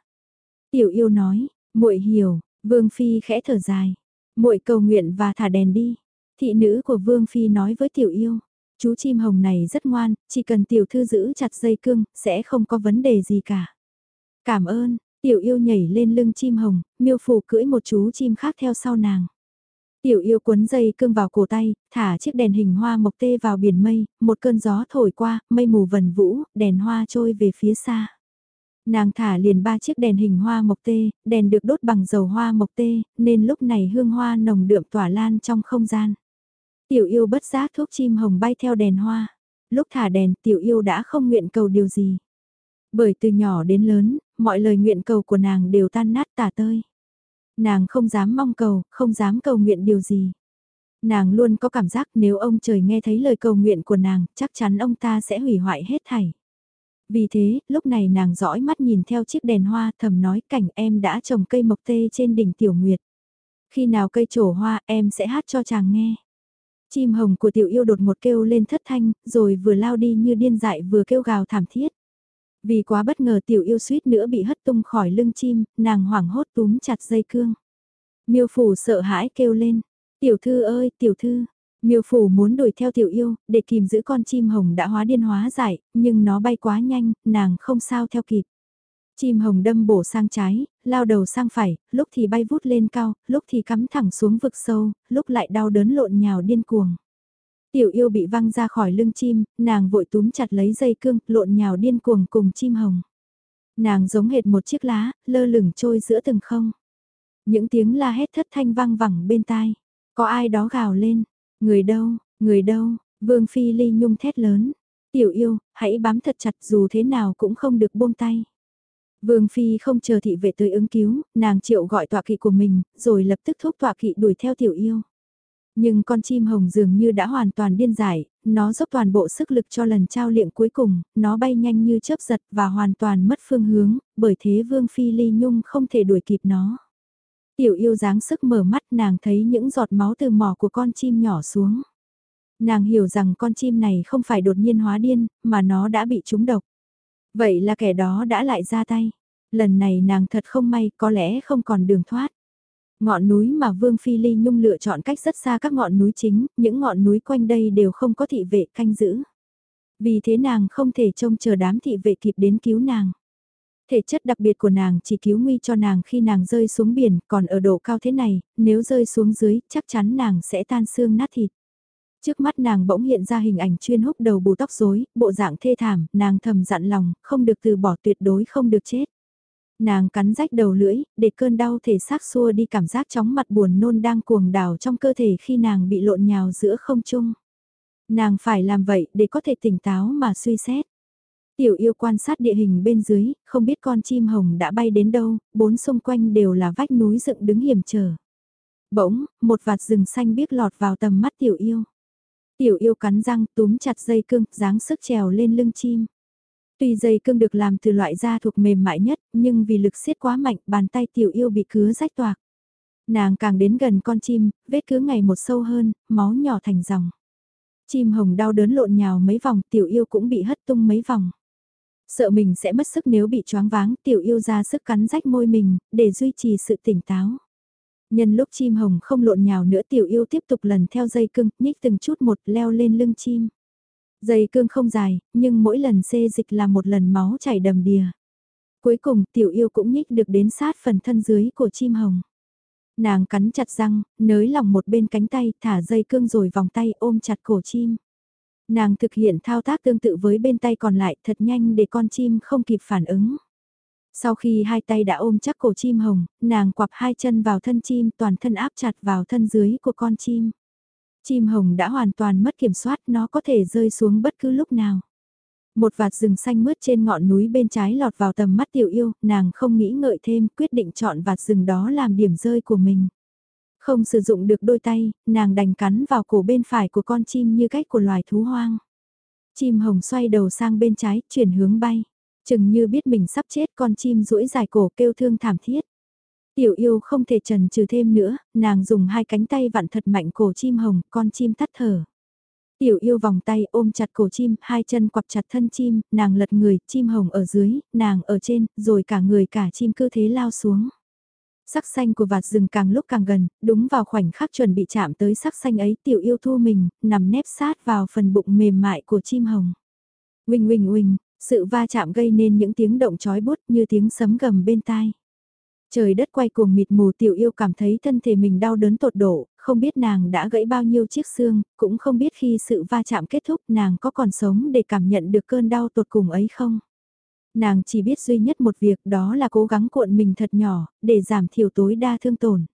Tiểu yêu nói, muội hiểu, Vương Phi khẽ thở dài. muội cầu nguyện và thả đèn đi. Thị nữ của Vương Phi nói với tiểu yêu. Chú chim hồng này rất ngoan, chỉ cần tiểu thư giữ chặt dây cương, sẽ không có vấn đề gì cả. Cảm ơn, tiểu yêu nhảy lên lưng chim hồng, miêu phù cưỡi một chú chim khác theo sau nàng. Tiểu yêu cuốn dây cương vào cổ tay, thả chiếc đèn hình hoa mộc tê vào biển mây, một cơn gió thổi qua, mây mù vần vũ, đèn hoa trôi về phía xa. Nàng thả liền ba chiếc đèn hình hoa mộc tê, đèn được đốt bằng dầu hoa mộc tê, nên lúc này hương hoa nồng đượm tỏa lan trong không gian. Tiểu yêu bất giác thuốc chim hồng bay theo đèn hoa. Lúc thả đèn tiểu yêu đã không nguyện cầu điều gì. Bởi từ nhỏ đến lớn, mọi lời nguyện cầu của nàng đều tan nát tả tơi. Nàng không dám mong cầu, không dám cầu nguyện điều gì. Nàng luôn có cảm giác nếu ông trời nghe thấy lời cầu nguyện của nàng, chắc chắn ông ta sẽ hủy hoại hết thảy. Vì thế, lúc này nàng dõi mắt nhìn theo chiếc đèn hoa thầm nói cảnh em đã trồng cây mộc tê trên đỉnh tiểu nguyệt. Khi nào cây trổ hoa em sẽ hát cho chàng nghe. Chim hồng của tiểu yêu đột một kêu lên thất thanh, rồi vừa lao đi như điên dại vừa kêu gào thảm thiết. Vì quá bất ngờ tiểu yêu suýt nữa bị hất tung khỏi lưng chim, nàng hoảng hốt túm chặt dây cương. Miêu phủ sợ hãi kêu lên, tiểu thư ơi, tiểu thư. Miêu phủ muốn đuổi theo tiểu yêu, để kìm giữ con chim hồng đã hóa điên hóa giải, nhưng nó bay quá nhanh, nàng không sao theo kịp. Chim hồng đâm bổ sang trái, lao đầu sang phải, lúc thì bay vút lên cao, lúc thì cắm thẳng xuống vực sâu, lúc lại đau đớn lộn nhào điên cuồng. Tiểu yêu bị văng ra khỏi lưng chim, nàng vội túm chặt lấy dây cương, lộn nhào điên cuồng cùng chim hồng. Nàng giống hệt một chiếc lá, lơ lửng trôi giữa từng không. Những tiếng la hét thất thanh vang vẳng bên tai. Có ai đó gào lên, người đâu, người đâu, vương phi ly nhung thét lớn. Tiểu yêu, hãy bám thật chặt dù thế nào cũng không được buông tay. Vương Phi không chờ thị vệ tới ứng cứu, nàng triệu gọi tọa kỵ của mình, rồi lập tức thúc tọa kỵ đuổi theo tiểu yêu. Nhưng con chim hồng dường như đã hoàn toàn điên giải, nó dốc toàn bộ sức lực cho lần trao liệm cuối cùng, nó bay nhanh như chớp giật và hoàn toàn mất phương hướng, bởi thế Vương Phi Ly Nhung không thể đuổi kịp nó. Tiểu yêu dáng sức mở mắt nàng thấy những giọt máu từ mỏ của con chim nhỏ xuống. Nàng hiểu rằng con chim này không phải đột nhiên hóa điên, mà nó đã bị trúng độc. Vậy là kẻ đó đã lại ra tay. Lần này nàng thật không may, có lẽ không còn đường thoát. Ngọn núi mà Vương Phi Ly Nhung lựa chọn cách rất xa các ngọn núi chính, những ngọn núi quanh đây đều không có thị vệ canh giữ. Vì thế nàng không thể trông chờ đám thị vệ kịp đến cứu nàng. Thể chất đặc biệt của nàng chỉ cứu nguy cho nàng khi nàng rơi xuống biển, còn ở độ cao thế này, nếu rơi xuống dưới, chắc chắn nàng sẽ tan xương nát thịt. Trước mắt nàng bỗng hiện ra hình ảnh chuyên húc đầu bù tóc rối, bộ dạng thê thảm, nàng thầm dặn lòng, không được từ bỏ tuyệt đối không được chết. Nàng cắn rách đầu lưỡi, để cơn đau thể xác xua đi cảm giác chóng mặt buồn nôn đang cuồng đảo trong cơ thể khi nàng bị lộn nhào giữa không trung. Nàng phải làm vậy để có thể tỉnh táo mà suy xét. Tiểu yêu quan sát địa hình bên dưới, không biết con chim hồng đã bay đến đâu, bốn xung quanh đều là vách núi dựng đứng hiểm trở. Bỗng, một vạt rừng xanh biếc lọt vào tầm mắt tiểu yêu. Tiểu yêu cắn răng túm chặt dây cương, dáng sức trèo lên lưng chim. Tuy dây cương được làm từ loại da thuộc mềm mại nhất, nhưng vì lực siết quá mạnh, bàn tay tiểu yêu bị cứa rách toạc. Nàng càng đến gần con chim, vết cứa ngày một sâu hơn, máu nhỏ thành dòng. Chim hồng đau đớn lộn nhào mấy vòng, tiểu yêu cũng bị hất tung mấy vòng. Sợ mình sẽ mất sức nếu bị choáng váng, tiểu yêu ra sức cắn rách môi mình, để duy trì sự tỉnh táo. Nhân lúc chim hồng không lộn nhào nữa tiểu yêu tiếp tục lần theo dây cưng, nhích từng chút một leo lên lưng chim. Dây cương không dài, nhưng mỗi lần xê dịch là một lần máu chảy đầm đìa. Cuối cùng tiểu yêu cũng nhích được đến sát phần thân dưới của chim hồng. Nàng cắn chặt răng, nới lòng một bên cánh tay, thả dây cương rồi vòng tay ôm chặt cổ chim. Nàng thực hiện thao tác tương tự với bên tay còn lại thật nhanh để con chim không kịp phản ứng. Sau khi hai tay đã ôm chắc cổ chim hồng, nàng quặp hai chân vào thân chim toàn thân áp chặt vào thân dưới của con chim. Chim hồng đã hoàn toàn mất kiểm soát nó có thể rơi xuống bất cứ lúc nào. Một vạt rừng xanh mướt trên ngọn núi bên trái lọt vào tầm mắt tiểu yêu, nàng không nghĩ ngợi thêm quyết định chọn vạt rừng đó làm điểm rơi của mình. Không sử dụng được đôi tay, nàng đành cắn vào cổ bên phải của con chim như cách của loài thú hoang. Chim hồng xoay đầu sang bên trái, chuyển hướng bay. Chừng như biết mình sắp chết con chim duỗi dài cổ kêu thương thảm thiết. Tiểu yêu không thể trần trừ thêm nữa, nàng dùng hai cánh tay vặn thật mạnh cổ chim hồng, con chim tắt thở. Tiểu yêu vòng tay ôm chặt cổ chim, hai chân quặp chặt thân chim, nàng lật người, chim hồng ở dưới, nàng ở trên, rồi cả người cả chim cứ thế lao xuống. Sắc xanh của vạt rừng càng lúc càng gần, đúng vào khoảnh khắc chuẩn bị chạm tới sắc xanh ấy tiểu yêu thu mình, nằm nép sát vào phần bụng mềm mại của chim hồng. Huỳnh huỳnh huỳnh, sự va chạm gây nên những tiếng động chói bút như tiếng sấm gầm bên tai. Trời đất quay cuồng mịt mù tiểu yêu cảm thấy thân thể mình đau đớn tột độ, không biết nàng đã gãy bao nhiêu chiếc xương, cũng không biết khi sự va chạm kết thúc nàng có còn sống để cảm nhận được cơn đau tột cùng ấy không. Nàng chỉ biết duy nhất một việc đó là cố gắng cuộn mình thật nhỏ, để giảm thiểu tối đa thương tổn.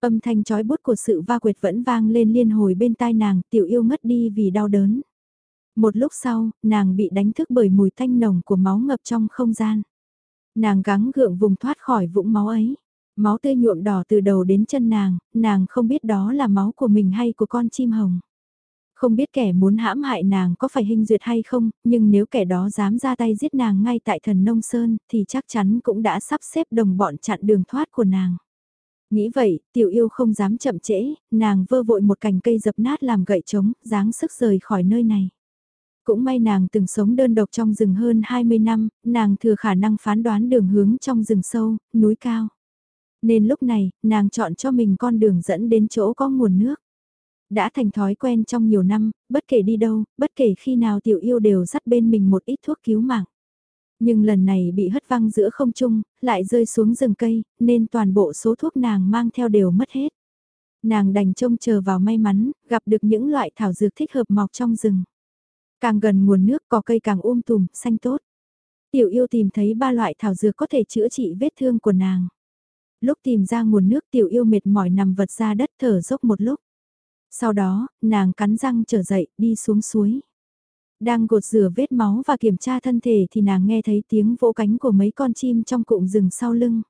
Âm thanh chói bút của sự va quệt vẫn vang lên liên hồi bên tai nàng, tiểu yêu ngất đi vì đau đớn. Một lúc sau, nàng bị đánh thức bởi mùi thanh nồng của máu ngập trong không gian. Nàng gắng gượng vùng thoát khỏi vũng máu ấy. Máu tươi nhuộm đỏ từ đầu đến chân nàng, nàng không biết đó là máu của mình hay của con chim hồng. Không biết kẻ muốn hãm hại nàng có phải hình duyệt hay không, nhưng nếu kẻ đó dám ra tay giết nàng ngay tại thần nông sơn thì chắc chắn cũng đã sắp xếp đồng bọn chặn đường thoát của nàng. Nghĩ vậy, tiểu yêu không dám chậm trễ, nàng vơ vội một cành cây dập nát làm gậy trống, dáng sức rời khỏi nơi này. Cũng may nàng từng sống đơn độc trong rừng hơn 20 năm, nàng thừa khả năng phán đoán đường hướng trong rừng sâu, núi cao. Nên lúc này, nàng chọn cho mình con đường dẫn đến chỗ có nguồn nước. Đã thành thói quen trong nhiều năm, bất kể đi đâu, bất kể khi nào tiểu yêu đều dắt bên mình một ít thuốc cứu mạng. Nhưng lần này bị hất văng giữa không trung, lại rơi xuống rừng cây, nên toàn bộ số thuốc nàng mang theo đều mất hết. Nàng đành trông chờ vào may mắn, gặp được những loại thảo dược thích hợp mọc trong rừng. Càng gần nguồn nước có cây càng um tùm, xanh tốt. Tiểu yêu tìm thấy ba loại thảo dược có thể chữa trị vết thương của nàng. Lúc tìm ra nguồn nước tiểu yêu mệt mỏi nằm vật ra đất thở dốc một lúc. Sau đó, nàng cắn răng trở dậy, đi xuống suối. Đang gột rửa vết máu và kiểm tra thân thể thì nàng nghe thấy tiếng vỗ cánh của mấy con chim trong cụm rừng sau lưng.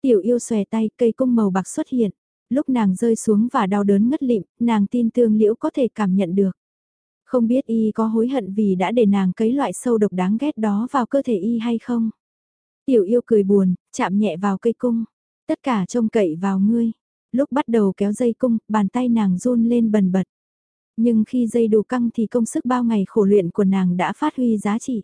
Tiểu yêu xòe tay cây cung màu bạc xuất hiện. Lúc nàng rơi xuống và đau đớn ngất lịm, nàng tin tương liễu có thể cảm nhận được. Không biết y có hối hận vì đã để nàng cấy loại sâu độc đáng ghét đó vào cơ thể y hay không? Tiểu yêu cười buồn, chạm nhẹ vào cây cung. Tất cả trông cậy vào ngươi. Lúc bắt đầu kéo dây cung, bàn tay nàng run lên bần bật. Nhưng khi dây đủ căng thì công sức bao ngày khổ luyện của nàng đã phát huy giá trị.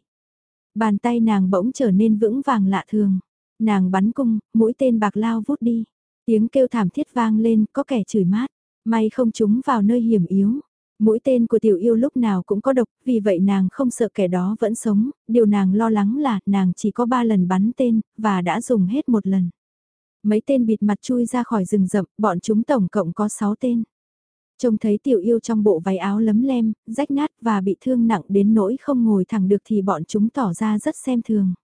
Bàn tay nàng bỗng trở nên vững vàng lạ thường. Nàng bắn cung, mũi tên bạc lao vút đi. Tiếng kêu thảm thiết vang lên, có kẻ chửi mát. May không chúng vào nơi hiểm yếu. Mũi tên của tiểu yêu lúc nào cũng có độc, vì vậy nàng không sợ kẻ đó vẫn sống, điều nàng lo lắng là nàng chỉ có 3 lần bắn tên, và đã dùng hết một lần. Mấy tên bịt mặt chui ra khỏi rừng rậm, bọn chúng tổng cộng có 6 tên. Trông thấy tiểu yêu trong bộ váy áo lấm lem, rách nát và bị thương nặng đến nỗi không ngồi thẳng được thì bọn chúng tỏ ra rất xem thường.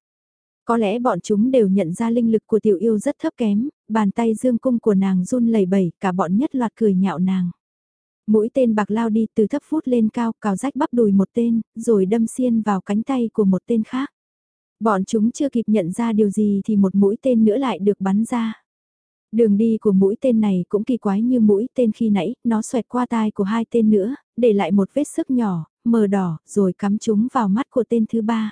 Có lẽ bọn chúng đều nhận ra linh lực của tiểu yêu rất thấp kém, bàn tay dương cung của nàng run lẩy bẩy, cả bọn nhất loạt cười nhạo nàng. Mũi tên bạc lao đi từ thấp phút lên cao, cào rách bắp đùi một tên, rồi đâm xiên vào cánh tay của một tên khác. Bọn chúng chưa kịp nhận ra điều gì thì một mũi tên nữa lại được bắn ra. Đường đi của mũi tên này cũng kỳ quái như mũi tên khi nãy, nó xoẹt qua tai của hai tên nữa, để lại một vết sức nhỏ, mờ đỏ, rồi cắm chúng vào mắt của tên thứ ba.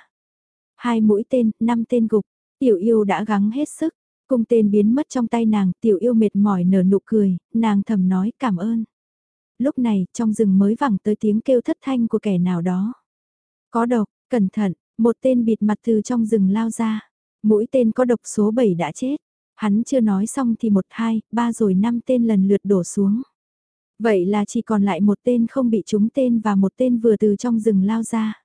Hai mũi tên, năm tên gục, tiểu yêu đã gắng hết sức, cung tên biến mất trong tay nàng, tiểu yêu mệt mỏi nở nụ cười, nàng thầm nói cảm ơn. Lúc này, trong rừng mới vẳng tới tiếng kêu thất thanh của kẻ nào đó. Có độc, cẩn thận, một tên bịt mặt từ trong rừng lao ra. Mũi tên có độc số 7 đã chết. Hắn chưa nói xong thì một hai, ba rồi năm tên lần lượt đổ xuống. Vậy là chỉ còn lại một tên không bị trúng tên và một tên vừa từ trong rừng lao ra.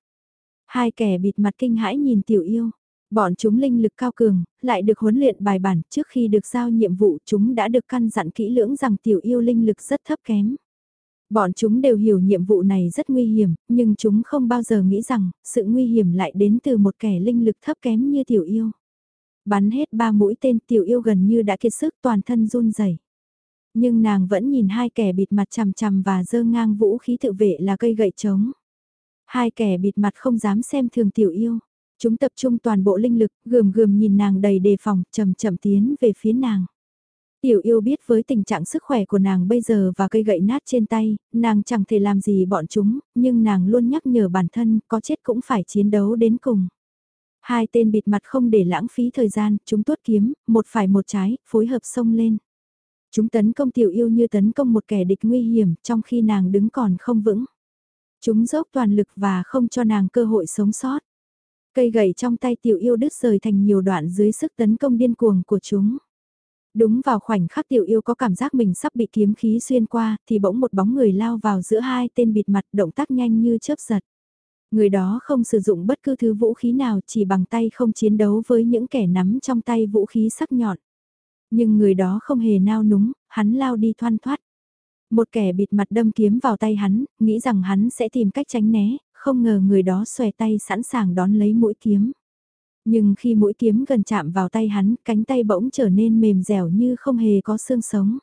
Hai kẻ bịt mặt kinh hãi nhìn tiểu yêu. Bọn chúng linh lực cao cường, lại được huấn luyện bài bản trước khi được giao nhiệm vụ chúng đã được căn dặn kỹ lưỡng rằng tiểu yêu linh lực rất thấp kém. Bọn chúng đều hiểu nhiệm vụ này rất nguy hiểm, nhưng chúng không bao giờ nghĩ rằng sự nguy hiểm lại đến từ một kẻ linh lực thấp kém như tiểu yêu. Bắn hết ba mũi tên tiểu yêu gần như đã kiệt sức toàn thân run rẩy. Nhưng nàng vẫn nhìn hai kẻ bịt mặt chằm chằm và dơ ngang vũ khí tự vệ là cây gậy trống. Hai kẻ bịt mặt không dám xem thường tiểu yêu. Chúng tập trung toàn bộ linh lực, gườm gườm nhìn nàng đầy đề phòng, chậm chậm tiến về phía nàng. Tiểu yêu biết với tình trạng sức khỏe của nàng bây giờ và cây gậy nát trên tay, nàng chẳng thể làm gì bọn chúng, nhưng nàng luôn nhắc nhở bản thân có chết cũng phải chiến đấu đến cùng. Hai tên bịt mặt không để lãng phí thời gian, chúng tuốt kiếm, một phải một trái, phối hợp xông lên. Chúng tấn công tiểu yêu như tấn công một kẻ địch nguy hiểm trong khi nàng đứng còn không vững. Chúng dốc toàn lực và không cho nàng cơ hội sống sót. Cây gậy trong tay tiểu yêu đứt rời thành nhiều đoạn dưới sức tấn công điên cuồng của chúng. Đúng vào khoảnh khắc tiểu yêu có cảm giác mình sắp bị kiếm khí xuyên qua, thì bỗng một bóng người lao vào giữa hai tên bịt mặt động tác nhanh như chớp giật. Người đó không sử dụng bất cứ thứ vũ khí nào chỉ bằng tay không chiến đấu với những kẻ nắm trong tay vũ khí sắc nhọn. Nhưng người đó không hề nao núng, hắn lao đi thoăn thoát. Một kẻ bịt mặt đâm kiếm vào tay hắn, nghĩ rằng hắn sẽ tìm cách tránh né, không ngờ người đó xòe tay sẵn sàng đón lấy mũi kiếm. Nhưng khi mũi kiếm gần chạm vào tay hắn, cánh tay bỗng trở nên mềm dẻo như không hề có xương sống.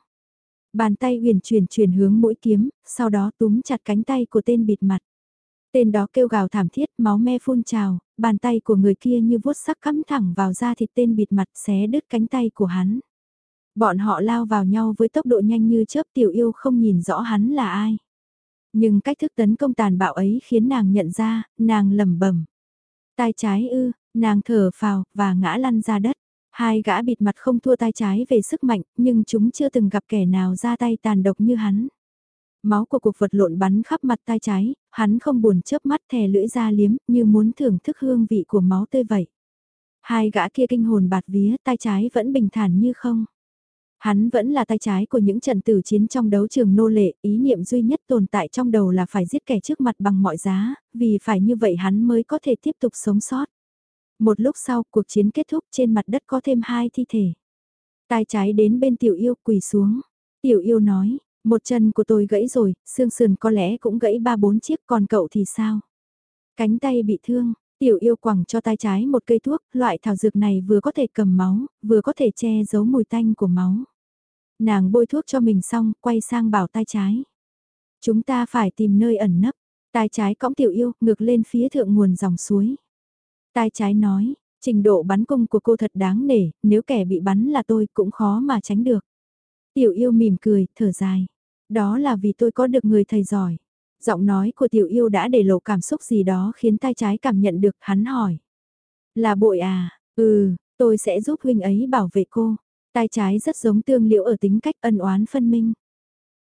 Bàn tay uyển chuyển chuyển hướng mũi kiếm, sau đó túm chặt cánh tay của tên bịt mặt. Tên đó kêu gào thảm thiết, máu me phun trào, bàn tay của người kia như vuốt sắc cắm thẳng vào da thịt tên bịt mặt xé đứt cánh tay của hắn. Bọn họ lao vào nhau với tốc độ nhanh như chớp tiểu yêu không nhìn rõ hắn là ai. Nhưng cách thức tấn công tàn bạo ấy khiến nàng nhận ra, nàng lẩm bẩm. Tai trái ư, nàng thở phào và ngã lăn ra đất. Hai gã bịt mặt không thua tay trái về sức mạnh, nhưng chúng chưa từng gặp kẻ nào ra tay tàn độc như hắn. Máu của cuộc vật lộn bắn khắp mặt tay trái, hắn không buồn chớp mắt thè lưỡi ra liếm, như muốn thưởng thức hương vị của máu tươi vậy. Hai gã kia kinh hồn bạt vía, tay trái vẫn bình thản như không. Hắn vẫn là tay trái của những trận tử chiến trong đấu trường nô lệ, ý niệm duy nhất tồn tại trong đầu là phải giết kẻ trước mặt bằng mọi giá, vì phải như vậy hắn mới có thể tiếp tục sống sót. Một lúc sau, cuộc chiến kết thúc trên mặt đất có thêm hai thi thể. tay trái đến bên tiểu yêu quỳ xuống. Tiểu yêu nói, một chân của tôi gãy rồi, xương sườn có lẽ cũng gãy ba bốn chiếc còn cậu thì sao? Cánh tay bị thương, tiểu yêu quẳng cho tay trái một cây thuốc, loại thảo dược này vừa có thể cầm máu, vừa có thể che giấu mùi tanh của máu. Nàng bôi thuốc cho mình xong, quay sang bảo tay trái. Chúng ta phải tìm nơi ẩn nấp, tay trái cõng tiểu yêu, ngược lên phía thượng nguồn dòng suối. Tai trái nói, trình độ bắn cung của cô thật đáng nể, nếu kẻ bị bắn là tôi cũng khó mà tránh được. Tiểu yêu mỉm cười, thở dài. Đó là vì tôi có được người thầy giỏi. Giọng nói của tiểu yêu đã để lộ cảm xúc gì đó khiến tay trái cảm nhận được hắn hỏi. Là bội à, ừ, tôi sẽ giúp huynh ấy bảo vệ cô. Tay trái rất giống tương liễu ở tính cách ân oán phân minh.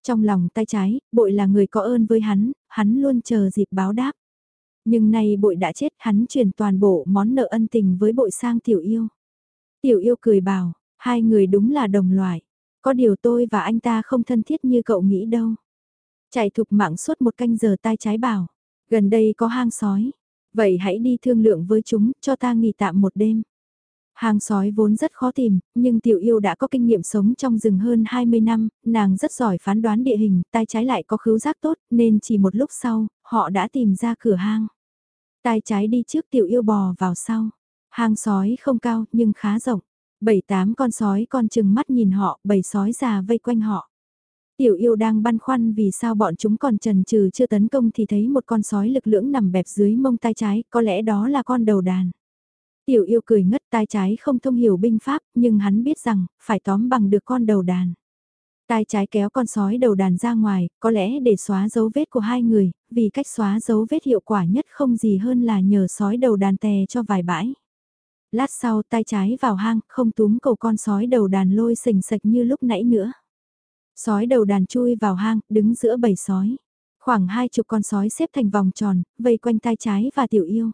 Trong lòng tay trái, bội là người có ơn với hắn, hắn luôn chờ dịp báo đáp. Nhưng nay bội đã chết hắn chuyển toàn bộ món nợ ân tình với bội sang tiểu yêu. Tiểu yêu cười bảo, hai người đúng là đồng loại. Có điều tôi và anh ta không thân thiết như cậu nghĩ đâu. Chạy thục mạng suốt một canh giờ tai trái bảo. Gần đây có hang sói. Vậy hãy đi thương lượng với chúng, cho ta nghỉ tạm một đêm. Hang sói vốn rất khó tìm, nhưng tiểu yêu đã có kinh nghiệm sống trong rừng hơn 20 năm, nàng rất giỏi phán đoán địa hình, tai trái lại có khứu giác tốt, nên chỉ một lúc sau, họ đã tìm ra cửa hang. Tai trái đi trước tiểu yêu bò vào sau. Hang sói không cao nhưng khá rộng. Bảy tám con sói con chừng mắt nhìn họ, bảy sói già vây quanh họ. Tiểu yêu đang băn khoăn vì sao bọn chúng còn trần trừ chưa tấn công thì thấy một con sói lực lưỡng nằm bẹp dưới mông tay trái, có lẽ đó là con đầu đàn. Tiểu yêu cười ngất tai trái không thông hiểu binh pháp, nhưng hắn biết rằng, phải tóm bằng được con đầu đàn. Tai trái kéo con sói đầu đàn ra ngoài, có lẽ để xóa dấu vết của hai người, vì cách xóa dấu vết hiệu quả nhất không gì hơn là nhờ sói đầu đàn tè cho vài bãi. Lát sau tay trái vào hang, không túm cầu con sói đầu đàn lôi sình sạch như lúc nãy nữa. Sói đầu đàn chui vào hang, đứng giữa bầy sói. Khoảng hai chục con sói xếp thành vòng tròn, vây quanh tay trái và tiểu yêu.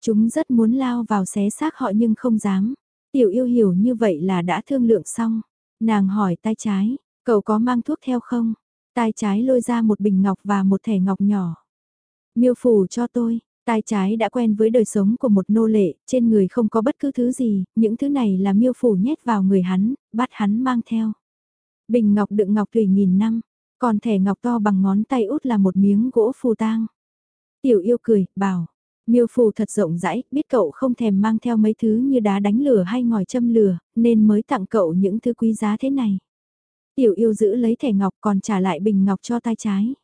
Chúng rất muốn lao vào xé xác họ nhưng không dám. Tiểu yêu hiểu như vậy là đã thương lượng xong. Nàng hỏi tay trái, cậu có mang thuốc theo không? Tay trái lôi ra một bình ngọc và một thẻ ngọc nhỏ. Miêu phủ cho tôi, tay trái đã quen với đời sống của một nô lệ, trên người không có bất cứ thứ gì, những thứ này là miêu phủ nhét vào người hắn, bắt hắn mang theo. Bình ngọc đựng ngọc tùy nghìn năm, còn thẻ ngọc to bằng ngón tay út là một miếng gỗ phù tang. Tiểu yêu cười, bảo, Miêu phù thật rộng rãi, biết cậu không thèm mang theo mấy thứ như đá đánh lửa hay ngòi châm lửa, nên mới tặng cậu những thứ quý giá thế này. Tiểu yêu giữ lấy thẻ ngọc còn trả lại bình ngọc cho tay trái.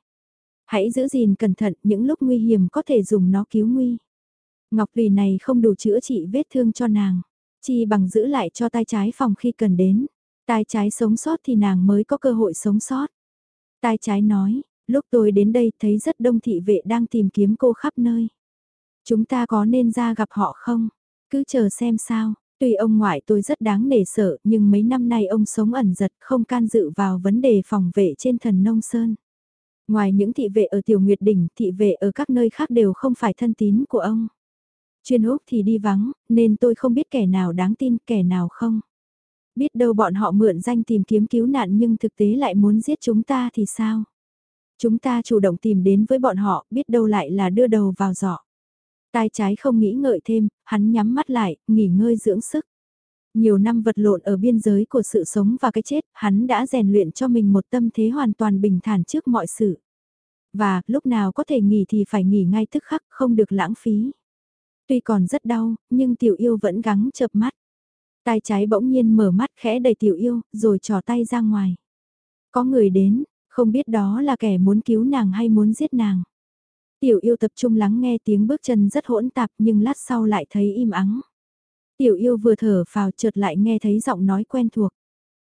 Hãy giữ gìn cẩn thận những lúc nguy hiểm có thể dùng nó cứu nguy. Ngọc vì này không đủ chữa trị vết thương cho nàng. Chi bằng giữ lại cho tay trái phòng khi cần đến. Tay trái sống sót thì nàng mới có cơ hội sống sót. Tay trái nói, lúc tôi đến đây thấy rất đông thị vệ đang tìm kiếm cô khắp nơi. Chúng ta có nên ra gặp họ không? Cứ chờ xem sao. Tuy ông ngoại tôi rất đáng nể sợ nhưng mấy năm nay ông sống ẩn giật không can dự vào vấn đề phòng vệ trên thần nông sơn. Ngoài những thị vệ ở Tiểu Nguyệt Đỉnh, thị vệ ở các nơi khác đều không phải thân tín của ông. Chuyên Úc thì đi vắng, nên tôi không biết kẻ nào đáng tin, kẻ nào không. Biết đâu bọn họ mượn danh tìm kiếm cứu nạn nhưng thực tế lại muốn giết chúng ta thì sao? Chúng ta chủ động tìm đến với bọn họ, biết đâu lại là đưa đầu vào giỏ. Tai trái không nghĩ ngợi thêm, hắn nhắm mắt lại, nghỉ ngơi dưỡng sức. Nhiều năm vật lộn ở biên giới của sự sống và cái chết, hắn đã rèn luyện cho mình một tâm thế hoàn toàn bình thản trước mọi sự. Và, lúc nào có thể nghỉ thì phải nghỉ ngay tức khắc, không được lãng phí. Tuy còn rất đau, nhưng tiểu yêu vẫn gắng chợp mắt. Tai trái bỗng nhiên mở mắt khẽ đầy tiểu yêu, rồi trò tay ra ngoài. Có người đến, không biết đó là kẻ muốn cứu nàng hay muốn giết nàng. Tiểu yêu tập trung lắng nghe tiếng bước chân rất hỗn tạp nhưng lát sau lại thấy im ắng. Tiểu yêu vừa thở vào chợt lại nghe thấy giọng nói quen thuộc.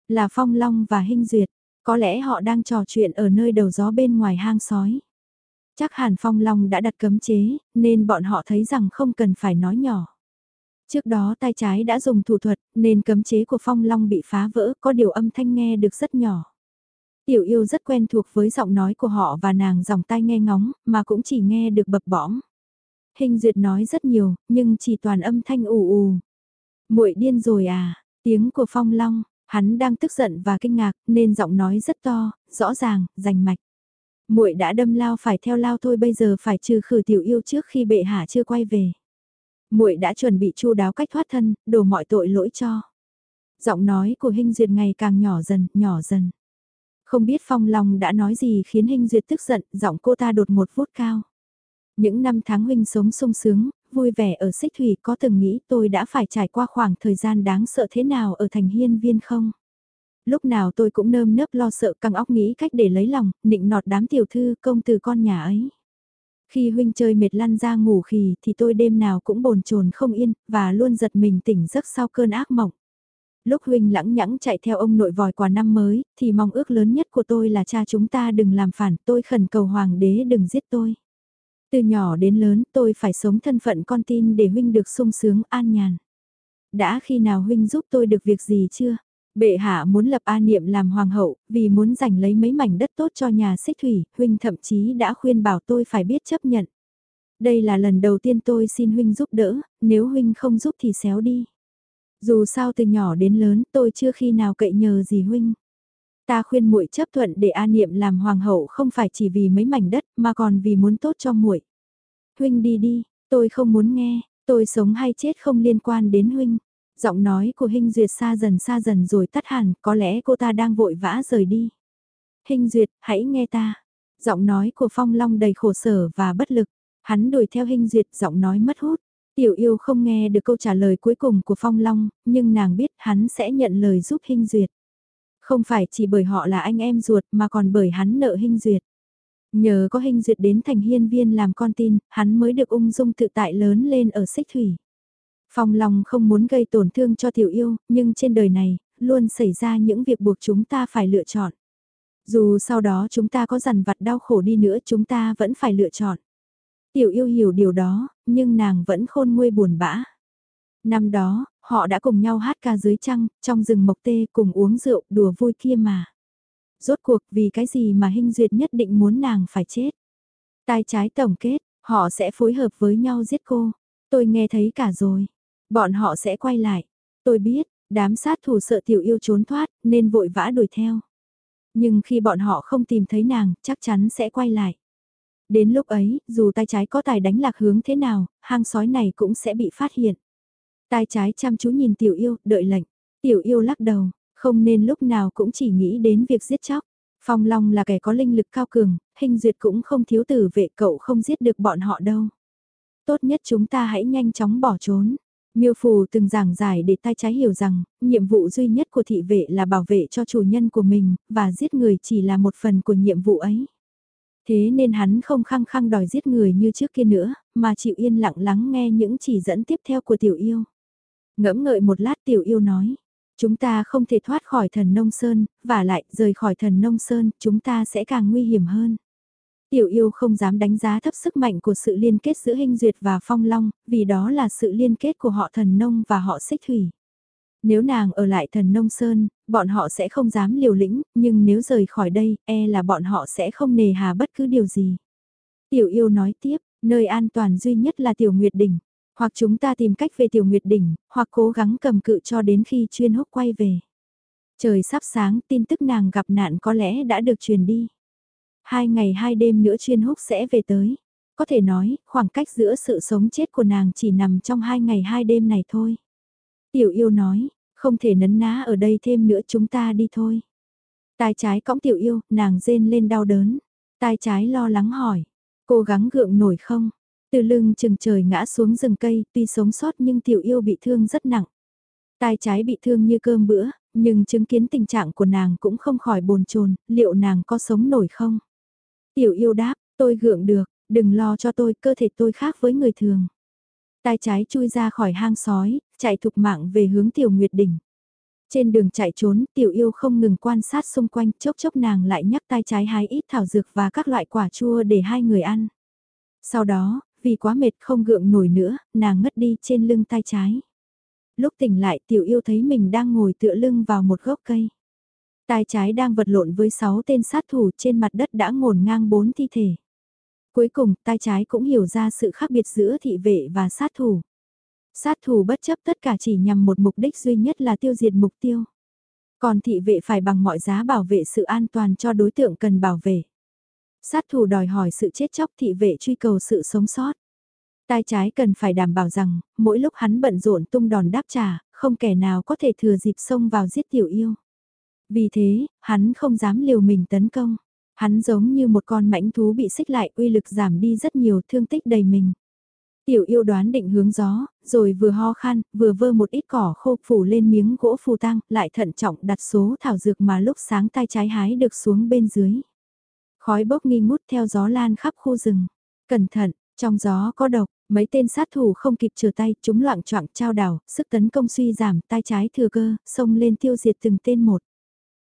Là Phong Long và Hinh Duyệt, có lẽ họ đang trò chuyện ở nơi đầu gió bên ngoài hang sói. Chắc hẳn Phong Long đã đặt cấm chế, nên bọn họ thấy rằng không cần phải nói nhỏ. Trước đó tay trái đã dùng thủ thuật, nên cấm chế của Phong Long bị phá vỡ, có điều âm thanh nghe được rất nhỏ. Tiểu yêu rất quen thuộc với giọng nói của họ và nàng dòng tai nghe ngóng, mà cũng chỉ nghe được bập bõm. Hình duyệt nói rất nhiều, nhưng chỉ toàn âm thanh ù ù. muội điên rồi à, tiếng của Phong Long, hắn đang tức giận và kinh ngạc, nên giọng nói rất to, rõ ràng, rành mạch. muội đã đâm lao phải theo lao thôi bây giờ phải trừ khử tiểu yêu trước khi bệ hạ chưa quay về. muội đã chuẩn bị chu đáo cách thoát thân, đổ mọi tội lỗi cho. Giọng nói của Hinh Duyệt ngày càng nhỏ dần, nhỏ dần. Không biết Phong Long đã nói gì khiến Hinh Duyệt tức giận, giọng cô ta đột một vút cao. Những năm tháng huynh sống sung sướng, vui vẻ ở xích thủy có từng nghĩ tôi đã phải trải qua khoảng thời gian đáng sợ thế nào ở thành hiên viên không? Lúc nào tôi cũng nơm nớp lo sợ căng óc nghĩ cách để lấy lòng, nịnh nọt đám tiểu thư công từ con nhà ấy. Khi huynh chơi mệt lăn ra ngủ khì thì tôi đêm nào cũng bồn chồn không yên, và luôn giật mình tỉnh giấc sau cơn ác mộng. Lúc huynh lãng nhãng chạy theo ông nội vòi quà năm mới, thì mong ước lớn nhất của tôi là cha chúng ta đừng làm phản, tôi khẩn cầu hoàng đế đừng giết tôi. Từ nhỏ đến lớn tôi phải sống thân phận con tin để huynh được sung sướng an nhàn. Đã khi nào huynh giúp tôi được việc gì chưa? Bệ hạ muốn lập A Niệm làm hoàng hậu, vì muốn giành lấy mấy mảnh đất tốt cho nhà xích thủy, huynh thậm chí đã khuyên bảo tôi phải biết chấp nhận. Đây là lần đầu tiên tôi xin huynh giúp đỡ, nếu huynh không giúp thì xéo đi. Dù sao từ nhỏ đến lớn tôi chưa khi nào cậy nhờ gì huynh. Ta khuyên muội chấp thuận để A Niệm làm hoàng hậu không phải chỉ vì mấy mảnh đất mà còn vì muốn tốt cho muội. Huynh đi đi, tôi không muốn nghe, tôi sống hay chết không liên quan đến huynh. Giọng nói của Hinh Duyệt xa dần xa dần rồi tắt hẳn, có lẽ cô ta đang vội vã rời đi. Hinh Duyệt, hãy nghe ta. Giọng nói của Phong Long đầy khổ sở và bất lực. Hắn đuổi theo Hinh Duyệt, giọng nói mất hút. Tiểu yêu không nghe được câu trả lời cuối cùng của Phong Long, nhưng nàng biết hắn sẽ nhận lời giúp Hinh Duyệt. Không phải chỉ bởi họ là anh em ruột mà còn bởi hắn nợ Hinh Duyệt. Nhờ có Hinh Duyệt đến thành hiên viên làm con tin, hắn mới được ung dung tự tại lớn lên ở xích thủy. Phong Long không muốn gây tổn thương cho tiểu yêu, nhưng trên đời này, luôn xảy ra những việc buộc chúng ta phải lựa chọn. Dù sau đó chúng ta có dằn vặt đau khổ đi nữa chúng ta vẫn phải lựa chọn. Tiểu yêu hiểu điều đó, nhưng nàng vẫn khôn nguôi buồn bã. Năm đó, họ đã cùng nhau hát ca dưới trăng, trong rừng mộc tê cùng uống rượu đùa vui kia mà. Rốt cuộc vì cái gì mà Hinh Duyệt nhất định muốn nàng phải chết. Tai trái tổng kết, họ sẽ phối hợp với nhau giết cô. Tôi nghe thấy cả rồi. Bọn họ sẽ quay lại. Tôi biết, đám sát thủ sợ tiểu yêu trốn thoát nên vội vã đuổi theo. Nhưng khi bọn họ không tìm thấy nàng, chắc chắn sẽ quay lại. Đến lúc ấy, dù tay trái có tài đánh lạc hướng thế nào, hang sói này cũng sẽ bị phát hiện. Tay trái chăm chú nhìn tiểu yêu, đợi lệnh. Tiểu yêu lắc đầu, không nên lúc nào cũng chỉ nghĩ đến việc giết chóc. Phong Long là kẻ có linh lực cao cường, hình duyệt cũng không thiếu tử vệ cậu không giết được bọn họ đâu. Tốt nhất chúng ta hãy nhanh chóng bỏ trốn. Miêu Phù từng giảng giải để tay trái hiểu rằng, nhiệm vụ duy nhất của thị vệ là bảo vệ cho chủ nhân của mình, và giết người chỉ là một phần của nhiệm vụ ấy. Thế nên hắn không khăng khăng đòi giết người như trước kia nữa, mà chịu yên lặng lắng nghe những chỉ dẫn tiếp theo của tiểu yêu. Ngẫm ngợi một lát tiểu yêu nói, chúng ta không thể thoát khỏi thần nông sơn, và lại rời khỏi thần nông sơn, chúng ta sẽ càng nguy hiểm hơn. Tiểu yêu không dám đánh giá thấp sức mạnh của sự liên kết giữa hình duyệt và phong long, vì đó là sự liên kết của họ thần nông và họ xích thủy. Nếu nàng ở lại thần nông sơn, bọn họ sẽ không dám liều lĩnh, nhưng nếu rời khỏi đây, e là bọn họ sẽ không nề hà bất cứ điều gì. Tiểu yêu nói tiếp, nơi an toàn duy nhất là tiểu nguyệt đỉnh. Hoặc chúng ta tìm cách về tiểu nguyệt đỉnh, hoặc cố gắng cầm cự cho đến khi chuyên húc quay về. Trời sắp sáng, tin tức nàng gặp nạn có lẽ đã được truyền đi. Hai ngày hai đêm nữa chuyên húc sẽ về tới. Có thể nói, khoảng cách giữa sự sống chết của nàng chỉ nằm trong hai ngày hai đêm này thôi. Tiểu yêu nói, không thể nấn ná ở đây thêm nữa chúng ta đi thôi. Tai trái cõng tiểu yêu, nàng rên lên đau đớn. Tai trái lo lắng hỏi, cố gắng gượng nổi không? Từ lưng chừng trời ngã xuống rừng cây, tuy sống sót nhưng tiểu yêu bị thương rất nặng. Tai trái bị thương như cơm bữa, nhưng chứng kiến tình trạng của nàng cũng không khỏi bồn chồn liệu nàng có sống nổi không? Tiểu yêu đáp, tôi gượng được, đừng lo cho tôi, cơ thể tôi khác với người thường. Tai trái chui ra khỏi hang sói, chạy thục mạng về hướng tiểu nguyệt đỉnh. Trên đường chạy trốn, tiểu yêu không ngừng quan sát xung quanh, chốc chốc nàng lại nhắc tai trái hái ít thảo dược và các loại quả chua để hai người ăn. Sau đó, vì quá mệt không gượng nổi nữa, nàng ngất đi trên lưng tai trái. Lúc tỉnh lại tiểu yêu thấy mình đang ngồi tựa lưng vào một gốc cây. Tai trái đang vật lộn với sáu tên sát thủ trên mặt đất đã ngổn ngang bốn thi thể. Cuối cùng, tai trái cũng hiểu ra sự khác biệt giữa thị vệ và sát thủ. Sát thủ bất chấp tất cả chỉ nhằm một mục đích duy nhất là tiêu diệt mục tiêu. Còn thị vệ phải bằng mọi giá bảo vệ sự an toàn cho đối tượng cần bảo vệ. Sát thủ đòi hỏi sự chết chóc thị vệ truy cầu sự sống sót. Tai trái cần phải đảm bảo rằng, mỗi lúc hắn bận rộn tung đòn đáp trả, không kẻ nào có thể thừa dịp xông vào giết tiểu yêu. Vì thế, hắn không dám liều mình tấn công. Hắn giống như một con mãnh thú bị xích lại uy lực giảm đi rất nhiều thương tích đầy mình. Tiểu yêu đoán định hướng gió, rồi vừa ho khan, vừa vơ một ít cỏ khô phủ lên miếng gỗ phù tăng, lại thận trọng đặt số thảo dược mà lúc sáng tay trái hái được xuống bên dưới. Khói bốc nghi ngút theo gió lan khắp khu rừng. Cẩn thận, trong gió có độc, mấy tên sát thủ không kịp trở tay, chúng loạn choạng trao đảo, sức tấn công suy giảm, tay trái thừa cơ, xông lên tiêu diệt từng tên một.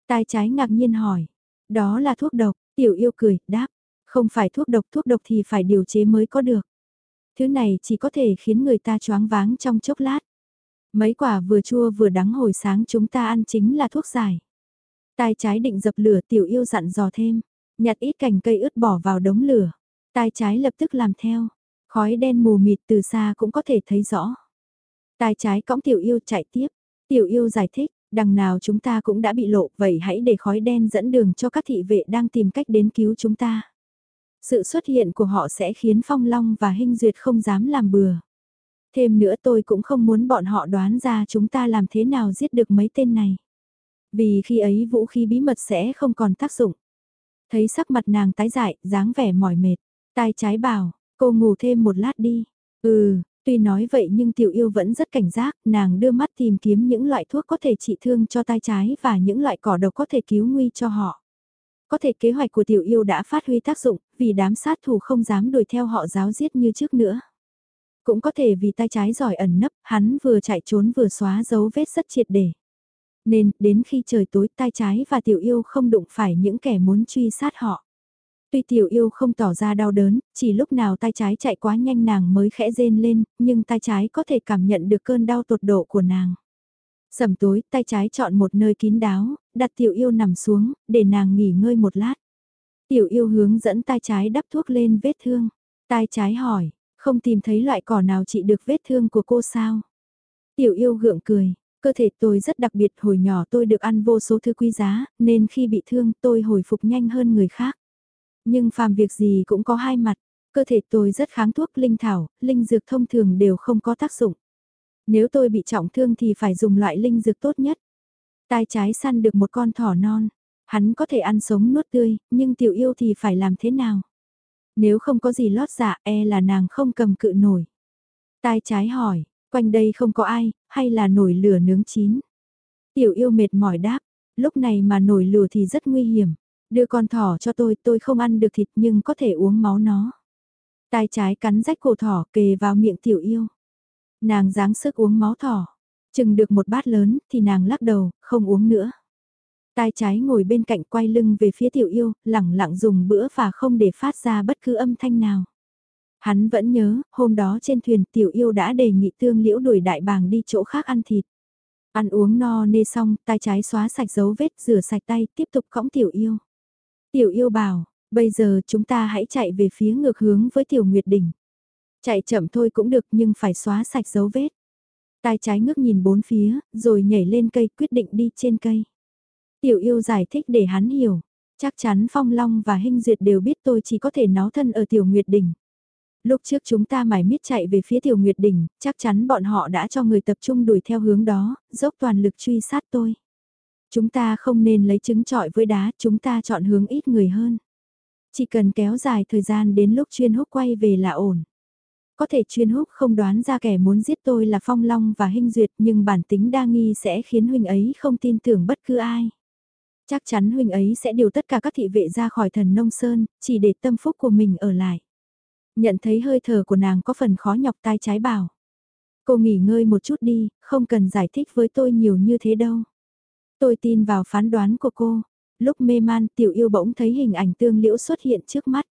Tay trái ngạc nhiên hỏi, đó là thuốc độc, tiểu yêu cười, đáp, không phải thuốc độc, thuốc độc thì phải điều chế mới có được. Thứ này chỉ có thể khiến người ta choáng váng trong chốc lát. Mấy quả vừa chua vừa đắng hồi sáng chúng ta ăn chính là thuốc giải. Tai trái định dập lửa tiểu yêu dặn dò thêm, nhặt ít cành cây ướt bỏ vào đống lửa. Tai trái lập tức làm theo, khói đen mù mịt từ xa cũng có thể thấy rõ. Tai trái cõng tiểu yêu chạy tiếp, tiểu yêu giải thích, đằng nào chúng ta cũng đã bị lộ, vậy hãy để khói đen dẫn đường cho các thị vệ đang tìm cách đến cứu chúng ta. Sự xuất hiện của họ sẽ khiến Phong Long và Hinh Duyệt không dám làm bừa. Thêm nữa tôi cũng không muốn bọn họ đoán ra chúng ta làm thế nào giết được mấy tên này. Vì khi ấy vũ khí bí mật sẽ không còn tác dụng. Thấy sắc mặt nàng tái dại, dáng vẻ mỏi mệt. Tai trái bảo, cô ngủ thêm một lát đi. Ừ, tuy nói vậy nhưng tiểu yêu vẫn rất cảnh giác, nàng đưa mắt tìm kiếm những loại thuốc có thể trị thương cho tai trái và những loại cỏ độc có thể cứu nguy cho họ. Có thể kế hoạch của tiểu yêu đã phát huy tác dụng, vì đám sát thủ không dám đuổi theo họ giáo giết như trước nữa. Cũng có thể vì tay trái giỏi ẩn nấp, hắn vừa chạy trốn vừa xóa dấu vết rất triệt để. Nên, đến khi trời tối tay trái và tiểu yêu không đụng phải những kẻ muốn truy sát họ. Tuy tiểu yêu không tỏ ra đau đớn, chỉ lúc nào tay trái chạy quá nhanh nàng mới khẽ rên lên, nhưng tay trái có thể cảm nhận được cơn đau tột độ của nàng. Sầm tối, tay trái chọn một nơi kín đáo, đặt tiểu yêu nằm xuống, để nàng nghỉ ngơi một lát. Tiểu yêu hướng dẫn tay trái đắp thuốc lên vết thương. Tay trái hỏi, không tìm thấy loại cỏ nào trị được vết thương của cô sao? Tiểu yêu gượng cười, cơ thể tôi rất đặc biệt hồi nhỏ tôi được ăn vô số thứ quý giá, nên khi bị thương tôi hồi phục nhanh hơn người khác. Nhưng phàm việc gì cũng có hai mặt, cơ thể tôi rất kháng thuốc linh thảo, linh dược thông thường đều không có tác dụng. Nếu tôi bị trọng thương thì phải dùng loại linh dược tốt nhất. Tai trái săn được một con thỏ non, hắn có thể ăn sống nuốt tươi, nhưng tiểu yêu thì phải làm thế nào? Nếu không có gì lót dạ e là nàng không cầm cự nổi. Tai trái hỏi, quanh đây không có ai, hay là nổi lửa nướng chín? Tiểu yêu mệt mỏi đáp, lúc này mà nổi lửa thì rất nguy hiểm. Đưa con thỏ cho tôi, tôi không ăn được thịt nhưng có thể uống máu nó. Tai trái cắn rách cổ thỏ kề vào miệng tiểu yêu. Nàng dáng sức uống máu thỏ. Chừng được một bát lớn thì nàng lắc đầu, không uống nữa. Tai trái ngồi bên cạnh quay lưng về phía tiểu yêu, lẳng lặng dùng bữa và không để phát ra bất cứ âm thanh nào. Hắn vẫn nhớ, hôm đó trên thuyền tiểu yêu đã đề nghị tương liễu đuổi đại bàng đi chỗ khác ăn thịt. Ăn uống no nê xong, tay trái xóa sạch dấu vết, rửa sạch tay, tiếp tục cõng tiểu yêu. Tiểu yêu bảo, bây giờ chúng ta hãy chạy về phía ngược hướng với tiểu nguyệt đỉnh. Chạy chậm thôi cũng được nhưng phải xóa sạch dấu vết. Tai trái ngước nhìn bốn phía, rồi nhảy lên cây quyết định đi trên cây. Tiểu yêu giải thích để hắn hiểu. Chắc chắn Phong Long và Hinh Duyệt đều biết tôi chỉ có thể nó thân ở Tiểu Nguyệt Đỉnh. Lúc trước chúng ta mải miết chạy về phía Tiểu Nguyệt Đỉnh, chắc chắn bọn họ đã cho người tập trung đuổi theo hướng đó, dốc toàn lực truy sát tôi. Chúng ta không nên lấy trứng trọi với đá, chúng ta chọn hướng ít người hơn. Chỉ cần kéo dài thời gian đến lúc chuyên húc quay về là ổn. có thể chuyên húc không đoán ra kẻ muốn giết tôi là Phong Long và Hinh Duyệt nhưng bản tính đa nghi sẽ khiến huynh ấy không tin tưởng bất cứ ai. Chắc chắn huynh ấy sẽ điều tất cả các thị vệ ra khỏi thần nông sơn, chỉ để tâm phúc của mình ở lại. Nhận thấy hơi thở của nàng có phần khó nhọc tai trái bảo. Cô nghỉ ngơi một chút đi, không cần giải thích với tôi nhiều như thế đâu. Tôi tin vào phán đoán của cô. Lúc mê man tiểu yêu bỗng thấy hình ảnh tương liễu xuất hiện trước mắt.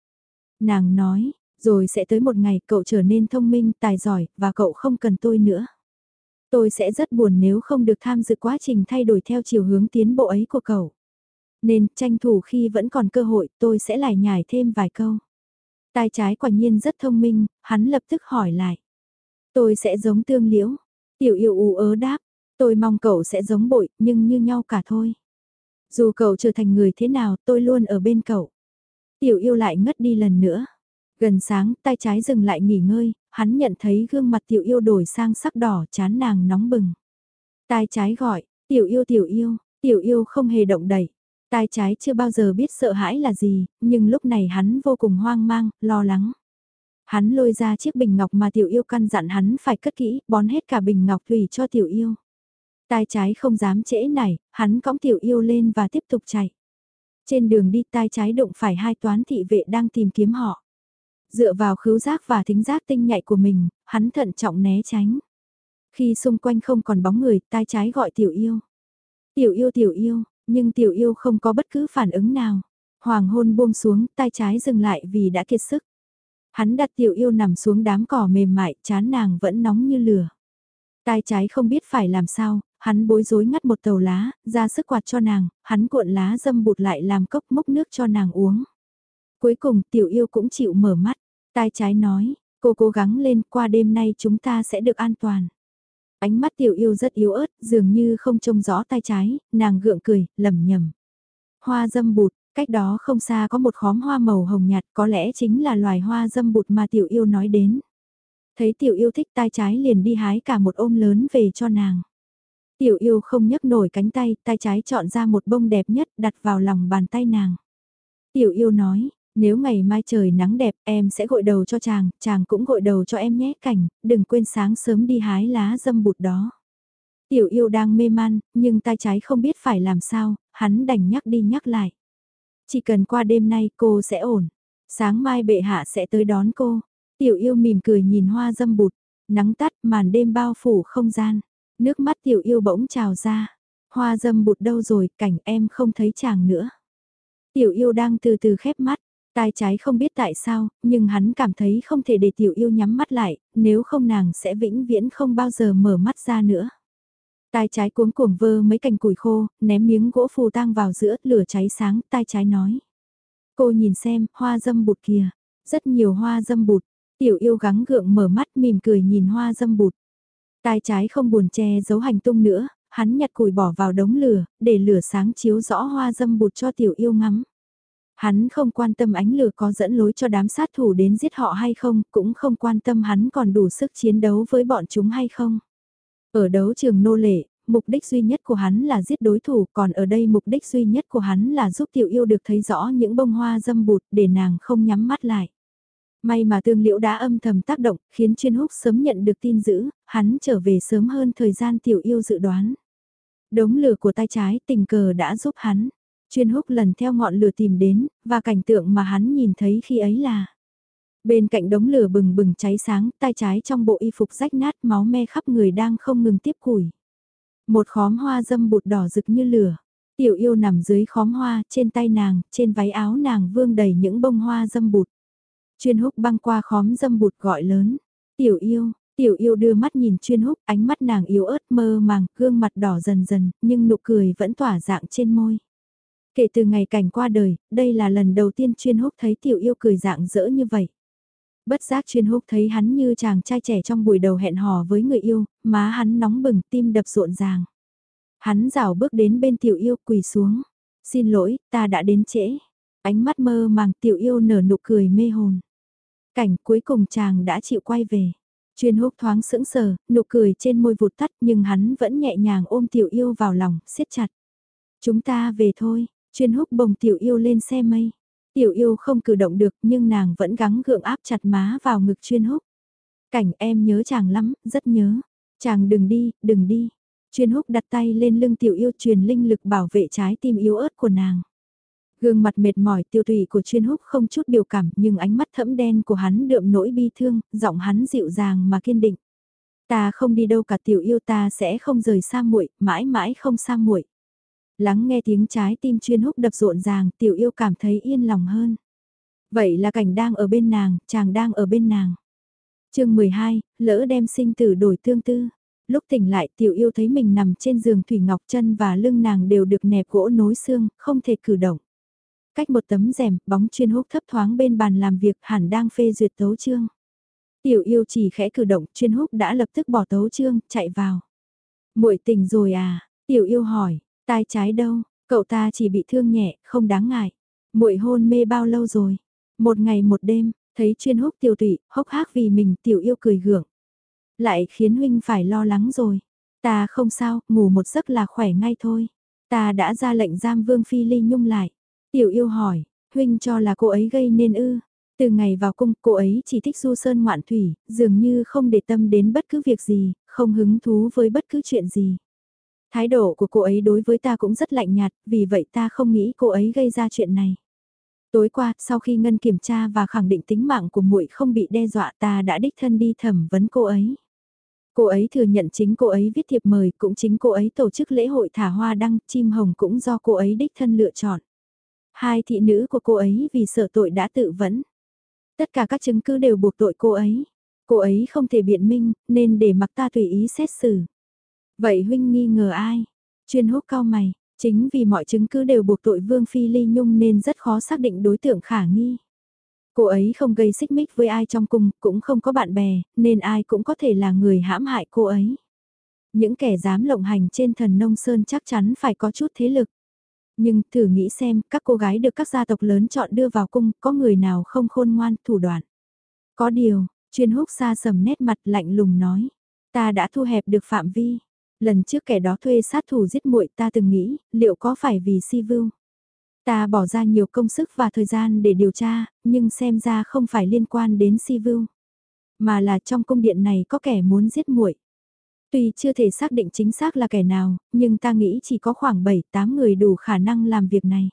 Nàng nói, rồi sẽ tới một ngày cậu trở nên thông minh, tài giỏi, và cậu không cần tôi nữa. Tôi sẽ rất buồn nếu không được tham dự quá trình thay đổi theo chiều hướng tiến bộ ấy của cậu. Nên, tranh thủ khi vẫn còn cơ hội, tôi sẽ lại nhải thêm vài câu. Tai trái quả nhiên rất thông minh, hắn lập tức hỏi lại. Tôi sẽ giống tương liễu. Tiểu yêu ú ớ đáp, tôi mong cậu sẽ giống bội, nhưng như nhau cả thôi. Dù cậu trở thành người thế nào, tôi luôn ở bên cậu. Tiểu yêu lại ngất đi lần nữa. Gần sáng, tay trái dừng lại nghỉ ngơi, hắn nhận thấy gương mặt tiểu yêu đổi sang sắc đỏ chán nàng nóng bừng. Tai trái gọi, tiểu yêu tiểu yêu, tiểu yêu không hề động đậy. Tai trái chưa bao giờ biết sợ hãi là gì, nhưng lúc này hắn vô cùng hoang mang, lo lắng. Hắn lôi ra chiếc bình ngọc mà tiểu yêu căn dặn hắn phải cất kỹ, bón hết cả bình ngọc thủy cho tiểu yêu. Tai trái không dám trễ nảy, hắn cõng tiểu yêu lên và tiếp tục chạy. Trên đường đi tai trái đụng phải hai toán thị vệ đang tìm kiếm họ. Dựa vào khứu giác và thính giác tinh nhạy của mình, hắn thận trọng né tránh. Khi xung quanh không còn bóng người, tai trái gọi tiểu yêu. Tiểu yêu tiểu yêu, nhưng tiểu yêu không có bất cứ phản ứng nào. Hoàng hôn buông xuống, tai trái dừng lại vì đã kiệt sức. Hắn đặt tiểu yêu nằm xuống đám cỏ mềm mại, chán nàng vẫn nóng như lửa. Tai trái không biết phải làm sao, hắn bối rối ngắt một tàu lá, ra sức quạt cho nàng, hắn cuộn lá dâm bụt lại làm cốc mốc nước cho nàng uống. Cuối cùng tiểu yêu cũng chịu mở mắt, tai trái nói, cô cố gắng lên qua đêm nay chúng ta sẽ được an toàn. Ánh mắt tiểu yêu rất yếu ớt, dường như không trông rõ tay trái, nàng gượng cười, lầm nhầm. Hoa dâm bụt, cách đó không xa có một khóm hoa màu hồng nhạt có lẽ chính là loài hoa dâm bụt mà tiểu yêu nói đến. Thấy tiểu yêu thích tay trái liền đi hái cả một ôm lớn về cho nàng. Tiểu yêu không nhấc nổi cánh tay, tay trái chọn ra một bông đẹp nhất đặt vào lòng bàn tay nàng. Tiểu yêu nói, nếu ngày mai trời nắng đẹp em sẽ gội đầu cho chàng, chàng cũng gội đầu cho em nhé cảnh, đừng quên sáng sớm đi hái lá dâm bụt đó. Tiểu yêu đang mê man, nhưng tay trái không biết phải làm sao, hắn đành nhắc đi nhắc lại. Chỉ cần qua đêm nay cô sẽ ổn, sáng mai bệ hạ sẽ tới đón cô. Tiểu yêu mỉm cười nhìn hoa dâm bụt, nắng tắt màn đêm bao phủ không gian, nước mắt tiểu yêu bỗng trào ra. Hoa dâm bụt đâu rồi, cảnh em không thấy chàng nữa. Tiểu yêu đang từ từ khép mắt, Tai trái không biết tại sao, nhưng hắn cảm thấy không thể để tiểu yêu nhắm mắt lại, nếu không nàng sẽ vĩnh viễn không bao giờ mở mắt ra nữa. Tai trái cuống cuồng vơ mấy cành củi khô, ném miếng gỗ phù tang vào giữa, lửa cháy sáng, tai trái nói. Cô nhìn xem, hoa dâm bụt kìa, rất nhiều hoa dâm bụt, tiểu yêu gắng gượng mở mắt mỉm cười nhìn hoa dâm bụt. Tai trái không buồn che giấu hành tung nữa, hắn nhặt củi bỏ vào đống lửa, để lửa sáng chiếu rõ hoa dâm bụt cho tiểu yêu ngắm. Hắn không quan tâm ánh lửa có dẫn lối cho đám sát thủ đến giết họ hay không, cũng không quan tâm hắn còn đủ sức chiến đấu với bọn chúng hay không. Ở đấu trường nô lệ, mục đích duy nhất của hắn là giết đối thủ, còn ở đây mục đích duy nhất của hắn là giúp tiểu yêu được thấy rõ những bông hoa dâm bụt để nàng không nhắm mắt lại. May mà tương liễu đã âm thầm tác động, khiến chuyên húc sớm nhận được tin dữ, hắn trở về sớm hơn thời gian tiểu yêu dự đoán. Đống lửa của tay trái tình cờ đã giúp hắn. Chuyên húc lần theo ngọn lửa tìm đến, và cảnh tượng mà hắn nhìn thấy khi ấy là Bên cạnh đống lửa bừng bừng cháy sáng, tay trái trong bộ y phục rách nát máu me khắp người đang không ngừng tiếp củi. Một khóm hoa dâm bụt đỏ rực như lửa. Tiểu yêu nằm dưới khóm hoa, trên tay nàng, trên váy áo nàng vương đầy những bông hoa dâm bụt. Chuyên húc băng qua khóm dâm bụt gọi lớn. Tiểu yêu, tiểu yêu đưa mắt nhìn chuyên húc, ánh mắt nàng yếu ớt mơ màng, gương mặt đỏ dần dần, nhưng nụ cười vẫn tỏa dạng trên môi. Kể từ ngày cảnh qua đời, đây là lần đầu tiên chuyên húc thấy tiểu yêu cười dạng dỡ như vậy. Bất giác chuyên húc thấy hắn như chàng trai trẻ trong buổi đầu hẹn hò với người yêu, má hắn nóng bừng tim đập rộn ràng. Hắn rảo bước đến bên tiểu yêu quỳ xuống. Xin lỗi, ta đã đến trễ. Ánh mắt mơ màng tiểu yêu nở nụ cười mê hồn. Cảnh cuối cùng chàng đã chịu quay về. Chuyên húc thoáng sững sờ, nụ cười trên môi vụt tắt nhưng hắn vẫn nhẹ nhàng ôm tiểu yêu vào lòng, siết chặt. Chúng ta về thôi, Chuyên húc bồng tiểu yêu lên xe mây. Tiểu yêu không cử động được nhưng nàng vẫn gắng gượng áp chặt má vào ngực chuyên húc. Cảnh em nhớ chàng lắm, rất nhớ. Chàng đừng đi, đừng đi. Chuyên húc đặt tay lên lưng tiểu yêu truyền linh lực bảo vệ trái tim yếu ớt của nàng. Gương mặt mệt mỏi tiêu thủy của chuyên húc không chút biểu cảm nhưng ánh mắt thẫm đen của hắn đượm nỗi bi thương, giọng hắn dịu dàng mà kiên định. Ta không đi đâu cả tiểu yêu ta sẽ không rời xa muội, mãi mãi không xa muội. Lắng nghe tiếng trái tim chuyên húc đập rộn ràng, tiểu yêu cảm thấy yên lòng hơn. Vậy là cảnh đang ở bên nàng, chàng đang ở bên nàng. chương 12, lỡ đem sinh tử đổi tương tư. Lúc tỉnh lại tiểu yêu thấy mình nằm trên giường thủy ngọc chân và lưng nàng đều được nẹp gỗ nối xương, không thể cử động. Cách một tấm rèm, bóng chuyên húc thấp thoáng bên bàn làm việc hẳn đang phê duyệt tấu chương. Tiểu yêu chỉ khẽ cử động, chuyên húc đã lập tức bỏ tấu chương, chạy vào. muội tỉnh rồi à? Tiểu yêu hỏi, tai trái đâu? Cậu ta chỉ bị thương nhẹ, không đáng ngại. muội hôn mê bao lâu rồi? Một ngày một đêm, thấy chuyên húc tiểu tụy, hốc hác vì mình tiểu yêu cười gượng. Lại khiến huynh phải lo lắng rồi. Ta không sao, ngủ một giấc là khỏe ngay thôi. Ta đã ra lệnh giam Vương Phi Ly Nhung lại. Tiểu yêu hỏi, huynh cho là cô ấy gây nên ư. Từ ngày vào cung, cô ấy chỉ thích du sơn ngoạn thủy, dường như không để tâm đến bất cứ việc gì, không hứng thú với bất cứ chuyện gì. Thái độ của cô ấy đối với ta cũng rất lạnh nhạt, vì vậy ta không nghĩ cô ấy gây ra chuyện này. Tối qua, sau khi Ngân kiểm tra và khẳng định tính mạng của muội không bị đe dọa ta đã đích thân đi thẩm vấn cô ấy. Cô ấy thừa nhận chính cô ấy viết thiệp mời, cũng chính cô ấy tổ chức lễ hội thả hoa đăng, chim hồng cũng do cô ấy đích thân lựa chọn. Hai thị nữ của cô ấy vì sợ tội đã tự vẫn. Tất cả các chứng cứ đều buộc tội cô ấy. Cô ấy không thể biện minh, nên để mặc ta tùy ý xét xử. Vậy huynh nghi ngờ ai? Chuyên húc cao mày, chính vì mọi chứng cứ đều buộc tội Vương Phi Ly Nhung nên rất khó xác định đối tượng khả nghi. Cô ấy không gây xích mích với ai trong cung, cũng không có bạn bè, nên ai cũng có thể là người hãm hại cô ấy. Những kẻ dám lộng hành trên thần nông sơn chắc chắn phải có chút thế lực. Nhưng thử nghĩ xem, các cô gái được các gia tộc lớn chọn đưa vào cung, có người nào không khôn ngoan, thủ đoạn. Có điều, chuyên húc xa sầm nét mặt lạnh lùng nói. Ta đã thu hẹp được phạm vi. Lần trước kẻ đó thuê sát thủ giết muội ta từng nghĩ, liệu có phải vì si vưu? Ta bỏ ra nhiều công sức và thời gian để điều tra, nhưng xem ra không phải liên quan đến si vưu. Mà là trong cung điện này có kẻ muốn giết muội. Tuy chưa thể xác định chính xác là kẻ nào, nhưng ta nghĩ chỉ có khoảng 7-8 người đủ khả năng làm việc này.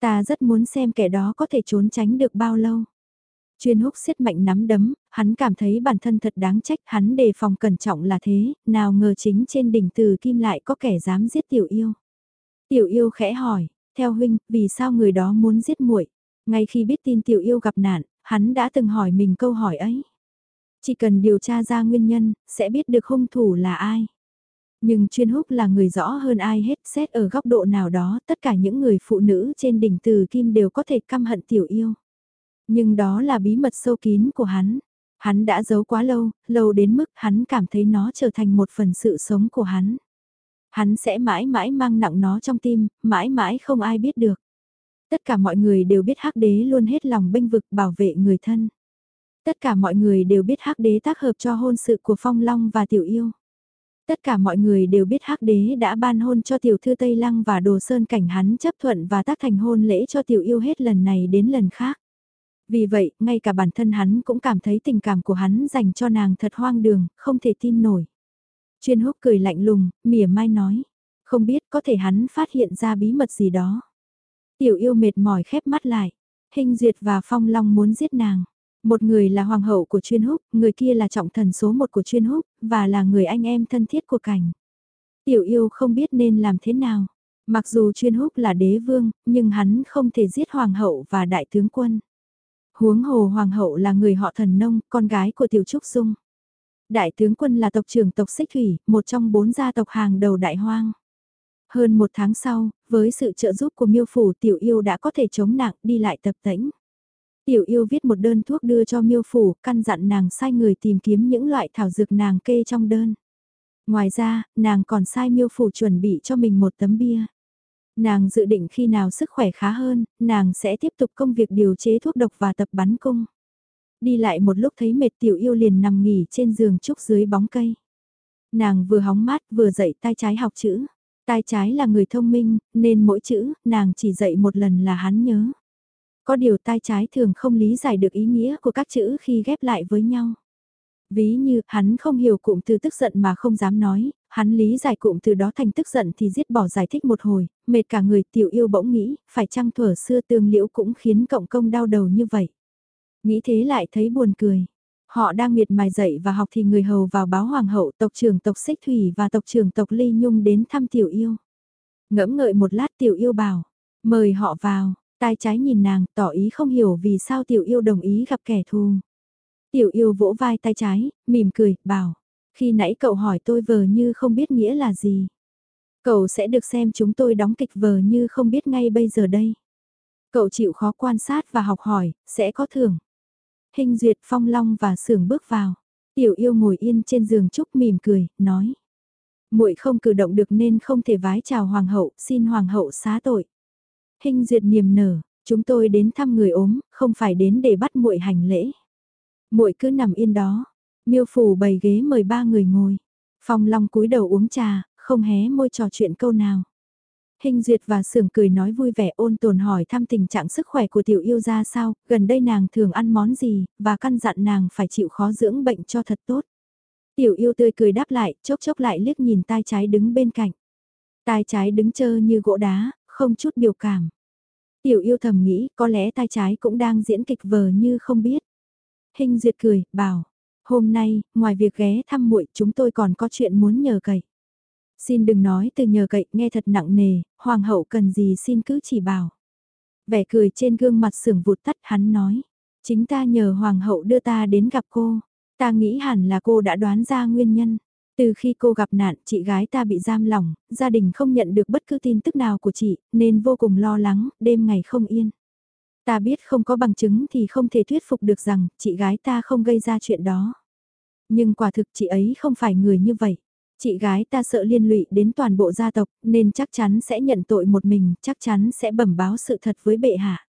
Ta rất muốn xem kẻ đó có thể trốn tránh được bao lâu. Chuyên húc siết mạnh nắm đấm, hắn cảm thấy bản thân thật đáng trách, hắn đề phòng cẩn trọng là thế, nào ngờ chính trên đỉnh từ kim lại có kẻ dám giết tiểu yêu. Tiểu yêu khẽ hỏi, theo huynh, vì sao người đó muốn giết muội? Ngay khi biết tin tiểu yêu gặp nạn, hắn đã từng hỏi mình câu hỏi ấy. Chỉ cần điều tra ra nguyên nhân, sẽ biết được hung thủ là ai. Nhưng chuyên húc là người rõ hơn ai hết xét ở góc độ nào đó tất cả những người phụ nữ trên đỉnh từ kim đều có thể căm hận tiểu yêu. Nhưng đó là bí mật sâu kín của hắn. Hắn đã giấu quá lâu, lâu đến mức hắn cảm thấy nó trở thành một phần sự sống của hắn. Hắn sẽ mãi mãi mang nặng nó trong tim, mãi mãi không ai biết được. Tất cả mọi người đều biết hắc đế luôn hết lòng bênh vực bảo vệ người thân. Tất cả mọi người đều biết hắc đế tác hợp cho hôn sự của Phong Long và Tiểu Yêu. Tất cả mọi người đều biết hắc đế đã ban hôn cho tiểu thư Tây Lăng và đồ sơn cảnh hắn chấp thuận và tác thành hôn lễ cho tiểu yêu hết lần này đến lần khác. Vì vậy, ngay cả bản thân hắn cũng cảm thấy tình cảm của hắn dành cho nàng thật hoang đường, không thể tin nổi. Chuyên húc cười lạnh lùng, mỉa mai nói. Không biết có thể hắn phát hiện ra bí mật gì đó. Tiểu yêu mệt mỏi khép mắt lại. Hình duyệt và phong long muốn giết nàng. Một người là hoàng hậu của chuyên húc, người kia là trọng thần số một của chuyên húc, và là người anh em thân thiết của cảnh. Tiểu yêu không biết nên làm thế nào. Mặc dù chuyên húc là đế vương, nhưng hắn không thể giết hoàng hậu và đại tướng quân. Huống hồ hoàng hậu là người họ thần nông, con gái của tiểu trúc dung. Đại tướng quân là tộc trưởng tộc Xích Thủy, một trong bốn gia tộc hàng đầu đại hoang. Hơn một tháng sau, với sự trợ giúp của miêu phủ tiểu yêu đã có thể chống nặng đi lại tập tĩnh. Tiểu yêu viết một đơn thuốc đưa cho miêu phủ, căn dặn nàng sai người tìm kiếm những loại thảo dược nàng kê trong đơn. Ngoài ra, nàng còn sai miêu phủ chuẩn bị cho mình một tấm bia. Nàng dự định khi nào sức khỏe khá hơn, nàng sẽ tiếp tục công việc điều chế thuốc độc và tập bắn cung. Đi lại một lúc thấy mệt tiểu yêu liền nằm nghỉ trên giường trúc dưới bóng cây. Nàng vừa hóng mát vừa dạy tay trái học chữ. Tay trái là người thông minh, nên mỗi chữ, nàng chỉ dạy một lần là hắn nhớ. Có điều tai trái thường không lý giải được ý nghĩa của các chữ khi ghép lại với nhau. Ví như, hắn không hiểu cụm từ tức giận mà không dám nói, hắn lý giải cụm từ đó thành tức giận thì giết bỏ giải thích một hồi, mệt cả người tiểu yêu bỗng nghĩ, phải chăng thuở xưa tương liễu cũng khiến cộng công đau đầu như vậy. Nghĩ thế lại thấy buồn cười. Họ đang miệt mài dạy và học thì người hầu vào báo hoàng hậu tộc trưởng tộc xích thủy và tộc trưởng tộc ly nhung đến thăm tiểu yêu. Ngẫm ngợi một lát tiểu yêu bảo, mời họ vào, tai trái nhìn nàng tỏ ý không hiểu vì sao tiểu yêu đồng ý gặp kẻ thù. Tiểu yêu vỗ vai tay trái, mỉm cười, bảo, khi nãy cậu hỏi tôi vờ như không biết nghĩa là gì. Cậu sẽ được xem chúng tôi đóng kịch vờ như không biết ngay bây giờ đây. Cậu chịu khó quan sát và học hỏi, sẽ có thưởng. Hình duyệt phong long và sưởng bước vào. Tiểu yêu ngồi yên trên giường trúc mỉm cười, nói. muội không cử động được nên không thể vái chào hoàng hậu, xin hoàng hậu xá tội. Hình duyệt niềm nở, chúng tôi đến thăm người ốm, không phải đến để bắt muội hành lễ. muội cứ nằm yên đó. Miêu phủ bày ghế mời ba người ngồi. Phong long cúi đầu uống trà, không hé môi trò chuyện câu nào. Hình duyệt và sưởng cười nói vui vẻ ôn tồn hỏi thăm tình trạng sức khỏe của tiểu yêu ra sao, gần đây nàng thường ăn món gì, và căn dặn nàng phải chịu khó dưỡng bệnh cho thật tốt. Tiểu yêu tươi cười đáp lại, chốc chốc lại liếc nhìn tai trái đứng bên cạnh. Tai trái đứng chơ như gỗ đá, không chút biểu cảm. Tiểu yêu thầm nghĩ có lẽ tai trái cũng đang diễn kịch vờ như không biết. Hình duyệt cười, bảo, hôm nay, ngoài việc ghé thăm muội chúng tôi còn có chuyện muốn nhờ cậy. Xin đừng nói từ nhờ cậy, nghe thật nặng nề, hoàng hậu cần gì xin cứ chỉ bảo. Vẻ cười trên gương mặt sưởng vụt tắt hắn nói. Chính ta nhờ hoàng hậu đưa ta đến gặp cô. Ta nghĩ hẳn là cô đã đoán ra nguyên nhân. Từ khi cô gặp nạn, chị gái ta bị giam lỏng, gia đình không nhận được bất cứ tin tức nào của chị, nên vô cùng lo lắng, đêm ngày không yên. Ta biết không có bằng chứng thì không thể thuyết phục được rằng chị gái ta không gây ra chuyện đó. Nhưng quả thực chị ấy không phải người như vậy. Chị gái ta sợ liên lụy đến toàn bộ gia tộc, nên chắc chắn sẽ nhận tội một mình, chắc chắn sẽ bẩm báo sự thật với bệ hạ.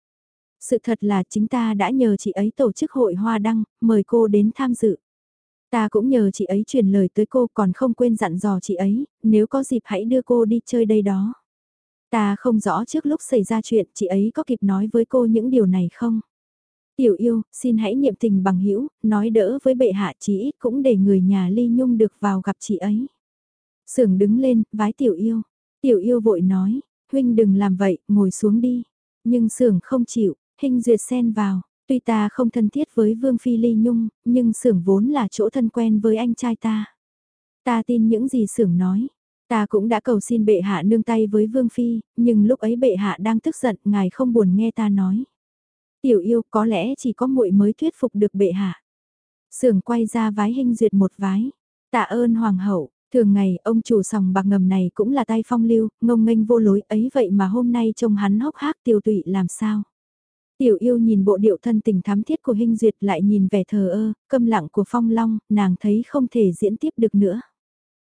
Sự thật là chính ta đã nhờ chị ấy tổ chức hội hoa đăng, mời cô đến tham dự. Ta cũng nhờ chị ấy truyền lời tới cô còn không quên dặn dò chị ấy, nếu có dịp hãy đưa cô đi chơi đây đó. Ta không rõ trước lúc xảy ra chuyện chị ấy có kịp nói với cô những điều này không? Tiểu yêu, xin hãy niệm tình bằng hữu nói đỡ với bệ hạ chí ít cũng để người nhà ly nhung được vào gặp chị ấy. Sưởng đứng lên, vái tiểu yêu. Tiểu yêu vội nói, huynh đừng làm vậy, ngồi xuống đi. Nhưng sưởng không chịu, hình duyệt xen vào. Tuy ta không thân thiết với Vương Phi Ly Nhung, nhưng sưởng vốn là chỗ thân quen với anh trai ta. Ta tin những gì sưởng nói. Ta cũng đã cầu xin bệ hạ nương tay với Vương Phi, nhưng lúc ấy bệ hạ đang tức giận, ngài không buồn nghe ta nói. Tiểu yêu có lẽ chỉ có muội mới thuyết phục được bệ hạ. Sưởng quay ra vái hình duyệt một vái. Tạ ơn hoàng hậu, Thường ngày, ông chủ sòng bạc ngầm này cũng là tay phong lưu, ngông nghênh vô lối ấy vậy mà hôm nay trông hắn hốc hác tiêu tụy làm sao. Tiểu yêu nhìn bộ điệu thân tình thám thiết của Hinh Duyệt lại nhìn vẻ thờ ơ, câm lặng của Phong Long, nàng thấy không thể diễn tiếp được nữa.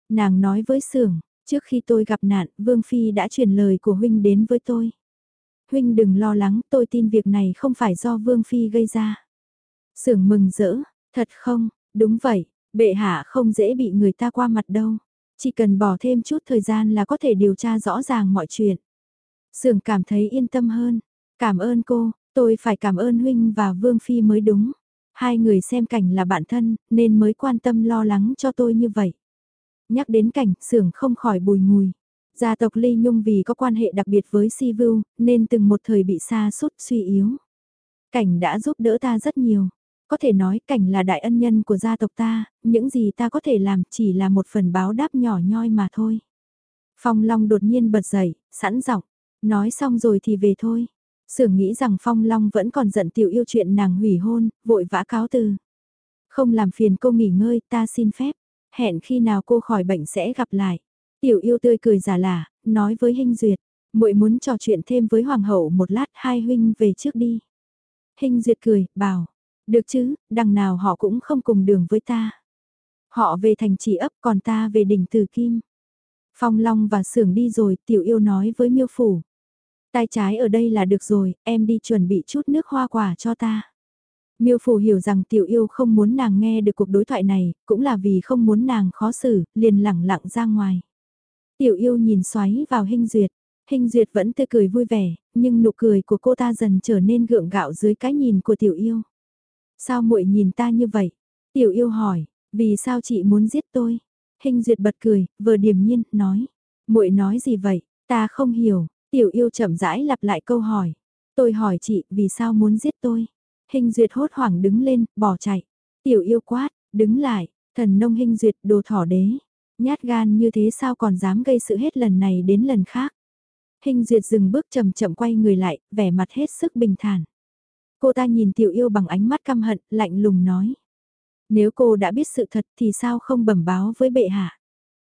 Nàng nói với Sưởng, trước khi tôi gặp nạn, Vương Phi đã truyền lời của Huynh đến với tôi. Huynh đừng lo lắng, tôi tin việc này không phải do Vương Phi gây ra. Sưởng mừng rỡ, thật không, đúng vậy, Bệ hạ không dễ bị người ta qua mặt đâu. Chỉ cần bỏ thêm chút thời gian là có thể điều tra rõ ràng mọi chuyện. Sưởng cảm thấy yên tâm hơn. Cảm ơn cô, tôi phải cảm ơn Huynh và Vương Phi mới đúng. Hai người xem cảnh là bạn thân, nên mới quan tâm lo lắng cho tôi như vậy. Nhắc đến cảnh, sưởng không khỏi bùi ngùi. Gia tộc Ly Nhung vì có quan hệ đặc biệt với Si Vưu, nên từng một thời bị xa sút suy yếu. Cảnh đã giúp đỡ ta rất nhiều. Có thể nói cảnh là đại ân nhân của gia tộc ta, những gì ta có thể làm chỉ là một phần báo đáp nhỏ nhoi mà thôi. Phong Long đột nhiên bật dậy, sẵn giọng, nói xong rồi thì về thôi. Sưởng nghĩ rằng Phong Long vẫn còn giận tiểu yêu chuyện nàng hủy hôn, vội vã cáo từ. Không làm phiền cô nghỉ ngơi, ta xin phép. Hẹn khi nào cô khỏi bệnh sẽ gặp lại. Tiểu yêu tươi cười giả lả, nói với Hinh Duyệt, muội muốn trò chuyện thêm với hoàng hậu một lát, hai huynh về trước đi. Hinh Duyệt cười, bảo, được chứ, đằng nào họ cũng không cùng đường với ta. Họ về thành trì ấp còn ta về đỉnh Từ Kim. Phong Long và Sưởng đi rồi, tiểu yêu nói với miêu phủ tay trái ở đây là được rồi, em đi chuẩn bị chút nước hoa quả cho ta. Miêu phủ hiểu rằng tiểu yêu không muốn nàng nghe được cuộc đối thoại này, cũng là vì không muốn nàng khó xử, liền lẳng lặng ra ngoài. Tiểu yêu nhìn xoáy vào hình duyệt, hình duyệt vẫn tươi cười vui vẻ, nhưng nụ cười của cô ta dần trở nên gượng gạo dưới cái nhìn của tiểu yêu. Sao muội nhìn ta như vậy? Tiểu yêu hỏi, Vì sao chị muốn giết tôi? Hình duyệt bật cười, vừa điềm nhiên, nói. muội nói gì vậy? Ta không hiểu. Tiểu yêu chậm rãi lặp lại câu hỏi. Tôi hỏi chị, vì sao muốn giết tôi? Hình duyệt hốt hoảng đứng lên, bỏ chạy. Tiểu yêu quát, đứng lại, thần nông hình duyệt đồ thỏ đế. Nhát gan như thế sao còn dám gây sự hết lần này đến lần khác. Hình duyệt dừng bước chậm chậm quay người lại, vẻ mặt hết sức bình thản. Cô ta nhìn tiểu yêu bằng ánh mắt căm hận, lạnh lùng nói. Nếu cô đã biết sự thật thì sao không bẩm báo với bệ hạ?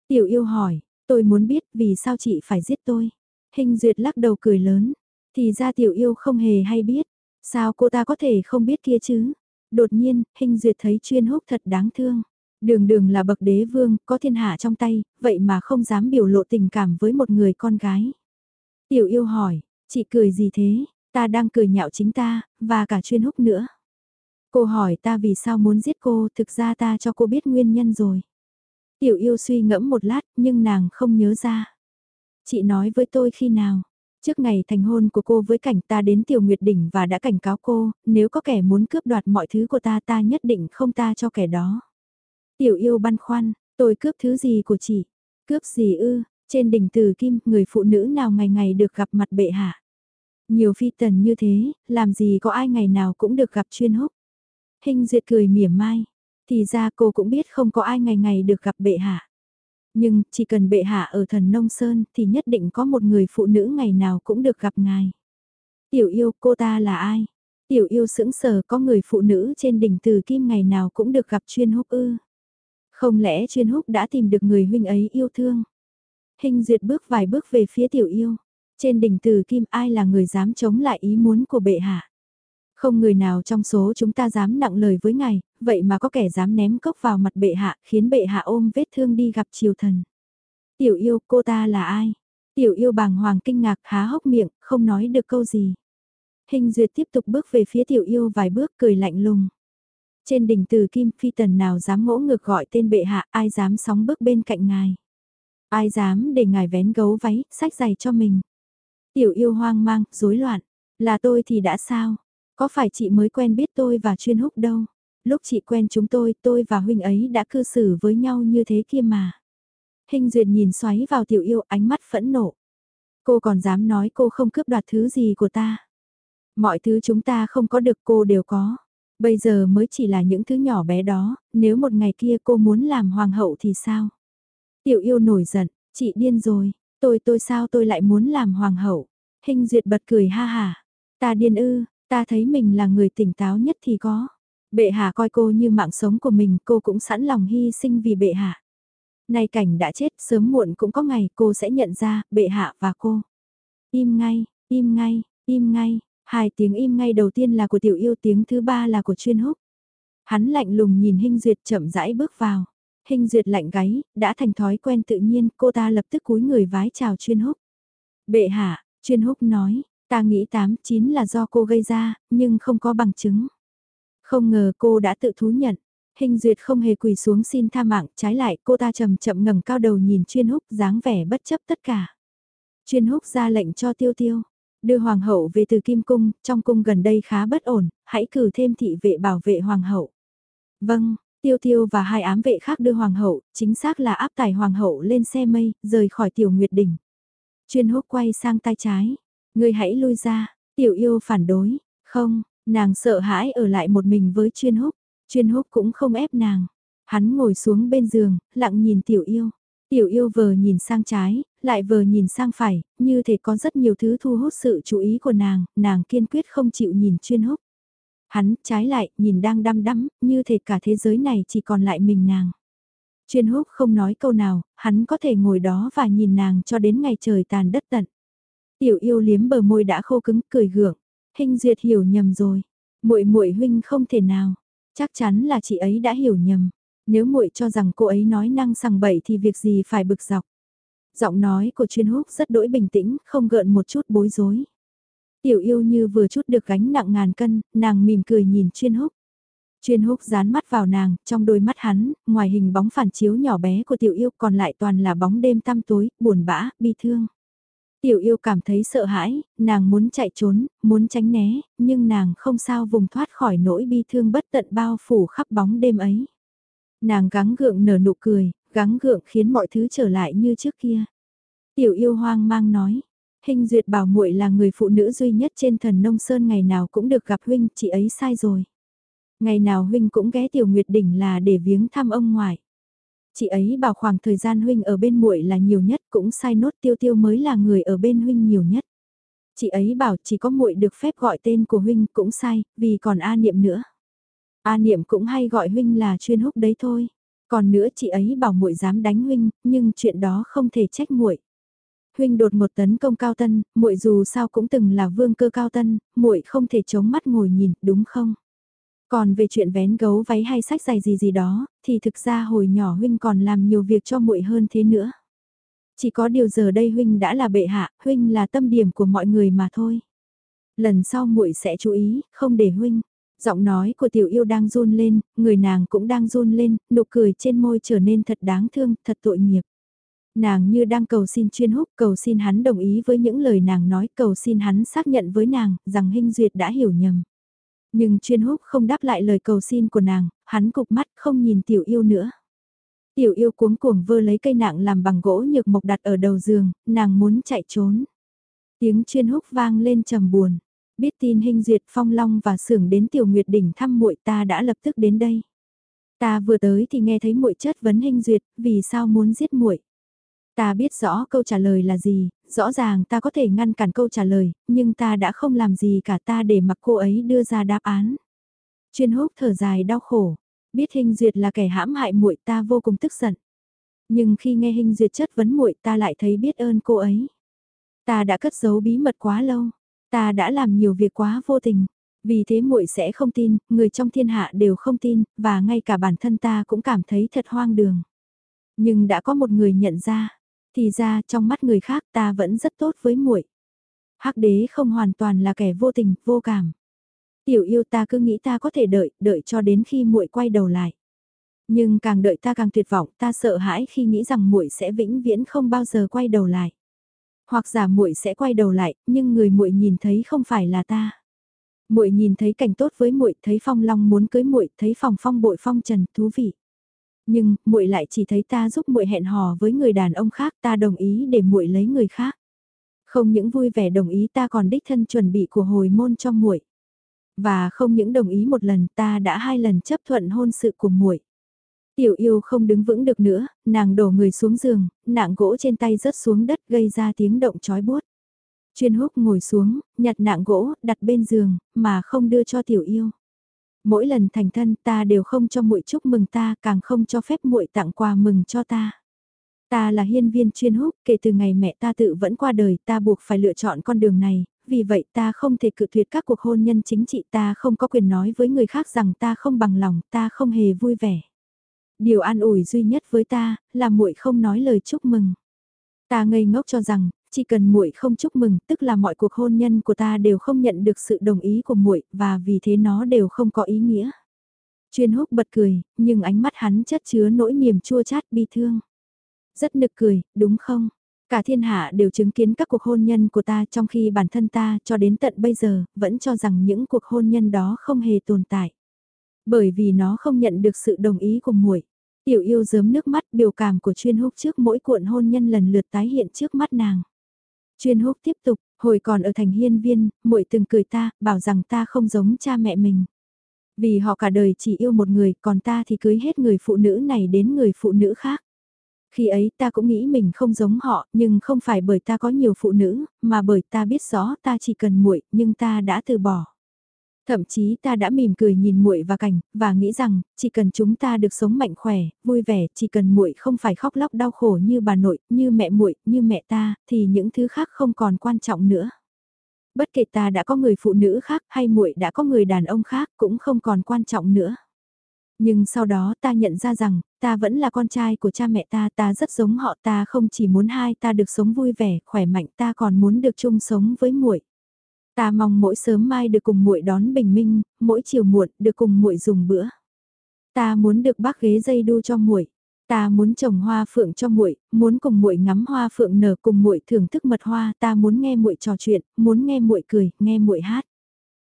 Tiểu yêu hỏi, tôi muốn biết vì sao chị phải giết tôi? Hình duyệt lắc đầu cười lớn, thì ra tiểu yêu không hề hay biết. Sao cô ta có thể không biết kia chứ? Đột nhiên, hình duyệt thấy chuyên húc thật đáng thương. Đường đường là bậc đế vương, có thiên hạ trong tay, vậy mà không dám biểu lộ tình cảm với một người con gái. Tiểu yêu hỏi, chị cười gì thế? Ta đang cười nhạo chính ta, và cả chuyên húc nữa. Cô hỏi ta vì sao muốn giết cô, thực ra ta cho cô biết nguyên nhân rồi. Tiểu yêu suy ngẫm một lát, nhưng nàng không nhớ ra. Chị nói với tôi khi nào? Trước ngày thành hôn của cô với cảnh ta đến Tiểu Nguyệt Đỉnh và đã cảnh cáo cô, nếu có kẻ muốn cướp đoạt mọi thứ của ta ta nhất định không ta cho kẻ đó. Tiểu yêu băn khoăn, tôi cướp thứ gì của chị? Cướp gì ư? Trên đỉnh từ kim, người phụ nữ nào ngày ngày được gặp mặt bệ hạ? Nhiều phi tần như thế, làm gì có ai ngày nào cũng được gặp chuyên húc? Hình duyệt cười mỉa mai. Thì ra cô cũng biết không có ai ngày ngày được gặp bệ hạ. Nhưng, chỉ cần bệ hạ ở thần nông sơn thì nhất định có một người phụ nữ ngày nào cũng được gặp ngài. Tiểu yêu cô ta là ai? Tiểu yêu sững sờ có người phụ nữ trên đỉnh từ kim ngày nào cũng được gặp chuyên húc ư. Không lẽ chuyên húc đã tìm được người huynh ấy yêu thương? Hình duyệt bước vài bước về phía tiểu yêu. Trên đỉnh từ kim ai là người dám chống lại ý muốn của bệ hạ? Không người nào trong số chúng ta dám nặng lời với ngài, vậy mà có kẻ dám ném cốc vào mặt bệ hạ, khiến bệ hạ ôm vết thương đi gặp triều thần. Tiểu yêu, cô ta là ai? Tiểu yêu bàng hoàng kinh ngạc há hốc miệng, không nói được câu gì. Hình duyệt tiếp tục bước về phía tiểu yêu vài bước cười lạnh lùng. Trên đỉnh từ kim phi tần nào dám ngỗ ngược gọi tên bệ hạ, ai dám sóng bước bên cạnh ngài. Ai dám để ngài vén gấu váy, sách giày cho mình. Tiểu yêu hoang mang, rối loạn. Là tôi thì đã sao? Có phải chị mới quen biết tôi và chuyên húc đâu? Lúc chị quen chúng tôi, tôi và huynh ấy đã cư xử với nhau như thế kia mà. Hình duyệt nhìn xoáy vào tiểu yêu ánh mắt phẫn nộ. Cô còn dám nói cô không cướp đoạt thứ gì của ta. Mọi thứ chúng ta không có được cô đều có. Bây giờ mới chỉ là những thứ nhỏ bé đó, nếu một ngày kia cô muốn làm hoàng hậu thì sao? Tiểu yêu nổi giận, chị điên rồi, tôi tôi sao tôi lại muốn làm hoàng hậu? Hình duyệt bật cười ha hà. Ta điên ư, Ta thấy mình là người tỉnh táo nhất thì có. Bệ hạ coi cô như mạng sống của mình, cô cũng sẵn lòng hy sinh vì bệ hạ. Nay cảnh đã chết, sớm muộn cũng có ngày cô sẽ nhận ra, bệ hạ và cô. Im ngay, im ngay, im ngay, hai tiếng im ngay đầu tiên là của tiểu yêu tiếng thứ ba là của chuyên húc. Hắn lạnh lùng nhìn Hinh Duyệt chậm rãi bước vào. Hinh Duyệt lạnh gáy, đã thành thói quen tự nhiên, cô ta lập tức cúi người vái chào chuyên húc. Bệ hạ, chuyên húc nói, Ta nghĩ 8-9 là do cô gây ra, nhưng không có bằng chứng. Không ngờ cô đã tự thú nhận. Hình duyệt không hề quỳ xuống xin tha mạng, trái lại cô ta chậm chậm ngẩng cao đầu nhìn chuyên húc dáng vẻ bất chấp tất cả. Chuyên húc ra lệnh cho tiêu tiêu, đưa hoàng hậu về từ kim cung, trong cung gần đây khá bất ổn, hãy cử thêm thị vệ bảo vệ hoàng hậu. Vâng, tiêu tiêu và hai ám vệ khác đưa hoàng hậu, chính xác là áp tải hoàng hậu lên xe mây, rời khỏi tiểu nguyệt đỉnh. Chuyên húc quay sang tay trái, Ngươi hãy lui ra, tiểu yêu phản đối, không, nàng sợ hãi ở lại một mình với chuyên húc, chuyên húc cũng không ép nàng. Hắn ngồi xuống bên giường, lặng nhìn tiểu yêu. Tiểu yêu vờ nhìn sang trái, lại vờ nhìn sang phải, như thể có rất nhiều thứ thu hút sự chú ý của nàng, nàng kiên quyết không chịu nhìn chuyên húc. Hắn trái lại, nhìn đang đăm đắm, như thể cả thế giới này chỉ còn lại mình nàng. Chuyên húc không nói câu nào, hắn có thể ngồi đó và nhìn nàng cho đến ngày trời tàn đất tận. Tiểu yêu liếm bờ môi đã khô cứng, cười gượng. Hình duyệt hiểu nhầm rồi. muội muội huynh không thể nào. Chắc chắn là chị ấy đã hiểu nhầm. Nếu muội cho rằng cô ấy nói năng sằng bậy thì việc gì phải bực dọc. Giọng nói của chuyên húc rất đỗi bình tĩnh, không gợn một chút bối rối. Tiểu yêu như vừa chút được gánh nặng ngàn cân, nàng mỉm cười nhìn chuyên húc. Chuyên húc dán mắt vào nàng, trong đôi mắt hắn, ngoài hình bóng phản chiếu nhỏ bé của tiểu yêu còn lại toàn là bóng đêm tăm tối, buồn bã, bi thương. Tiểu yêu cảm thấy sợ hãi, nàng muốn chạy trốn, muốn tránh né, nhưng nàng không sao vùng thoát khỏi nỗi bi thương bất tận bao phủ khắp bóng đêm ấy. Nàng gắng gượng nở nụ cười, gắng gượng khiến mọi thứ trở lại như trước kia. Tiểu yêu hoang mang nói, hình duyệt bảo muội là người phụ nữ duy nhất trên thần nông sơn ngày nào cũng được gặp huynh, chị ấy sai rồi. Ngày nào huynh cũng ghé tiểu nguyệt đỉnh là để viếng thăm ông ngoại. Chị ấy bảo khoảng thời gian huynh ở bên muội là nhiều nhất cũng sai nốt tiêu tiêu mới là người ở bên huynh nhiều nhất. Chị ấy bảo chỉ có muội được phép gọi tên của huynh cũng sai, vì còn A Niệm nữa. A Niệm cũng hay gọi huynh là chuyên húc đấy thôi. Còn nữa chị ấy bảo muội dám đánh huynh, nhưng chuyện đó không thể trách muội. Huynh đột một tấn công Cao Tân, muội dù sao cũng từng là vương cơ Cao Tân, muội không thể chống mắt ngồi nhìn, đúng không? Còn về chuyện vén gấu váy hay sách giày gì gì đó, thì thực ra hồi nhỏ huynh còn làm nhiều việc cho muội hơn thế nữa. Chỉ có điều giờ đây huynh đã là bệ hạ, huynh là tâm điểm của mọi người mà thôi. Lần sau muội sẽ chú ý, không để huynh. Giọng nói của tiểu yêu đang run lên, người nàng cũng đang run lên, nụ cười trên môi trở nên thật đáng thương, thật tội nghiệp. Nàng như đang cầu xin chuyên húc, cầu xin hắn đồng ý với những lời nàng nói, cầu xin hắn xác nhận với nàng, rằng hình duyệt đã hiểu nhầm. Nhưng chuyên húc không đáp lại lời cầu xin của nàng, hắn cục mắt không nhìn tiểu yêu nữa. Tiểu yêu cuống cuồng vơ lấy cây nạng làm bằng gỗ nhược mộc đặt ở đầu giường, nàng muốn chạy trốn. Tiếng chuyên húc vang lên trầm buồn. Biết tin hình duyệt phong long và sưởng đến tiểu nguyệt đỉnh thăm muội ta đã lập tức đến đây. Ta vừa tới thì nghe thấy muội chất vấn hình duyệt, vì sao muốn giết muội? Ta biết rõ câu trả lời là gì, rõ ràng ta có thể ngăn cản câu trả lời, nhưng ta đã không làm gì cả ta để mặc cô ấy đưa ra đáp án. Chuyên húc thở dài đau khổ, biết hình duyệt là kẻ hãm hại muội ta vô cùng tức giận. Nhưng khi nghe hình duyệt chất vấn muội ta lại thấy biết ơn cô ấy. Ta đã cất giấu bí mật quá lâu, ta đã làm nhiều việc quá vô tình. Vì thế muội sẽ không tin, người trong thiên hạ đều không tin, và ngay cả bản thân ta cũng cảm thấy thật hoang đường. Nhưng đã có một người nhận ra, thì ra trong mắt người khác ta vẫn rất tốt với muội. Hắc đế không hoàn toàn là kẻ vô tình, vô cảm. Tiểu yêu ta cứ nghĩ ta có thể đợi, đợi cho đến khi muội quay đầu lại. Nhưng càng đợi ta càng tuyệt vọng, ta sợ hãi khi nghĩ rằng muội sẽ vĩnh viễn không bao giờ quay đầu lại. Hoặc giả muội sẽ quay đầu lại, nhưng người muội nhìn thấy không phải là ta. Muội nhìn thấy cảnh tốt với muội, thấy Phong Long muốn cưới muội, thấy Phòng Phong bội phong trần, thú vị nhưng muội lại chỉ thấy ta giúp muội hẹn hò với người đàn ông khác, ta đồng ý để muội lấy người khác. Không những vui vẻ đồng ý ta còn đích thân chuẩn bị của hồi môn cho muội. Và không những đồng ý một lần, ta đã hai lần chấp thuận hôn sự của muội. Tiểu yêu không đứng vững được nữa, nàng đổ người xuống giường, nạng gỗ trên tay rớt xuống đất gây ra tiếng động chói buốt. Chuyên húc ngồi xuống, nhặt nạng gỗ, đặt bên giường, mà không đưa cho tiểu yêu mỗi lần thành thân ta đều không cho muội chúc mừng ta, càng không cho phép muội tặng quà mừng cho ta. Ta là hiên viên chuyên húc, kể từ ngày mẹ ta tự vẫn qua đời, ta buộc phải lựa chọn con đường này, vì vậy ta không thể cự tuyệt các cuộc hôn nhân chính trị, ta không có quyền nói với người khác rằng ta không bằng lòng, ta không hề vui vẻ. Điều an ủi duy nhất với ta, là muội không nói lời chúc mừng. Ta ngây ngốc cho rằng, chỉ cần muội không chúc mừng, tức là mọi cuộc hôn nhân của ta đều không nhận được sự đồng ý của muội, và vì thế nó đều không có ý nghĩa. Chuyên húc bật cười, nhưng ánh mắt hắn chất chứa nỗi niềm chua chát bi thương. Rất nực cười, đúng không? Cả thiên hạ đều chứng kiến các cuộc hôn nhân của ta trong khi bản thân ta cho đến tận bây giờ vẫn cho rằng những cuộc hôn nhân đó không hề tồn tại. Bởi vì nó không nhận được sự đồng ý của muội. Tiểu yêu giớm nước mắt biểu cảm của chuyên húc trước mỗi cuộn hôn nhân lần lượt tái hiện trước mắt nàng. Chuyên húc tiếp tục, hồi còn ở thành hiên viên, muội từng cười ta, bảo rằng ta không giống cha mẹ mình. Vì họ cả đời chỉ yêu một người, còn ta thì cưới hết người phụ nữ này đến người phụ nữ khác. Khi ấy ta cũng nghĩ mình không giống họ, nhưng không phải bởi ta có nhiều phụ nữ, mà bởi ta biết rõ ta chỉ cần muội, nhưng ta đã từ bỏ. Thậm chí ta đã mỉm cười nhìn muội và cảnh, và nghĩ rằng, chỉ cần chúng ta được sống mạnh khỏe, vui vẻ, chỉ cần muội không phải khóc lóc đau khổ như bà nội, như mẹ muội, như mẹ ta, thì những thứ khác không còn quan trọng nữa. Bất kể ta đã có người phụ nữ khác hay muội đã có người đàn ông khác cũng không còn quan trọng nữa. Nhưng sau đó ta nhận ra rằng, ta vẫn là con trai của cha mẹ ta, ta rất giống họ, ta không chỉ muốn hai ta được sống vui vẻ, khỏe mạnh, ta còn muốn được chung sống với muội. Ta mong mỗi sớm mai được cùng muội đón bình minh, mỗi chiều muộn được cùng muội dùng bữa. Ta muốn được bác ghế dây đu cho muội. Ta muốn trồng hoa phượng cho muội, muốn cùng muội ngắm hoa phượng nở cùng muội thưởng thức mật hoa, ta muốn nghe muội trò chuyện, muốn nghe muội cười, nghe muội hát.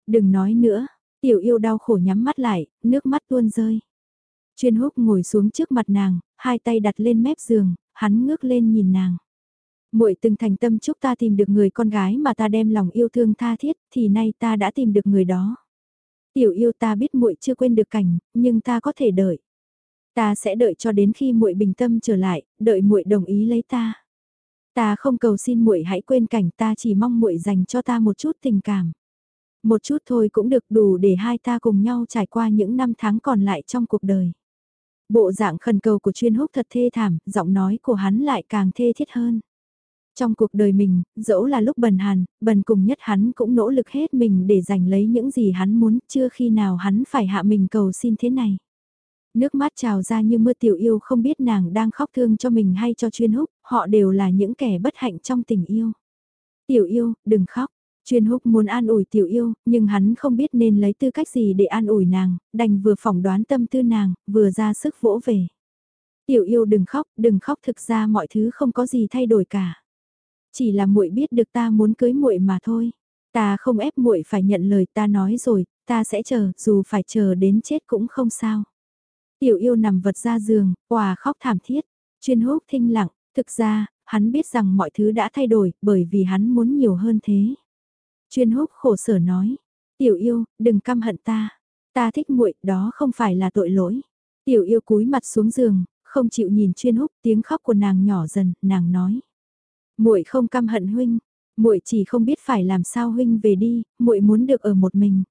Đừng nói nữa, tiểu yêu đau khổ nhắm mắt lại, nước mắt tuôn rơi. Chuyên húc ngồi xuống trước mặt nàng, hai tay đặt lên mép giường, hắn ngước lên nhìn nàng. Muội từng thành tâm chúc ta tìm được người con gái mà ta đem lòng yêu thương tha thiết, thì nay ta đã tìm được người đó. Tiểu yêu ta biết muội chưa quên được cảnh, nhưng ta có thể đợi. Ta sẽ đợi cho đến khi muội bình tâm trở lại, đợi muội đồng ý lấy ta. Ta không cầu xin muội hãy quên cảnh, ta chỉ mong muội dành cho ta một chút tình cảm. Một chút thôi cũng được đủ để hai ta cùng nhau trải qua những năm tháng còn lại trong cuộc đời. Bộ dạng khẩn cầu của chuyên húc thật thê thảm, giọng nói của hắn lại càng thê thiết hơn. Trong cuộc đời mình, dẫu là lúc bần hàn, bần cùng nhất hắn cũng nỗ lực hết mình để giành lấy những gì hắn muốn, chưa khi nào hắn phải hạ mình cầu xin thế này. Nước mắt trào ra như mưa tiểu yêu không biết nàng đang khóc thương cho mình hay cho chuyên húc, họ đều là những kẻ bất hạnh trong tình yêu. Tiểu yêu, đừng khóc. Chuyên húc muốn an ủi tiểu yêu, nhưng hắn không biết nên lấy tư cách gì để an ủi nàng, đành vừa phỏng đoán tâm tư nàng, vừa ra sức vỗ về. Tiểu yêu đừng khóc, đừng khóc thực ra mọi thứ không có gì thay đổi cả. Chỉ là muội biết được ta muốn cưới muội mà thôi. Ta không ép muội phải nhận lời ta nói rồi, ta sẽ chờ, dù phải chờ đến chết cũng không sao. Tiểu yêu nằm vật ra giường, quà khóc thảm thiết. Chuyên húc thinh lặng, thực ra, hắn biết rằng mọi thứ đã thay đổi, bởi vì hắn muốn nhiều hơn thế. Chuyên húc khổ sở nói, tiểu yêu, đừng căm hận ta. Ta thích muội, đó không phải là tội lỗi. Tiểu yêu cúi mặt xuống giường, không chịu nhìn chuyên húc, tiếng khóc của nàng nhỏ dần, nàng nói muội không căm hận huynh, muội chỉ không biết phải làm sao huynh về đi, muội muốn được ở một mình.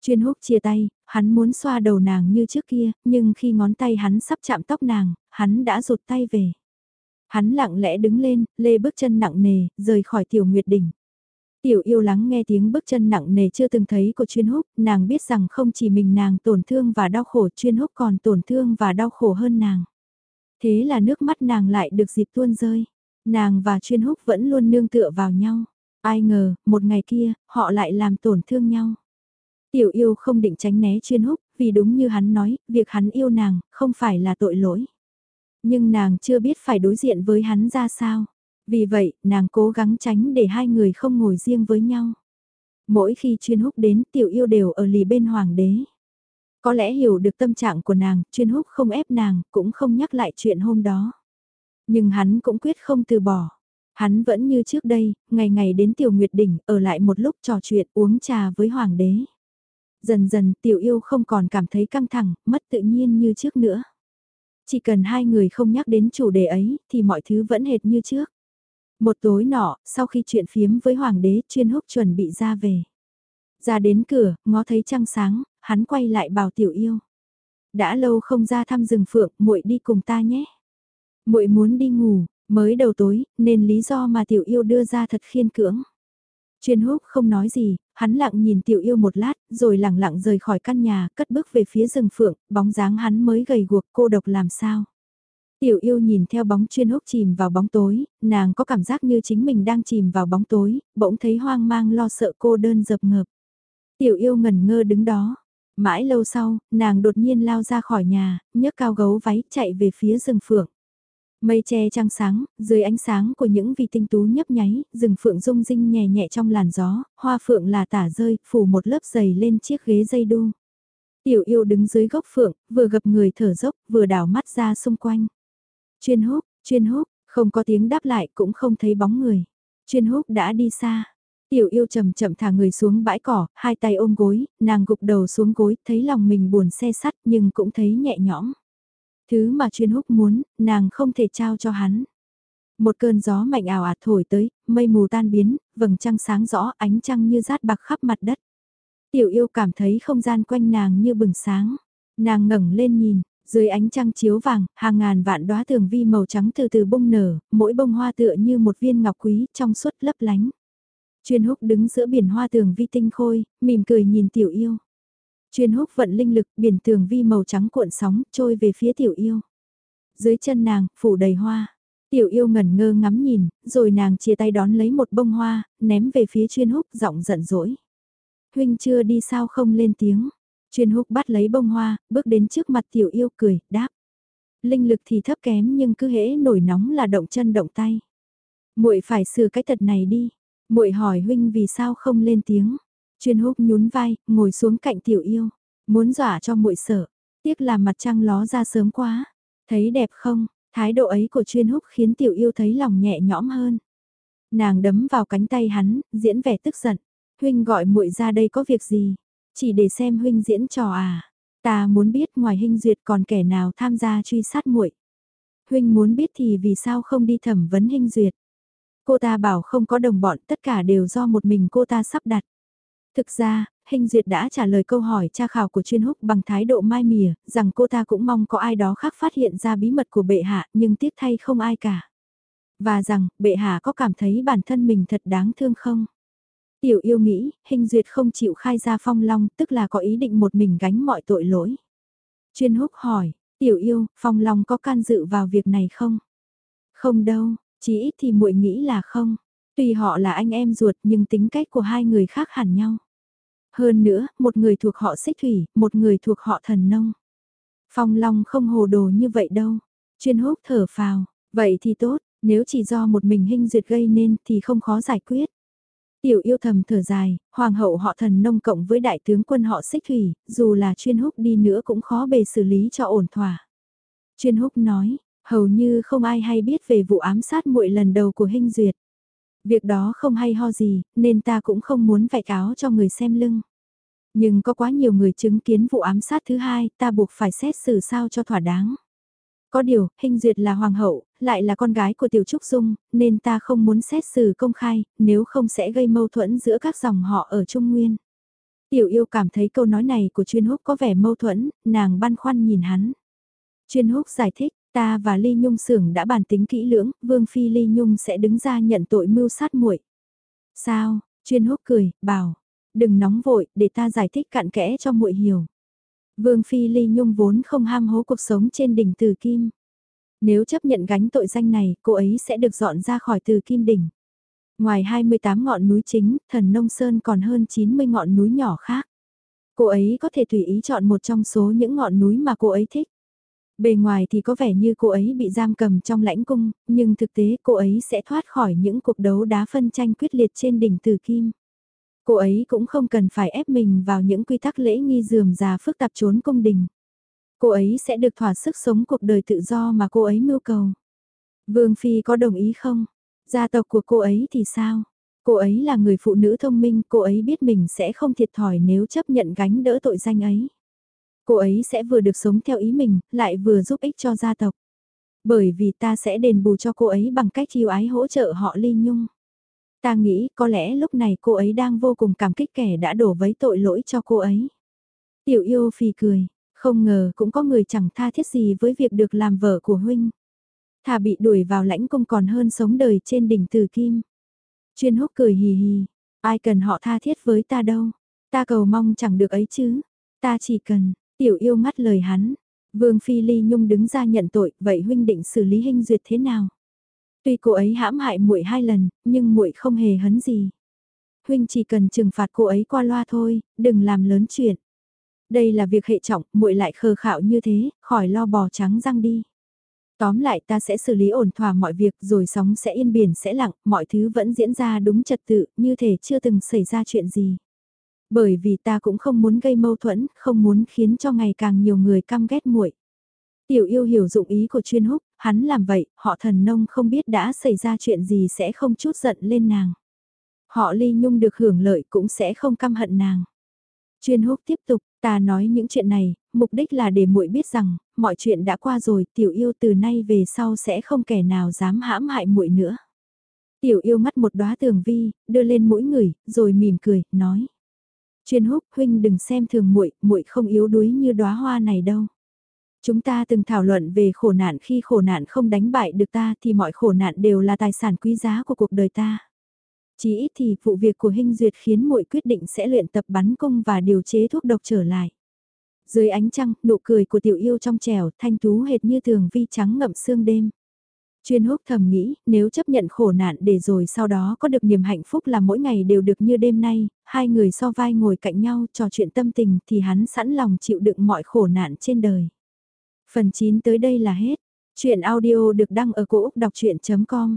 Chuyên húc chia tay, hắn muốn xoa đầu nàng như trước kia, nhưng khi ngón tay hắn sắp chạm tóc nàng, hắn đã rụt tay về. Hắn lặng lẽ đứng lên, lê bước chân nặng nề, rời khỏi tiểu nguyệt đỉnh. Tiểu yêu lắng nghe tiếng bước chân nặng nề chưa từng thấy của chuyên húc, nàng biết rằng không chỉ mình nàng tổn thương và đau khổ chuyên húc còn tổn thương và đau khổ hơn nàng. Thế là nước mắt nàng lại được dịp tuôn rơi. Nàng và chuyên húc vẫn luôn nương tựa vào nhau. Ai ngờ, một ngày kia, họ lại làm tổn thương nhau. Tiểu yêu không định tránh né chuyên húc, vì đúng như hắn nói, việc hắn yêu nàng, không phải là tội lỗi. Nhưng nàng chưa biết phải đối diện với hắn ra sao. Vì vậy, nàng cố gắng tránh để hai người không ngồi riêng với nhau. Mỗi khi chuyên húc đến, tiểu yêu đều ở lì bên hoàng đế. Có lẽ hiểu được tâm trạng của nàng, chuyên húc không ép nàng, cũng không nhắc lại chuyện hôm đó. Nhưng hắn cũng quyết không từ bỏ. Hắn vẫn như trước đây, ngày ngày đến tiểu nguyệt đỉnh, ở lại một lúc trò chuyện uống trà với hoàng đế. Dần dần tiểu yêu không còn cảm thấy căng thẳng, mất tự nhiên như trước nữa. Chỉ cần hai người không nhắc đến chủ đề ấy, thì mọi thứ vẫn hệt như trước. Một tối nọ, sau khi chuyện phiếm với hoàng đế, chuyên húc chuẩn bị ra về. Ra đến cửa, ngó thấy trăng sáng, hắn quay lại bảo tiểu yêu. Đã lâu không ra thăm rừng phượng, muội đi cùng ta nhé muội muốn đi ngủ, mới đầu tối, nên lý do mà tiểu yêu đưa ra thật khiên cưỡng. Chuyên húc không nói gì, hắn lặng nhìn tiểu yêu một lát, rồi lặng lặng rời khỏi căn nhà, cất bước về phía rừng phượng, bóng dáng hắn mới gầy guộc cô độc làm sao. Tiểu yêu nhìn theo bóng chuyên húc chìm vào bóng tối, nàng có cảm giác như chính mình đang chìm vào bóng tối, bỗng thấy hoang mang lo sợ cô đơn dập ngợp. Tiểu yêu ngẩn ngơ đứng đó. Mãi lâu sau, nàng đột nhiên lao ra khỏi nhà, nhấc cao gấu váy chạy về phía rừng phượng. Mây che trăng sáng, dưới ánh sáng của những vì tinh tú nhấp nháy, rừng phượng rung rinh nhẹ nhẹ trong làn gió, hoa phượng là tả rơi, phủ một lớp dày lên chiếc ghế dây đu. Tiểu yêu đứng dưới gốc phượng, vừa gặp người thở dốc, vừa đảo mắt ra xung quanh. Chuyên húc, chuyên húc, không có tiếng đáp lại cũng không thấy bóng người. Chuyên húc đã đi xa. Tiểu yêu chậm chậm thả người xuống bãi cỏ, hai tay ôm gối, nàng gục đầu xuống gối, thấy lòng mình buồn xe sắt nhưng cũng thấy nhẹ nhõm. Thứ mà chuyên húc muốn, nàng không thể trao cho hắn. Một cơn gió mạnh ảo ạt thổi tới, mây mù tan biến, vầng trăng sáng rõ ánh trăng như rát bạc khắp mặt đất. Tiểu yêu cảm thấy không gian quanh nàng như bừng sáng. Nàng ngẩng lên nhìn, dưới ánh trăng chiếu vàng, hàng ngàn vạn đóa tường vi màu trắng từ từ bông nở, mỗi bông hoa tựa như một viên ngọc quý trong suốt lấp lánh. Chuyên húc đứng giữa biển hoa tường vi tinh khôi, mỉm cười nhìn tiểu yêu. Chuyên húc vận linh lực, biển tường vi màu trắng cuộn sóng, trôi về phía tiểu yêu. Dưới chân nàng, phủ đầy hoa. Tiểu yêu ngẩn ngơ ngắm nhìn, rồi nàng chia tay đón lấy một bông hoa, ném về phía chuyên húc, giọng giận dỗi. Huynh chưa đi sao không lên tiếng. Chuyên húc bắt lấy bông hoa, bước đến trước mặt tiểu yêu cười, đáp. Linh lực thì thấp kém nhưng cứ hễ nổi nóng là động chân động tay. muội phải sửa cái tật này đi. muội hỏi huynh vì sao không lên tiếng. Chuyên húc nhún vai, ngồi xuống cạnh tiểu yêu. Muốn dọa cho muội sợ. Tiếc là mặt trăng ló ra sớm quá. Thấy đẹp không, thái độ ấy của chuyên húc khiến tiểu yêu thấy lòng nhẹ nhõm hơn. Nàng đấm vào cánh tay hắn, diễn vẻ tức giận. Huynh gọi muội ra đây có việc gì? Chỉ để xem huynh diễn trò à? Ta muốn biết ngoài hình duyệt còn kẻ nào tham gia truy sát muội. Huynh muốn biết thì vì sao không đi thẩm vấn hình duyệt? Cô ta bảo không có đồng bọn tất cả đều do một mình cô ta sắp đặt. Thực ra, Hình Duyệt đã trả lời câu hỏi tra khảo của chuyên húc bằng thái độ mai mỉa, rằng cô ta cũng mong có ai đó khác phát hiện ra bí mật của bệ hạ nhưng tiếc thay không ai cả. Và rằng, bệ hạ có cảm thấy bản thân mình thật đáng thương không? Tiểu yêu nghĩ, hình duyệt không chịu khai ra phong long, tức là có ý định một mình gánh mọi tội lỗi. Chuyên húc hỏi, tiểu yêu, phong long có can dự vào việc này không? Không đâu, chỉ ít thì muội nghĩ là không. Tuy họ là anh em ruột nhưng tính cách của hai người khác hẳn nhau. Hơn nữa, một người thuộc họ xích thủy, một người thuộc họ thần nông. Phong Long không hồ đồ như vậy đâu. Chuyên húc thở phào, vậy thì tốt, nếu chỉ do một mình hình duyệt gây nên thì không khó giải quyết. Tiểu yêu thầm thở dài, hoàng hậu họ thần nông cộng với đại tướng quân họ xích thủy, dù là chuyên húc đi nữa cũng khó bề xử lý cho ổn thỏa. Chuyên húc nói, hầu như không ai hay biết về vụ ám sát muội lần đầu của hình duyệt. Việc đó không hay ho gì, nên ta cũng không muốn vạch áo cho người xem lưng. Nhưng có quá nhiều người chứng kiến vụ ám sát thứ hai, ta buộc phải xét xử sao cho thỏa đáng. Có điều, Hình Duyệt là hoàng hậu, lại là con gái của Tiểu Trúc Dung, nên ta không muốn xét xử công khai, nếu không sẽ gây mâu thuẫn giữa các dòng họ ở Trung Nguyên. Tiểu yêu cảm thấy câu nói này của chuyên húc có vẻ mâu thuẫn, nàng băn khoăn nhìn hắn. Chuyên húc giải thích, Ta và Ly Nhung sưởng đã bàn tính kỹ lưỡng, Vương Phi Ly Nhung sẽ đứng ra nhận tội mưu sát muội. Sao? Chuyên húc cười, bảo, đừng nóng vội, để ta giải thích cặn kẽ cho muội hiểu. Vương Phi Ly Nhung vốn không ham hố cuộc sống trên đỉnh Từ Kim. Nếu chấp nhận gánh tội danh này, cô ấy sẽ được dọn ra khỏi Từ Kim đỉnh. Ngoài 28 ngọn núi chính, thần Nông Sơn còn hơn 90 ngọn núi nhỏ khác. Cô ấy có thể tùy ý chọn một trong số những ngọn núi mà cô ấy thích. Bề ngoài thì có vẻ như cô ấy bị giam cầm trong lãnh cung, nhưng thực tế cô ấy sẽ thoát khỏi những cuộc đấu đá phân tranh quyết liệt trên đỉnh Từ Kim. Cô ấy cũng không cần phải ép mình vào những quy tắc lễ nghi dườm già phức tạp trốn cung đình. Cô ấy sẽ được thỏa sức sống cuộc đời tự do mà cô ấy mưu cầu. Vương Phi có đồng ý không? Gia tộc của cô ấy thì sao? Cô ấy là người phụ nữ thông minh, cô ấy biết mình sẽ không thiệt thòi nếu chấp nhận gánh đỡ tội danh ấy. Cô ấy sẽ vừa được sống theo ý mình, lại vừa giúp ích cho gia tộc. Bởi vì ta sẽ đền bù cho cô ấy bằng cách yêu ái hỗ trợ họ ly nhung. Ta nghĩ có lẽ lúc này cô ấy đang vô cùng cảm kích kẻ đã đổ vấy tội lỗi cho cô ấy. Tiểu yêu phì cười, không ngờ cũng có người chẳng tha thiết gì với việc được làm vợ của huynh. Thà bị đuổi vào lãnh cung còn hơn sống đời trên đỉnh từ kim. Chuyên húc cười hì hì, ai cần họ tha thiết với ta đâu, ta cầu mong chẳng được ấy chứ, ta chỉ cần, Tiểu yêu ngắt lời hắn. Vương Phi Ly Nhung đứng ra nhận tội, vậy huynh định xử lý hình duyệt thế nào? Tuy cô ấy hãm hại muội hai lần, nhưng muội không hề hấn gì. Huynh chỉ cần trừng phạt cô ấy qua loa thôi, đừng làm lớn chuyện. Đây là việc hệ trọng, muội lại khờ khạo như thế, khỏi lo bò trắng răng đi. Tóm lại ta sẽ xử lý ổn thỏa mọi việc rồi sóng sẽ yên biển sẽ lặng, mọi thứ vẫn diễn ra đúng trật tự, như thể chưa từng xảy ra chuyện gì. Bởi vì ta cũng không muốn gây mâu thuẫn, không muốn khiến cho ngày càng nhiều người căm ghét muội. Tiểu yêu hiểu dụng ý của chuyên húc, hắn làm vậy, họ thần nông không biết đã xảy ra chuyện gì sẽ không chút giận lên nàng. Họ ly nhung được hưởng lợi cũng sẽ không căm hận nàng. Chuyên húc tiếp tục, ta nói những chuyện này, mục đích là để muội biết rằng, mọi chuyện đã qua rồi, tiểu yêu từ nay về sau sẽ không kẻ nào dám hãm hại muội nữa. Tiểu yêu mắt một đóa tường vi, đưa lên mũi người, rồi mỉm cười, nói. Chuyên húc huynh đừng xem thường muội, muội không yếu đuối như đóa hoa này đâu. Chúng ta từng thảo luận về khổ nạn khi khổ nạn không đánh bại được ta thì mọi khổ nạn đều là tài sản quý giá của cuộc đời ta. Chỉ ít thì vụ việc của Hinh Duyệt khiến muội quyết định sẽ luyện tập bắn cung và điều chế thuốc độc trở lại. Dưới ánh trăng, nụ cười của tiểu yêu trong trẻo thanh tú hệt như thường vi trắng ngậm sương đêm. Chuyên húc thầm nghĩ, nếu chấp nhận khổ nạn để rồi sau đó có được niềm hạnh phúc là mỗi ngày đều được như đêm nay, hai người so vai ngồi cạnh nhau trò chuyện tâm tình thì hắn sẵn lòng chịu đựng mọi khổ nạn trên đời. Phần 9 tới đây là hết. Chuyện audio được đăng ở cổ Úc đọc chuyện.com